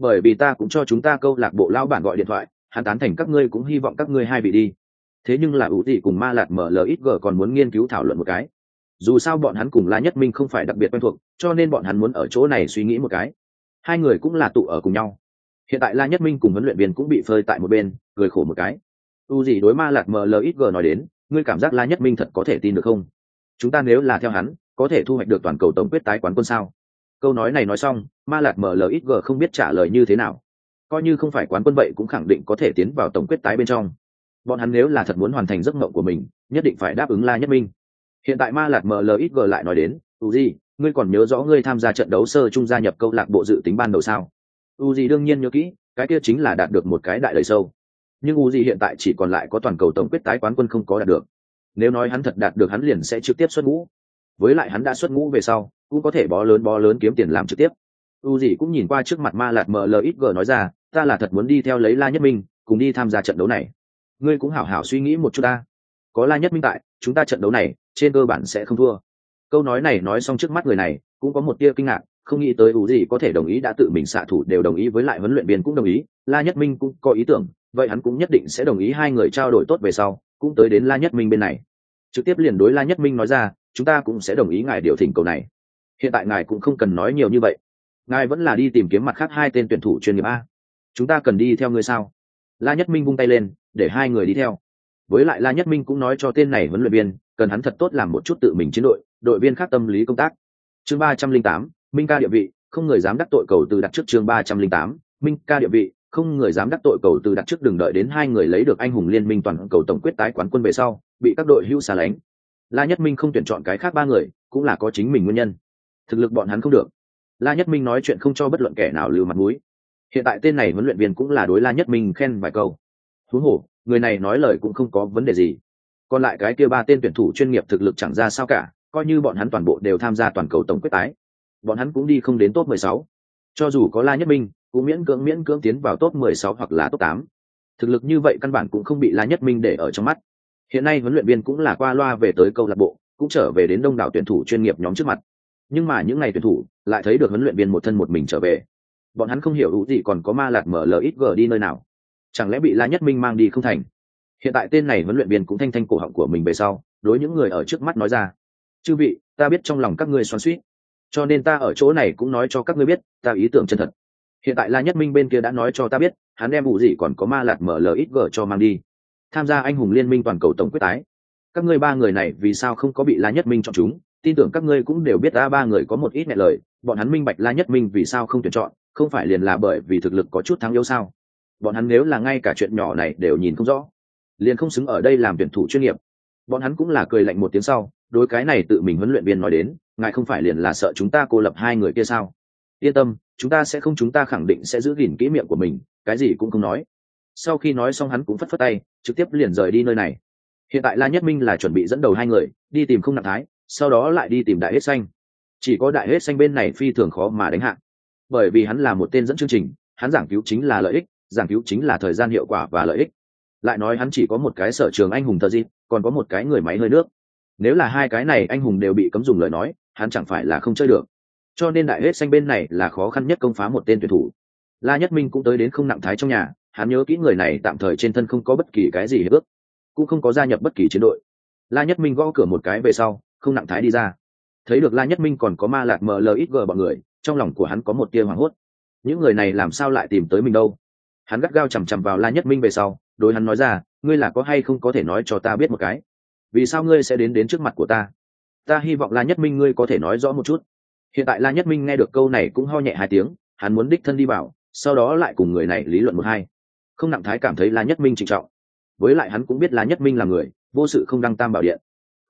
bởi vì ta cũng cho chúng ta câu lạc bộ lão bản gọi điện thoại, hắn tán thành các ngươi cũng hy vọng các ngươi hai vị đi. Thế nhưng là ưu thị cùng ma lạt mở mlxg còn muốn nghiên cứu thảo luận một cái. Dù sao bọn hắn cùng la nhất minh không phải đặc biệt quen thuộc, cho nên bọn hắn muốn ở chỗ này suy nghĩ một cái. Hai người cũng là tụ ở cùng nhau. Hiện tại la nhất minh cùng huấn luyện viên cũng bị phơi tại một bên, cười khổ một cái. U gì đối ma lạt mlxg nói đến, ngươi cảm giác la nhất minh thật có thể tin được không? Chúng ta nếu là theo hắn, có thể thu hoạch được toàn cầu tổng quyết tái quán quân sao? Câu nói này nói xong, ma lạc mlxg không biết trả lời như thế nào. Coi như không phải quán quân vậy cũng khẳng định có thể tiến vào tổng quyết tái bên trong. Bọn hắn nếu là thật muốn hoàn thành giấc mộng của mình, nhất định phải đáp ứng la nhất minh. Hiện tại ma lạt mlxg lại nói đến u di ngươi còn nhớ rõ ngươi tham gia trận đấu sơ trung gia nhập câu lạc bộ dự tính ban đầu sao? U di đương nhiên nhớ kỹ, cái kia chính là đạt được một cái đại đời sâu. Nhưng u di hiện tại chỉ còn lại có toàn cầu tổng quyết tái quán quân không có đạt được. Nếu nói hắn thật đạt được, hắn liền sẽ trực tiếp xuất ngũ. Với lại hắn đã xuất ngũ về sau cũng có thể bó lớn bó lớn kiếm tiền làm trực tiếp. U gì cũng nhìn qua trước mặt ma lạt mlxg nói ra, ta là thật muốn đi theo lấy la nhất minh, cùng đi tham gia trận đấu này. Ngươi cũng hảo hảo suy nghĩ một chút ta. Có la nhất minh tại, chúng ta trận đấu này, trên cơ bản sẽ không thua. Câu nói này nói xong trước mắt người này, cũng có một tia kinh ngạc, không nghĩ tới u gì có thể đồng ý đã tự mình xạ thủ đều đồng ý với lại huấn luyện viên cũng đồng ý, la nhất minh cũng có ý tưởng, vậy hắn cũng nhất định sẽ đồng ý hai người trao đổi tốt về sau, cũng tới đến la nhất minh bên này. Trực tiếp liền đối la nhất minh nói ra, chúng ta cũng sẽ đồng ý ngài điều thỉnh cầu này hiện tại ngài cũng không cần nói nhiều như vậy. Ngài vẫn là đi tìm kiếm mặt khác hai tên tuyển thủ chuyên nghiệp a. Chúng ta cần đi theo ngươi sao? La nhất minh vung tay lên, để hai người đi theo. Với lại la nhất minh cũng nói cho tên này huấn luyện viên, cần hắn thật tốt làm một chút tự mình chiến đội đội viên khác tâm lý công tác. Chương ba trăm linh tám, minh ca địa vị, không người dám đắc tội cầu từ đặt trước chương ba trăm linh tám, minh ca địa vị, không người dám đắc tội cầu từ đặt trước đừng đợi đến hai người lấy được anh hùng liên minh toàn cầu tổng quyết tái quán quân về sau, bị các đội hưu xa lánh. La nhất minh không tuyển chọn cái khác ba người, cũng là có chính mình nguyên nhân thực lực bọn hắn không được. La nhất minh nói chuyện không cho bất luận kẻ nào lưu mặt mũi. Hiện tại tên này huấn luyện viên cũng là đối la nhất minh khen vài câu. Thú hổ, người này nói lời cũng không có vấn đề gì. Còn lại cái kia ba tên tuyển thủ chuyên nghiệp thực lực chẳng ra sao cả, coi như bọn hắn toàn bộ đều tham gia toàn cầu tổng quyết tái. Bọn hắn cũng đi không đến top 16. cho dù có la nhất minh, cũng miễn cưỡng miễn cưỡng tiến vào top 16 hoặc là top 8. thực lực như vậy căn bản cũng không bị la nhất minh để ở trong mắt. Hiện nay huấn luyện viên cũng là qua loa về tới câu lạc bộ, cũng trở về đến đông đảo tuyển thủ chuyên nghiệp nhóm trước mặt nhưng mà những ngày tuyển thủ lại thấy được huấn luyện viên một thân một mình trở về. Bọn hắn không hiểu hữu gì còn có ma lạt mở lxg đi nơi nào. Chẳng lẽ bị la nhất minh mang đi không thành? Hiện tại tên này huấn luyện viên cũng thanh thanh cổ họng của mình về sau, đối những người ở trước mắt nói ra. Chư vị, ta biết trong lòng các ngươi xoắn suýt cho nên ta ở chỗ này cũng nói cho các ngươi biết, ta ý tưởng chân thật. Hiện tại la nhất minh bên kia đã nói cho ta biết, hắn đem vụ gì còn có ma lạt mở lxg cho mang đi. Tham gia anh hùng liên minh toàn cầu tổng quyết tái. Các ngươi ba người này vì sao không có bị la nhất minh chọn chúng? Tin tưởng các ngươi cũng đều biết ta ba người có một ít nhẹ lời, bọn hắn minh bạch la nhất minh vì sao không tuyển chọn, không phải liền là bởi vì thực lực có chút thắng yếu sao? Bọn hắn nếu là ngay cả chuyện nhỏ này đều nhìn không rõ, liền không xứng ở đây làm tuyển thủ chuyên nghiệp. Bọn hắn cũng là cười lạnh một tiếng sau, đối cái này tự mình huấn luyện viên nói đến, ngài không phải liền là sợ chúng ta cô lập hai người kia sao? Yên tâm, chúng ta sẽ không chúng ta khẳng định sẽ giữ gìn kỹ miệng của mình, cái gì cũng không nói. Sau khi nói xong hắn cũng phất phất tay, trực tiếp liền rời đi nơi này. Hiện tại la nhất minh là chuẩn bị dẫn đầu hai người, đi tìm không nặng thái sau đó lại đi tìm đại hết xanh. Chỉ có đại hết xanh bên này phi thường khó mà đánh hạ. Bởi vì hắn là một tên dẫn chương trình, hắn giảng cứu chính là lợi ích, giảng cứu chính là thời gian hiệu quả và lợi ích. Lại nói hắn chỉ có một cái sở trường anh hùng thợ di còn có một cái người máy hơi nước. Nếu là hai cái này anh hùng đều bị cấm dùng lời nói, hắn chẳng phải là không chơi được. Cho nên đại hết xanh bên này là khó khăn nhất công phá một tên tuyển thủ. La nhất minh cũng tới đến không nặng thái trong nhà, hắn nhớ kỹ người này tạm thời trên thân không có bất kỳ cái gì hiệp ước, cũng không có gia nhập bất kỳ chiến đội. La nhất minh gõ cửa một cái về sau không nặng thái đi ra. Thấy được la nhất minh còn có ma lạc mlxg bọn người, trong lòng của hắn có một tia hoảng hốt. Những người này làm sao lại tìm tới mình đâu? Hắn gắt gao chằm chằm vào la nhất minh về sau, đối hắn nói ra, ngươi là có hay không có thể nói cho ta biết một cái? Vì sao ngươi sẽ đến đến trước mặt của ta? Ta hy vọng la nhất minh ngươi có thể nói rõ một chút. Hiện tại la nhất minh nghe được câu này cũng ho nhẹ hai tiếng, hắn muốn đích thân đi vào, sau đó lại cùng người này lý luận một hai. Không nặng thái cảm thấy la nhất minh trịnh trọng. Với lại hắn cũng biết la nhất minh là người, vô sự không đăng tam bảo điện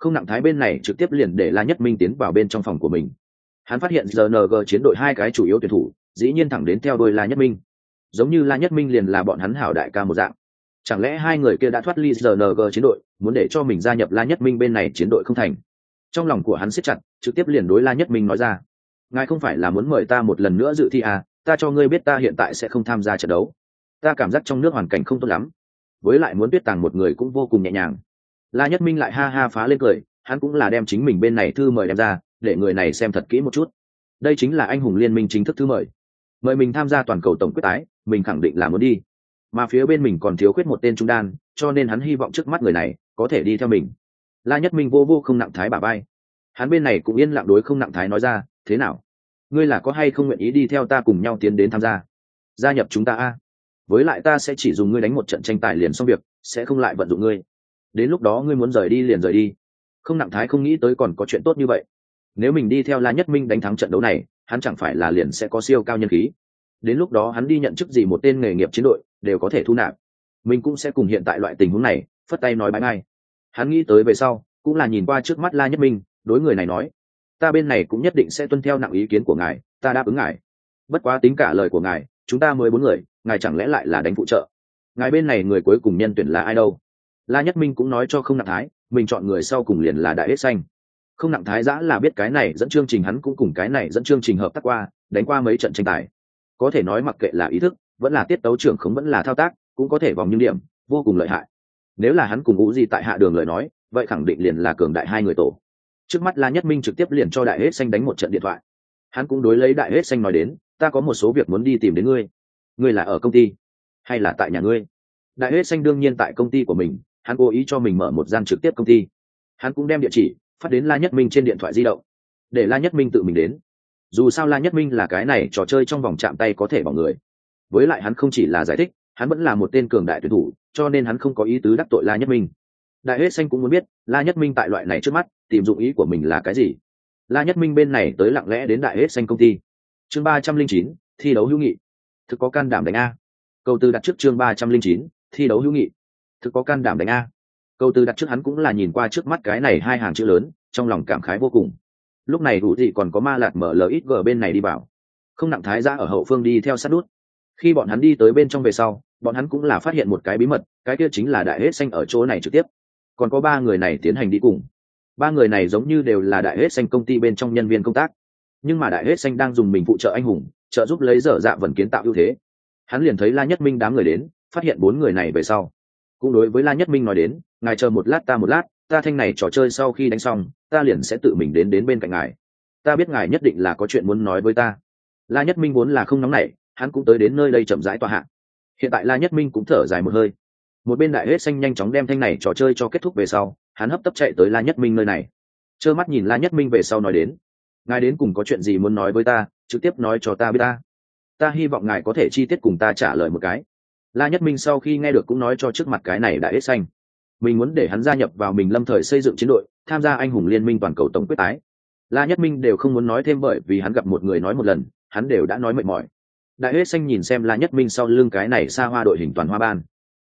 không nặng thái bên này trực tiếp liền để la nhất minh tiến vào bên trong phòng của mình. Hắn phát hiện rng chiến đội hai cái chủ yếu tuyển thủ, dĩ nhiên thẳng đến theo đôi la nhất minh. Giống như la nhất minh liền là bọn hắn hảo đại ca một dạng. Chẳng lẽ hai người kia đã thoát ly rng chiến đội, muốn để cho mình gia nhập la nhất minh bên này chiến đội không thành? Trong lòng của hắn siết chặt, trực tiếp liền đối la nhất minh nói ra. Ngài không phải là muốn mời ta một lần nữa dự thi à ta cho ngươi biết ta hiện tại sẽ không tham gia trận đấu. Ta cảm giác trong nước hoàn cảnh không tốt lắm. Với lại muốn biết tàng một người cũng vô cùng nhẹ nhàng la nhất minh lại ha ha phá lên cười, hắn cũng là đem chính mình bên này thư mời đem ra, để người này xem thật kỹ một chút. Đây chính là anh hùng liên minh chính thức thư mời. Mời mình tham gia toàn cầu tổng quyết tái, mình khẳng định là muốn đi. Mà phía bên mình còn thiếu khuyết một tên trung đan, cho nên hắn hy vọng trước mắt người này có thể đi theo mình. La nhất minh vô vô không nặng thái bà bay. Hắn bên này cũng yên lặng đối không nặng thái nói ra, thế nào? Ngươi là có hay không nguyện ý đi theo ta cùng nhau tiến đến tham gia? Gia nhập chúng ta a. Với lại ta sẽ chỉ dùng ngươi đánh một trận tranh tài liền xong việc, sẽ không lại vận dụng ngươi đến lúc đó ngươi muốn rời đi liền rời đi. Không nặng thái không nghĩ tới còn có chuyện tốt như vậy. Nếu mình đi theo la nhất minh đánh thắng trận đấu này, hắn chẳng phải là liền sẽ có siêu cao nhân khí. Đến lúc đó hắn đi nhận chức gì một tên nghề nghiệp chiến đội, đều có thể thu nạp. Mình cũng sẽ cùng hiện tại loại tình huống này, phất tay nói bãi ngay hắn nghĩ tới về sau, cũng là nhìn qua trước mắt la nhất minh, đối người này nói, ta bên này cũng nhất định sẽ tuân theo nặng ý kiến của ngài, ta đáp ứng ngài. Bất quá tính cả lời của ngài, chúng ta mới bốn người, ngài chẳng lẽ lại là đánh phụ trợ? Ngài bên này người cuối cùng nhân tuyển là ai đâu? La nhất minh cũng nói cho không nặng thái, mình chọn người sau cùng liền là đại hết xanh. Không nặng thái giã là biết cái này dẫn chương trình hắn cũng cùng cái này dẫn chương trình hợp tác qua, đánh qua mấy trận tranh tài. Có thể nói mặc kệ là ý thức, vẫn là tiết tấu trưởng không vẫn là thao tác, cũng có thể vòng những điểm, vô cùng lợi hại. Nếu là hắn cùng ngũ gì tại hạ đường lời nói, vậy khẳng định liền là cường đại hai người tổ. Trước mắt la nhất minh trực tiếp liền cho đại hết xanh đánh một trận điện thoại. Hắn cũng đối lấy đại hết xanh nói đến, ta có một số việc muốn đi tìm đến ngươi. Ngươi là ở công ty hay là tại nhà ngươi? Đại hết xanh đương nhiên tại công ty của mình hắn cố ý cho mình mở một gian trực tiếp công ty. Hắn cũng đem địa chỉ phát đến la nhất minh trên điện thoại di động, để la nhất minh tự mình đến. Dù sao la nhất minh là cái này trò chơi trong vòng chạm tay có thể bỏ người. Với lại hắn không chỉ là giải thích, hắn vẫn là một tên cường đại tuyển thủ, cho nên hắn không có ý tứ đắc tội la nhất minh. Đại hết xanh cũng muốn biết, la nhất minh tại loại này trước mắt, tìm dụng ý của mình là cái gì? La nhất minh bên này tới lặng lẽ đến đại hết xanh công ty. Chương ba trăm linh chín, thi đấu hữu nghị. Thực có can đảm đánh a. Câu tư đặt trước chương ba trăm linh chín, thi đấu hữu nghị thực có can đảm đánh a. Câu tư đặt trước hắn cũng là nhìn qua trước mắt cái này hai hàng chữ lớn, trong lòng cảm khái vô cùng. Lúc này đủ thị còn có ma lạt mở ít gờ bên này đi vào không nặng thái ra ở hậu phương đi theo sát đút khi bọn hắn đi tới bên trong về sau, bọn hắn cũng là phát hiện một cái bí mật, cái kia chính là đại hết xanh ở chỗ này trực tiếp. Còn có ba người này tiến hành đi cùng. Ba người này giống như đều là đại hết xanh công ty bên trong nhân viên công tác. Nhưng mà đại hết xanh đang dùng mình phụ trợ anh hùng, trợ giúp lấy dở dạ vần kiến tạo ưu thế. Hắn liền thấy la nhất minh đám người đến, phát hiện bốn người này về sau cũng đối với la nhất minh nói đến, ngài chờ một lát ta một lát, ta thanh này trò chơi sau khi đánh xong, ta liền sẽ tự mình đến đến bên cạnh ngài. Ta biết ngài nhất định là có chuyện muốn nói với ta. La nhất minh vốn là không nóng nảy, hắn cũng tới đến nơi đây chậm rãi tòa hạng hiện tại la nhất minh cũng thở dài một hơi. Một bên đại hết xanh nhanh chóng đem thanh này trò chơi cho kết thúc về sau, hắn hấp tấp chạy tới la nhất minh nơi này. Trơ mắt nhìn la nhất minh về sau nói đến, ngài đến cùng có chuyện gì muốn nói với ta, trực tiếp nói cho ta biết ta. Ta hy vọng ngài có thể chi tiết cùng ta trả lời một cái la nhất minh sau khi nghe được cũng nói cho trước mặt cái này đại hết xanh. Mình muốn để hắn gia nhập vào mình lâm thời xây dựng chiến đội, tham gia anh hùng liên minh toàn cầu tổng quyết tái. La nhất minh đều không muốn nói thêm bởi vì hắn gặp một người nói một lần, hắn đều đã nói mệt mỏi. Đại hết xanh nhìn xem la nhất minh sau lưng cái này xa hoa đội hình toàn hoa ban.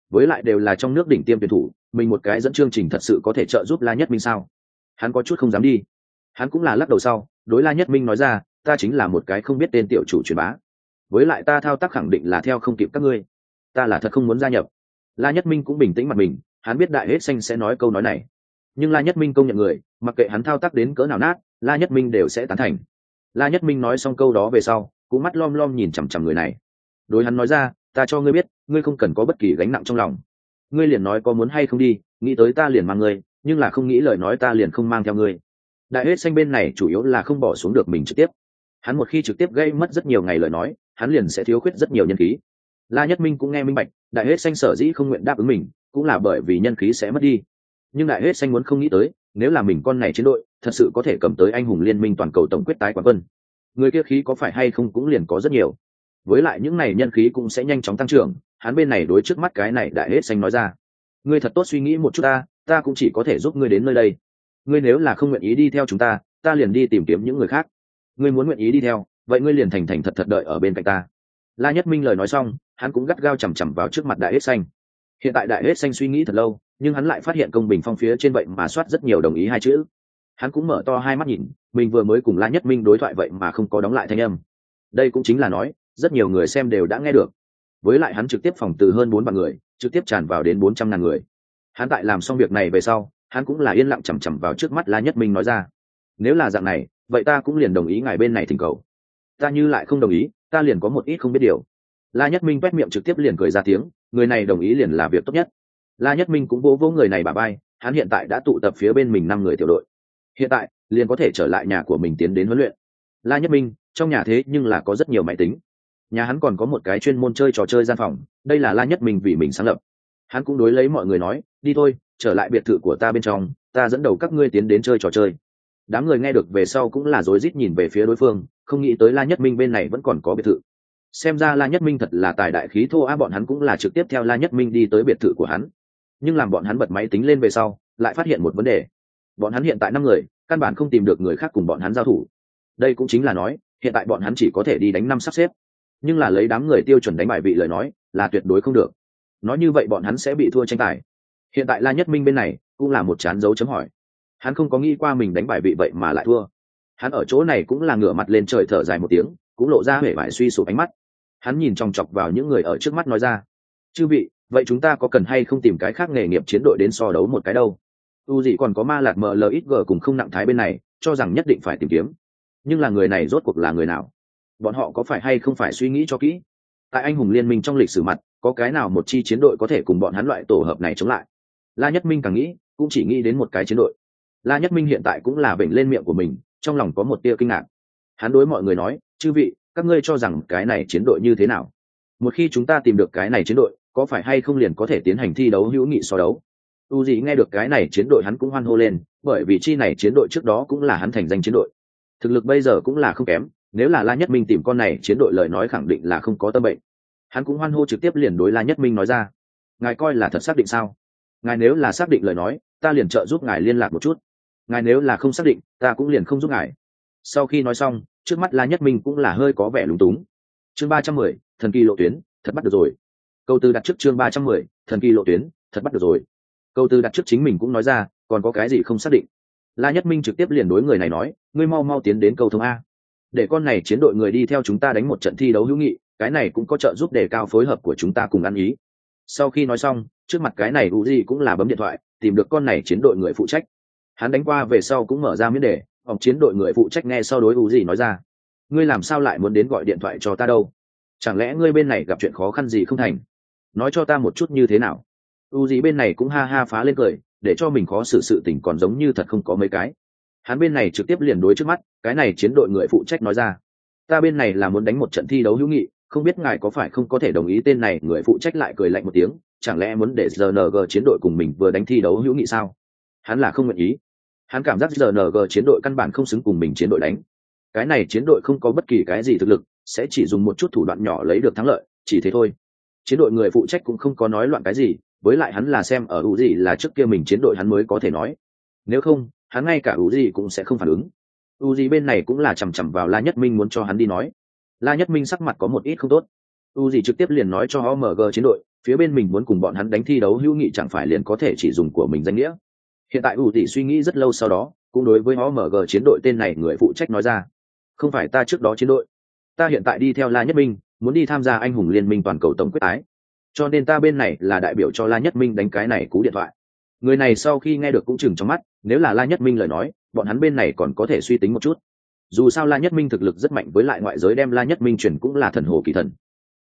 Với lại đều là trong nước đỉnh tiêm tuyển thủ, mình một cái dẫn chương trình thật sự có thể trợ giúp la nhất minh sao? Hắn có chút không dám đi. Hắn cũng là lắc đầu sau, đối la nhất minh nói ra, ta chính là một cái không biết tên tiểu chủ truyền bá. Với lại ta thao tác khẳng định là theo không kịp các ngươi ta là thật không muốn gia nhập. La nhất minh cũng bình tĩnh mặt mình, hắn biết đại hết xanh sẽ nói câu nói này. Nhưng la nhất minh công nhận người, mặc kệ hắn thao tác đến cỡ nào nát, la nhất minh đều sẽ tán thành. La nhất minh nói xong câu đó về sau, cũng mắt lom lom nhìn chằm chằm người này. Đối hắn nói ra, ta cho ngươi biết, ngươi không cần có bất kỳ gánh nặng trong lòng. Ngươi liền nói có muốn hay không đi, nghĩ tới ta liền mang ngươi, nhưng là không nghĩ lời nói ta liền không mang theo ngươi. Đại hết xanh bên này chủ yếu là không bỏ xuống được mình trực tiếp. Hắn một khi trực tiếp gây mất rất nhiều ngày lời nói, hắn liền sẽ thiếu khuyết rất nhiều nhân khí la nhất minh cũng nghe minh bạch, đại hết xanh sở dĩ không nguyện đáp ứng mình, cũng là bởi vì nhân khí sẽ mất đi. Nhưng đại hết xanh muốn không nghĩ tới, nếu là mình con này chiến đội, thật sự có thể cầm tới anh hùng liên minh toàn cầu tổng quyết tái quán quân. Người kia khí có phải hay không cũng liền có rất nhiều. Với lại những này nhân khí cũng sẽ nhanh chóng tăng trưởng, hắn bên này đối trước mắt cái này đại hết xanh nói ra. Ngươi thật tốt suy nghĩ một chút ta ta cũng chỉ có thể giúp ngươi đến nơi đây. Ngươi nếu là không nguyện ý đi theo chúng ta ta liền đi tìm kiếm những người khác. Ngươi muốn nguyện ý đi theo, vậy ngươi liền thành thành thật thật đợi ở bên cạnh ta. La nhất minh lời nói xong hắn cũng gắt gao chằm chằm vào trước mặt đại hết xanh. Hiện tại đại hết xanh suy nghĩ thật lâu, nhưng hắn lại phát hiện công bình phong phía trên vậy mà soát rất nhiều đồng ý hai chữ. Hắn cũng mở to hai mắt nhìn, mình vừa mới cùng la nhất minh đối thoại vậy mà không có đóng lại thanh âm. Đây cũng chính là nói, rất nhiều người xem đều đã nghe được. Với lại hắn trực tiếp phòng từ hơn bốn vạn người, trực tiếp tràn vào đến bốn trăm ngàn người. Hắn tại làm xong việc này về sau, hắn cũng là yên lặng chằm chằm vào trước mắt la nhất minh nói ra. Nếu là dạng này, vậy ta cũng liền đồng ý ngài bên này thỉnh cầu. Ta như lại không đồng ý, ta liền có một ít không biết điều la nhất minh quét miệng trực tiếp liền cười ra tiếng, người này đồng ý liền là việc tốt nhất. La nhất minh cũng vỗ vỗ người này bà bay hắn hiện tại đã tụ tập phía bên mình năm người tiểu đội. Hiện tại, liền có thể trở lại nhà của mình tiến đến huấn luyện. La nhất minh, trong nhà thế nhưng là có rất nhiều máy tính. Nhà hắn còn có một cái chuyên môn chơi trò chơi gian phòng, đây là la nhất minh vì mình sáng lập. Hắn cũng đối lấy mọi người nói, đi thôi, trở lại biệt thự của ta bên trong, ta dẫn đầu các ngươi tiến đến chơi trò chơi. Đám người nghe được về sau cũng là rối rít nhìn về phía đối phương, không nghĩ tới la nhất minh bên này vẫn còn có biệt thự xem ra la nhất minh thật là tài đại khí thô a bọn hắn cũng là trực tiếp theo la nhất minh đi tới biệt thự của hắn. Nhưng làm bọn hắn bật máy tính lên về sau, lại phát hiện một vấn đề. Bọn hắn hiện tại năm người, căn bản không tìm được người khác cùng bọn hắn giao thủ. Đây cũng chính là nói, hiện tại bọn hắn chỉ có thể đi đánh năm sắp xếp. Nhưng là lấy đám người tiêu chuẩn đánh bại vị lời nói, là tuyệt đối không được. Nói như vậy bọn hắn sẽ bị thua tranh tài. Hiện tại la nhất minh bên này, cũng là một chán dấu chấm hỏi. Hắn không có nghĩ qua mình đánh bại bị vậy mà lại thua. Hắn ở chỗ này cũng là ngửa mặt lên trời thở dài một tiếng, cũng lộ ra vẻ vải suy sụp ánh mắt hắn nhìn chòng chọc vào những người ở trước mắt nói ra, chư vị, vậy chúng ta có cần hay không tìm cái khác nghề nghiệp chiến đội đến so đấu một cái đâu? U dị còn có ma lạc mờ ít cùng không nặng thái bên này, cho rằng nhất định phải tìm kiếm. Nhưng là người này rốt cuộc là người nào? Bọn họ có phải hay không phải suy nghĩ cho kỹ? Tại anh hùng liên minh trong lịch sử mặt, có cái nào một chi chiến đội có thể cùng bọn hắn loại tổ hợp này chống lại? La nhất minh càng nghĩ, cũng chỉ nghĩ đến một cái chiến đội. La nhất minh hiện tại cũng là bệnh lên miệng của mình, trong lòng có một tia kinh ngạc. Hắn đối mọi người nói, chư vị các ngươi cho rằng cái này chiến đội như thế nào? Một khi chúng ta tìm được cái này chiến đội, có phải hay không liền có thể tiến hành thi đấu hữu nghị so đấu? U gì nghe được cái này chiến đội hắn cũng hoan hô lên, bởi vì chi này chiến đội trước đó cũng là hắn thành danh chiến đội. Thực lực bây giờ cũng là không kém, nếu là la nhất minh tìm con này chiến đội lời nói khẳng định là không có tâm bệnh. Hắn cũng hoan hô trực tiếp liền đối la nhất minh nói ra. Ngài coi là thật xác định sao? Ngài nếu là xác định lời nói, ta liền trợ giúp ngài liên lạc một chút. Ngài nếu là không xác định, ta cũng liền không giúp ngài. Sau khi nói xong trước mắt la nhất minh cũng là hơi có vẻ lúng túng. Chương ba trăm mười, thần kỳ lộ tuyến, thật bắt được rồi. Câu tư đặt trước chương ba trăm mười, thần kỳ lộ tuyến, thật bắt được rồi. Câu tư đặt trước chính mình cũng nói ra, còn có cái gì không xác định? La nhất minh trực tiếp liền đối người này nói, ngươi mau mau tiến đến câu thông a. Để con này chiến đội người đi theo chúng ta đánh một trận thi đấu hữu nghị, cái này cũng có trợ giúp đề cao phối hợp của chúng ta cùng ăn ý. Sau khi nói xong, trước mặt cái này u di cũng là bấm điện thoại, tìm được con này chiến đội người phụ trách. Hắn đánh qua về sau cũng mở ra miễn đề ông chiến đội người phụ trách nghe sau đối u gì nói ra. Ngươi làm sao lại muốn đến gọi điện thoại cho ta đâu? Chẳng lẽ ngươi bên này gặp chuyện khó khăn gì không thành? Nói cho ta một chút như thế nào? U gì bên này cũng ha ha phá lên cười, để cho mình khó xử sự tình còn giống như thật không có mấy cái. Hắn bên này trực tiếp liền đối trước mắt, cái này chiến đội người phụ trách nói ra. Ta bên này là muốn đánh một trận thi đấu hữu nghị, không biết ngài có phải không có thể đồng ý tên này người phụ trách lại cười lạnh một tiếng, chẳng lẽ muốn để rng chiến đội cùng mình vừa đánh thi đấu hữu nghị sao? Hắn là không nguyện ý hắn cảm giác rng chiến đội căn bản không xứng cùng mình chiến đội đánh. Cái này chiến đội không có bất kỳ cái gì thực lực, sẽ chỉ dùng một chút thủ đoạn nhỏ lấy được thắng lợi, chỉ thế thôi. Chiến đội người phụ trách cũng không có nói loạn cái gì, với lại hắn là xem ở ủ gì là trước kia mình chiến đội hắn mới có thể nói. Nếu không, hắn ngay cả ủ gì cũng sẽ không phản ứng. U gì bên này cũng là chằm chằm vào la nhất minh muốn cho hắn đi nói. La nhất minh sắc mặt có một ít không tốt. U gì trực tiếp liền nói cho omg chiến đội, phía bên mình muốn cùng bọn hắn đánh thi đấu, hữu nghị chẳng phải liền có thể chỉ dùng của mình danh nghĩa hiện tại ủ tỷ suy nghĩ rất lâu sau đó, cũng đối với omg chiến đội tên này người phụ trách nói ra. Không phải ta trước đó chiến đội. Ta hiện tại đi theo la nhất minh, muốn đi tham gia anh hùng liên minh toàn cầu tổng quyết tái. Cho nên ta bên này là đại biểu cho la nhất minh đánh cái này cú điện thoại. Người này sau khi nghe được cũng chừng trong mắt, nếu là la nhất minh lời nói, bọn hắn bên này còn có thể suy tính một chút. Dù sao la nhất minh thực lực rất mạnh với lại ngoại giới đem la nhất minh chuyển cũng là thần hồ kỳ thần.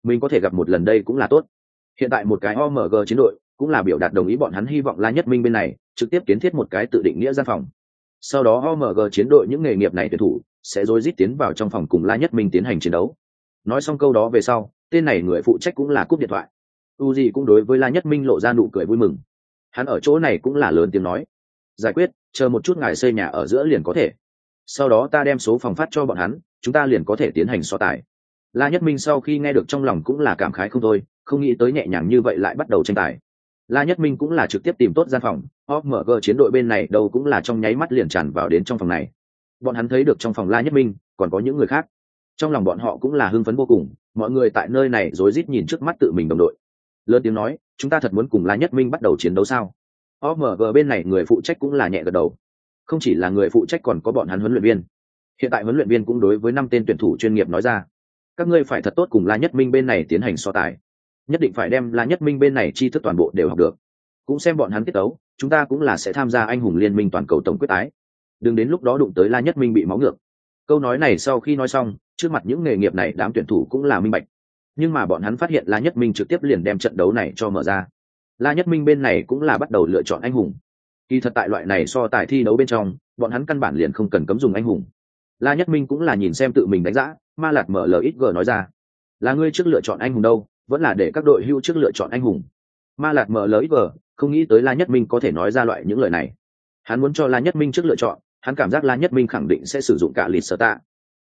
Mình có thể gặp một lần đây cũng là tốt. Hiện tại một cái omg chiến đội cũng là biểu đạt đồng ý bọn hắn hy vọng la nhất minh bên này trực tiếp kiến thiết một cái tự định nghĩa gian phòng. Sau đó omg chiến đội những nghề nghiệp này tuyển thủ sẽ rồi rít tiến vào trong phòng cùng la nhất minh tiến hành chiến đấu. Nói xong câu đó về sau, tên này người phụ trách cũng là cúp điện thoại. U gì cũng đối với la nhất minh lộ ra nụ cười vui mừng. Hắn ở chỗ này cũng là lớn tiếng nói, giải quyết, chờ một chút ngài xây nhà ở giữa liền có thể. Sau đó ta đem số phòng phát cho bọn hắn, chúng ta liền có thể tiến hành so tài. La nhất minh sau khi nghe được trong lòng cũng là cảm khái không thôi, không nghĩ tới nhẹ nhàng như vậy lại bắt đầu tranh tài la nhất minh cũng là trực tiếp tìm tốt gian phòng. Mở omg chiến đội bên này đâu cũng là trong nháy mắt liền tràn vào đến trong phòng này. Bọn hắn thấy được trong phòng la nhất minh, còn có những người khác. Trong lòng bọn họ cũng là hưng phấn vô cùng, mọi người tại nơi này rối rít nhìn trước mắt tự mình đồng đội. Lớn tiếng nói, chúng ta thật muốn cùng la nhất minh bắt đầu chiến đấu sao? Omg bên này người phụ trách cũng là nhẹ gật đầu. Không chỉ là người phụ trách còn có bọn hắn huấn luyện viên. Hiện tại huấn luyện viên cũng đối với năm tên tuyển thủ chuyên nghiệp nói ra, các ngươi phải thật tốt cùng la nhất minh bên này tiến hành so tài nhất định phải đem la nhất minh bên này chi thức toàn bộ đều học được. Cũng xem bọn hắn tiết tấu, chúng ta cũng là sẽ tham gia anh hùng liên minh toàn cầu tổng quyết tái. Đừng đến lúc đó đụng tới la nhất minh bị máu ngược. Câu nói này sau khi nói xong, trước mặt những nghề nghiệp này đám tuyển thủ cũng là minh bạch. Nhưng mà bọn hắn phát hiện la nhất minh trực tiếp liền đem trận đấu này cho mở ra. La nhất minh bên này cũng là bắt đầu lựa chọn anh hùng. Kỳ thật tại loại này so tài thi đấu bên trong, bọn hắn căn bản liền không cần cấm dùng anh hùng. La nhất minh cũng là nhìn xem tự mình đánh giá, ma lạt mở lời ít g nói ra. Là ngươi trước lựa chọn anh hùng đâu? Vẫn là để các đội hưu trước lựa chọn anh hùng. Ma lạc mở lời vờ, không nghĩ tới la nhất minh có thể nói ra loại những lời này. Hắn muốn cho la nhất minh trước lựa chọn, hắn cảm giác la nhất minh khẳng định sẽ sử dụng cả lịt sở tạ.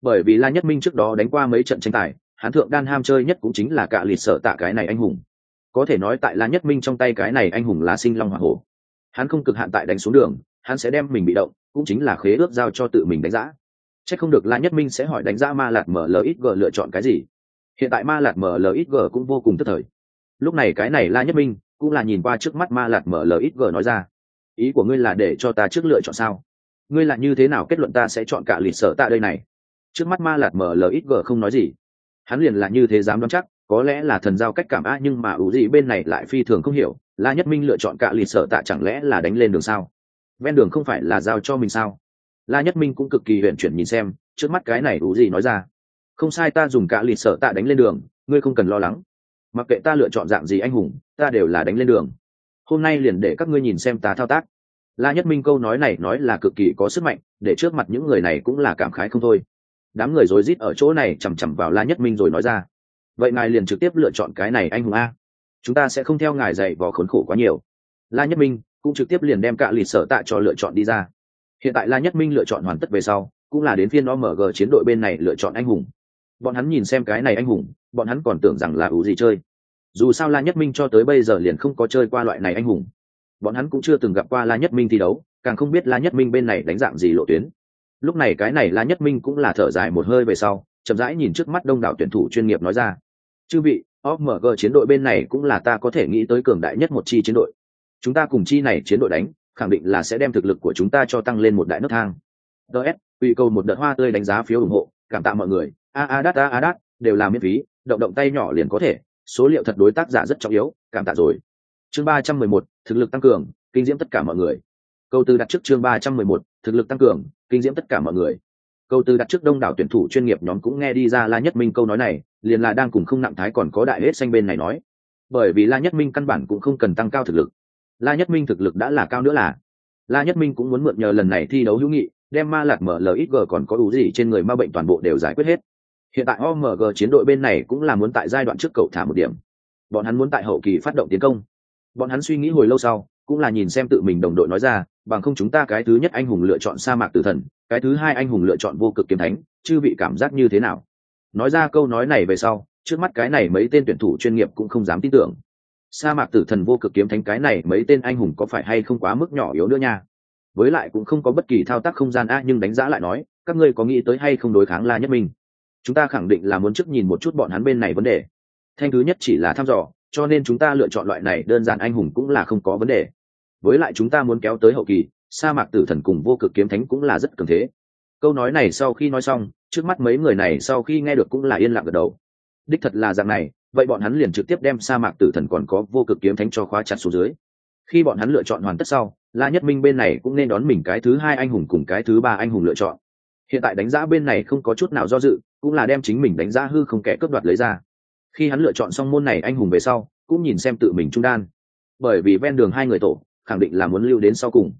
Bởi vì la nhất minh trước đó đánh qua mấy trận tranh tài, hắn thượng đan ham chơi nhất cũng chính là cả lịt sở tạ cái này anh hùng. Có thể nói tại la nhất minh trong tay cái này anh hùng là sinh long h o à hổ. Hắn không cực hạn tại đánh xuống đường, hắn sẽ đem mình bị động, cũng chính là khế ước giao cho tự mình đánh giá. C h ắ c không được la nhất minh sẽ hỏi đánh giá ma lạt mlxg lựa chọn cái gì hiện tại ma lạt mlxg cũng vô cùng tức thời. Lúc này cái này la nhất minh cũng là nhìn qua trước mắt ma lạt mở lời ít g nói ra. Ý của ngươi là để cho ta trước lựa chọn sao? Ngươi là như thế nào kết luận ta sẽ chọn cả lịch sở tạ đây này? Trước mắt ma lạt mở lời ít g không nói gì. Hắn liền là như thế dám đoán chắc, có lẽ là thần giao cách cảm a nhưng mà ủ gì bên này lại phi thường không hiểu, la nhất minh lựa chọn cả lịch sở tạ chẳng lẽ là đánh lên đường sao? Ven đường không phải là giao cho mình sao? La nhất minh cũng cực kỳ huyện chuyển nhìn xem, trước mắt cái này ủ gì nói ra không sai, ta dùng cả lịch sở tạ đánh lên đường, ngươi không cần lo lắng. Mặc kệ ta lựa chọn dạng gì anh hùng, ta đều là đánh lên đường. Hôm nay liền để các ngươi nhìn xem ta thao tác. La nhất minh câu nói này nói là cực kỳ có sức mạnh, để trước mặt những người này cũng là cảm khái không thôi. Đám người rối rít ở chỗ này chằm chằm vào la nhất minh rồi nói ra, vậy ngài liền trực tiếp lựa chọn cái này anh hùng a. Chúng ta sẽ không theo ngài dạy vò khốn khổ quá nhiều. La nhất minh cũng trực tiếp liền đem cạ lịt sở tạ cho lựa chọn đi ra. Hiện tại la nhất minh lựa chọn hoàn tất về sau, cũng là đến phiên omg chiến đội bên này lựa chọn anh hùng bọn hắn nhìn xem cái này anh hùng, bọn hắn còn tưởng rằng là ủ gì chơi. Dù sao la nhất minh cho tới bây giờ liền không có chơi qua loại này anh hùng. Bọn hắn cũng chưa từng gặp qua la nhất minh thi đấu, càng không biết la nhất minh bên này đánh dạng gì lộ tuyến. Lúc này cái này la nhất minh cũng là thở dài một hơi về sau, chậm rãi nhìn trước mắt đông đảo tuyển thủ chuyên nghiệp nói ra. Chư vị omg chiến đội bên này cũng là ta có thể nghĩ tới cường đại nhất một chi chiến đội. Chúng ta cùng chi này chiến đội đánh, khẳng định là sẽ đem thực lực của chúng ta cho tăng lên một đại nấc thang. Ts ủy cầu một đợt hoa tươi đánh giá phiếu ủng hộ, cảm tạ mọi người a a, đát, a a, đát, đều là miễn phí, động động tay nhỏ liền có thể. Số liệu thật đối tác giả rất trọng yếu, cảm tạ rồi. Chương ba trăm mười một, thực lực tăng cường, kinh diễm tất cả mọi người. Câu từ đặt trước chương ba trăm mười một, thực lực tăng cường, kinh diễm tất cả mọi người. Câu từ đặt trước đông đảo tuyển thủ chuyên nghiệp nhóm cũng nghe đi ra la nhất minh câu nói này, liền là đang cùng không nặng thái còn có đại hết xanh bên này nói. Bởi vì la nhất minh căn bản cũng không cần tăng cao thực lực. La nhất minh thực lực đã là cao nữa là. La nhất minh cũng muốn mượn nhờ lần này thi đấu hữu nghị, đem ma lạc mở lxg còn có đủ gì trên người ma bệnh toàn bộ đều giải quyết hết hiện tại omg chiến đội bên này cũng là muốn tại giai đoạn trước cậu thả một điểm. Bọn hắn muốn tại hậu kỳ phát động tiến công. Bọn hắn suy nghĩ hồi lâu sau, cũng là nhìn xem tự mình đồng đội nói ra, bằng không chúng ta cái thứ nhất anh hùng lựa chọn sa mạc tử thần, cái thứ hai anh hùng lựa chọn vô cực kiếm thánh chưa bị cảm giác như thế nào? Nói ra câu nói này về sau, trước mắt cái này mấy tên tuyển thủ chuyên nghiệp cũng không dám tin tưởng. Sa mạc tử thần vô cực kiếm thánh cái này mấy tên anh hùng có phải hay không quá mức nhỏ yếu nữa nha? Với lại cũng không có bất kỳ thao tác không gian a, nhưng đánh giá lại nói, các ngươi có nghĩ tới hay không đối kháng la nhất minh? Chúng ta khẳng định là muốn trước nhìn một chút bọn hắn bên này vấn đề. Thanh thứ nhất chỉ là thăm dò, cho nên chúng ta lựa chọn loại này đơn giản anh hùng cũng là không có vấn đề. Với lại chúng ta muốn kéo tới hậu kỳ, sa mạc tử thần cùng vô cực kiếm thánh cũng là rất cường thế. Câu nói này sau khi nói xong, trước mắt mấy người này sau khi nghe được cũng là yên lặng gật đầu. Đích thật là dạng này, vậy bọn hắn liền trực tiếp đem sa mạc tử thần còn có vô cực kiếm thánh cho khóa chặt xuống dưới. Khi bọn hắn lựa chọn hoàn tất sau, la nhất minh bên này cũng nên đón mình cái thứ hai anh hùng cùng cái thứ ba anh hùng lựa chọn. Hiện tại đánh giá bên này không có chút nào do dự cũng là đem chính mình đánh giá hư không kẻ cướp đoạt lấy ra. Khi hắn lựa chọn xong môn này anh hùng về sau, cũng nhìn xem tự mình trung đan. Bởi vì ven đường hai người tổ, khẳng định là muốn lưu đến sau cùng.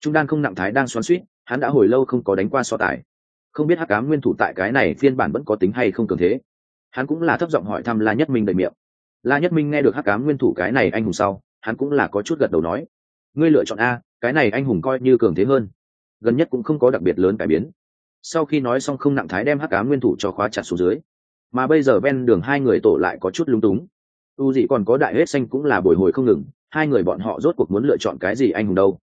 Trung đan không nặng thái đang xoắn suýt hắn đã hồi lâu không có đánh qua so tài. Không biết hắc cám nguyên thủ tại cái này phiên bản vẫn có tính hay không cường thế. Hắn cũng là thấp giọng hỏi thăm la nhất minh đầy miệng. La nhất minh nghe được hắc cám nguyên thủ cái này anh hùng sau, hắn cũng là có chút gật đầu nói, ngươi lựa chọn a, cái này anh hùng coi như cường thế hơn. Gần nhất cũng không có đặc biệt lớn cải biến sau khi nói xong không nặng thái đem hắc ám nguyên thủ cho khóa chặt xuống dưới. Mà bây giờ ven đường hai người tổ lại có chút lung túng. U dị còn có đại hết xanh cũng là bồi hồi không ngừng, hai người bọn họ rốt cuộc muốn lựa chọn cái gì anh hùng đâu?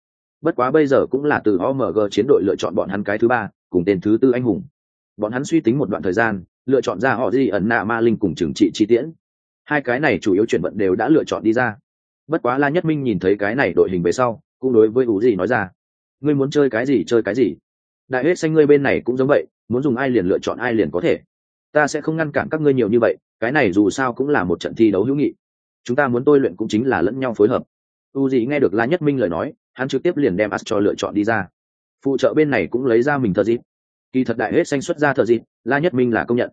Bất quá bây giờ cũng là từ omg chiến đội lựa chọn bọn hắn cái thứ ba, cùng tên thứ tư anh hùng. Bọn hắn suy tính một đoạn thời gian, lựa chọn ra họ di ẩn nạ ma linh cùng trừng trị chi tiễn. Hai cái này chủ yếu chuyển vận đều đã lựa chọn đi ra. Bất quá la nhất minh nhìn thấy cái này đội hình về sau, cũng đối với u dị nói ra, ngươi muốn chơi cái gì, chơi cái gì? Đại hết xanh ngươi bên này cũng giống vậy, muốn dùng ai liền lựa chọn ai liền có thể. Ta sẽ không ngăn cản các ngươi nhiều như vậy, cái này dù sao cũng là một trận thi đấu hữu nghị. Chúng ta muốn tôi luyện cũng chính là lẫn nhau phối hợp. U dị nghe được la nhất minh lời nói, hắn trực tiếp liền đem as cho lựa chọn đi ra. Phụ trợ bên này cũng lấy ra mình thợ dịp. Kỳ thật đại hết xanh xuất ra thợ dịp, la nhất minh là công nhận.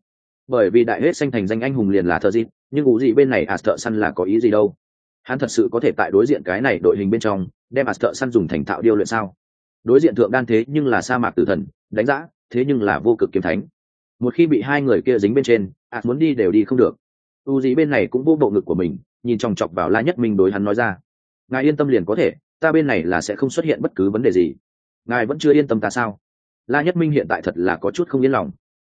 Bởi vì đại hết xanh thành danh anh hùng liền là thợ dịp, nhưng u dị bên này as thợ săn là có ý gì đâu? Hắn thật sự có thể tại đối diện cái này đội hình bên trong, đem as thợ săn dùng thành thạo điêu luyện sao? Đối diện thượng đan thế nhưng là sa mạc tử thần, đánh giá thế nhưng là vô cực kiếm thánh. Một khi bị hai người kia dính bên trên as muốn đi đều đi không được. U gì bên này cũng vô bộ ngực của mình, nhìn chòng chọc vào la nhất minh đối hắn nói ra. Ngài yên tâm liền có thể, ta bên này là sẽ không xuất hiện bất cứ vấn đề gì. Ngài vẫn chưa yên tâm ta sao? La nhất minh hiện tại thật là có chút không yên lòng.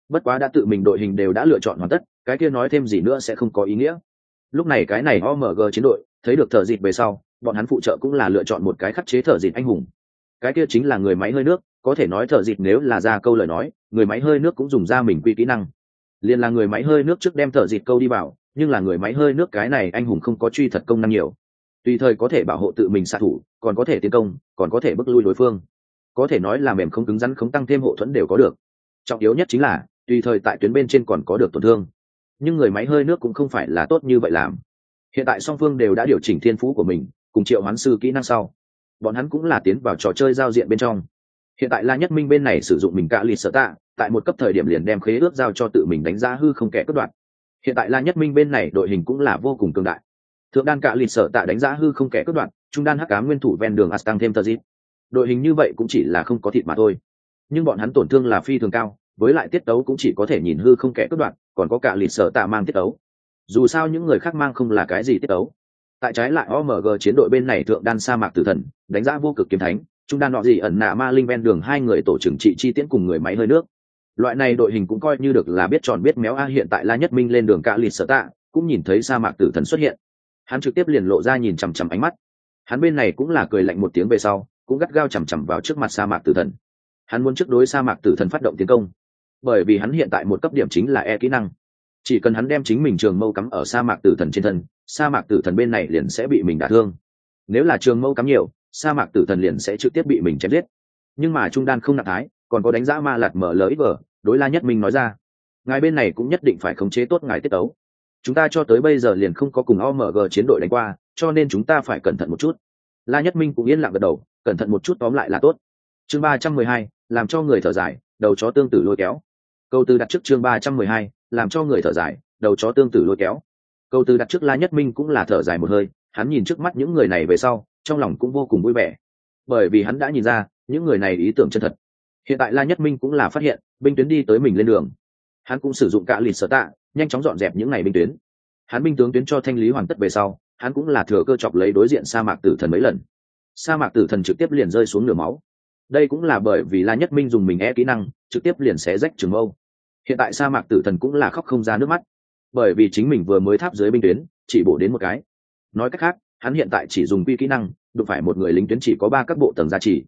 Bất quá đã tự mình đội hình đều đã lựa chọn hoàn tất, cái kia nói thêm gì nữa sẽ không có ý nghĩa. Lúc này cái này omg chiến đội, thấy được thợ dịt về sau, bọn hắn phụ trợ cũng là lựa chọn một cái khắc chế thợ dịt anh hùng cái kia chính là người máy hơi nước, có thể nói thợ dịt nếu là ra câu lời nói, người máy hơi nước cũng dùng ra mình quy kỹ năng. Liền là người máy hơi nước trước đem thợ dịt câu đi vào, nhưng là người máy hơi nước cái này anh hùng không có truy thật công năng nhiều. Tùy thời có thể bảo hộ tự mình xạ thủ, còn có thể tiến công, còn có thể bước lui đối phương. Có thể nói là mềm không cứng rắn không tăng thêm hộ thuẫn đều có được. Trọng yếu nhất chính là, tùy thời tại tuyến bên trên còn có được tổn thương. Nhưng người máy hơi nước cũng không phải là tốt như vậy làm. Hiện tại song phương đều đã điều chỉnh thiên phú của mình, cùng triệu hoán sư kỹ năng sau bọn hắn cũng là tiến vào trò chơi giao diện bên trong. Hiện tại la nhất minh bên này sử dụng mình cả lịt sở tạ, tại một cấp thời điểm liền đem khế ước giao cho tự mình đánh giá hư không kẻ cất đoạn hiện tại la nhất minh bên này đội hình cũng là vô cùng cường đại. Thượng đan cả lịt sở tạ đánh giá hư không kẻ cất đoạn trung đan hắc cá nguyên thủ ven đường astang thêm tờ dịp đội hình như vậy cũng chỉ là không có thịt mà thôi. Nhưng bọn hắn tổn thương là phi thường cao, với lại tiết tấu cũng chỉ có thể nhìn hư không kẻ cất đoạn còn có cả lịt sở tạ mang tiết tấu. Dù sao những người khác mang không là cái gì tiết tấu tại trái lại omg chiến đội bên này thượng đan sa mạc tử thần, đánh giá vô cực kiếm thánh chúng đan nọ gì ẩn nạ ma linh ven đường hai người tổ trưởng trị chi tiễn cùng người máy hơi nước. Loại này đội hình cũng coi như được là biết tròn biết méo a, hiện tại la nhất minh lên đường cạ lịt sở tạ, cũng nhìn thấy sa mạc tử thần xuất hiện. Hắn trực tiếp liền lộ ra nhìn chằm chằm ánh mắt. Hắn bên này cũng là cười lạnh một tiếng về sau, cũng gắt gao chằm chằm vào trước mặt sa mạc tử thần. Hắn muốn trước đối sa mạc tử thần phát động tiến công, bởi vì hắn hiện tại một cấp điểm chính là e kỹ năng. Chỉ cần hắn đem chính mình trường mâu cắm ở sa mạc tử thần trên thân sa mạc tử thần bên này liền sẽ bị mình đả thương. Nếu là trường mâu cắm nhiều, sa mạc tử thần liền sẽ trực tiếp bị mình chém giết. Nhưng mà trung đan không nặng thái, còn có đánh giá ma lạt mở lời vở đối la nhất minh nói ra. Ngài bên này cũng nhất định phải khống chế tốt ngài tiết tấu. Chúng ta cho tới bây giờ liền không có cùng omg chiến đội đánh qua, cho nên chúng ta phải cẩn thận một chút. La nhất minh cũng yên lặng gật đầu, cẩn thận một chút tóm lại là tốt. Chương ba trăm mười hai, làm cho người thở dài, đầu chó tương tử lôi kéo. Câu từ đặt trước chương ba trăm mười hai, làm cho người thở dài, đầu chó tương tử lôi kéo câu từ đặt trước la nhất minh cũng là thở dài một hơi, hắn nhìn trước mắt những người này về sau, trong lòng cũng vô cùng vui vẻ. Bởi vì hắn đã nhìn ra, những người này ý tưởng chân thật. Hiện tại la nhất minh cũng là phát hiện, binh tuyến đi tới mình lên đường. Hắn cũng sử dụng cả lịt sở tạ, nhanh chóng dọn dẹp những ngày binh tuyến. Hắn binh tướng tuyến cho thanh lý hoàn tất về sau, hắn cũng là thừa cơ chọc lấy đối diện sa mạc tử thần mấy lần. Sa mạc tử thần trực tiếp liền rơi xuống nửa máu. Đây cũng là bởi vì la nhất minh dùng mình e kỹ năng, trực tiếp liền xé rách trường mâu. Hiện tại sa mạc tử thần cũng là khóc không ra nước mắt bởi vì chính mình vừa mới tháp dưới binh tuyến, chỉ bổ đến một cái. Nói cách khác, hắn hiện tại chỉ dùng quy kỹ năng, đụng phải một người lính tuyến chỉ có ba các bộ tầng gia trì.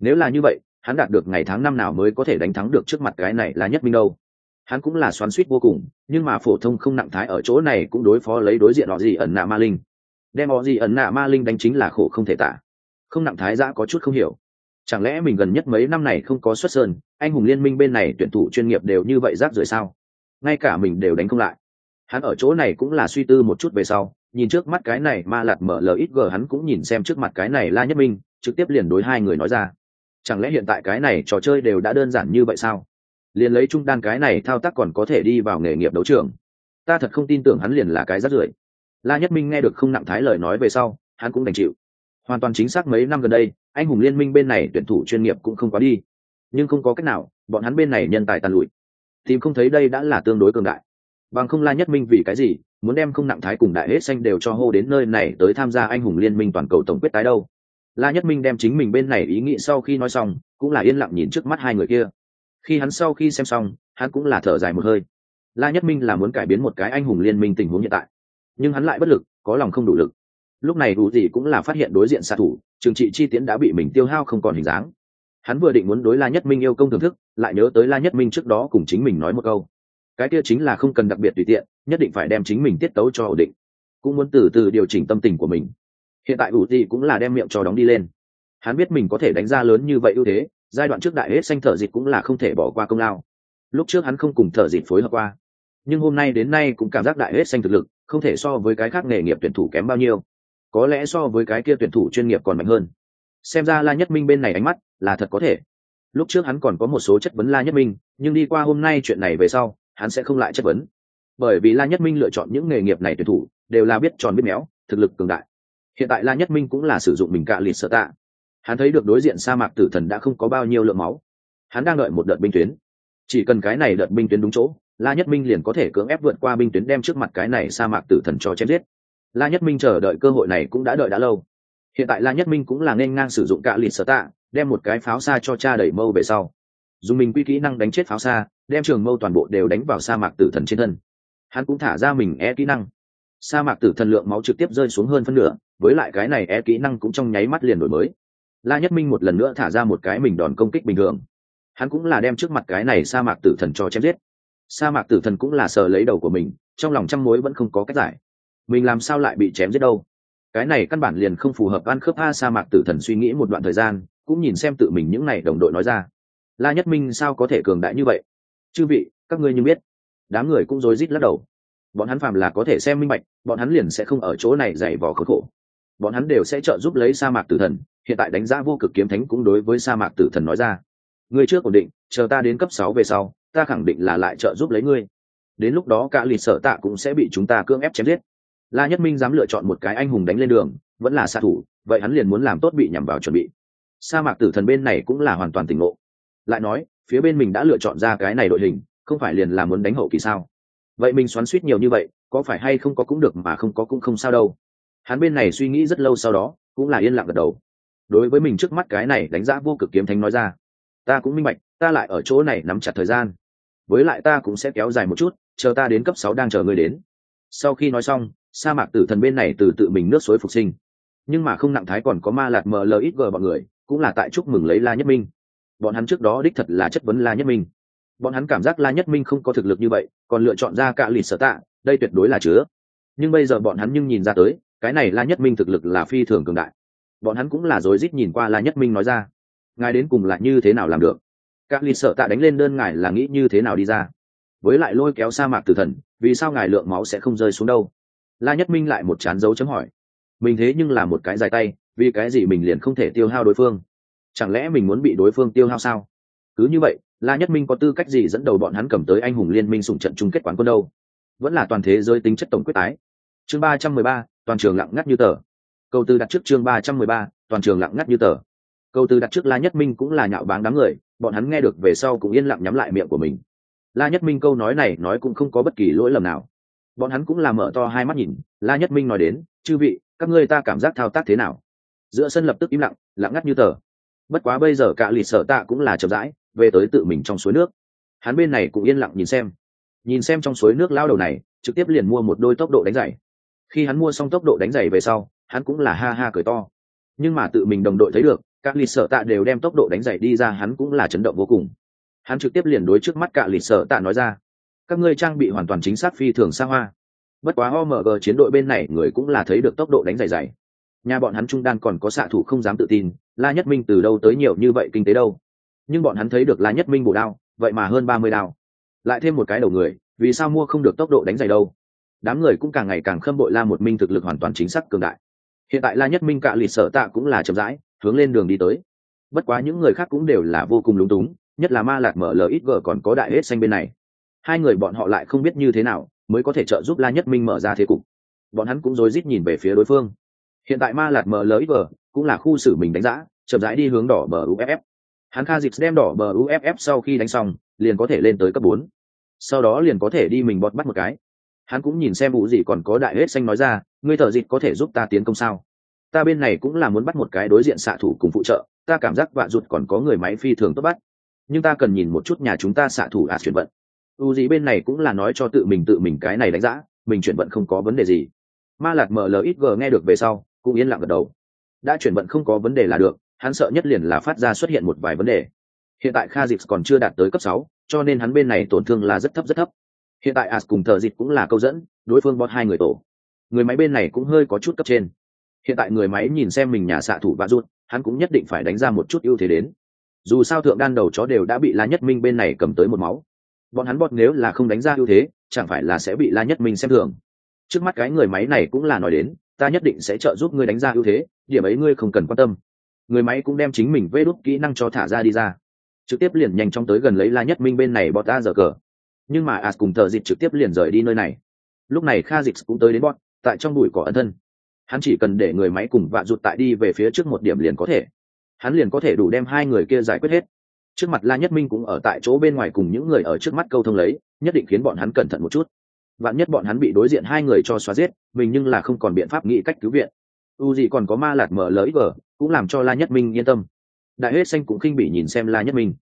Nếu là như vậy, hắn đạt được ngày tháng năm nào mới có thể đánh thắng được trước mặt cái này là nhất minh đâu. Hắn cũng là xoắn suýt vô cùng, nhưng mà phổ thông không nặng thái ở chỗ này cũng đối phó lấy đối diện họ gì ẩn nạ ma linh. Đem họ gì ẩn nạ ma linh đánh chính là khổ không thể tả. Không nặng thái giã có chút không hiểu. Chẳng lẽ mình gần nhất mấy năm này không có xuất sơn, anh hùng liên minh bên này tuyển thủ chuyên nghiệp đều như vậy rác rưởi sao? Ngay cả mình đều đánh không lại hắn ở chỗ này cũng là suy tư một chút về sau, nhìn trước mắt cái này ma lạt mở lời ít gờ hắn cũng nhìn xem trước mặt cái này la nhất minh, trực tiếp liền đối hai người nói ra. Chẳng lẽ hiện tại cái này trò chơi đều đã đơn giản như vậy sao? Liền lấy trung đan cái này thao tác còn có thể đi vào nghề nghiệp đấu trường. Ta thật không tin tưởng hắn liền là cái rắt rưởi. La nhất minh nghe được không nặng thái lời nói về sau, hắn cũng đành chịu. Hoàn toàn chính xác mấy năm gần đây, anh hùng liên minh bên này tuyển thủ chuyên nghiệp cũng không quá đi. Nhưng không có cách nào, bọn hắn bên này nhân tài tàn lụi. Tìm không thấy đây đã là tương đối cường đại bằng không la nhất minh vì cái gì, muốn đem không nặng thái cùng đại hết xanh đều cho hô đến nơi này tới tham gia anh hùng liên minh toàn cầu tổng quyết tái đâu. La nhất minh đem chính mình bên này ý nghĩ sau khi nói xong, cũng là yên lặng nhìn trước mắt hai người kia. Khi hắn sau khi xem xong, hắn cũng là thở dài một hơi. La nhất minh là muốn cải biến một cái anh hùng liên minh tình huống hiện tại, nhưng hắn lại bất lực, có lòng không đủ lực. Lúc này đủ gì cũng là phát hiện đối diện xạ thủ, trường trị chi tiến đã bị mình tiêu hao không còn hình dáng. Hắn vừa định muốn đối la nhất minh yêu công thưởng thức, lại nhớ tới la nhất minh trước đó cùng chính mình nói một câu cái kia chính là không cần đặc biệt tùy tiện, nhất định phải đem chính mình tiết tấu cho ổn định. Cũng muốn từ từ điều chỉnh tâm tình của mình. Hiện tại ủ gì cũng là đem miệng cho đóng đi lên. Hắn biết mình có thể đánh ra lớn như vậy ưu thế, giai đoạn trước đại hết xanh thở dịt cũng là không thể bỏ qua công lao. Lúc trước hắn không cùng thở dịt phối hợp qua. Nhưng hôm nay đến nay cũng cảm giác đại hết xanh thực lực, không thể so với cái khác nghề nghiệp tuyển thủ kém bao nhiêu. Có lẽ so với cái kia tuyển thủ chuyên nghiệp còn mạnh hơn. Xem ra la nhất minh bên này ánh mắt là thật có thể. Lúc trước hắn còn có một số chất vấn la nhất minh, nhưng đi qua hôm nay chuyện này về sau hắn sẽ không lại chất vấn. Bởi vì la nhất minh lựa chọn những nghề nghiệp này tuyển thủ đều là biết tròn biết méo, thực lực cường đại. Hiện tại la nhất minh cũng là sử dụng mình cạ lịt sợ tạ. Hắn thấy được đối diện sa mạc tử thần đã không có bao nhiêu lượng máu. Hắn đang đợi một đợt binh tuyến. Chỉ cần cái này đợt binh tuyến đúng chỗ, la nhất minh liền có thể cưỡng ép vượt qua binh tuyến đem trước mặt cái này sa mạc tử thần cho chém giết. La nhất minh chờ đợi cơ hội này cũng đã đợi đã lâu. Hiện tại la nhất minh cũng là nên ngang sử dụng cạ lịt sở tạ, đem một cái pháo xa cho cha đẩy mâu về sau dùng mình quy kỹ năng đánh chết pháo xa, đem trường mâu toàn bộ đều đánh vào sa mạc tử thần trên thân. Hắn cũng thả ra mình e kỹ năng. Sa mạc tử thần lượng máu trực tiếp rơi xuống hơn phân nửa, với lại cái này e kỹ năng cũng trong nháy mắt liền đổi mới. La nhất minh một lần nữa thả ra một cái mình đòn công kích bình thường. Hắn cũng là đem trước mặt cái này sa mạc tử thần cho chém giết. Sa mạc tử thần cũng là sờ lấy đầu của mình, trong lòng trăm mối vẫn không có cách giải. Mình làm sao lại bị chém giết đâu? Cái này căn bản liền không phù hợp ăn khớp A sa mạc tử thần suy nghĩ một đoạn thời gian, cũng nhìn xem tự mình những n à y đồng đội nói ra la nhất minh sao có thể cường đại như vậy? Chư vị, các ngươi như biết. Đám người cũng rối rít lắc đầu. Bọn hắn phàm là có thể xem minh bạch, bọn hắn liền sẽ không ở chỗ này dày vò khốn khổ. Bọn hắn đều sẽ trợ giúp lấy sa mạc tử thần, hiện tại đánh giá vô cực kiếm thánh cũng đối với sa mạc tử thần nói ra. Ngươi trước ổn định, chờ ta đến cấp sáu về sau, ta khẳng định là lại trợ giúp lấy ngươi. Đến lúc đó cả lịch sở tạ cũng sẽ bị chúng ta cưỡng ép chém giết. La nhất minh dám lựa chọn một cái anh hùng đánh lên đường, vẫn là xạ thủ, vậy hắn liền muốn làm tốt bị nhằm vào chuẩn bị. Sa mạc tử thần bên này cũng là hoàn toàn tỉnh ngộ lại nói, phía bên mình đã lựa chọn ra cái này đội hình, không phải liền là muốn đánh hậu kỳ sao? Vậy mình xoắn suýt nhiều như vậy, có phải hay không có cũng được mà không có cũng không sao đâu. Hắn bên này suy nghĩ rất lâu sau đó, cũng là yên lặng gật đầu. Đối với mình trước mắt cái này đánh giá vô cực kiếm thánh nói ra, ta cũng minh bạch, ta lại ở chỗ này nắm chặt thời gian. Với lại ta cũng sẽ kéo dài một chút, chờ ta đến cấp sáu đang chờ ngươi đến. Sau khi nói xong, sa mạc tử thần bên này từ tự mình nước suối phục sinh. Nhưng mà không nặng thái còn có ma lạt mờ lờ ít gờ bọn người, cũng là tại chúc mừng lấy la nhất minh bọn hắn trước đó đích thật là chất vấn la nhất minh. Bọn hắn cảm giác la nhất minh không có thực lực như vậy, còn lựa chọn ra cả lì sở tạ, đây tuyệt đối là chứa. Nhưng bây giờ bọn hắn nhưng nhìn ra tới, cái này la nhất minh thực lực là phi thường cường đại. Bọn hắn cũng là rối rít nhìn qua la nhất minh nói ra. Ngài đến cùng là như thế nào làm được? Các lì sợ tạ đánh lên đơn ngài là nghĩ như thế nào đi ra? Với lại lôi kéo sa mạc tử thần, vì sao ngài lượng máu sẽ không rơi xuống đâu? La nhất minh lại một chán dấu chấm hỏi. Mình thế nhưng là một cái dài tay, vì cái gì mình liền không thể tiêu hao đối phương? Chẳng lẽ mình muốn bị đối phương tiêu hao sao? Cứ như vậy, la nhất minh có tư cách gì dẫn đầu bọn hắn cầm tới anh hùng liên minh sùng trận chung kết quán quân đâu? Vẫn là toàn thế giới tính chất tổng quyết tái. Chương ba trăm mười ba, toàn trường lặng ngắt như tờ. Câu tư đặt trước chương ba trăm mười ba, toàn trường lặng ngắt như tờ. Câu tư đặt trước la nhất minh cũng là nhạo báng đám người, bọn hắn nghe được về sau cũng yên lặng nhắm lại miệng của mình. La nhất minh câu nói này nói cũng không có bất kỳ lỗi lầm nào. Bọn hắn cũng là mở to hai mắt nhìn, la nhất minh nói đến, chư vị, các ngươi ta cảm giác thao tác thế nào? Giữa sân lập tức im lặng lặng ngắt như tờ bất quá bây giờ cả lì sở tạ cũng là chậm rãi, về tới tự mình trong suối nước. Hắn bên này cũng yên lặng nhìn xem. Nhìn xem trong suối nước lao đầu này, trực tiếp liền mua một đôi tốc độ đánh giày. Khi hắn mua xong tốc độ đánh giày về sau, hắn cũng là ha ha cười to. Nhưng mà tự mình đồng đội thấy được các lì sở tạ đều đem tốc độ đánh giày đi ra, hắn cũng là chấn động vô cùng. Hắn trực tiếp liền đối trước mắt cả lì sở tạ nói ra, các ngươi trang bị hoàn toàn chính xác phi thường xa hoa. Bất quá omg chiến đội bên này người cũng là thấy được tốc độ đánh giày giày. Nhà bọn hắn trung đan còn có xạ thủ không dám tự tin la nhất minh từ đâu tới nhiều như vậy kinh tế đâu? Nhưng bọn hắn thấy được la nhất minh bổ đao, vậy mà hơn ba mươi đao. Lại thêm một cái đầu người, vì sao mua không được tốc độ đánh giày đâu? Đám người cũng càng ngày càng khâm bội la một minh thực lực hoàn toàn chính xác cường đại. Hiện tại la nhất minh cạ lịt sở tạ cũng là chậm rãi, hướng lên đường đi tới. Bất quá những người khác cũng đều là vô cùng lúng túng, nhất là ma lạc mở lời ít gờ còn có đại hết xanh bên này. Hai người bọn họ lại không biết như thế nào mới có thể trợ giúp la nhất minh mở ra thế cục. Bọn hắn cũng rối rít nhìn về phía đối phương hiện tại ma lạc mở lới vờ cũng là khu xử mình đánh giá, chậm rãi đi hướng đỏ bờ uff hắn kha dịp đem đỏ bờ uff sau khi đánh xong, liền có thể lên tới cấp bốn. Sau đó liền có thể đi mình bọt bắt một cái. Hắn cũng nhìn xem vụ gì còn có đại hết xanh nói ra, ngươi thợ dịch có thể giúp ta tiến công sao? Ta bên này cũng là muốn bắt một cái đối diện xạ thủ cùng phụ trợ, ta cảm giác vạ rụt còn có người máy phi thường tốt bắt. Nhưng ta cần nhìn một chút nhà chúng ta xạ thủ à chuyển vận. U gì bên này cũng là nói cho tự mình tự mình cái này đánh giá, mình chuyển vận không có vấn đề gì. Ma lạt mlxg nghe được về sau cũng yên lặng gật đầu. Đã chuyển vận không có vấn đề là được, hắn sợ nhất liền là phát ra xuất hiện một vài vấn đề. Hiện tại kha dịp còn chưa đạt tới cấp sáu, cho nên hắn bên này tổn thương là rất thấp rất thấp. Hiện tại as cùng Thờ dịp cũng là câu dẫn, đối phương bót hai người tổ. Người máy bên này cũng hơi có chút cấp trên. Hiện tại người máy nhìn xem mình nhà xạ thủ và rút hắn cũng nhất định phải đánh ra một chút ưu thế đến. Dù sao thượng đan đầu chó đều đã bị la nhất minh bên này cầm tới một máu. Bọn hắn bọt nếu là không đánh ra ưu thế, chẳng phải là sẽ bị la nhất minh xem thường. Trước mắt cái người máy này cũng là nói đến ta nhất định sẽ trợ giúp ngươi đánh ra ưu thế, điểm ấy ngươi không cần quan tâm. Người máy cũng đem chính mình vê đốt kỹ năng cho thả ra đi ra. Trực tiếp liền nhanh chóng tới gần lấy la nhất minh bên này bọt ta giờ cờ. Nhưng mà as cùng thợ dịch trực tiếp liền rời đi nơi này. Lúc này kha dịch cũng tới đến bọt tại trong bụi cỏ ân thân. Hắn chỉ cần để người máy cùng vạ rụt tại đi về phía trước một điểm liền có thể. Hắn liền có thể đủ đem hai người kia giải quyết hết. Trước mặt la nhất minh cũng ở tại chỗ bên ngoài cùng những người ở trước mắt câu thông lấy, nhất định khiến bọn hắn cẩn thận một chút vạn nhất bọn hắn bị đối diện hai người cho xóa giết, mình nhưng là không còn biện pháp nghĩ cách cứu viện. U gì còn có ma lạt mở lời vờ cũng làm cho la nhất minh yên tâm. Đại hết xanh cũng khinh bị nhìn xem la nhất minh.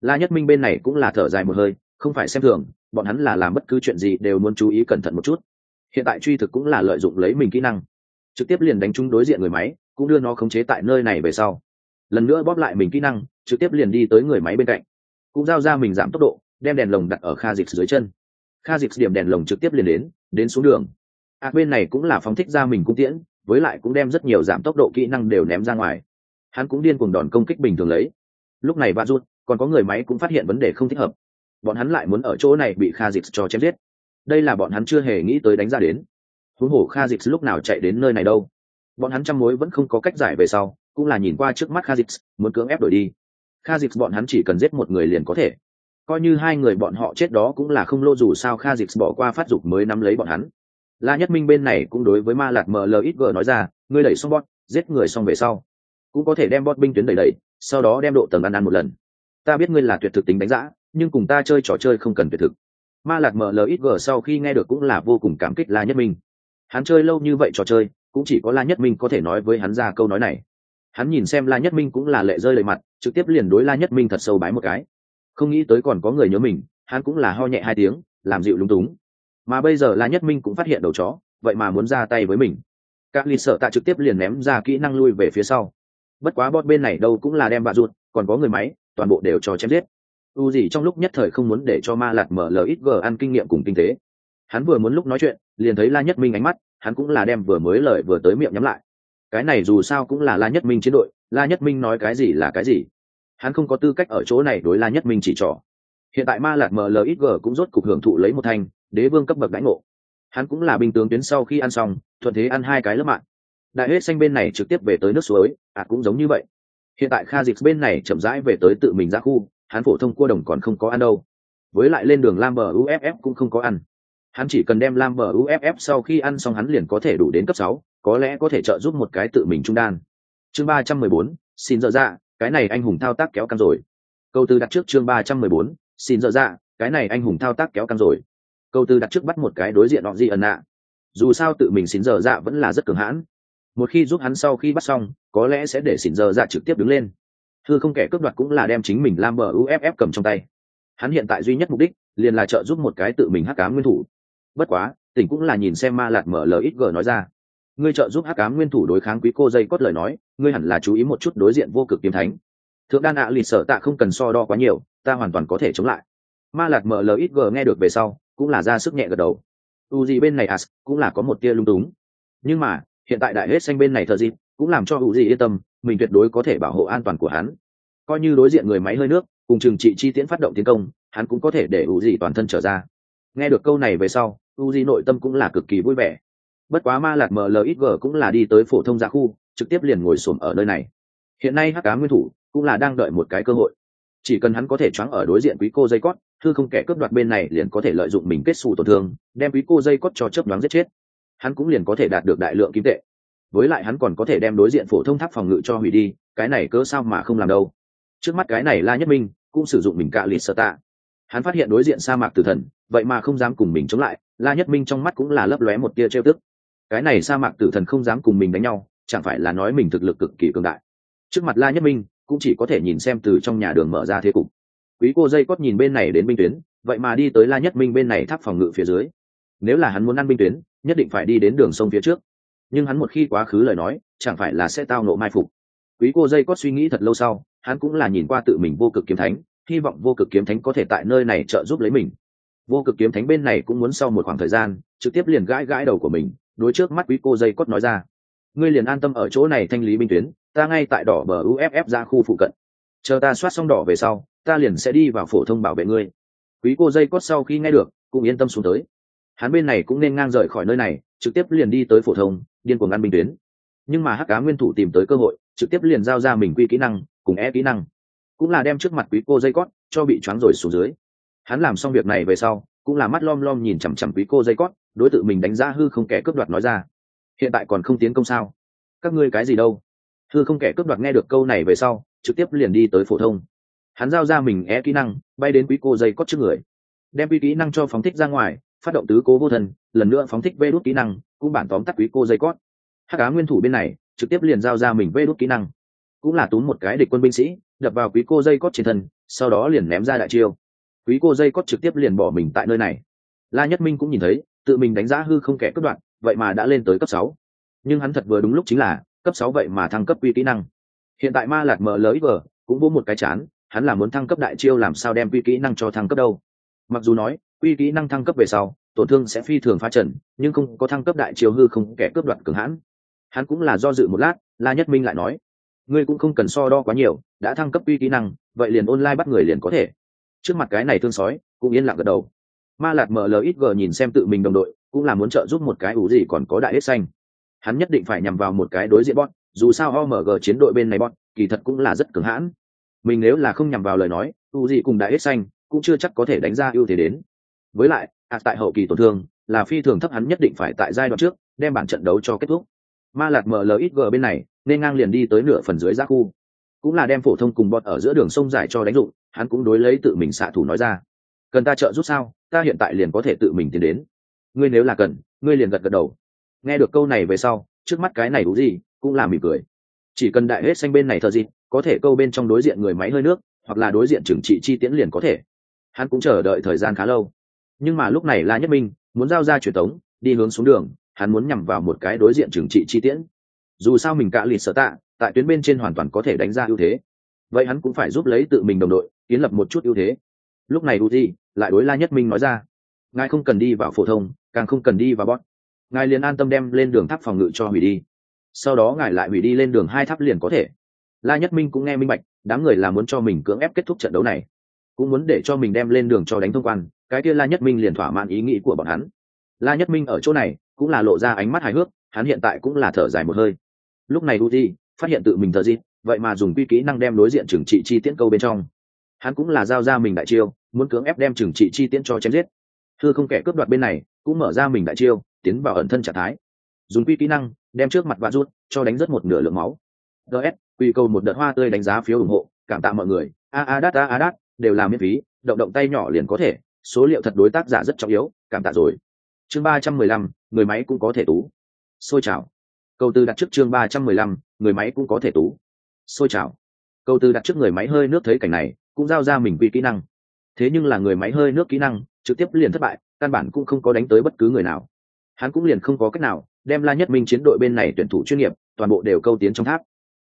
La nhất minh bên này cũng là thở dài một hơi, không phải xem thường, bọn hắn là làm bất cứ chuyện gì đều muốn chú ý cẩn thận một chút. Hiện tại truy thực cũng là lợi dụng lấy mình kỹ năng. Trực tiếp liền đánh trúng đối diện người máy, cũng đưa nó khống chế tại nơi này về sau. Lần nữa bóp lại mình kỹ năng, trực tiếp liền đi tới người máy bên cạnh. Cũng giao ra mình giảm tốc độ, đem đèn lồng đặt ở kha dịch dưới chân kha dịp điểm đèn lồng trực tiếp liền đến đến xuống đường. A bên này cũng là phóng thích ra mình cung tiễn, với lại cũng đem rất nhiều giảm tốc độ kỹ năng đều ném ra ngoài. Hắn cũng điên cuồng đòn công kích bình thường lấy. Lúc này ba rút còn có người máy cũng phát hiện vấn đề không thích hợp. Bọn hắn lại muốn ở chỗ này bị kha dịp cho chém giết. Đây là bọn hắn chưa hề nghĩ tới đánh ra đến. Huống hồ kha dịp lúc nào chạy đến nơi này đâu. Bọn hắn trăm mối vẫn không có cách giải về sau, cũng là nhìn qua trước mắt kha dịp muốn cưỡng ép đổi đi. Kha dịp bọn hắn chỉ cần giết một người liền có thể coi như hai người bọn họ chết đó cũng là không lô dù sao kha dịch bỏ qua phát dục mới nắm lấy bọn hắn. La nhất minh bên này cũng đối với ma lạc mlxg nói ra, ngươi đẩy xong bot giết người xong về sau. Cũng có thể đem bot binh tuyến đẩy đẩy, sau đó đem độ tầng ăn ăn một lần. Ta biết ngươi là tuyệt thực tính đánh giá nhưng cùng ta chơi trò chơi không cần tuyệt thực. Ma lạc mlxg sau khi nghe được cũng là vô cùng cảm kích la nhất minh. Hắn chơi lâu như vậy trò chơi, cũng chỉ có la nhất minh có thể nói với hắn ra câu nói này. Hắn nhìn xem la nhất minh cũng là lệ rơi lệ mặt, trực tiếp liền đối la nhất minh thật sâu bái một cái không nghĩ tới còn có người nhớ mình, hắn cũng là ho nhẹ hai tiếng, làm dịu lúng túng. Mà bây giờ la nhất minh cũng phát hiện đầu chó, vậy mà muốn ra tay với mình. Các ly sợ tạ trực tiếp liền ném ra kỹ năng lui về phía sau. Bất quá bót bên này đâu cũng là đem bạ ruột, còn có người máy, toàn bộ đều cho chém giết. U gì trong lúc nhất thời không muốn để cho ma lạt mở lxg ăn kinh nghiệm cùng kinh tế. Hắn vừa muốn lúc nói chuyện, liền thấy la nhất minh ánh mắt, hắn cũng là đem vừa mới lời vừa tới miệng nhắm lại. Cái này dù sao cũng là la nhất minh chiến đội, la nhất minh nói cái gì là cái gì hắn không có tư cách ở chỗ này đối la nhất minh chỉ trỏ. Hiện tại ma lạc mlxg cũng rốt cục hưởng thụ lấy một thanh đế vương cấp bậc đãi ngộ. Hắn cũng là binh tướng tuyến sau khi ăn xong, thuận thế ăn hai cái lớp mạng. Đại hết xanh bên này trực tiếp về tới nước suối à cũng giống như vậy. Hiện tại kha dịch bên này chậm rãi về tới tự mình ra khu, hắn phổ thông cua đồng còn không có ăn đâu. Với lại lên đường lam bờ uff cũng không có ăn. Hắn chỉ cần đem lam bờ uff sau khi ăn xong hắn liền có thể đủ đến cấp sáu, có lẽ có thể trợ giúp một cái tự mình trung đan. Chương ba trăm mười bốn, xin dở dạ cái này anh hùng thao tác kéo căng rồi. Câu tư đặt trước chương ba trăm mười bốn, xin dở dạ cái này anh hùng thao tác kéo căng rồi. Câu tư đặt trước bắt một cái đối diện họ di ẩn nạ dù sao tự mình xin dở dạ vẫn là rất cường hãn. Một khi giúp hắn sau khi bắt xong, có lẽ sẽ để xin dở dạ trực tiếp đứng lên. Thư không kẻ cướp đoạt cũng là đem chính mình lam bờ uff cầm trong tay. Hắn hiện tại duy nhất mục đích, liền là trợ giúp một cái tự mình hắc cám nguyên thủ. Bất quá, tỉnh cũng là nhìn xem ma lạt mở lời ít gờ nói ra. Ngươi trợ giúp hắc cám nguyên thủ đối kháng quý cô dây cốt lời nói ngươi hẳn là chú ý một chút đối diện vô cực kiếm thánh. Thượng đan ạ à lịt sở tạ không cần so đo quá nhiều, ta hoàn toàn có thể chống lại. Ma lạt mở lời ít gờ nghe được về sau, cũng là ra sức nhẹ gật đầu. U gì bên này as cũng là có một tia lung túng. Nhưng mà, hiện tại đại hết xanh bên này thợ dịp cũng làm cho u gì yên tâm, mình tuyệt đối có thể bảo hộ an toàn của hắn. Coi như đối diện người máy hơi nước, cùng trừng trị chi tiễn phát động tiến công, hắn cũng có thể để u gì toàn thân trở ra. Nghe được câu này về sau, u gì nội tâm cũng là cực kỳ vui vẻ. Bất quá ma lạc gờ cũng là đi tới phổ thông gia khu trực tiếp liền ngồi xổm ở nơi này. Hiện nay hắc cá nguyên thủ cũng là đang đợi một cái cơ hội. Chỉ cần hắn có thể choáng ở đối diện quý cô dây cót thư không kẻ cướp đoạt bên này liền có thể lợi dụng mình kết xù tổn thương, đem quý cô dây cót cho chớp đoán giết chết. Hắn cũng liền có thể đạt được đại lượng kim tệ. Với lại hắn còn có thể đem đối diện phổ thông tháp phòng ngự cho hủy đi, cái này cớ sao mà không làm đâu. Trước mắt cái này la nhất minh cũng sử dụng mình cạ lịt sơ tạ. Hắn phát hiện đối diện sa mạc tử thần, vậy mà không dám cùng mình chống lại, la nhất minh trong mắt cũng là lấp lóe một tia trêu tức. Cái này sa mạc tử thần không dám cùng mình đánh nhau chẳng phải là nói mình thực lực cực kỳ cường đại. Trước mặt la nhất minh, cũng chỉ có thể nhìn xem từ trong nhà đường mở ra thế cục. Quý cô dây cót nhìn bên này đến binh tuyến, vậy mà đi tới la nhất minh bên này tháp phòng ngự phía dưới. Nếu là hắn muốn ăn binh tuyến, nhất định phải đi đến đường sông phía trước. Nhưng hắn một khi quá khứ lời nói, chẳng phải là sẽ tao nộ mai phục. Quý cô dây cót suy nghĩ thật lâu sau, hắn cũng là nhìn qua tự mình vô cực kiếm thánh, hy vọng vô cực kiếm thánh có thể tại nơi này trợ giúp lấy mình. Vô cực kiếm thánh bên này cũng muốn sau một khoảng thời gian, trực tiếp liền gãi gãi đầu của mình, đối trước mắt quý cô dây cót nói ra ngươi liền an tâm ở chỗ này thanh lý binh tuyến, ta ngay tại đỏ bờ uff ra khu phụ cận. Chờ ta soát xong đỏ về sau, ta liền sẽ đi vào phổ thông bảo vệ ngươi. Quý cô dây cót sau khi nghe được, cũng yên tâm xuống tới. Hắn bên này cũng nên ngang rời khỏi nơi này, trực tiếp liền đi tới phổ thông, điên cuồng ăn binh tuyến. Nhưng mà hắc cá nguyên thủ tìm tới cơ hội, trực tiếp liền giao ra mình quy kỹ năng, cùng e kỹ năng. Cũng là đem trước mặt quý cô dây cót cho bị choáng rồi xuống dưới. Hắn làm xong việc này về sau, cũng là mắt lom lom nhìn chằm chằm quý cô dây cót, đối tượng mình đánh giá hư không kẻ cướp đoạt nói ra hiện tại còn không tiến công sao? Các ngươi cái gì đâu? Hư không kẻ cướp đoạt nghe được câu này về sau, trực tiếp liền đi tới phổ thông. Hắn giao ra mình é kỹ năng, bay đến quý cô dây cót trước người. Đem quý kỹ năng cho phóng thích ra ngoài, phát động tứ cố vô thần, lần nữa phóng thích vê đốt kỹ năng, cũng bản tóm tắt quý cô dây cót. Hắc á nguyên thủ bên này, trực tiếp liền giao ra mình vê đốt kỹ năng. Cũng là túm một cái địch quân binh sĩ, đập vào quý cô dây cót trên thân, sau đó liền ném ra đại chiêu. Quý cô dây cót trực tiếp liền bỏ mình tại nơi này. La nhất minh cũng nhìn thấy, tự mình đánh giá hư không kẻ cướp đoạn vậy mà đã lên tới cấp sáu. Nhưng hắn thật vừa đúng lúc chính là, cấp sáu vậy mà thăng cấp quy kỹ năng. Hiện tại ma lạc mờ lới vờ, cũng vô một cái chán, hắn là muốn thăng cấp đại chiêu làm sao đem quy kỹ năng cho thăng cấp đâu. Mặc dù nói, quy kỹ năng thăng cấp về sau, tổn thương sẽ phi thường phá trần, nhưng không có thăng cấp đại chiêu hư không kẻ cướp đoạt cường hãn. Hắn cũng là do dự một lát, la nhất minh lại nói, ngươi cũng không cần so đo quá nhiều, đã thăng cấp uy kỹ năng, vậy liền online bắt người liền có thể. Trước mặt cái này thương sói, cũng yên lặng gật đầu ma lạt mở lời ít gờ nhìn xem tự mình đồng đội cũng là muốn trợ giúp một cái ủ gì còn có đại hết xanh. Hắn nhất định phải nhằm vào một cái đối diện bọn. dù sao omg chiến đội bên này bọn, kỳ thật cũng là rất cứng hãn. Mình nếu là không nhằm vào lời nói u gì cùng đại hết xanh cũng chưa chắc có thể đánh ra ưu thế đến. Với lại à tại hậu kỳ tổn thương là phi thường thấp hắn nhất định phải tại giai đoạn trước đem bản trận đấu cho kết thúc. Ma lạt mlxg bên này nên ngang liền đi tới nửa phần dưới giác khu. Cũng là đem phổ thông cùng bọn ở giữa đường sông dài cho đánh dụng hắn cũng đối lấy tự mình xạ thủ nói ra cần ta trợ giúp sao? Ta hiện tại liền có thể tự mình tiến đến. Ngươi nếu là cần, ngươi liền gật gật đầu. Nghe được câu này về sau, trước mắt cái này đủ gì, cũng là mỉm cười. Chỉ cần đại hết xanh bên này thờ gì có thể câu bên trong đối diện người máy hơi nước, hoặc là đối diện trừng trị chi tiễn liền có thể. Hắn cũng chờ đợi thời gian khá lâu. Nhưng mà lúc này la nhất minh muốn giao ra truyền tống đi hướng xuống đường, hắn muốn nhằm vào một cái đối diện trừng trị chi tiễn. Dù sao mình cạ lịt sở tạ, tại tuyến bên trên hoàn toàn có thể đánh ra ưu thế. Vậy hắn cũng phải giúp lấy tự mình đồng đội, kiến lập một chút ưu thế. Lúc này uzi lại đối la nhất minh nói ra, ngài không cần đi vào phổ thông, càng không cần đi vào bót ngài liền an tâm đem lên đường tháp phòng ngự cho hủy đi. Sau đó ngài lại hủy đi lên đường hai tháp liền có thể. La nhất minh cũng nghe minh bạch, đám người là muốn cho mình cưỡng ép kết thúc trận đấu này, cũng muốn để cho mình đem lên đường cho đánh thông quan, cái kia la nhất minh liền thỏa mãn ý nghĩ của bọn hắn. La nhất minh ở chỗ này cũng là lộ ra ánh mắt hài hước, hắn hiện tại cũng là thở dài một hơi. Lúc này U uzi phát hiện tự mình thờ dịp vậy mà dùng quy kỹ năng đem đối diện trừng trị chi tiễn câu bên trong. Hắn cũng là giao ra mình đại chiêu muốn cưỡng ép đem trừng trị chi tiễn cho chém giết. Thưa không kẻ cướp đoạt bên này, cũng mở ra mình đại chiêu, tiến vào ẩn thân trạng thái. Dùng quy kỹ năng, đem trước mặt và rút cho đánh rất một nửa lượng máu. Ts quy cầu một đợt hoa tươi đánh giá phiếu ủng hộ, cảm tạ mọi người. A a, đát, a a, đát, đều là miễn phí, động động tay nhỏ liền có thể. Số liệu thật đối tác giả rất trọng yếu, cảm tạ rồi. Chương ba trăm mười lăm, người máy cũng có thể tú. Xôi chào câu tư đặt trước chương ba trăm mười lăm, người máy cũng có thể tú. Xôi chào câu tư đặt trước người máy hơi nước thấy cảnh này, cũng giao ra mình quy kỹ năng thế nhưng là người máy hơi nước kỹ năng, trực tiếp liền thất bại, căn bản cũng không có đánh tới bất cứ người nào. Hắn cũng liền không có cách nào đem la nhất minh chiến đội bên này tuyển thủ chuyên nghiệp, toàn bộ đều câu tiến trong tháp.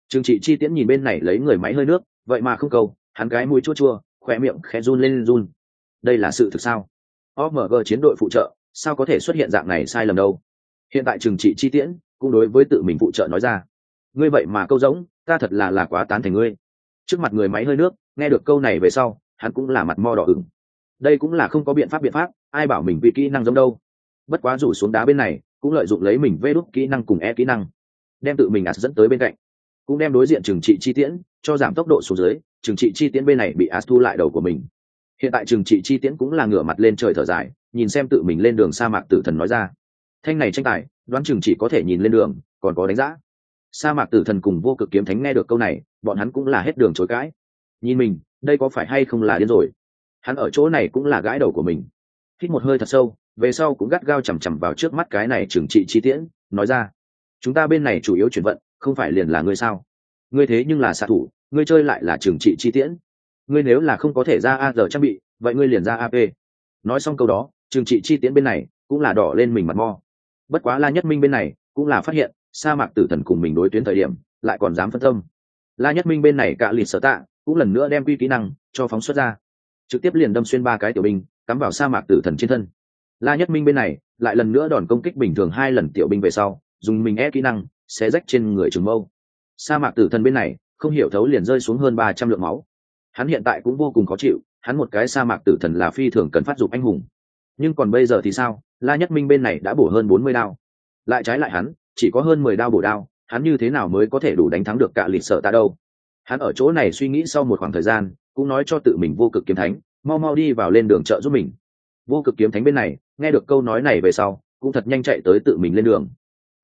Trương trị chi tiễn nhìn bên này lấy người máy hơi nước, vậy mà không câu, hắn gái mũi chua chua khỏe miệng khẽ run lên run. Đây là sự thực sao? Omg chiến đội phụ trợ, sao có thể xuất hiện dạng này sai lầm đâu? Hiện tại trừng trị chi tiễn cũng đối với tự mình phụ trợ nói ra. Ngươi vậy mà câu giống, ta thật là là quá tán thành ngươi. Trước mặt người máy hơi nước, nghe được câu này về sau hắn cũng là mặt mo đỏ ửng. Đây cũng là không có biện pháp biện pháp, ai bảo mình vì kỹ năng giống đâu. Bất quá rủ xuống đá bên này, cũng lợi dụng lấy mình vê đúc kỹ năng cùng e kỹ năng, đem tự mình ạt dẫn tới bên cạnh. Cũng đem đối diện trừng trị chi tiễn, cho giảm tốc độ xuống dưới, trừng trị chi tiễn bên này bị ạt thu lại đầu của mình. Hiện tại trừng trị chi tiễn cũng là ngửa mặt lên trời thở dài, nhìn xem tự mình lên đường sa mạc tử thần nói ra. Thanh này tranh tài, đoán chừng chỉ có thể nhìn lên đường, còn có đánh giá. Sa mạc tử thần cùng vô cực kiếm thánh nghe được câu này, bọn hắn cũng là hết đường chối cãi nhìn mình, đây có phải hay không là điên rồi? Hắn ở chỗ này cũng là gãi đầu của mình. Hít một hơi thật sâu, về sau cũng gắt gao chằm chằm vào trước mắt cái này trừng trị chi tiễn, nói ra, chúng ta bên này chủ yếu chuyển vận, không phải liền là ngươi sao? Ngươi thế nhưng là xạ thủ, ngươi chơi lại là trừng trị chi tiễn. Ngươi nếu là không có thể ra a giờ trang bị, vậy ngươi liền ra ap nói xong câu đó, trừng trị chi tiễn bên này cũng là đỏ lên mình mặt mo. Bất quá la nhất minh bên này cũng là phát hiện, sa mạc tử thần cùng mình đối tuyến thời điểm lại còn dám phân tâm. La nhất minh bên này cạ lịt sở tạ cũng lần nữa đem quy kỹ năng cho phóng xuất ra. Trực tiếp liền đâm xuyên ba cái tiểu binh, cắm vào sa mạc tử thần trên thân. La nhất minh bên này lại lần nữa đòn công kích bình thường hai lần tiểu binh về sau, dùng mình e kỹ năng xé rách trên người Trường mâu. Sa mạc tử thần bên này không hiểu thấu liền rơi xuống hơn ba trăm lượng máu. Hắn hiện tại cũng vô cùng khó chịu, hắn một cái sa mạc tử thần là phi thường cần phát dục anh hùng. Nhưng còn bây giờ thì sao? La nhất minh bên này đã bổ hơn bốn mươi đao. Lại trái lại hắn, chỉ có hơn mười đao bổ đao, hắn như thế nào mới có thể đủ đánh thắng được cả lịch sợ ta đâu? Hắn ở chỗ này suy nghĩ sau một khoảng thời gian, cũng nói cho tự mình vô cực kiếm thánh, mau mau đi vào lên đường chợ giúp mình. Vô cực kiếm thánh bên này, nghe được câu nói này về sau, cũng thật nhanh chạy tới tự mình lên đường.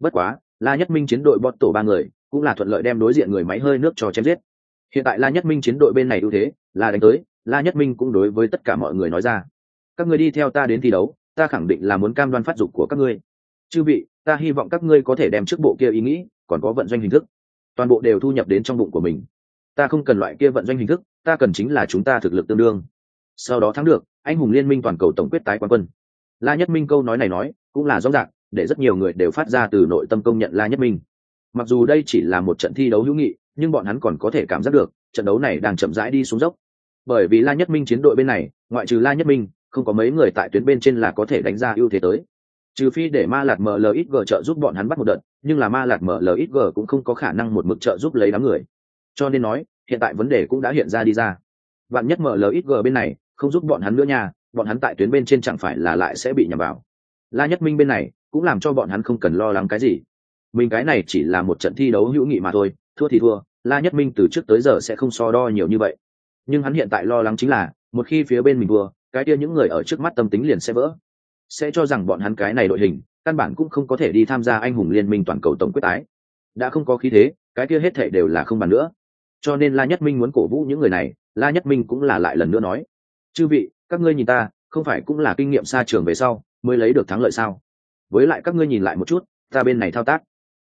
Bất quá, la nhất minh chiến đội bọt tổ ba người, cũng là thuận lợi đem đối diện người máy hơi nước cho chém giết. Hiện tại la nhất minh chiến đội bên này ưu thế là đánh tới, la nhất minh cũng đối với tất cả mọi người nói ra, các người đi theo ta đến thi đấu, ta khẳng định là muốn cam đoan phát dục của các ngươi. Chư vị, ta hy vọng các ngươi có thể đem trước bộ kia ý nghĩ, còn có vận doanh hình thức. Toàn bộ đều thu nhập đến trong bụng của mình ta không cần loại kia vận doanh hình thức, ta cần chính là chúng ta thực lực tương đương. Sau đó thắng được, anh hùng liên minh toàn cầu tổng quyết tái quán quân. La nhất minh câu nói này nói, cũng là rõ ràng, để rất nhiều người đều phát ra từ nội tâm công nhận la nhất minh. Mặc dù đây chỉ là một trận thi đấu hữu nghị, nhưng bọn hắn còn có thể cảm giác được, trận đấu này đang chậm rãi đi xuống dốc. Bởi vì la nhất minh chiến đội bên này, ngoại trừ la nhất minh, không có mấy người tại tuyến bên trên là có thể đánh ra ưu thế tới. Trừ phi để ma lạt mlxg trợ giúp bọn hắn bắt một đợt, nhưng là ma lạt mlxg cũng không có khả năng một mực trợ giúp lấy đám người cho nên nói, hiện tại vấn đề cũng đã hiện ra đi ra. Bạn nhất mở lít g bên này không giúp bọn hắn nữa nha, bọn hắn tại tuyến bên trên chẳng phải là lại sẽ bị nhầm vào. La nhất minh bên này cũng làm cho bọn hắn không cần lo lắng cái gì. Mình cái này chỉ là một trận thi đấu hữu nghị mà thôi, thua thì thua, la nhất minh từ trước tới giờ sẽ không so đo nhiều như vậy. Nhưng hắn hiện tại lo lắng chính là, một khi phía bên mình thua, cái kia những người ở trước mắt tâm tính liền sẽ vỡ. Sẽ cho rằng bọn hắn cái này đội hình, căn bản cũng không có thể đi tham gia anh hùng liên minh toàn cầu tổng quyết tái. Đã không có khí thế, cái kia hết thể đều là không bàn nữa cho nên la nhất minh muốn cổ vũ những người này, la nhất minh cũng là lại lần nữa nói, chư vị, các ngươi nhìn ta, không phải cũng là kinh nghiệm xa trường về sau, mới lấy được thắng lợi sao? Với lại các ngươi nhìn lại một chút, ta bên này thao tác,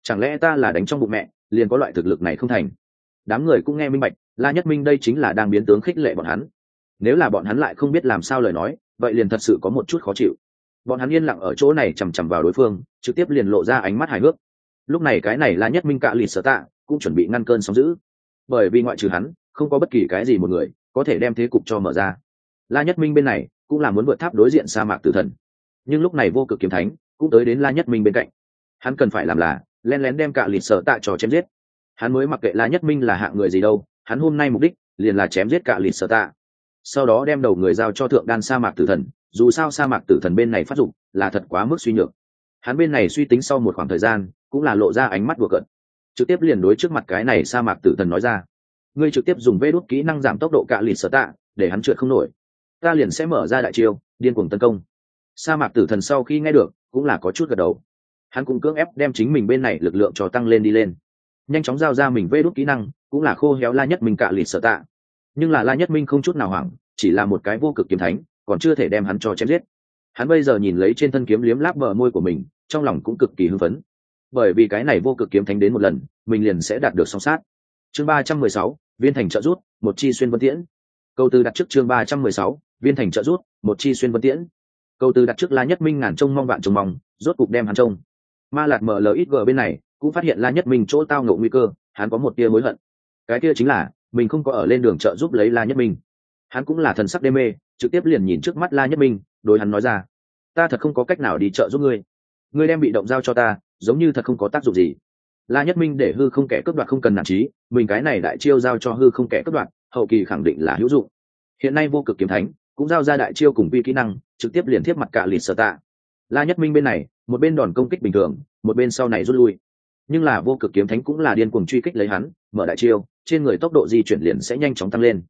chẳng lẽ ta là đánh trong bụng mẹ, liền có loại thực lực này không thành? Đám người cũng nghe minh bạch, la nhất minh đây chính là đang biến tướng khích lệ bọn hắn. Nếu là bọn hắn lại không biết làm sao lời nói, vậy liền thật sự có một chút khó chịu. Bọn hắn yên lặng ở chỗ này chằm chằm vào đối phương, trực tiếp liền lộ ra ánh mắt hài hước. Lúc này cái này la nhất minh cạ lì sở tạ cũng chuẩn bị ngăn cơn sóng giữ bởi vì ngoại trừ hắn, không có bất kỳ cái gì một người có thể đem thế cục cho mở ra. La nhất minh bên này cũng là muốn vượt tháp đối diện sa mạc tử thần. Nhưng lúc này vô cực kiếm thánh cũng tới đến la nhất minh bên cạnh. Hắn cần phải làm là len lén đem cả lịt sở tạ trò chém giết. Hắn mới mặc kệ la nhất minh là hạng người gì đâu, hắn hôm nay mục đích liền là chém giết cả lịt sở tạ. Sau đó đem đầu người giao cho thượng đan sa mạc tử thần, dù sao sa mạc tử thần bên này phát dụng là thật quá mức suy nhược. Hắn bên này suy tính sau một khoảng thời gian cũng là lộ ra ánh mắt vừa cận trực tiếp liền đối trước mặt cái này sa mạc tử thần nói ra. Ngươi trực tiếp dùng vê đốt kỹ năng giảm tốc độ cạ lịt sở tạ, để hắn trượt không nổi. Ta liền sẽ mở ra đại chiêu, điên cuồng tấn công. Sa mạc tử thần sau khi nghe được, cũng là có chút gật đầu. Hắn cũng cưỡng ép đem chính mình bên này lực lượng cho tăng lên đi lên. Nhanh chóng giao ra mình vê đốt kỹ năng, cũng là khô héo la nhất mình cạ lịt sở tạ. Nhưng là la nhất minh không chút nào hoảng, chỉ là một cái vô cực kiếm thánh, còn chưa thể đem hắn cho chém giết. Hắn bây giờ nhìn lấy trên thân kiếm liếm láp bờ môi của mình, trong lòng cũng cực kỳ hưng phấn bởi vì cái này vô cực kiếm thánh đến một lần, mình liền sẽ đạt được song sát. Chương ba trăm mười sáu, viên thành trợ rút một chi xuyên vân tiễn. Câu từ đặt trước chương ba trăm mười sáu, viên thành trợ rút một chi xuyên vân tiễn. Câu từ đặt trước la nhất minh ngàn trông mong vạn trông mong, rốt cục đem hắn trông. Ma lạt mở ít gờ bên này, cũng phát hiện la nhất minh chỗ tao ngộ nguy cơ, hắn có một tia mối hận. Cái kia chính là, mình không có ở lên đường trợ giúp lấy la nhất minh. Hắn cũng là thần sắc đê mê, trực tiếp liền nhìn trước mắt la nhất minh, đối hắn nói ra, ta thật không có cách nào đi trợ giúp ngươi. Ngươi đem bị động giao cho ta giống như thật không có tác dụng gì. La nhất minh để hư không kẻ cướp đoạt không cần nản trí, mình cái này đại chiêu giao cho hư không kẻ cướp đoạt, hậu kỳ khẳng định là hữu dụng. Hiện nay vô cực kiếm thánh, cũng giao ra đại chiêu cùng vi kỹ năng, trực tiếp liền tiếp mặt cả lịt sở tạ. La nhất minh bên này, một bên đòn công kích bình thường, một bên sau này rút lui. Nhưng là vô cực kiếm thánh cũng là điên cuồng truy kích lấy hắn, mở đại chiêu, trên người tốc độ di chuyển liền sẽ nhanh chóng tăng lên.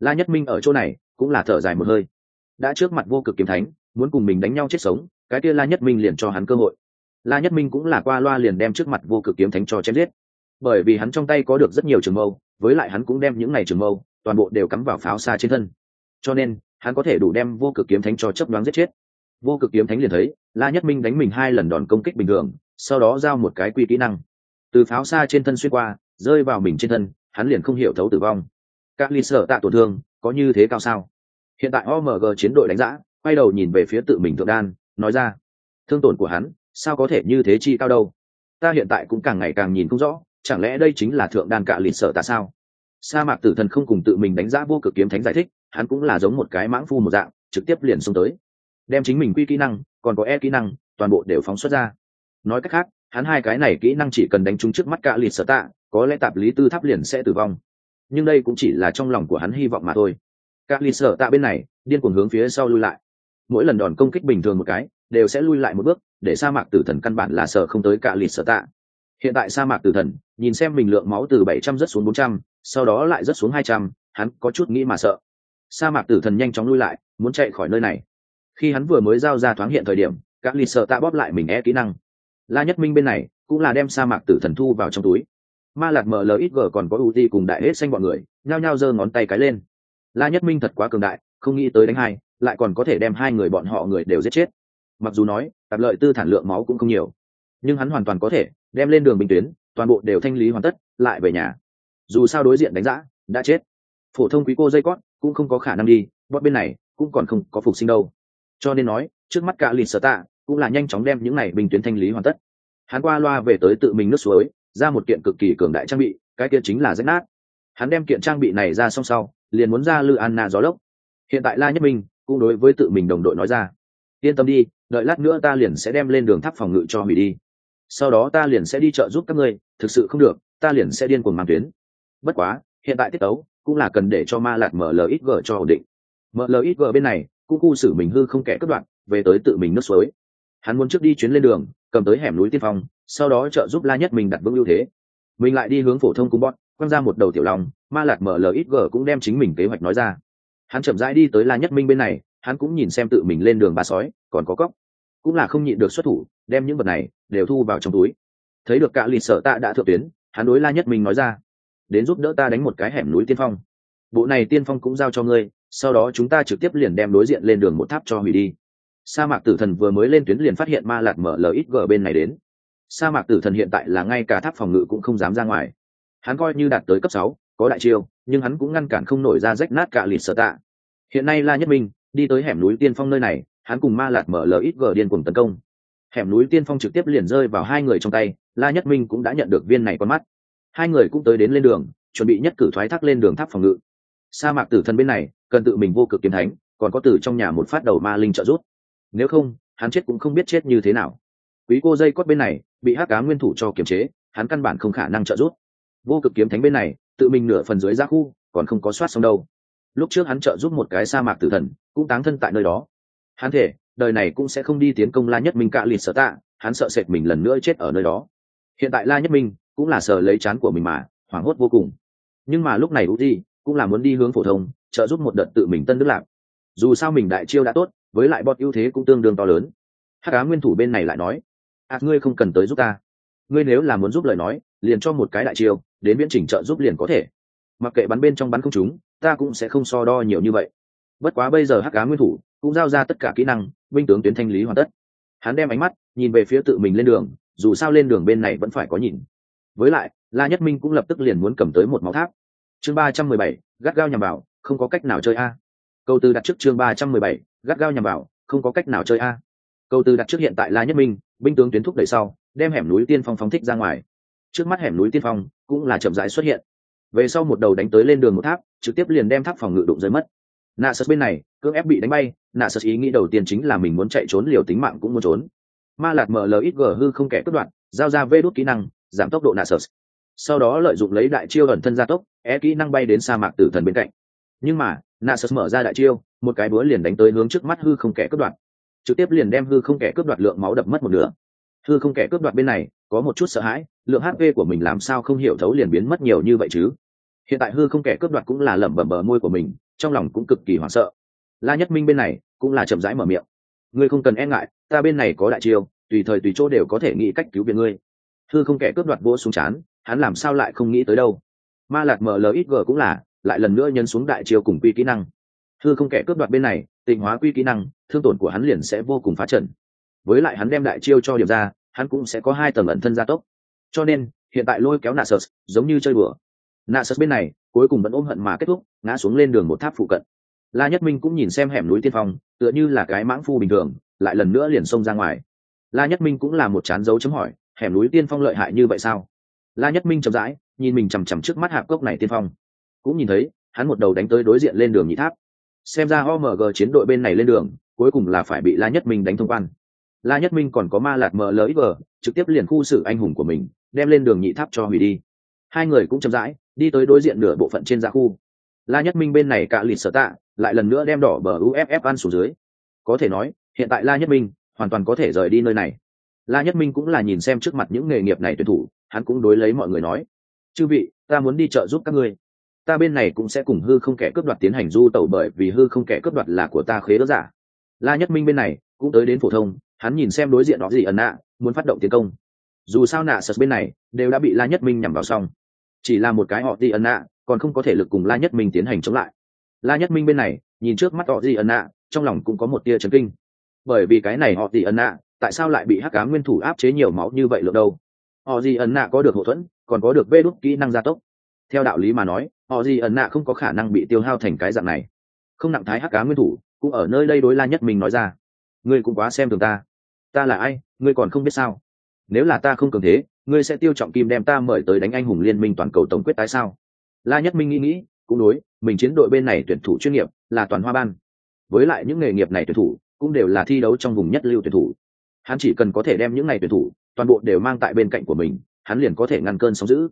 La nhất minh ở chỗ này, cũng là thở dài một hơi. Đã trước mặt vô cực kiếm thánh, muốn cùng mình đánh nhau chết sống, cái kia la nhất minh liền cho hắn cơ hội la nhất minh cũng là qua loa liền đem trước mặt vô cực kiếm thánh cho chém giết. Bởi vì hắn trong tay có được rất nhiều trường mâu, với lại hắn cũng đem những này trường mâu, toàn bộ đều cắm vào pháo xa trên thân. Cho nên, hắn có thể đủ đem vô cực kiếm thánh cho chấp đoán giết chết. Vô cực kiếm thánh liền thấy, la nhất minh đánh mình hai lần đòn công kích bình thường, sau đó giao một cái quy kỹ năng. Từ pháo xa trên thân xuyên qua, rơi vào mình trên thân, hắn liền không hiểu thấu tử vong. Các ly sở tạ tổn thương, có như thế cao sao? Hiện tại omg chiến đội đánh giá quay đầu nhìn về phía tự mình thượng đan, nói ra, thương tổn của hắn sao có thể như thế chi cao đâu? Ta hiện tại cũng càng ngày càng nhìn không rõ, chẳng lẽ đây chính là thượng đan cạ lịt sở ta sao? Sa mạc tử thần không cùng tự mình đánh giá vô cực kiếm thánh giải thích, hắn cũng là giống một cái mãng phu một dạng, trực tiếp liền xông tới. Đem chính mình quy kỹ năng, còn có e kỹ năng, toàn bộ đều phóng xuất ra. Nói cách khác, hắn hai cái này kỹ năng chỉ cần đánh trúng trước mắt cạ lịt sở tạ có lẽ tạp lý tư tháp liền sẽ tử vong. Nhưng đây cũng chỉ là trong lòng của hắn hy vọng mà thôi. Cạ lịt sở tạ bên này, điên cuồng hướng phía sau lui lại. Mỗi lần đòn công kích bình thường một cái đều sẽ lui lại một bước, để sa mạc tử thần căn bản là sợ không tới Cả lịt sở tạ. Hiện tại sa mạc tử thần, nhìn xem mình lượng máu từ bảy trăm rất xuống bốn trăm, sau đó lại rất xuống hai trăm, hắn có chút nghĩ mà sợ. Sa mạc tử thần nhanh chóng lui lại, muốn chạy khỏi nơi này. Khi hắn vừa mới giao ra thoáng hiện thời điểm các lì sợ tạ bóp lại mình e kỹ năng. La nhất minh bên này, cũng là đem sa mạc tử thần thu vào trong túi. Ma lạc mở ít g còn có ưu ti cùng đại hết xanh bọn người, nhao nhao giơ ngón tay cái lên. La nhất minh thật quá cường đại, không nghĩ tới đánh hai, lại còn có thể đem hai người bọn họ người đều giết chết mặc dù nói, tạp lợi tư thản lượng máu cũng không nhiều, nhưng hắn hoàn toàn có thể đem lên đường bình tuyến, toàn bộ đều thanh lý hoàn tất, lại về nhà. Dù sao đối diện đánh giã, đã chết. Phổ thông quý cô dây cót cũng không có khả năng đi, bọn bên này cũng còn không có phục sinh đâu. Cho nên nói, trước mắt cả lịt sở tạ cũng là nhanh chóng đem những này bình tuyến thanh lý hoàn tất. Hắn qua loa về tới tự mình nước suối, ra một kiện cực kỳ cường đại trang bị, cái kia chính là rách nát. Hắn đem kiện trang bị này ra xong sau, liền muốn ra lư anna gió lốc. Hiện tại la nhất minh cũng đối với tự mình đồng đội nói ra, yên tâm đi đợi lát nữa ta liền sẽ đem lên đường tháp phòng ngự cho hủy đi. Sau đó ta liền sẽ đi chợ giúp các ngươi, thực sự không được, ta liền sẽ điên cuồng mang tuyến. Bất quá, hiện tại tiết tấu cũng là cần để cho ma lạt mở mlxg cho ổn định. Mlxg bên này cũng khu xử mình hư không kẻ cất đoạn về tới tự mình nước suối. Hắn muốn trước đi chuyến lên đường, cầm tới hẻm núi tiên phong, sau đó trợ giúp la nhất mình đặt vững ưu thế. Mình lại đi hướng phổ thông cung bọn quăng ra một đầu tiểu lòng ma lạt mở mlxg cũng đem chính mình kế hoạch nói ra. Hắn chậm rãi đi tới la nhất minh bên này, hắn cũng nhìn xem tự mình lên đường ba sói còn có cóc cũng là không nhịn được xuất thủ, đem những vật này đều thu vào trong túi. Thấy được cạ lì sở tạ đã thượng tuyến, hắn đối la nhất minh nói ra, đến giúp đỡ ta đánh một cái hẻm núi tiên phong. Bộ này tiên phong cũng giao cho ngươi, sau đó chúng ta trực tiếp liền đem đối diện lên đường một tháp cho hủy đi. Sa mạc tử thần vừa mới lên tuyến liền phát hiện ma lạt mở ít gờ bên này đến. Sa mạc tử thần hiện tại là ngay cả tháp phòng ngự cũng không dám ra ngoài. Hắn coi như đạt tới cấp sáu, có đại chiêu, nhưng hắn cũng ngăn cản không nổi ra rách nát cả lịt sở tạ. Hiện nay la nhất minh đi tới hẻm núi tiên phong nơi này hắn cùng ma lạt mở ít gờ điên cùng tấn công. Hẻm núi tiên phong trực tiếp liền rơi vào hai người trong tay, la nhất minh cũng đã nhận được viên này con mắt. Hai người cũng tới đến lên đường, chuẩn bị nhất cử thoái thác lên đường tháp phòng ngự. Sa mạc tử thần bên này, cần tự mình vô cực kiếm thánh, còn có từ trong nhà một phát đầu ma linh trợ giúp. Nếu không, hắn chết cũng không biết chết như thế nào. Quý cô dây cót bên này, bị hắc cá nguyên thủ cho kiềm chế, hắn căn bản không khả năng trợ giúp. Vô cực kiếm thánh bên này, tự mình nửa phần dưới ra khu, còn không có soát xong đâu. Lúc trước hắn trợ giúp một cái sa mạc tử thần, cũng táng thân tại nơi đó hắn thể đời này cũng sẽ không đi tiến công la nhất minh cạ lịt sở tạ, hắn sợ sệt mình lần nữa chết ở nơi đó. Hiện tại la nhất minh cũng là sợ lấy chán của mình mà, hoảng hốt vô cùng. Nhưng mà lúc này u di cũng là muốn đi hướng phổ thông, trợ giúp một đợt tự mình tân đức lạc. Dù sao mình đại chiêu đã tốt, với lại bọt ưu thế cũng tương đương to lớn. Hắc á nguyên thủ bên này lại nói à ngươi không cần tới giúp ta. Ngươi nếu là muốn giúp lời nói, liền cho một cái đại chiêu, đến viễn chỉnh trợ giúp liền có thể. Mặc kệ bắn bên trong bắn không chúng ta cũng sẽ không so đo nhiều như vậy. Bất quá bây giờ hắc cá nguyên thủ cũng giao ra tất cả kỹ năng, binh tướng tuyến thanh lý hoàn tất. Hắn đem ánh mắt nhìn về phía tự mình lên đường, dù sao lên đường bên này vẫn phải có nhìn. Với lại, la nhất minh cũng lập tức liền muốn cầm tới một máu tháp. Chương ba trăm mười bảy, gắt gao nhằm vào, không có cách nào chơi a. Câu từ đặt trước chương ba trăm mười bảy, gắt gao nhằm vào, không có cách nào chơi a. Câu từ đặt trước hiện tại la nhất minh, binh tướng tuyến thúc đẩy sau, đem hẻm núi tiên phong phóng thích ra ngoài. Trước mắt hẻm núi tiên phong cũng là chậm rãi xuất hiện. Về sau một đầu đánh tới lên đường một tháp, trực tiếp liền đem tháp phòng ngự đụng rơi mất nạ sật bên này, cưỡng ép bị đánh bay, nạ sật ý nghĩ đầu tiên chính là mình muốn chạy trốn liều tính mạng cũng muốn trốn. Ma lạt mlxg hư không kẻ cướp đoạn giao ra vê đốt kỹ năng, giảm tốc độ nạ sật sau đó lợi dụng lấy đại chiêu ẩn thân gia tốc, é kỹ năng bay đến sa mạc tử thần bên cạnh. Nhưng mà, nạ sật mở ra đại chiêu, một cái búa liền đánh tới hướng trước mắt hư không kẻ cướp đoạn trực tiếp liền đem hư không kẻ cướp đoạt lượng máu đập mất một nửa. Hư không kẻ cướp đoạt bên này, có một chút sợ hãi, lượng hp của mình làm sao không hiểu thấu liền biến mất nhiều như vậy chứ? Hiện tại hư không kẻ cướp đoạt cũng là lẩm bẩm bờ môi của mình trong lòng cũng cực kỳ hoảng sợ. La nhất minh bên này cũng là chậm rãi mở miệng. Ngươi không cần e ngại, ta bên này có đại chiêu, tùy thời tùy chỗ đều có thể nghĩ cách cứu viện ngươi. Thư không kẻ cướp đoạt vỗ xuống chán, hắn làm sao lại không nghĩ tới đâu. Ma lạc mlxg cũng là, lại lần nữa nhấn xuống đại chiêu cùng quy kỹ năng. Thư không kẻ cướp đoạt bên này tình hóa quy kỹ năng, thương tổn của hắn liền sẽ vô cùng phá trận. Với lại hắn đem đại chiêu cho điểm ra, hắn cũng sẽ có hai tầng ẩn thân gia tốc. Cho nên, hiện tại lôi kéo nạ sơ giống như chơi bừa nạ sơ bên này cuối cùng vẫn ôm hận mà kết thúc, ngã xuống lên đường một tháp phụ cận. La nhất minh cũng nhìn xem hẻm núi tiên phong, tựa như là cái mãng phu bình thường, lại lần nữa liền xông ra ngoài. La nhất minh cũng là một chán dấu chấm hỏi, hẻm núi tiên phong lợi hại như vậy sao? La nhất minh chậm rãi, nhìn mình chằm chằm trước mắt hạp cốc này tiên phong. Cũng nhìn thấy, hắn một đầu đánh tới đối diện lên đường nhị tháp. Xem ra omg chiến đội bên này lên đường, cuối cùng là phải bị la nhất minh đánh thông quan. La nhất minh còn có ma lạc mờ lỡ ít vờ trực tiếp liền khu sự anh hùng của mình, đem lên đường nhị tháp cho hủy đi. Hai người cũng chậm rãi đi tới đối diện nửa bộ phận trên gia khu. La nhất minh bên này cạ lịt sở tạ, lại lần nữa đem đỏ bờ uff ăn xuống dưới. Có thể nói, hiện tại la nhất minh hoàn toàn có thể rời đi nơi này. La nhất minh cũng là nhìn xem trước mặt những nghề nghiệp này tuyển thủ, hắn cũng đối lấy mọi người nói, chư vị, ta muốn đi chợ giúp các ngươi. Ta bên này cũng sẽ cùng hư không kẻ cướp đoạt tiến hành du tẩu bởi vì hư không kẻ cướp đoạt là của ta khế ớt giả. La nhất minh bên này cũng tới đến phổ thông, hắn nhìn xem đối diện đó gì ẩn nạ, muốn phát động tiến công. Dù sao nạ sật bên này đều đã bị la nhất minh nhằm vào xong chỉ là một cái họ Di ẩn nạ, còn không có thể lực cùng la nhất minh tiến hành chống lại. La nhất minh bên này, nhìn trước mắt họ Di ẩn nạ, trong lòng cũng có một tia chấn kinh. Bởi vì cái này họ Di ẩn nạ, tại sao lại bị hắc cá nguyên thủ áp chế nhiều máu như vậy lượng đâu? Họ Di ẩn nạ có được hậu thuẫn, còn có được vê đúc kỹ năng gia tốc. Theo đạo lý mà nói, họ Di ẩn nạ không có khả năng bị tiêu hao thành cái dạng này. Không nặng thái hắc cá nguyên thủ, cũng ở nơi đây đối la nhất mình nói ra. Ngươi cũng quá xem thường ta. Ta là ai, ngươi còn không biết sao? Nếu là ta không cường thế ngươi sẽ tiêu trọng kim đem ta mời tới đánh anh hùng liên minh toàn cầu tổng quyết tái sao? La nhất minh nghĩ nghĩ, cũng đối, mình chiến đội bên này tuyển thủ chuyên nghiệp, là toàn hoa ban. Với lại những nghề nghiệp này tuyển thủ, cũng đều là thi đấu trong vùng nhất lưu tuyển thủ. Hắn chỉ cần có thể đem những này tuyển thủ, toàn bộ đều mang tại bên cạnh của mình, hắn liền có thể ngăn cơn sóng giữ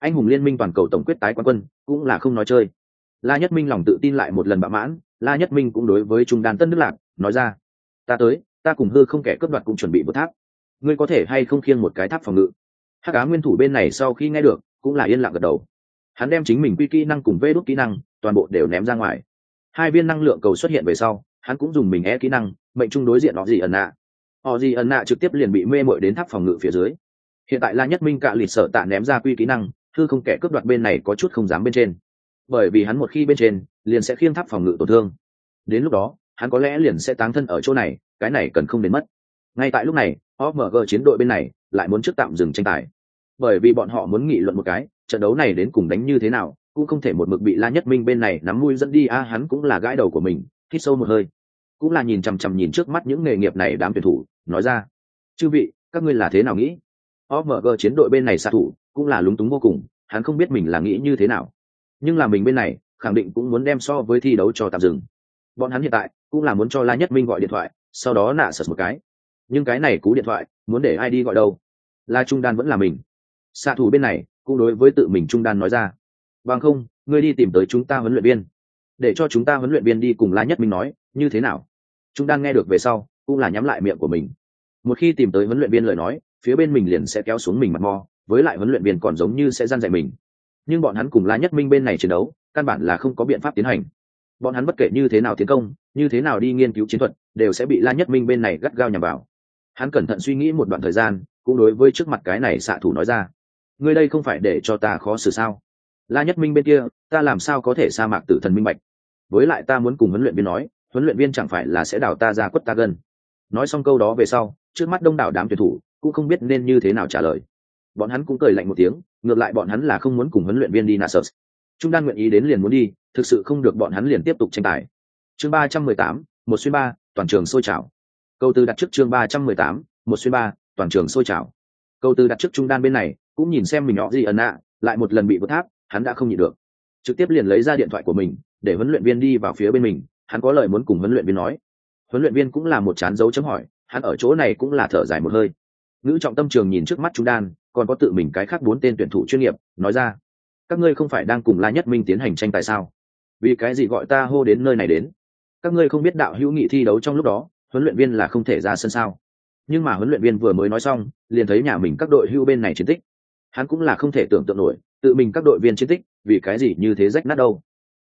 anh hùng liên minh toàn cầu tổng quyết tái quán quân, cũng là không nói chơi. La nhất minh lòng tự tin lại một lần bạo mãn, la nhất minh cũng đối với trung đan tân đức lạc, nói ra, ta tới, ta cùng hư không kẻ cướp đoạt cũng chuẩn bị một tháp. Ngươi có thể hay không khiêng một cái tháp phòng ngự? Hắc cá nguyên thủ bên này sau khi nghe được, cũng là yên lặng gật đầu. Hắn đem chính mình quy kỹ năng cùng vê đốt kỹ năng, toàn bộ đều ném ra ngoài. Hai viên năng lượng cầu xuất hiện về sau, hắn cũng dùng mình e kỹ năng, mệnh trung đối diện họ gì ẩn nạ. Họ gì ẩn nạ trực tiếp liền bị mê mội đến tháp phòng ngự phía dưới. Hiện tại la nhất minh cạ lịt sợ tạ ném ra quy kỹ năng, thư không kẻ cướp đoạt bên này có chút không dám bên trên. Bởi vì hắn một khi bên trên, liền sẽ khiêng tháp phòng ngự tổn thương. Đến lúc đó, hắn có lẽ liền sẽ táng thân ở chỗ này, cái này cần không đến mất. Ngay tại lúc này omg chiến đội bên này lại muốn trước tạm dừng tranh tài. Bởi vì bọn họ muốn nghị luận một cái, trận đấu này đến cùng đánh như thế nào, cũng không thể một mực bị la nhất minh bên này nắm mũi dẫn đi, a, hắn cũng là gãi đầu của mình, hít sâu một hơi. Cũng là nhìn chằm chằm nhìn trước mắt những nghề nghiệp này đám tuyển thủ, nói ra, chư vị, các ngươi là thế nào nghĩ? Omg chiến đội bên này xạ thủ cũng là lúng túng vô cùng, hắn không biết mình là nghĩ như thế nào. Nhưng là mình bên này, khẳng định cũng muốn đem so với thi đấu cho tạm dừng. Bọn hắn hiện tại cũng là muốn cho la nhất minh gọi điện thoại, sau đó nạ sật một cái nhưng cái này cú điện thoại, muốn để ai đi gọi đâu? La trung đan vẫn là mình. Xạ thủ bên này cũng đối với tự mình trung đan nói ra. Bằng không, ngươi đi tìm tới chúng ta huấn luyện viên. Để cho chúng ta huấn luyện viên đi cùng la nhất minh nói, như thế nào? Trung đan nghe được về sau, cũng là nhắm lại miệng của mình. Một khi tìm tới huấn luyện viên lời nói, phía bên mình liền sẽ kéo xuống mình mặt mò, với lại huấn luyện viên còn giống như sẽ gian dạy mình. Nhưng bọn hắn cùng la nhất minh bên này chiến đấu, căn bản là không có biện pháp tiến hành. Bọn hắn bất kể như thế nào tiến công, như thế nào đi nghiên cứu chiến thuật, đều sẽ bị la nhất minh bên này gắt gao nhằm vào hắn cẩn thận suy nghĩ một đoạn thời gian, cũng đối với trước mặt cái này xạ thủ nói ra. Ngươi đây không phải để cho ta khó xử sao? La nhất minh bên kia, ta làm sao có thể sa mạc tử thần minh bạch? Với lại ta muốn cùng huấn luyện viên nói, huấn luyện viên chẳng phải là sẽ đào ta ra quất ta gân. Nói xong câu đó về sau, trước mắt đông đảo đám tuyển thủ cũng không biết nên như thế nào trả lời. Bọn hắn cũng cười lạnh một tiếng, ngược lại bọn hắn là không muốn cùng huấn luyện viên đi nasus trung đang nguyện ý đến liền muốn đi, thực sự không được bọn hắn liền tiếp tục tranh tài. Chương ba trăm mười tám, một xuyên ba, toàn trường sôi trào câu tư đặt trước chương ba trăm mười tám, một xuyên ba, toàn trường sôi trào. Câu tư đặt trước trung đan bên này, cũng nhìn xem mình nhỏ gì ẩn ạ lại một lần bị vượt tháp, hắn đã không nhịn được. Trực tiếp liền lấy ra điện thoại của mình, để huấn luyện viên đi vào phía bên mình, hắn có lời muốn cùng huấn luyện viên nói. Huấn luyện viên cũng là một chán dấu chấm hỏi, hắn ở chỗ này cũng là thở dài một hơi. Ngữ trọng tâm trường nhìn trước mắt trung đan, còn có tự mình cái khác bốn tên tuyển thủ chuyên nghiệp, nói ra, các ngươi không phải đang cùng la nhất minh tiến hành tranh tài sao? Vì cái gì gọi ta hô đến nơi này đến? Các ngươi không biết đạo hữu nghị thi đấu trong lúc đó huấn luyện viên là không thể ra sân sao? Nhưng mà huấn luyện viên vừa mới nói xong, liền thấy nhà mình các đội hưu bên này chiến tích. Hắn cũng là không thể tưởng tượng nổi, tự mình các đội viên chiến tích, vì cái gì như thế rách nát đâu?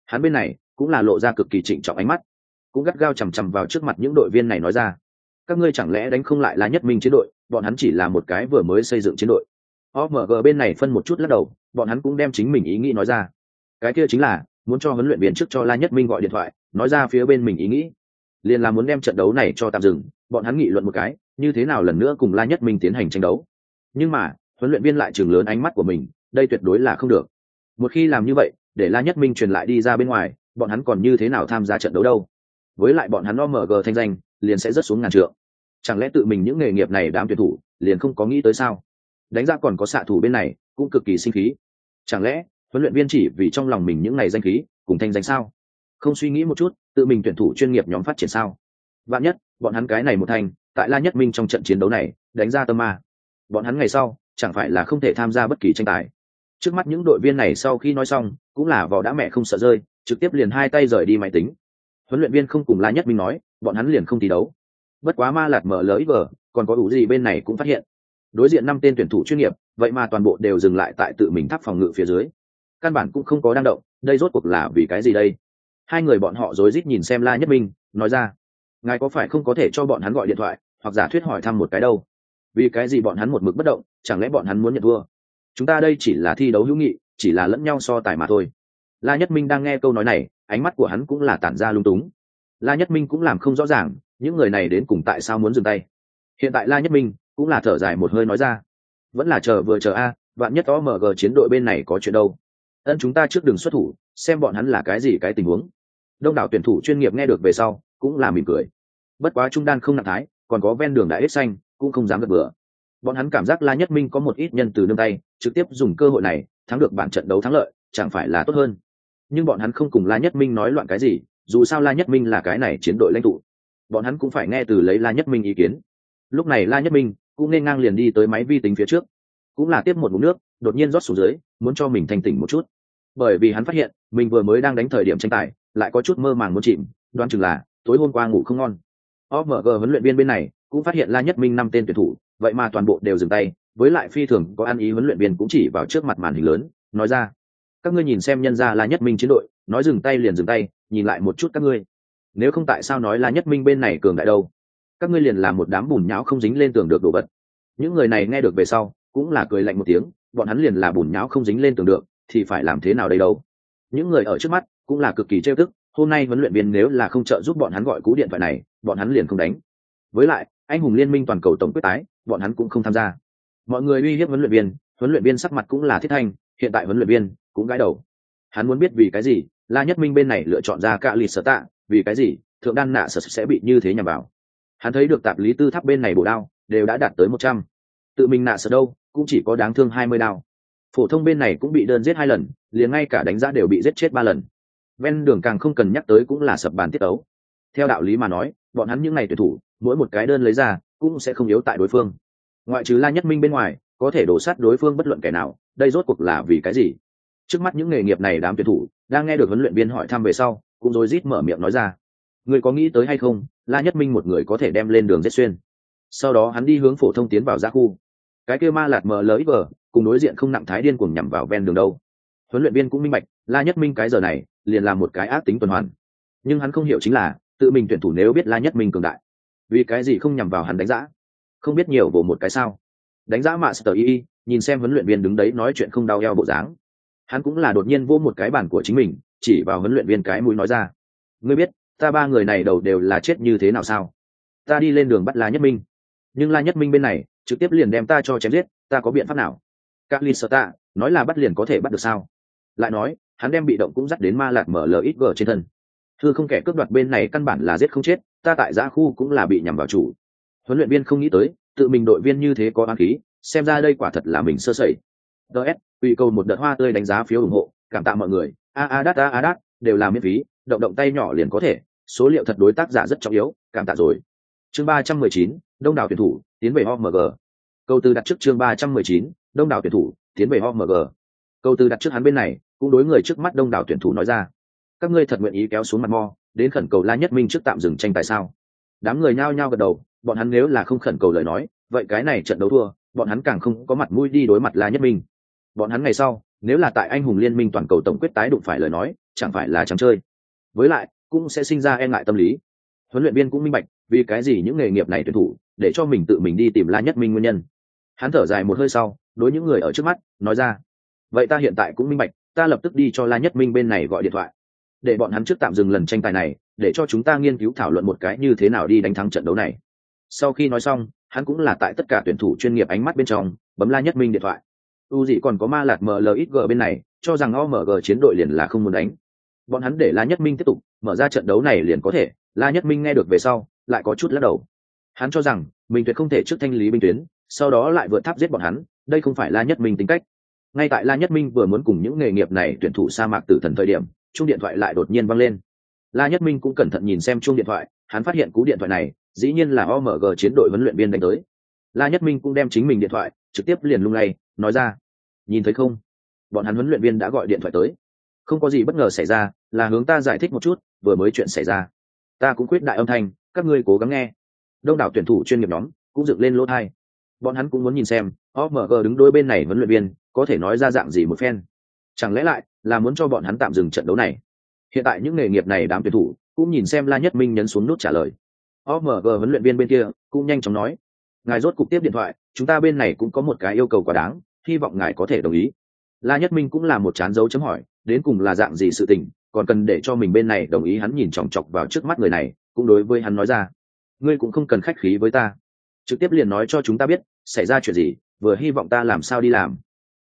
Hắn bên này cũng là lộ ra cực kỳ trịnh trọng ánh mắt, cũng gắt gao chằm chằm vào trước mặt những đội viên này nói ra. Các ngươi chẳng lẽ đánh không lại là nhất minh chiến đội, bọn hắn chỉ là một cái vừa mới xây dựng chiến đội. Omg bên này phân một chút lắc đầu, bọn hắn cũng đem chính mình ý nghĩ nói ra. Cái kia chính là, muốn cho huấn luyện viên trước cho la nhất minh gọi điện thoại, nói ra phía bên mình ý nghĩ liền là muốn đem trận đấu này cho tạm dừng, bọn hắn nghị luận một cái, như thế nào lần nữa cùng la nhất minh tiến hành tranh đấu. Nhưng mà, huấn luyện viên lại chừng lớn ánh mắt của mình, đây tuyệt đối là không được. Một khi làm như vậy, để la nhất minh truyền lại đi ra bên ngoài, bọn hắn còn như thế nào tham gia trận đấu đâu? Với lại bọn hắn omg thanh danh, liền sẽ rất xuống ngàn trượng. Chẳng lẽ tự mình những nghề nghiệp này đám tuyển thủ, liền không có nghĩ tới sao? Đánh ra còn có xạ thủ bên này, cũng cực kỳ sinh khí. Chẳng lẽ, huấn luyện viên chỉ vì trong lòng mình những ngày danh khí, cùng thanh danh sao? Không suy nghĩ một chút, tự mình tuyển thủ chuyên nghiệp nhóm phát triển sao? Vạn nhất, bọn hắn cái này một thành, tại la nhất minh trong trận chiến đấu này, đánh ra tâm ma. Bọn hắn ngày sau, chẳng phải là không thể tham gia bất kỳ tranh tài. Trước mắt những đội viên này sau khi nói xong, cũng là vỏ đã mẹ không sợ rơi, trực tiếp liền hai tay rời đi máy tính. Huấn luyện viên không cùng la nhất minh nói, bọn hắn liền không thi đấu. Bất quá ma lạt mở lời vờ còn có đủ gì bên này cũng phát hiện. Đối diện năm tên tuyển thủ chuyên nghiệp, vậy mà toàn bộ đều dừng lại tại tự mình tháp phòng ngự phía dưới. Căn bản cũng không có đang động, đây rốt cuộc là vì cái gì đây? Hai người bọn họ rối rít nhìn xem la nhất minh, nói ra, ngài có phải không có thể cho bọn hắn gọi điện thoại, hoặc giả thuyết hỏi thăm một cái đâu? Vì cái gì bọn hắn một mực bất động, chẳng lẽ bọn hắn muốn nhận thua? Chúng ta đây chỉ là thi đấu hữu nghị, chỉ là lẫn nhau so tài mà thôi. La nhất minh đang nghe câu nói này, ánh mắt của hắn cũng là tản ra lung túng. La nhất minh cũng làm không rõ ràng, những người này đến cùng tại sao muốn dừng tay. Hiện tại la nhất minh cũng là thở dài một hơi nói ra, vẫn là chờ vừa chờ a, vạn nhất omg chiến đội bên này có chuyện đâu. Ân, chúng ta trước đường xuất thủ xem bọn hắn là cái gì cái tình huống. Đông đảo tuyển thủ chuyên nghiệp nghe được về sau, cũng là mỉm cười. Bất quá trung đan không nặng thái, còn có ven đường đại hết xanh, cũng không dám gật bừa. Bọn hắn cảm giác la nhất minh có một ít nhân từ nương tay, trực tiếp dùng cơ hội này, thắng được bản trận đấu thắng lợi, chẳng phải là tốt hơn. Nhưng bọn hắn không cùng la nhất minh nói loạn cái gì, dù sao la nhất minh là cái này chiến đội lãnh tụ. Bọn hắn cũng phải nghe từ lấy la nhất minh ý kiến. Lúc này la nhất minh cũng nên ngang liền đi tới máy vi tính phía trước, cũng là tiếp một mụn nước, đột nhiên rót xuống dưới, muốn cho mình thanh tỉnh một chút bởi vì hắn phát hiện, mình vừa mới đang đánh thời điểm tranh tài, lại có chút mơ màng muốn chìm, đoán chừng là, tối hôm qua ngủ không ngon. Omg huấn luyện viên bên này cũng phát hiện la nhất minh năm tên tuyển thủ, vậy mà toàn bộ đều dừng tay, với lại phi thường có ăn ý huấn luyện viên cũng chỉ vào trước mặt màn hình lớn, nói ra, các ngươi nhìn xem nhân ra la nhất minh chiến đội, nói dừng tay liền dừng tay, nhìn lại một chút các ngươi. Nếu không tại sao nói la nhất minh bên này cường đại đâu? Các ngươi liền làm một đám bùn nhão không dính lên tường được đồ vật. Những người này nghe được về sau, cũng là cười lạnh một tiếng, bọn hắn liền là bùn nhão không dính lên tường được thì phải làm thế nào đây đâu? Những người ở trước mắt cũng là cực kỳ trêu tức, hôm nay huấn luyện viên nếu là không trợ giúp bọn hắn gọi cú điện thoại này, bọn hắn liền không đánh. Với lại, anh hùng liên minh toàn cầu tổng quyết tái, bọn hắn cũng không tham gia. Mọi người uy hiếp huấn luyện viên, huấn luyện viên sắc mặt cũng là thiết thanh, hiện tại huấn luyện viên cũng gãi đầu. Hắn muốn biết vì cái gì, la nhất minh bên này lựa chọn ra cạ lì sở tạ, vì cái gì, thượng đan nạ sở sẽ bị như thế nhằm vào? Hắn thấy được tạp lý tư tháp bên này bổ đao, đều đã đạt tới một trăm. Tự mình nạ sở đâu, cũng chỉ có đáng thương hai mươi đao phổ thông bên này cũng bị đơn giết hai lần, liền ngay cả đánh giá đều bị giết chết ba lần. Ven đường càng không cần nhắc tới cũng là sập bàn tiết ấu theo đạo lý mà nói, bọn hắn những ngày tuyển thủ, mỗi một cái đơn lấy ra, cũng sẽ không yếu tại đối phương. Ngoại trừ la nhất minh bên ngoài, có thể đổ sát đối phương bất luận kẻ nào, đây rốt cuộc là vì cái gì? Trước mắt những nghề nghiệp này đám tuyển thủ, đang nghe được huấn luyện viên hỏi thăm về sau, cũng rối rít mở miệng nói ra. Người có nghĩ tới hay không, la nhất minh một người có thể đem lên đường giết xuyên. Sau đó hắn đi hướng phổ thông tiến vào ra khu. Cái kêu ma lạt mờ lỡ vờ cùng đối diện không nặng thái điên cuồng nhằm vào ven đường đâu. Huấn luyện viên cũng minh bạch, la nhất minh cái giờ này, liền là một cái ác tính tuần hoàn. Nhưng hắn không hiểu chính là, tự mình tuyển thủ nếu biết la nhất minh cường đại, vì cái gì không nhằm vào hắn đánh giá không biết nhiều vô một cái sao? Đánh giá mạ sờ y nhìn xem huấn luyện viên đứng đấy nói chuyện không đau eo bộ dáng. Hắn cũng là đột nhiên vô một cái bản của chính mình, chỉ vào huấn luyện viên cái mũi nói ra. Ngươi biết, ta ba người này đầu đều là chết như thế nào sao? Ta đi lên đường bắt la nhất minh. Nhưng la nhất minh bên này, trực tiếp liền đem ta cho chém giết, ta có biện pháp nào? Các lin sợ ta nói là bắt liền có thể bắt được sao? Lại nói, hắn đem bị động cũng dắt đến ma lạc mở lờ ít trên thân. Thư không kẻ cướp đoạt bên này căn bản là giết không chết, ta tại giã khu cũng là bị nhằm vào chủ. Huấn luyện viên không nghĩ tới, tự mình đội viên như thế có an khí, xem ra đây quả thật là mình sơ sẩy. Ts ủy cầu một đợt hoa tươi đánh giá phiếu ủng hộ, cảm tạ mọi người. A a đát, a a đát, đều là miễn phí, động động tay nhỏ liền có thể. Số liệu thật đối tác giả rất trọng yếu, cảm tạ rồi. Chương ba trăm mười chín, đông đảo tuyển thủ, tiến về omg câu từ đặt trước chương ba trăm mười chín, đông đảo tuyển thủ, tiến về omg câu từ đặt trước hắn bên này, cũng đối người trước mắt đông đảo tuyển thủ nói ra. Các ngươi thật nguyện ý kéo xuống mặt mo, đến khẩn cầu la nhất minh trước tạm dừng tranh tài sao? Đám người nhao nhao gật đầu, bọn hắn nếu là không khẩn cầu lời nói, vậy cái này trận đấu thua, bọn hắn càng không có mặt mũi đi đối mặt la nhất minh. Bọn hắn ngày sau, nếu là tại anh hùng liên minh toàn cầu tổng quyết tái đụng phải lời nói, chẳng phải là trắng chơi. Với lại, cũng sẽ sinh ra e ngại tâm lý. Huấn luyện viên cũng minh bạch, vì cái gì những nghề nghiệp này tuyển thủ, để cho mình tự mình đi tìm la nhất minh nguyên nhân hắn thở dài một hơi sau, đối những người ở trước mắt, nói ra, vậy ta hiện tại cũng minh bạch, ta lập tức đi cho la nhất minh bên này gọi điện thoại. Để bọn hắn trước tạm dừng lần tranh tài này, để cho chúng ta nghiên cứu thảo luận một cái như thế nào đi đánh thắng trận đấu này. Sau khi nói xong, hắn cũng là tại tất cả tuyển thủ chuyên nghiệp ánh mắt bên trong, bấm la nhất minh điện thoại. U dị còn có ma lạt mlxg bên này, cho rằng omg chiến đội liền là không muốn đánh. Bọn hắn để la nhất minh tiếp tục, mở ra trận đấu này liền có thể. La nhất minh nghe được về sau, lại có chút lắc đầu. Hắn cho rằng, mình tuyệt không thể trước thanh lý binh tuyến sau đó lại vượt tháp giết bọn hắn, đây không phải la nhất minh tính cách. Ngay tại la nhất minh vừa muốn cùng những nghề nghiệp này tuyển thủ sa mạc tử thần thời điểm chung điện thoại lại đột nhiên văng lên. La nhất minh cũng cẩn thận nhìn xem chung điện thoại, hắn phát hiện cú điện thoại này, dĩ nhiên là omg chiến đội huấn luyện viên đánh tới. La nhất minh cũng đem chính mình điện thoại, trực tiếp liền lung lay, nói ra, nhìn thấy không? Bọn hắn huấn luyện viên đã gọi điện thoại tới. Không có gì bất ngờ xảy ra, là hướng ta giải thích một chút, vừa mới chuyện xảy ra. Ta cũng quyết đại âm thanh, các ngươi cố gắng nghe. Đông đảo tuyển thủ chuyên nghiệp nhóm cũng dựng lên lỗ thai bọn hắn cũng muốn nhìn xem omg đứng đôi bên này huấn luyện viên có thể nói ra dạng gì một phen. Chẳng lẽ lại là muốn cho bọn hắn tạm dừng trận đấu này? Hiện tại những nghề nghiệp này đám tuyển thủ cũng nhìn xem la nhất minh nhấn xuống nút trả lời. Omg huấn luyện viên bên kia cũng nhanh chóng nói, ngài rốt cục tiếp điện thoại, chúng ta bên này cũng có một cái yêu cầu quá đáng, hy vọng ngài có thể đồng ý. La nhất minh cũng là một chán dấu chấm hỏi, đến cùng là dạng gì sự tình, còn cần để cho mình bên này đồng ý hắn nhìn chòng chọc vào trước mắt người này? Cũng đối với hắn nói ra, ngươi cũng không cần khách khí với ta trực tiếp liền nói cho chúng ta biết, xảy ra chuyện gì, vừa hy vọng ta làm sao đi làm.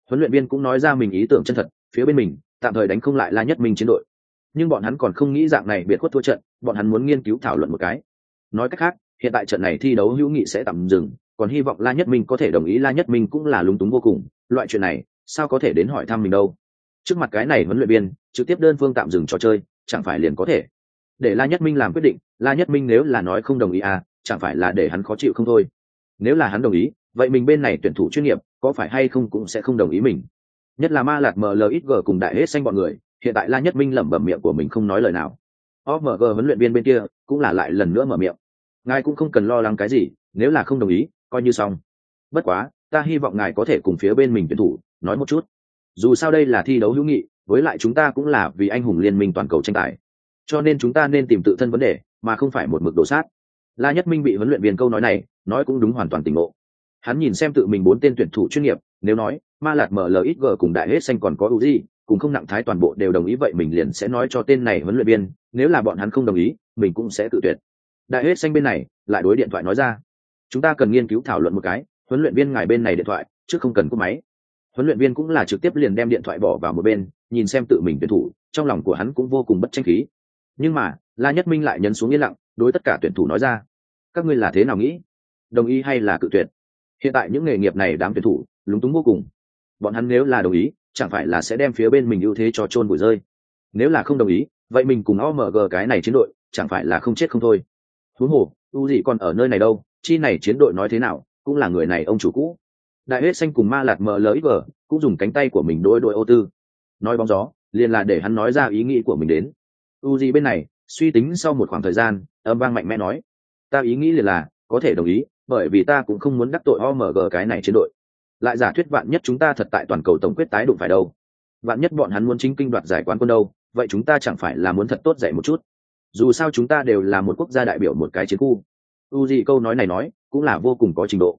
Huấn luyện viên cũng nói ra mình ý tưởng chân thật, phía bên mình, tạm thời đánh không lại la nhất minh chiến đội. Nhưng bọn hắn còn không nghĩ dạng này biệt khuất thua trận, bọn hắn muốn nghiên cứu thảo luận một cái. Nói cách khác, hiện tại trận này thi đấu hữu nghị sẽ tạm dừng, còn hy vọng la nhất minh có thể đồng ý la nhất minh cũng là lúng túng vô cùng. Loại chuyện này, sao có thể đến hỏi thăm mình đâu? Trước mặt cái này huấn luyện viên, trực tiếp đơn phương tạm dừng trò chơi, chẳng phải liền có thể. Để la nhất minh làm quyết định, la nhất minh nếu là nói không đồng ý à chẳng phải là để hắn khó chịu không thôi. Nếu là hắn đồng ý, vậy mình bên này tuyển thủ chuyên nghiệp, có phải hay không cũng sẽ không đồng ý mình. Nhất là ma lạc mlxg cùng đại hết xanh bọn người, hiện tại la nhất minh lẩm bẩm miệng của mình không nói lời nào. Omg huấn luyện viên bên kia cũng là lại lần nữa mở miệng. Ngài cũng không cần lo lắng cái gì, nếu là không đồng ý, coi như xong. Bất quá, ta hy vọng ngài có thể cùng phía bên mình tuyển thủ, nói một chút. Dù sao đây là thi đấu hữu nghị, với lại chúng ta cũng là vì anh hùng liên minh toàn cầu tranh tài. Cho nên chúng ta nên tìm tự thân vấn đề, mà không phải một mực đổ sát la nhất minh bị huấn luyện viên câu nói này, nói cũng đúng hoàn toàn tỉnh ngộ. Hắn nhìn xem tự mình bốn tên tuyển thủ chuyên nghiệp, nếu nói, ma lạt mở mlxg cùng đại hết xanh còn có ưu gì cùng không nặng thái toàn bộ đều đồng ý vậy mình liền sẽ nói cho tên này huấn luyện viên, nếu là bọn hắn không đồng ý, mình cũng sẽ tự tuyệt đại hết xanh bên này, lại đối điện thoại nói ra, chúng ta cần nghiên cứu thảo luận một cái, huấn luyện viên ngài bên này điện thoại, chứ không cần cúp máy. Huấn luyện viên cũng là trực tiếp liền đem điện thoại bỏ vào một bên, nhìn xem tự mình tuyển thủ, trong lòng của hắn cũng vô cùng bất tranh khí. Nhưng mà, la nhất minh lại nhấn xuống yên lặng, đối tất cả tuyển thủ nói ra các ngươi là thế nào nghĩ? Đồng ý hay là cự tuyệt? Hiện tại những nghề nghiệp này đám tuyển thủ, lúng túng vô cùng. Bọn hắn nếu là đồng ý, chẳng phải là sẽ đem phía bên mình ưu thế cho trôn bụi rơi? Nếu là không đồng ý, vậy mình cùng omg cái này chiến đội, chẳng phải là không chết không thôi? Thú hồ, u gì còn ở nơi này đâu? Chi này chiến đội nói thế nào? Cũng là người này ông chủ cũ. Đại huyết xanh cùng ma lạt mlxg cũng dùng cánh tay của mình đôi đội ô tư. Nói bóng gió, liền là để hắn nói ra ý nghĩ của mình đến. U gì bên này, suy tính sau một khoảng thời gian, âm vang mạnh mẽ nói ta ý nghĩ liền là, có thể đồng ý, bởi vì ta cũng không muốn đắc tội omg cái này chiến đội. Lại giả thuyết vạn nhất chúng ta thật tại toàn cầu tổng quyết tái đụng phải đâu? Vạn nhất bọn hắn muốn chính kinh đoạt giải quán quân đâu? Vậy chúng ta chẳng phải là muốn thật tốt dạy một chút? Dù sao chúng ta đều là một quốc gia đại biểu một cái chiến khu. U gì câu nói này nói, cũng là vô cùng có trình độ.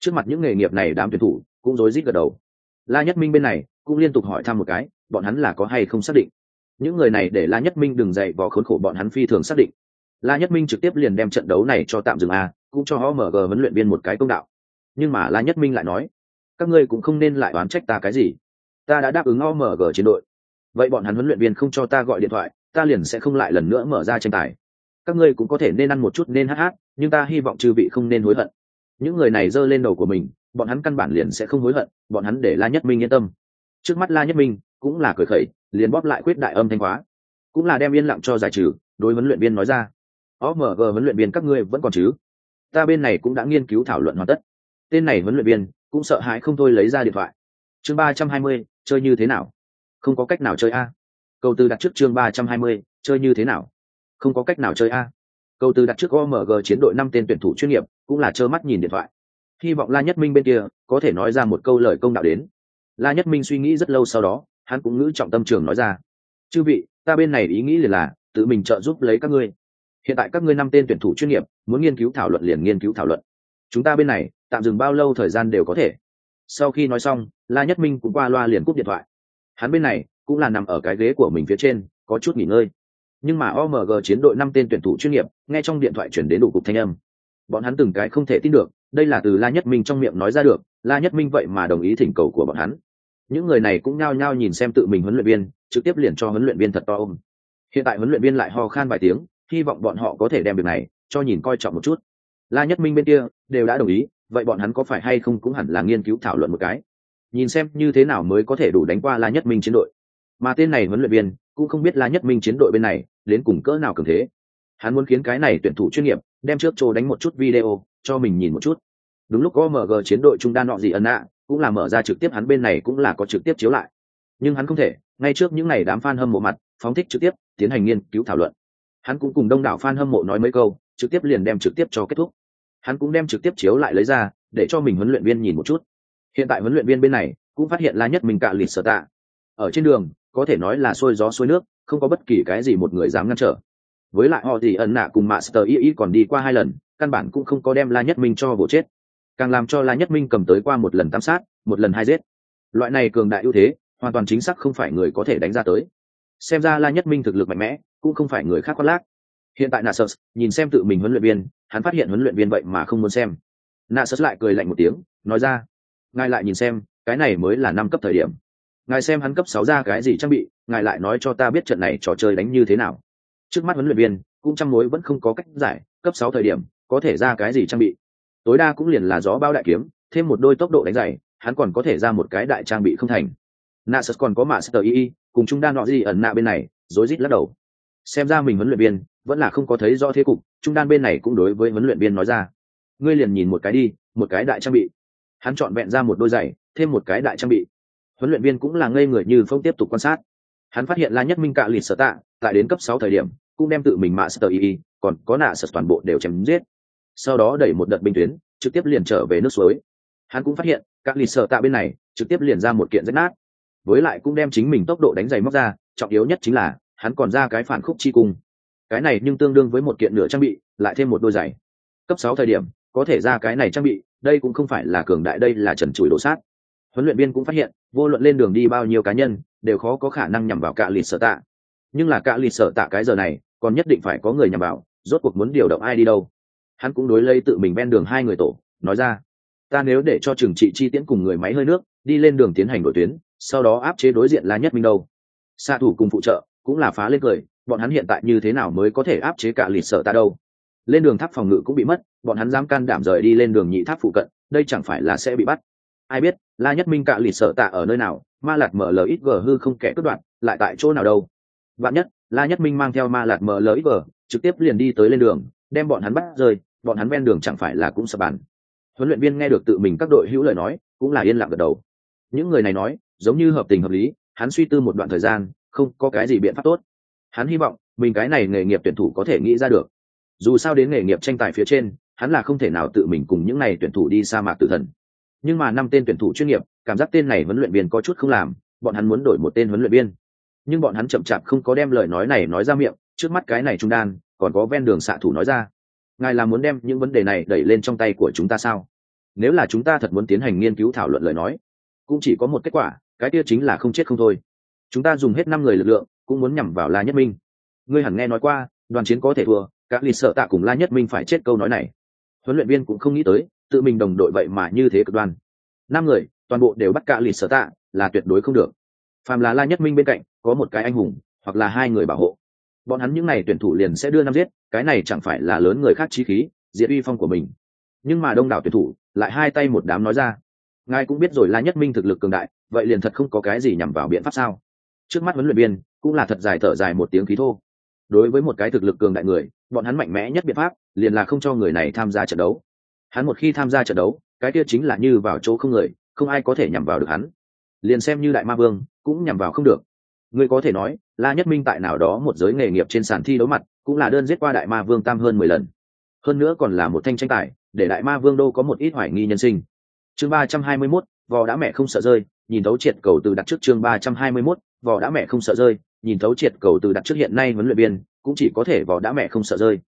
Trước mặt những nghề nghiệp này đám tuyển thủ, cũng rối rít gật đầu. La nhất minh bên này, cũng liên tục hỏi thăm một cái, bọn hắn là có hay không xác định? Những người này để la nhất minh đừng dạy vò khốn khổ bọn hắn phi thường xác định la nhất minh trực tiếp liền đem trận đấu này cho tạm dừng a, cũng cho omg huấn luyện viên một cái công đạo. Nhưng mà la nhất minh lại nói, các ngươi cũng không nên lại oán trách ta cái gì. Ta đã đáp ứng omg chiến đội. Vậy bọn hắn huấn luyện viên không cho ta gọi điện thoại, ta liền sẽ không lại lần nữa mở ra tranh tài. Các ngươi cũng có thể nên ăn một chút nên hát hát, nhưng ta hy vọng chư vị không nên hối hận. Những người này giơ lên đầu của mình, bọn hắn căn bản liền sẽ không hối hận, bọn hắn để la nhất minh yên tâm. Trước mắt la nhất minh cũng là cười khẩy, liền bóp lại quyết đại âm thanh hóa cũng là đem yên lặng cho giải trừ, đối huấn luyện viên nói ra omg huấn luyện viên các ngươi vẫn còn chứ? Ta bên này cũng đã nghiên cứu thảo luận hoàn tất. Tên này huấn luyện viên, cũng sợ hãi không thôi lấy ra điện thoại. Chương ba trăm hai mươi, chơi như thế nào? Không có cách nào chơi a. Câu từ đặt trước chương ba trăm hai mươi, chơi như thế nào? Không có cách nào chơi a. Câu từ đặt trước omg chiến đội năm tên tuyển thủ chuyên nghiệp, cũng là trơ mắt nhìn điện thoại. Hy vọng la nhất minh bên kia, có thể nói ra một câu lời công đạo đến. La nhất minh suy nghĩ rất lâu sau đó, hắn cũng ngữ trọng tâm trường nói ra. Chư vị, ta bên này ý nghĩ liền là, tự mình trợ giúp lấy các ngươi hiện tại các ngươi năm tên tuyển thủ chuyên nghiệp, muốn nghiên cứu thảo luận liền nghiên cứu thảo luận. Chúng ta bên này, tạm dừng bao lâu thời gian đều có thể. Sau khi nói xong, la nhất minh cũng qua loa liền cúp điện thoại. Hắn bên này cũng là nằm ở cái ghế của mình phía trên, có chút nghỉ ngơi. Nhưng mà omg chiến đội năm tên tuyển thủ chuyên nghiệp, nghe trong điện thoại chuyển đến đủ cục thanh âm. Bọn hắn từng cái không thể tin được, đây là từ la nhất minh trong miệng nói ra được, la nhất minh vậy mà đồng ý thỉnh cầu của bọn hắn. Những người này cũng nhao nhao nhìn xem tự mình huấn luyện viên, trực tiếp liền cho huấn luyện viên thật to ôm. Hiện tại huấn luyện viên lại ho khan vài tiếng hy vọng bọn họ có thể đem việc này cho nhìn coi trọng một chút. La nhất minh bên kia đều đã đồng ý, vậy bọn hắn có phải hay không cũng hẳn là nghiên cứu thảo luận một cái. Nhìn xem như thế nào mới có thể đủ đánh qua la nhất minh chiến đội. Mà tên này huấn luyện viên cũng không biết la nhất minh chiến đội bên này đến cùng cỡ nào cường thế. Hắn muốn khiến cái này tuyển thủ chuyên nghiệp đem trước chỗ đánh một chút video, cho mình nhìn một chút. Đúng lúc có mg chiến đội trung đan nọ gì ân ạ cũng là mở ra trực tiếp hắn bên này cũng là có trực tiếp chiếu lại. Nhưng hắn không thể, ngay trước những ngày đám fan hâm mộ mặt, phóng thích trực tiếp, tiến hành nghiên cứu thảo luận hắn cũng cùng đông đảo fan hâm mộ nói mấy câu, trực tiếp liền đem trực tiếp cho kết thúc. Hắn cũng đem trực tiếp chiếu lại lấy ra, để cho mình huấn luyện viên nhìn một chút. Hiện tại huấn luyện viên bên này, cũng phát hiện la nhất mình cạ lịt sở tạ. Ở trên đường, có thể nói là xôi gió sôi nước, không có bất kỳ cái gì một người dám ngăn trở. Với lại họ thì ẩn nạ cùng master y y còn đi qua hai lần, căn bản cũng không có đem la nhất minh cho vỗ chết. Càng làm cho la nhất minh cầm tới qua một lần tam sát, một lần hai giết. Loại này cường đại ưu thế, hoàn toàn chính xác không phải người có thể đánh ra tới. Xem ra la nhất minh thực lực mạnh mẽ cũng không phải người khác khoác lác. Hiện tại nasus, nhìn xem tự mình huấn luyện viên, hắn phát hiện huấn luyện viên vậy mà không muốn xem. Nasus lại cười lạnh một tiếng, nói ra, ngài lại nhìn xem, cái này mới là năm cấp thời điểm. Ngài xem hắn cấp sáu ra cái gì trang bị, ngài lại nói cho ta biết trận này trò chơi đánh như thế nào. Trước mắt huấn luyện viên, cũng trăm mối vẫn không có cách giải, cấp sáu thời điểm, có thể ra cái gì trang bị. Tối đa cũng liền là gió bao đại kiếm, thêm một đôi tốc độ đánh dày hắn còn có thể ra một cái đại trang bị không thành. Nasus còn có mạ sơ y cùng chúng đa nọ gì ẩn nạ bên này, rối rít lắc đầu xem ra mình huấn luyện viên vẫn là không có thấy rõ thế cục, trung đan bên này cũng đối với huấn luyện viên nói ra. Ngươi liền nhìn một cái đi, một cái đại trang bị. Hắn chọn vẹn ra một đôi giày, thêm một cái đại trang bị. Huấn luyện viên cũng là ngây người như phong tiếp tục quan sát. Hắn phát hiện la nhất minh cạ lịt sở tạ, tại đến cấp sáu thời điểm, cũng đem tự mình mạ sở y còn có nạ sở toàn bộ đều chém giết. Sau đó đẩy một đợt binh tuyến, trực tiếp liền trở về nước suối. Hắn cũng phát hiện các lịt sở tạ bên này, trực tiếp liền ra một kiện rách nát. Với lại cũng đem chính mình tốc độ đánh giày móc ra, trọng yếu nhất chính là hắn còn ra cái phản khúc chi cung. Cái này nhưng tương đương với một kiện nửa trang bị, lại thêm một đôi giày. Cấp sáu thời điểm, có thể ra cái này trang bị, đây cũng không phải là cường đại, đây là trần trụi đổ sát. Huấn luyện viên cũng phát hiện, vô luận lên đường đi bao nhiêu cá nhân, đều khó có khả năng nhằm vào cạ lịt sở tạ. Nhưng là cạ lịt sở tạ cái giờ này, còn nhất định phải có người nhằm vào, rốt cuộc muốn điều động ai đi đâu. Hắn cũng đối lấy tự mình ven đường hai người tổ, nói ra, ta nếu để cho trừng trị chi tiễn cùng người máy hơi nước, đi lên đường tiến hành đội tuyến, sau đó áp chế đối diện la nhất minh đâu. Xạ thủ cùng phụ trợ cũng là phá lên cười, bọn hắn hiện tại như thế nào mới có thể áp chế cả lịt sợ ta đâu? Lên đường tháp phòng ngự cũng bị mất, bọn hắn dám can đảm rời đi lên đường nhị tháp phụ cận, đây chẳng phải là sẽ bị bắt. Ai biết, la nhất minh cạ lịt sợ tạ ở nơi nào, ma lạt mở lời ít gờ hư không kẻ cướp đoạn lại tại chỗ nào đâu? Bạn nhất, la nhất minh mang theo ma lạt mở lời ít gờ trực tiếp liền đi tới lên đường, đem bọn hắn bắt rơi, bọn hắn ven đường chẳng phải là cũng sập bàn huấn luyện viên nghe được tự mình các đội hữu lời nói, cũng là yên lặng gật đầu. Những người này nói, giống như hợp tình hợp lý, hắn suy tư một đoạn thời gian không có cái gì biện pháp tốt. Hắn hy vọng, mình cái này nghề nghiệp tuyển thủ có thể nghĩ ra được. Dù sao đến nghề nghiệp tranh tài phía trên, hắn là không thể nào tự mình cùng những này tuyển thủ đi sa mạc tự thần. Nhưng mà năm tên tuyển thủ chuyên nghiệp, cảm giác tên này huấn luyện viên có chút không làm, bọn hắn muốn đổi một tên huấn luyện viên. Nhưng bọn hắn chậm chạp không có đem lời nói này nói ra miệng, trước mắt cái này trung đan, còn có ven đường xạ thủ nói ra. Ngài là muốn đem những vấn đề này đẩy lên trong tay của chúng ta sao? Nếu là chúng ta thật muốn tiến hành nghiên cứu thảo luận lời nói, cũng chỉ có một kết quả, cái kia chính là không chết không thôi chúng ta dùng hết năm người lực lượng, cũng muốn nhằm vào la nhất minh. Ngươi hẳn nghe nói qua, đoàn chiến có thể thua các lịch sợ tạ cùng la nhất minh phải chết câu nói này. Huấn luyện viên cũng không nghĩ tới, tự mình đồng đội vậy mà như thế cực đoan. Năm người, toàn bộ đều bắt cả lịch sở tạ, là tuyệt đối không được. Phàm là la nhất minh bên cạnh, có một cái anh hùng, hoặc là hai người bảo hộ. Bọn hắn những n à y tuyển thủ liền sẽ đưa năm giết, cái này chẳng phải là lớn người khác chi khí, diệt uy phong của mình. Nhưng mà đông đảo tuyển thủ, lại hai tay một đám nói ra. Ngài cũng biết rồi la nhất minh thực lực cường đại, vậy liền thật không có cái gì nhằm vào biện pháp sao? Trước mắt huấn luyện viên cũng là thật dài thở dài một tiếng khí thô. Đối với một cái thực lực cường đại người, bọn hắn mạnh mẽ nhất biện pháp liền là không cho người này tham gia trận đấu. Hắn một khi tham gia trận đấu, cái kia chính là như vào chỗ không người, không ai có thể nhằm vào được hắn. Liền xem như đại ma vương, cũng nhằm vào không được. Ngươi có thể nói, la nhất minh tại nào đó một giới nghề nghiệp trên sàn thi đấu mặt, cũng là đơn giết qua đại ma vương tam hơn mười lần. Hơn nữa còn là một thanh tranh tài, để đại ma vương đô có một ít hoài nghi nhân sinh. Chương ba trăm hai mươi mốt, vò đã mẹ không sợ rơi, nhìn đấu triệt cầu từ đặt trước chương ba trăm hai mươi mốt vò đã mẹ không sợ rơi, nhìn thấu triệt cầu từ đặt trước hiện nay huấn luyện viên, cũng chỉ có thể vò đã mẹ không sợ rơi.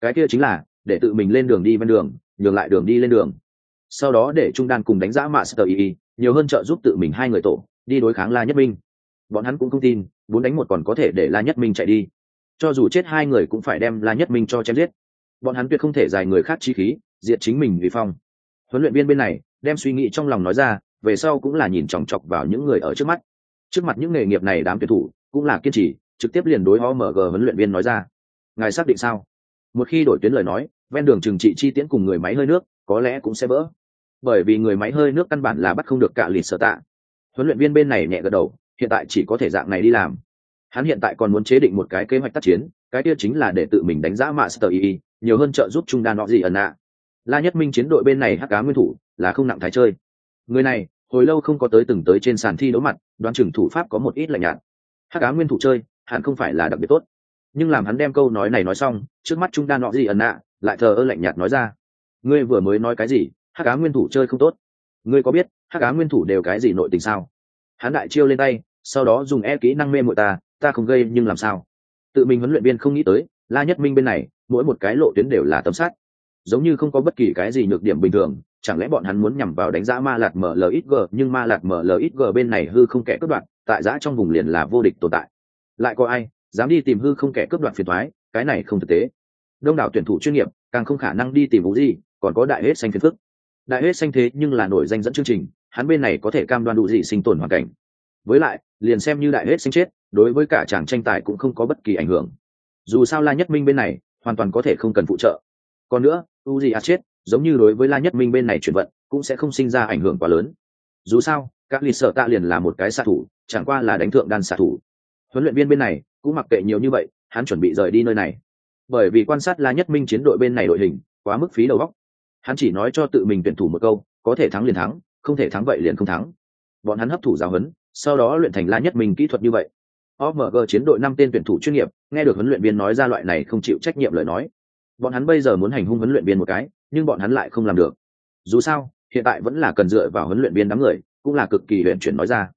Cái kia chính là, để tự mình lên đường đi ven đường, nhường lại đường đi lên đường. Sau đó để trung đan cùng đánh giá mạ sơ ý nhiều hơn trợ giúp tự mình hai người tổ, đi đối kháng la nhất minh. Bọn hắn cũng không tin bốn đánh một còn có thể để la nhất minh chạy đi. Cho dù chết hai người cũng phải đem la nhất minh cho chém giết. Bọn hắn tuyệt không thể dài người khác chi khí, diệt chính mình vì phong. Huấn luyện viên bên này, đem suy nghĩ trong lòng nói ra, về sau cũng là nhìn chòng chọc vào những người ở trước mắt trước mặt những nghề nghiệp này đám tuyển thủ cũng là kiên trì, trực tiếp liền đối omg huấn luyện viên nói ra. Ngài xác định sao? Một khi đổi tuyến lời nói, ven đường trừng trị chi tiễn cùng người máy hơi nước, có lẽ cũng sẽ vỡ. Bởi vì người máy hơi nước căn bản là bắt không được cả lìn sở tạ. Huấn luyện viên bên này nhẹ gật đầu, hiện tại chỉ có thể dạng này đi làm. Hắn hiện tại còn muốn chế định một cái kế hoạch tác chiến, cái kia chính là để tự mình đánh giá master y nhiều hơn trợ giúp trung đan họ gì ẩn ạ la nhất minh chiến đội bên này hắc cá nguyên thủ, là không nặng thái chơi. Người này hồi lâu không có tới từng tới trên sàn thi đấu mặt, đoán chừng thủ pháp có một ít lạnh nhạt. Hắc á nguyên thủ chơi, hẳn không phải là đặc biệt tốt. Nhưng làm hắn đem câu nói này nói xong, trước mắt trung ta nọ gì ẩn ạ lại thờ ơ lạnh nhạt nói ra. Ngươi vừa mới nói cái gì? Hắc á nguyên thủ chơi không tốt. Ngươi có biết, hắc á nguyên thủ đều cái gì nội tình sao? Hắn đại chiêu lên tay, sau đó dùng e kỹ năng mê mội ta ta không gây nhưng làm sao? Tự mình huấn luyện viên không nghĩ tới, la nhất minh bên này, mỗi một cái lộ tuyến đều là tấm sát. Giống như không có bất kỳ cái gì nhược điểm bình thường chẳng lẽ bọn hắn muốn nhằm vào đánh giá ma lạt mlxg nhưng ma lạt mlxg bên này hư không kẻ cướp đoạt, tại giã trong vùng liền là vô địch tồn tại. Lại có ai dám đi tìm hư không kẻ cướp đoạt phiền thoái cái này không thực tế. Đông đảo tuyển thủ chuyên nghiệp càng không khả năng đi tìm vũ gì, còn có đại hết xanh phiền phức. Đại hết xanh thế nhưng là nổi danh dẫn chương trình, hắn bên này có thể cam đoan đủ gì sinh tồn hoàn cảnh. Với lại, liền xem như đại hết xanh chết, đối với cả chàng tranh tài cũng không có bất kỳ ảnh hưởng. Dù sao la nhất minh bên này hoàn toàn có thể không cần phụ trợ. Còn nữa u gì chết, giống như đối với la nhất minh bên này chuyển vận, cũng sẽ không sinh ra ảnh hưởng quá lớn. Dù sao, các lịch sở tạ liền là một cái xạ thủ, chẳng qua là đánh thượng đan xạ thủ. Huấn luyện viên bên này cũng mặc kệ nhiều như vậy, hắn chuẩn bị rời đi nơi này. Bởi vì quan sát la nhất minh chiến đội bên này đội hình, quá mức phí đầu góc hắn chỉ nói cho tự mình tuyển thủ một câu, có thể thắng liền thắng, không thể thắng vậy liền không thắng. Bọn hắn hấp thụ giáo huấn, sau đó luyện thành la nhất minh kỹ thuật như vậy. Omg chiến đội năm tên tuyển thủ chuyên nghiệp, nghe được huấn luyện viên nói ra loại này không chịu trách nhiệm lời nói bọn hắn bây giờ muốn hành hung huấn luyện viên một cái, nhưng bọn hắn lại không làm được. Dù sao, hiện tại vẫn là cần dựa vào huấn luyện viên đám người, cũng là cực kỳ luyện chuyển nói ra.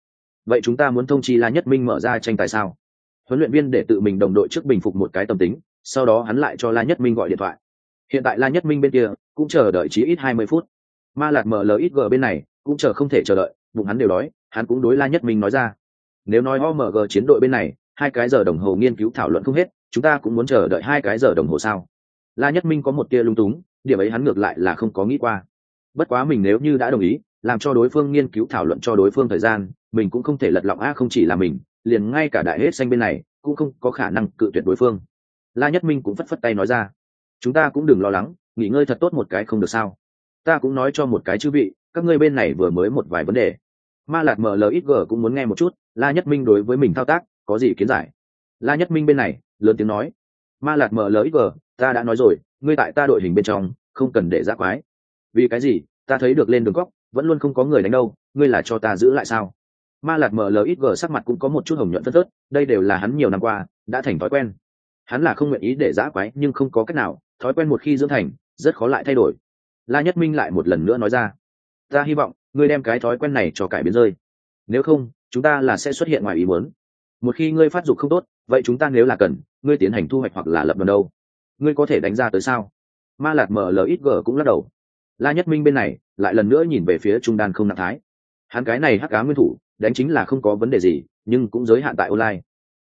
Vậy chúng ta muốn thông chi la nhất minh mở ra tranh tài sao? Huấn luyện viên để tự mình đồng đội trước bình phục một cái tâm tính, sau đó hắn lại cho la nhất minh gọi điện thoại. Hiện tại la nhất minh bên kia, cũng chờ đợi chí ít hai mươi phút. Ma lạc mở lời ít g bên này, cũng chờ không thể chờ đợi, bụng hắn đều đói, hắn cũng đối la nhất minh nói ra. Nếu nói omg chiến đội bên này, hai cái giờ đồng hồ nghiên cứu thảo luận không hết, chúng ta cũng muốn chờ đợi hai cái giờ đồng hồ sao? La nhất minh có một tia lung túng, điểm ấy hắn ngược lại là không có nghĩ qua. Bất quá mình nếu như đã đồng ý, làm cho đối phương nghiên cứu thảo luận cho đối phương thời gian, mình cũng không thể lật lọng, a, không chỉ là mình, liền ngay cả đại hết xanh bên này, cũng không có khả năng cự tuyệt đối phương. La nhất minh cũng phất phất tay nói ra. Chúng ta cũng đừng lo lắng, nghỉ ngơi thật tốt một cái không được sao? Ta cũng nói cho một cái chữ vị, các ngươi bên này vừa mới một vài vấn đề. Ma lạc mlxg cũng muốn nghe một chút, la nhất minh đối với mình thao tác, có gì kiến giải? La nhất minh bên này, lớn tiếng nói. Ma lạc mlxg ta đã nói rồi ngươi tại ta đội hình bên trong không cần để giã quái. Vì cái gì? Ta thấy được lên đường góc vẫn luôn không có người đánh đâu ngươi là cho ta giữ lại sao? Ma lạc gờ sắc mặt cũng có một chút hồng nhuận phân thớt, đây đều là hắn nhiều năm qua đã thành thói quen. Hắn là không nguyện ý để giã quái nhưng không có cách nào thói quen một khi dưỡng thành rất khó lại thay đổi. La nhất minh lại một lần nữa nói ra ta hy vọng ngươi đem cái thói quen này cho cải biến rơi. Nếu không chúng ta là sẽ xuất hiện ngoài ý muốn. Một khi ngươi phát dục không tốt vậy chúng ta nếu là cần ngươi tiến hành thu hoạch hoặc là lập đoàn đâu ngươi có thể đánh ra tới sao? Ma lạt mlxg cũng lắc đầu. La nhất minh bên này lại lần nữa nhìn về phía trung đan không nặng thái. Hắn cái này hắc cá nguyên thủ, đánh chính là không có vấn đề gì, nhưng cũng giới hạn tại online.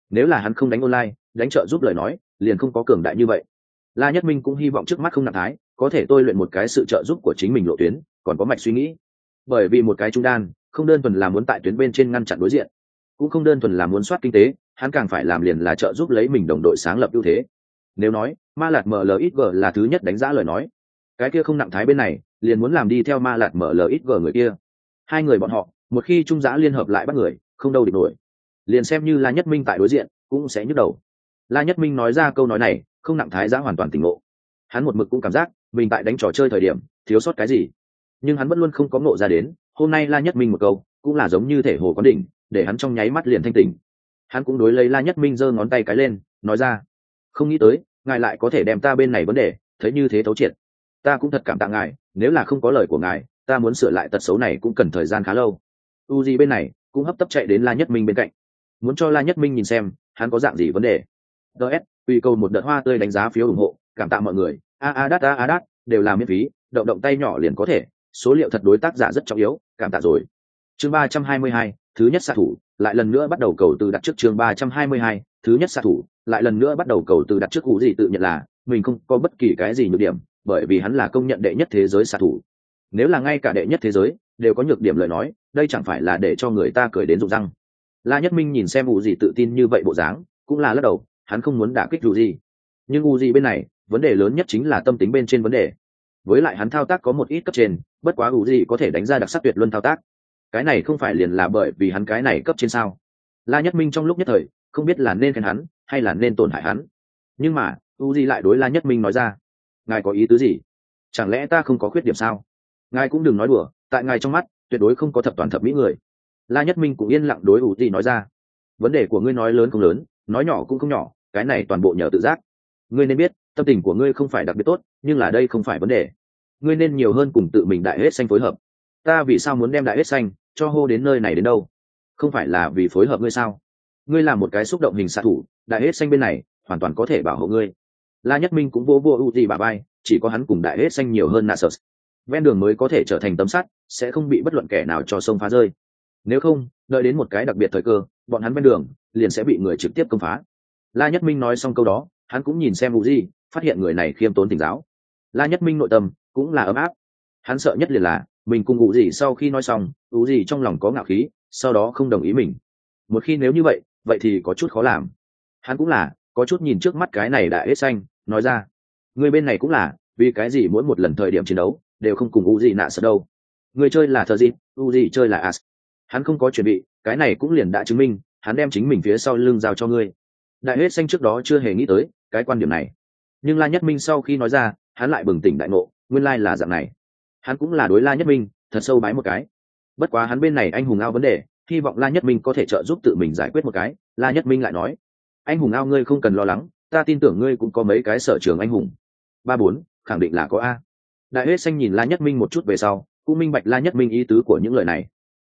Nếu là hắn không đánh online, đánh trợ giúp lời nói, liền không có cường đại như vậy. La nhất minh cũng hy vọng trước mắt không nặng thái có thể tôi luyện một cái sự trợ giúp của chính mình lộ tuyến, còn có mạch suy nghĩ. Bởi vì một cái trung đan, không đơn thuần là muốn tại tuyến bên trên ngăn chặn đối diện, cũng không đơn thuần là muốn soát kinh tế, hắn càng phải làm liền là trợ giúp lấy mình đồng đội sáng lập ưu thế nếu nói, ma lạt mlxg là thứ nhất đánh giá lời nói. Cái kia không nặng thái bên này, liền muốn làm đi theo ma lạt mlxg người kia. Hai người bọn họ, một khi trung giã liên hợp lại bắt người, không đâu địch nổi. Liền xem như la nhất minh tại đối diện, cũng sẽ nhức đầu. La nhất minh nói ra câu nói này, không nặng thái giã hoàn toàn tỉnh ngộ. Hắn một mực cũng cảm giác, mình tại đánh trò chơi thời điểm, thiếu sót cái gì. Nhưng hắn vẫn luôn không có ngộ ra đến, hôm nay la nhất minh một câu, cũng là giống như thể hồ có đỉnh, để hắn trong nháy mắt liền thanh tỉnh. Hắn cũng đối lấy la nhất minh giơ ngón tay cái lên, nói ra không nghĩ tới, ngài lại có thể đem ta bên này vấn đề, thấy như thế thấu triệt. Ta cũng thật cảm tạ ngài, nếu là không có lời của ngài, ta muốn sửa lại tật xấu này cũng cần thời gian khá lâu. U di bên này, cũng hấp tấp chạy đến la nhất minh bên cạnh. Muốn cho la nhất minh nhìn xem, hắn có dạng gì vấn đề. Ts quy cầu một đợt hoa tươi đánh giá phiếu ủng hộ, cảm tạ mọi người. A a đát, a a đát, đều là miễn phí, động động tay nhỏ liền có thể. Số liệu thật đối tác giả rất trọng yếu, cảm tạ rồi. Chương ba trăm hai mươi hai, thứ nhất xạ thủ lại lần nữa bắt đầu cầu từ đặt trước chương ba trăm hai mươi hai, thứ nhất xạ thủ, lại lần nữa bắt đầu cầu từ đặt trước cụ gì tự nhận là, mình không có bất kỳ cái gì nhược điểm, bởi vì hắn là công nhận đệ nhất thế giới xạ thủ. Nếu là ngay cả đệ nhất thế giới, đều có nhược điểm lời nói, đây chẳng phải là để cho người ta cười đến rụng răng. La nhất minh nhìn xem u gì tự tin như vậy bộ dáng, cũng là lắc đầu, hắn không muốn đả kích dù gì. Nhưng u gì bên này, vấn đề lớn nhất chính là tâm tính bên trên vấn đề. Với lại hắn thao tác có một ít cấp trên, bất quá u gì có thể đánh ra đặc sắc tuyệt luân thao tác cái này không phải liền là bởi vì hắn cái này cấp trên sao? La nhất minh trong lúc nhất thời, không biết là nên khen hắn, hay là nên tổn hại hắn. Nhưng mà, u di lại đối la nhất minh nói ra, ngài có ý tứ gì? Chẳng lẽ ta không có khuyết điểm sao? Ngài cũng đừng nói đùa, tại ngài trong mắt, tuyệt đối không có thập toàn thập mỹ người. La nhất minh cũng yên lặng đối u di nói ra, vấn đề của ngươi nói lớn không lớn, nói nhỏ cũng không nhỏ, cái này toàn bộ nhờ tự giác. Ngươi nên biết, tâm tình của ngươi không phải đặc biệt tốt, nhưng là đây không phải vấn đề. Ngươi nên nhiều hơn cùng tự mình đại hết xanh phối hợp. Ta vì sao muốn đem đại hết xanh cho hô đến nơi này đến đâu? Không phải là vì phối hợp ngươi sao? Ngươi là một cái xúc động hình xạ thủ, đại hết xanh bên này, hoàn toàn có thể bảo hộ ngươi. La nhất minh cũng vô vô ưu ti bà bay chỉ có hắn cùng đại hết xanh nhiều hơn nasus ven đường mới có thể trở thành tấm sắt, sẽ không bị bất luận kẻ nào cho sông phá rơi. Nếu không, đợi đến một cái đặc biệt thời cơ, bọn hắn ven đường liền sẽ bị người trực tiếp công phá. La nhất minh nói xong câu đó, hắn cũng nhìn xem u di phát hiện người này khiêm tốn tỉnh giáo. La nhất minh nội tâm cũng là ấm áp. Hắn sợ nhất liền là mình cùng u gì sau khi nói xong u gì trong lòng có ngạo khí, sau đó không đồng ý mình. Một khi nếu như vậy vậy thì có chút khó làm. Hắn cũng là, có chút nhìn trước mắt cái này đã hết xanh, nói ra. Người bên này cũng là, vì cái gì mỗi một lần thời điểm chiến đấu, đều không cùng u gì nạ sợ đâu. Người chơi là thờ gì u gì chơi là as. Hắn không có chuẩn bị, cái này cũng liền đã chứng minh, hắn đem chính mình phía sau lưng giao cho ngươi. Đại hết xanh trước đó chưa hề nghĩ tới, cái quan điểm này. Nhưng la nhất minh sau khi nói ra, hắn lại bừng tỉnh đại ngộ, nguyên lai là dạng này hắn cũng là đối la nhất minh thật sâu bái một cái. Bất quá hắn bên này anh hùng ao vấn đề, hy vọng la nhất minh có thể trợ giúp tự mình giải quyết một cái, la nhất minh lại nói, anh hùng ao ngươi không cần lo lắng, ta tin tưởng ngươi cũng có mấy cái sở trường anh hùng. Ba bốn, khẳng định là có a. Đại huyết xanh nhìn la nhất minh một chút về sau, cũng minh bạch la nhất minh ý tứ của những lời này.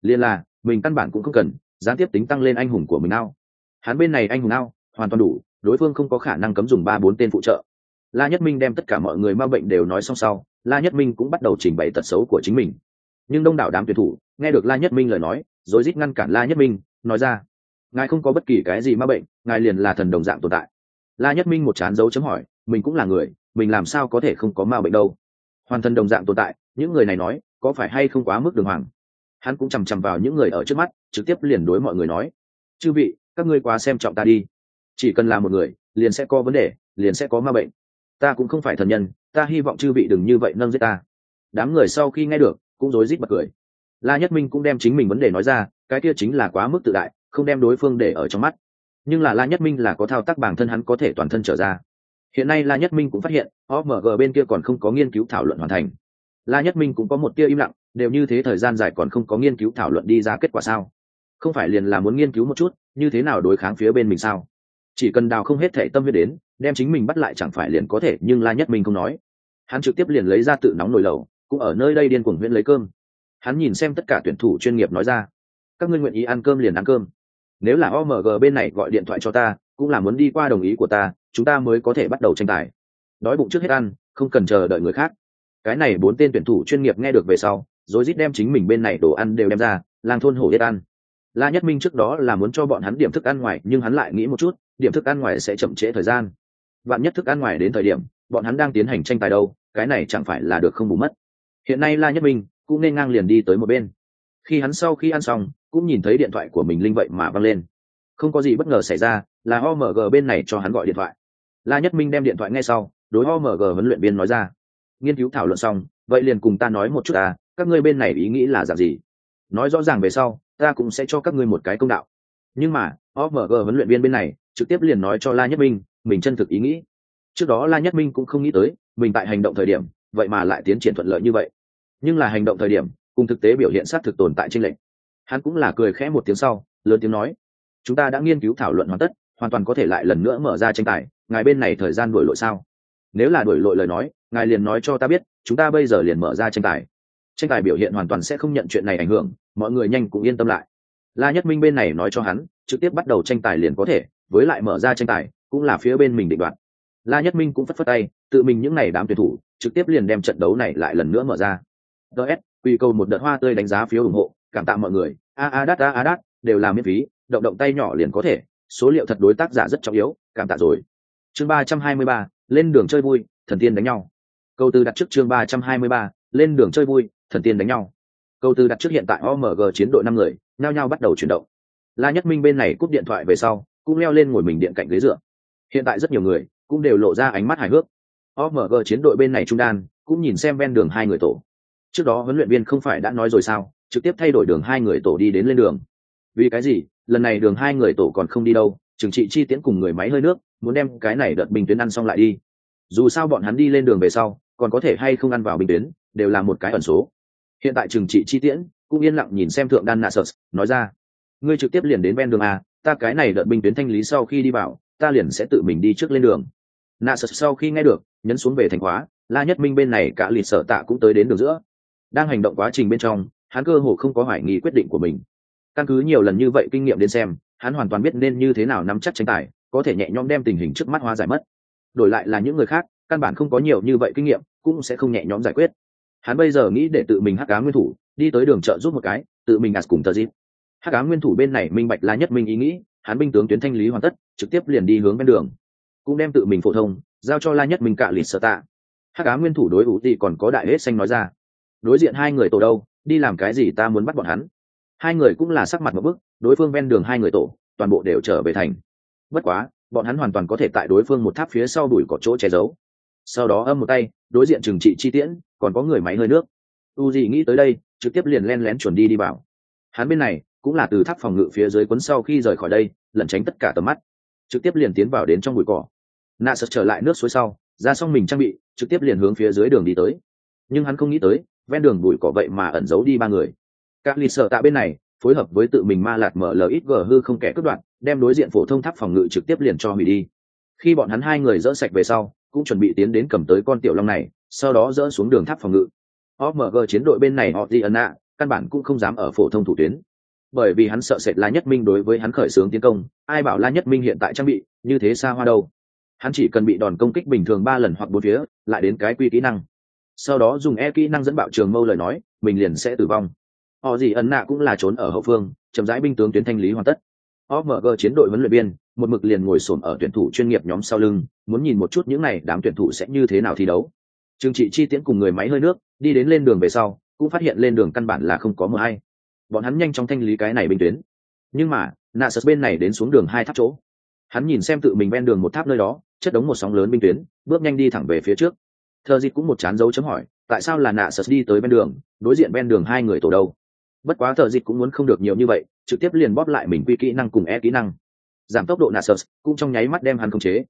Liên là, mình căn bản cũng không cần, gián tiếp tính tăng lên anh hùng của mình ao. Hắn bên này anh hùng ao, hoàn toàn đủ, đối phương không có khả năng cấm dùng ba bốn tên phụ trợ. La nhất minh đem tất cả mọi người ma bệnh đều nói xong sau la nhất minh cũng bắt đầu trình bày tật xấu của chính mình. Nhưng đông đảo đám tuyển thủ nghe được la nhất minh lời nói, rồi rít ngăn cản la nhất minh, nói ra, ngài không có bất kỳ cái gì ma bệnh, ngài liền là thần đồng dạng tồn tại. La nhất minh một chán dấu chấm hỏi, mình cũng là người, mình làm sao có thể không có ma bệnh đâu? Hoàn thân đồng dạng tồn tại, những người này nói, có phải hay không quá mức đường hoàng? Hắn cũng chằm chằm vào những người ở trước mắt, trực tiếp liền đối mọi người nói, chư vị, các ngươi quá xem trọng ta đi. Chỉ cần là một người, liền sẽ có vấn đề, liền sẽ có ma bệnh ta cũng không phải thần nhân, ta hy vọng chư vị đừng như vậy nâng giết ta. Đám người sau khi nghe được, cũng rối rít bật cười. La nhất minh cũng đem chính mình vấn đề nói ra, cái kia chính là quá mức tự đại, không đem đối phương để ở trong mắt. Nhưng là la nhất minh là có thao tác bản thân hắn có thể toàn thân trở ra. Hiện nay la nhất minh cũng phát hiện omg bên kia còn không có nghiên cứu thảo luận hoàn thành. La nhất minh cũng có một tia im lặng, đều như thế thời gian dài còn không có nghiên cứu thảo luận đi ra kết quả sao? Không phải liền là muốn nghiên cứu một chút, như thế nào đối kháng phía bên mình sao? Chỉ cần đào không hết thể tâm huyết đến đem chính mình bắt lại chẳng phải liền có thể, nhưng la nhất minh không nói. Hắn trực tiếp liền lấy ra tự nóng nồi lầu cũng ở nơi đây điên cuồng huyễn lấy cơm. Hắn nhìn xem tất cả tuyển thủ chuyên nghiệp nói ra, các ngươi nguyện ý ăn cơm liền ăn cơm. Nếu là omg bên này gọi điện thoại cho ta, cũng là muốn đi qua đồng ý của ta, chúng ta mới có thể bắt đầu tranh tài. Đói bụng trước hết ăn, không cần chờ đợi người khác. Cái này bốn tên tuyển thủ chuyên nghiệp nghe được về sau, rồi rít đem chính mình bên này đồ ăn đều đem ra làng thôn hổ yết ăn. La nhất minh trước đó là muốn cho bọn hắn điểm thức ăn ngoài, nhưng hắn lại nghĩ một chút, điểm thức ăn ngoài sẽ chậm trễ thời gian vạn nhất thức ăn ngoài đến thời điểm, bọn hắn đang tiến hành tranh tài đâu, cái này chẳng phải là được không bù mất. Hiện nay la nhất minh cũng nên ngang liền đi tới một bên. Khi hắn sau khi ăn xong, cũng nhìn thấy điện thoại của mình linh vậy mà văng lên. Không có gì bất ngờ xảy ra, là omg bên này cho hắn gọi điện thoại. La nhất minh đem điện thoại ngay sau, đối omg huấn luyện viên nói ra. Nghiên cứu thảo luận xong, vậy liền cùng ta nói một chút à các ngươi bên này ý nghĩ là dạng gì? Nói rõ ràng về sau, ta cũng sẽ cho các ngươi một cái công đạo. Nhưng mà omg huấn luyện viên bên này trực tiếp liền nói cho la nhất minh mình chân thực ý nghĩ. Trước đó la nhất minh cũng không nghĩ tới, mình tại hành động thời điểm, vậy mà lại tiến triển thuận lợi như vậy. Nhưng là hành động thời điểm, cùng thực tế biểu hiện sát thực tồn tại trên lệnh hắn cũng là cười khẽ một tiếng sau, lớn tiếng nói, chúng ta đã nghiên cứu thảo luận hoàn tất, hoàn toàn có thể lại lần nữa mở ra tranh tài, ngài bên này thời gian đổi lội sao? Nếu là đổi lội lời nói, ngài liền nói cho ta biết, chúng ta bây giờ liền mở ra tranh tài. Tranh tài biểu hiện hoàn toàn sẽ không nhận chuyện này ảnh hưởng, mọi người nhanh cũng yên tâm lại. La nhất minh bên này nói cho hắn, trực tiếp bắt đầu tranh tài liền có thể, với lại mở ra tranh tài cũng là phía bên mình định đoạt. La nhất minh cũng phất phất tay tự mình những n à y đám tuyển thủ trực tiếp liền đem trận đấu này lại lần nữa mở ra. Ts quy cầu một đợt hoa tươi đánh giá phiếu ủng hộ cảm tạ mọi người. A a đát a a đát, đều là miễn phí động động tay nhỏ liền có thể. Số liệu thật đối tác giả rất trọng yếu cảm tạ rồi. Chương ba trăm hai mươi ba lên đường chơi vui thần tiên đánh nhau. Câu tư đặt trước chương ba trăm hai mươi ba lên đường chơi vui thần tiên đánh nhau. Câu tư đặt trước hiện tại omg chiến đội năm người nhao nhao bắt đầu chuyển động. La nhất minh bên này cúp điện thoại về sau cũng leo lên ngồi mình điện cạnh ghế dựa hiện tại rất nhiều người cũng đều lộ ra ánh mắt hài hước. Omg chiến đội bên này trung đan, cũng nhìn xem ven đường hai người tổ. Trước đó huấn luyện viên không phải đã nói rồi sao, trực tiếp thay đổi đường hai người tổ đi đến lên đường. Vì cái gì? Lần này đường hai người tổ còn không đi đâu, trừng trị chi tiễn cùng người máy hơi nước, muốn đem cái này đợt bình tuyến ăn xong lại đi. Dù sao bọn hắn đi lên đường về sau, còn có thể hay không ăn vào bình tuyến, đều là một cái ẩn số. Hiện tại trừng trị chi tiễn cũng yên lặng nhìn xem thượng đan nạ sơ nói ra, ngươi trực tiếp liền đến ven đường a ta cái này đợt binh tuyến thanh lý sau khi đi vào ta liền sẽ tự mình đi trước lên đường. Nạ sơ sau khi nghe được, nhấn xuống về thành khóa, la nhất minh bên này cả lịt sở tạ cũng tới đến đường giữa. Đang hành động quá trình bên trong, hắn cơ hồ không có hoài nghi quyết định của mình. Căn cứ nhiều lần như vậy kinh nghiệm đến xem, hắn hoàn toàn biết nên như thế nào nắm chắc tranh tài, có thể nhẹ nhõm đem tình hình trước mắt hóa giải mất. Đổi lại là những người khác, căn bản không có nhiều như vậy kinh nghiệm, cũng sẽ không nhẹ nhõm giải quyết. Hắn bây giờ nghĩ để tự mình hắc cá nguyên thủ, đi tới đường chợ giúp một cái, tự mình ạt cùng tờ dịp. Hắc cá nguyên thủ bên này minh bạch la nhất minh ý nghĩ, hắn binh tướng tuyến thanh lý hoàn tất trực tiếp liền đi hướng bên đường. Cũng đem tự mình phổ thông, giao cho la nhất mình cạ lịt sở tạ. Hắc á nguyên thủ đối ủ tị còn có đại hết xanh nói ra. Đối diện hai người tổ đâu, đi làm cái gì ta muốn bắt bọn hắn. Hai người cũng là sắc mặt một bức, đối phương ven đường hai người tổ, toàn bộ đều trở về thành. Bất quá, bọn hắn hoàn toàn có thể tại đối phương một tháp phía sau đuổi có chỗ che giấu. Sau đó âm một tay, đối diện trừng trị chi tiễn, còn có người máy hơi nước. U gì nghĩ tới đây, trực tiếp liền len lén chuẩn đi đi vào. Hắn bên này, cũng là từ tháp phòng ngự phía dưới quấn sau khi rời khỏi đây, lẩn tránh tất cả tầm mắt trực tiếp liền tiến vào đến trong bụi cỏ. Nạ sật trở lại nước suối sau, ra xong mình trang bị, trực tiếp liền hướng phía dưới đường đi tới. Nhưng hắn không nghĩ tới, ven đường bụi cỏ vậy mà ẩn giấu đi ba người. Các lì sợ tạ bên này, phối hợp với tự mình ma lạt mở lờ ít gờ hư không kẻ cướp đoạn đem đối diện phổ thông tháp phòng ngự trực tiếp liền cho hủy đi. Khi bọn hắn hai người dỡ sạch về sau, cũng chuẩn bị tiến đến cầm tới con tiểu long này, sau đó dỡ xuống đường tháp phòng ngự. Omg chiến đội bên này họ di ẩn ạ căn bản cũng không dám ở phổ thông thủ tuyến bởi vì hắn sợ sệt la nhất minh đối với hắn khởi xướng tiến công, ai bảo la nhất minh hiện tại trang bị, như thế xa hoa đâu. Hắn chỉ cần bị đòn công kích bình thường ba lần hoặc bốn phía, lại đến cái quy kỹ năng. Sau đó dùng e kỹ năng dẫn bạo trường mâu lời nói, mình liền sẽ tử vong. Họ gì ấn nạ cũng là trốn ở hậu phương, chậm rãi binh tướng tuyến thanh lý hoàn tất. Omg chiến đội huấn luyện viên, một mực liền ngồi xổm ở tuyển thủ chuyên nghiệp nhóm sau lưng, muốn nhìn một chút những này đám tuyển thủ sẽ như thế nào thi đấu. Trương trị chi tiễn cùng người máy hơi nước, đi đến lên đường về sau, cũng phát hiện lên đường căn bản là không có mờ hay bọn hắn nhanh chóng thanh lý cái này binh tuyến. Nhưng mà nạ sật bên này đến xuống đường hai tháp chỗ. Hắn nhìn xem tự mình ven đường một tháp nơi đó, chất đống một sóng lớn binh tuyến, bước nhanh đi thẳng về phía trước. Thờ dịt cũng một chán dấu chấm hỏi, tại sao là nạ sật đi tới bên đường, đối diện ven đường hai người tổ đâu? Bất quá thợ dịp cũng muốn không được nhiều như vậy, trực tiếp liền bóp lại mình quy kỹ năng cùng e kỹ năng. Giảm tốc độ nạ sật cũng trong nháy mắt đem hắn khống chế.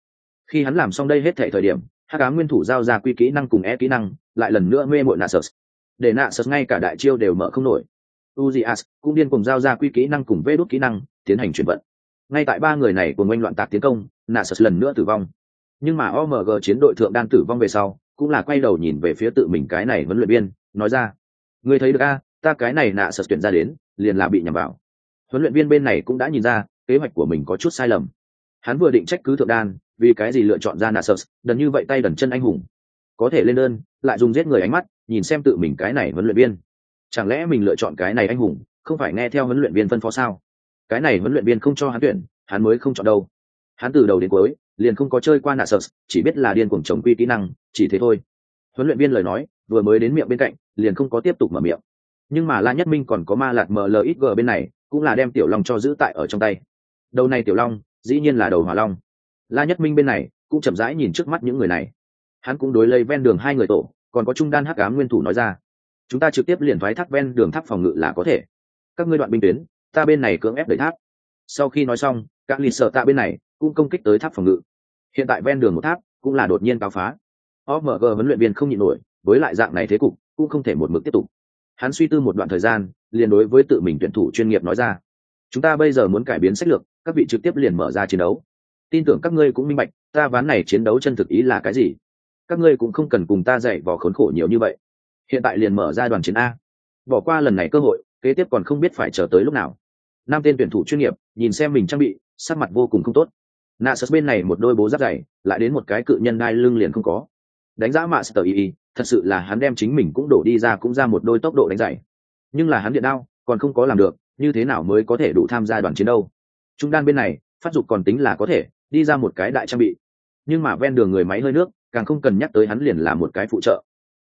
Khi hắn làm xong đây hết thể thời điểm hát cá nguyên thủ giao ra quy kỹ năng cùng e kỹ năng, lại lần nữa mê mội nạ sật để nạ sật ngay cả đại chiêu đều mở không nổi uzias cũng điên cùng giao ra quy kỹ năng cùng vê đốt kỹ năng tiến hành chuyển vận. Ngay tại ba người này cùng oanh loạn tạc tiến công Nasus lần nữa tử vong. Nhưng mà omg chiến đội thượng đan tử vong về sau cũng là quay đầu nhìn về phía tự mình cái này huấn luyện viên nói ra Ngươi thấy được a ta cái này Nasus tuyển ra đến liền là bị nhầm vào. Huấn luyện viên bên này cũng đã nhìn ra kế hoạch của mình có chút sai lầm. Hắn vừa định trách cứ thượng đan vì cái gì lựa chọn ra Nasus, đần như vậy tay đần chân anh hùng. Có thể lên đơn lại dùng giết người ánh mắt nhìn xem tự mình cái này huấn luyện viên chẳng lẽ mình lựa chọn cái này anh hùng, không phải nghe theo huấn luyện viên phân phó sao? Cái này huấn luyện viên không cho hắn tuyển, hắn mới không chọn đâu. Hắn từ đầu đến cuối, liền không có chơi qua nạ sợ chỉ biết là điên cuồng chống quy kỹ năng, chỉ thế thôi. Huấn luyện viên lời nói, vừa mới đến miệng bên cạnh, liền không có tiếp tục mở miệng. Nhưng mà la nhất minh còn có ma lạt mlxg bên này, cũng là đem tiểu long cho giữ tại ở trong tay. Đầu này tiểu long, dĩ nhiên là đầu hỏa long. La nhất minh bên này, cũng chậm rãi nhìn trước mắt những người này. Hắn cũng đối lấy ven đường hai người tổ, còn có trung đan hắc ám nguyên thủ nói ra chúng ta trực tiếp liền thoái thác ven đường tháp phòng ngự là có thể. Các ngươi đoạn binh tuyến, ta bên này cưỡng ép đẩy tháp. Sau khi nói xong, các lì sợ tạ bên này cũng công kích tới tháp phòng ngự. Hiện tại ven đường một tháp cũng là đột nhiên cao phá. Omg huấn luyện viên không nhịn nổi, với lại dạng này thế cục cũng không thể một mực tiếp tục. Hắn suy tư một đoạn thời gian, liền đối với tự mình tuyển thủ chuyên nghiệp nói ra. Chúng ta bây giờ muốn cải biến sách lược, các vị trực tiếp liền mở ra chiến đấu. Tin tưởng các ngươi cũng minh bạch, ta ván này chiến đấu chân thực ý là cái gì. Các ngươi cũng không cần cùng ta dạy vò khốn khổ nhiều như vậy hiện tại liền mở ra đoàn chiến a. Bỏ qua lần này cơ hội, kế tiếp còn không biết phải chờ tới lúc nào. Năm tên tuyển thủ chuyên nghiệp, nhìn xem mình trang bị, sắc mặt vô cùng không tốt. Nạ sật bên này một đôi bố giáp dày, lại đến một cái cự nhân đai lưng liền không có. Đánh giá mạ sờ y, thật sự là hắn đem chính mình cũng đổ đi ra cũng ra một đôi tốc độ đánh dày. Nhưng là hắn điện đao, còn không có làm được, như thế nào mới có thể đủ tham gia đoàn chiến đâu? Trung đan bên này, phát dục còn tính là có thể, đi ra một cái đại trang bị. Nhưng mà ven đường người máy hơi nước, càng không cần nhắc tới hắn liền là một cái phụ trợ.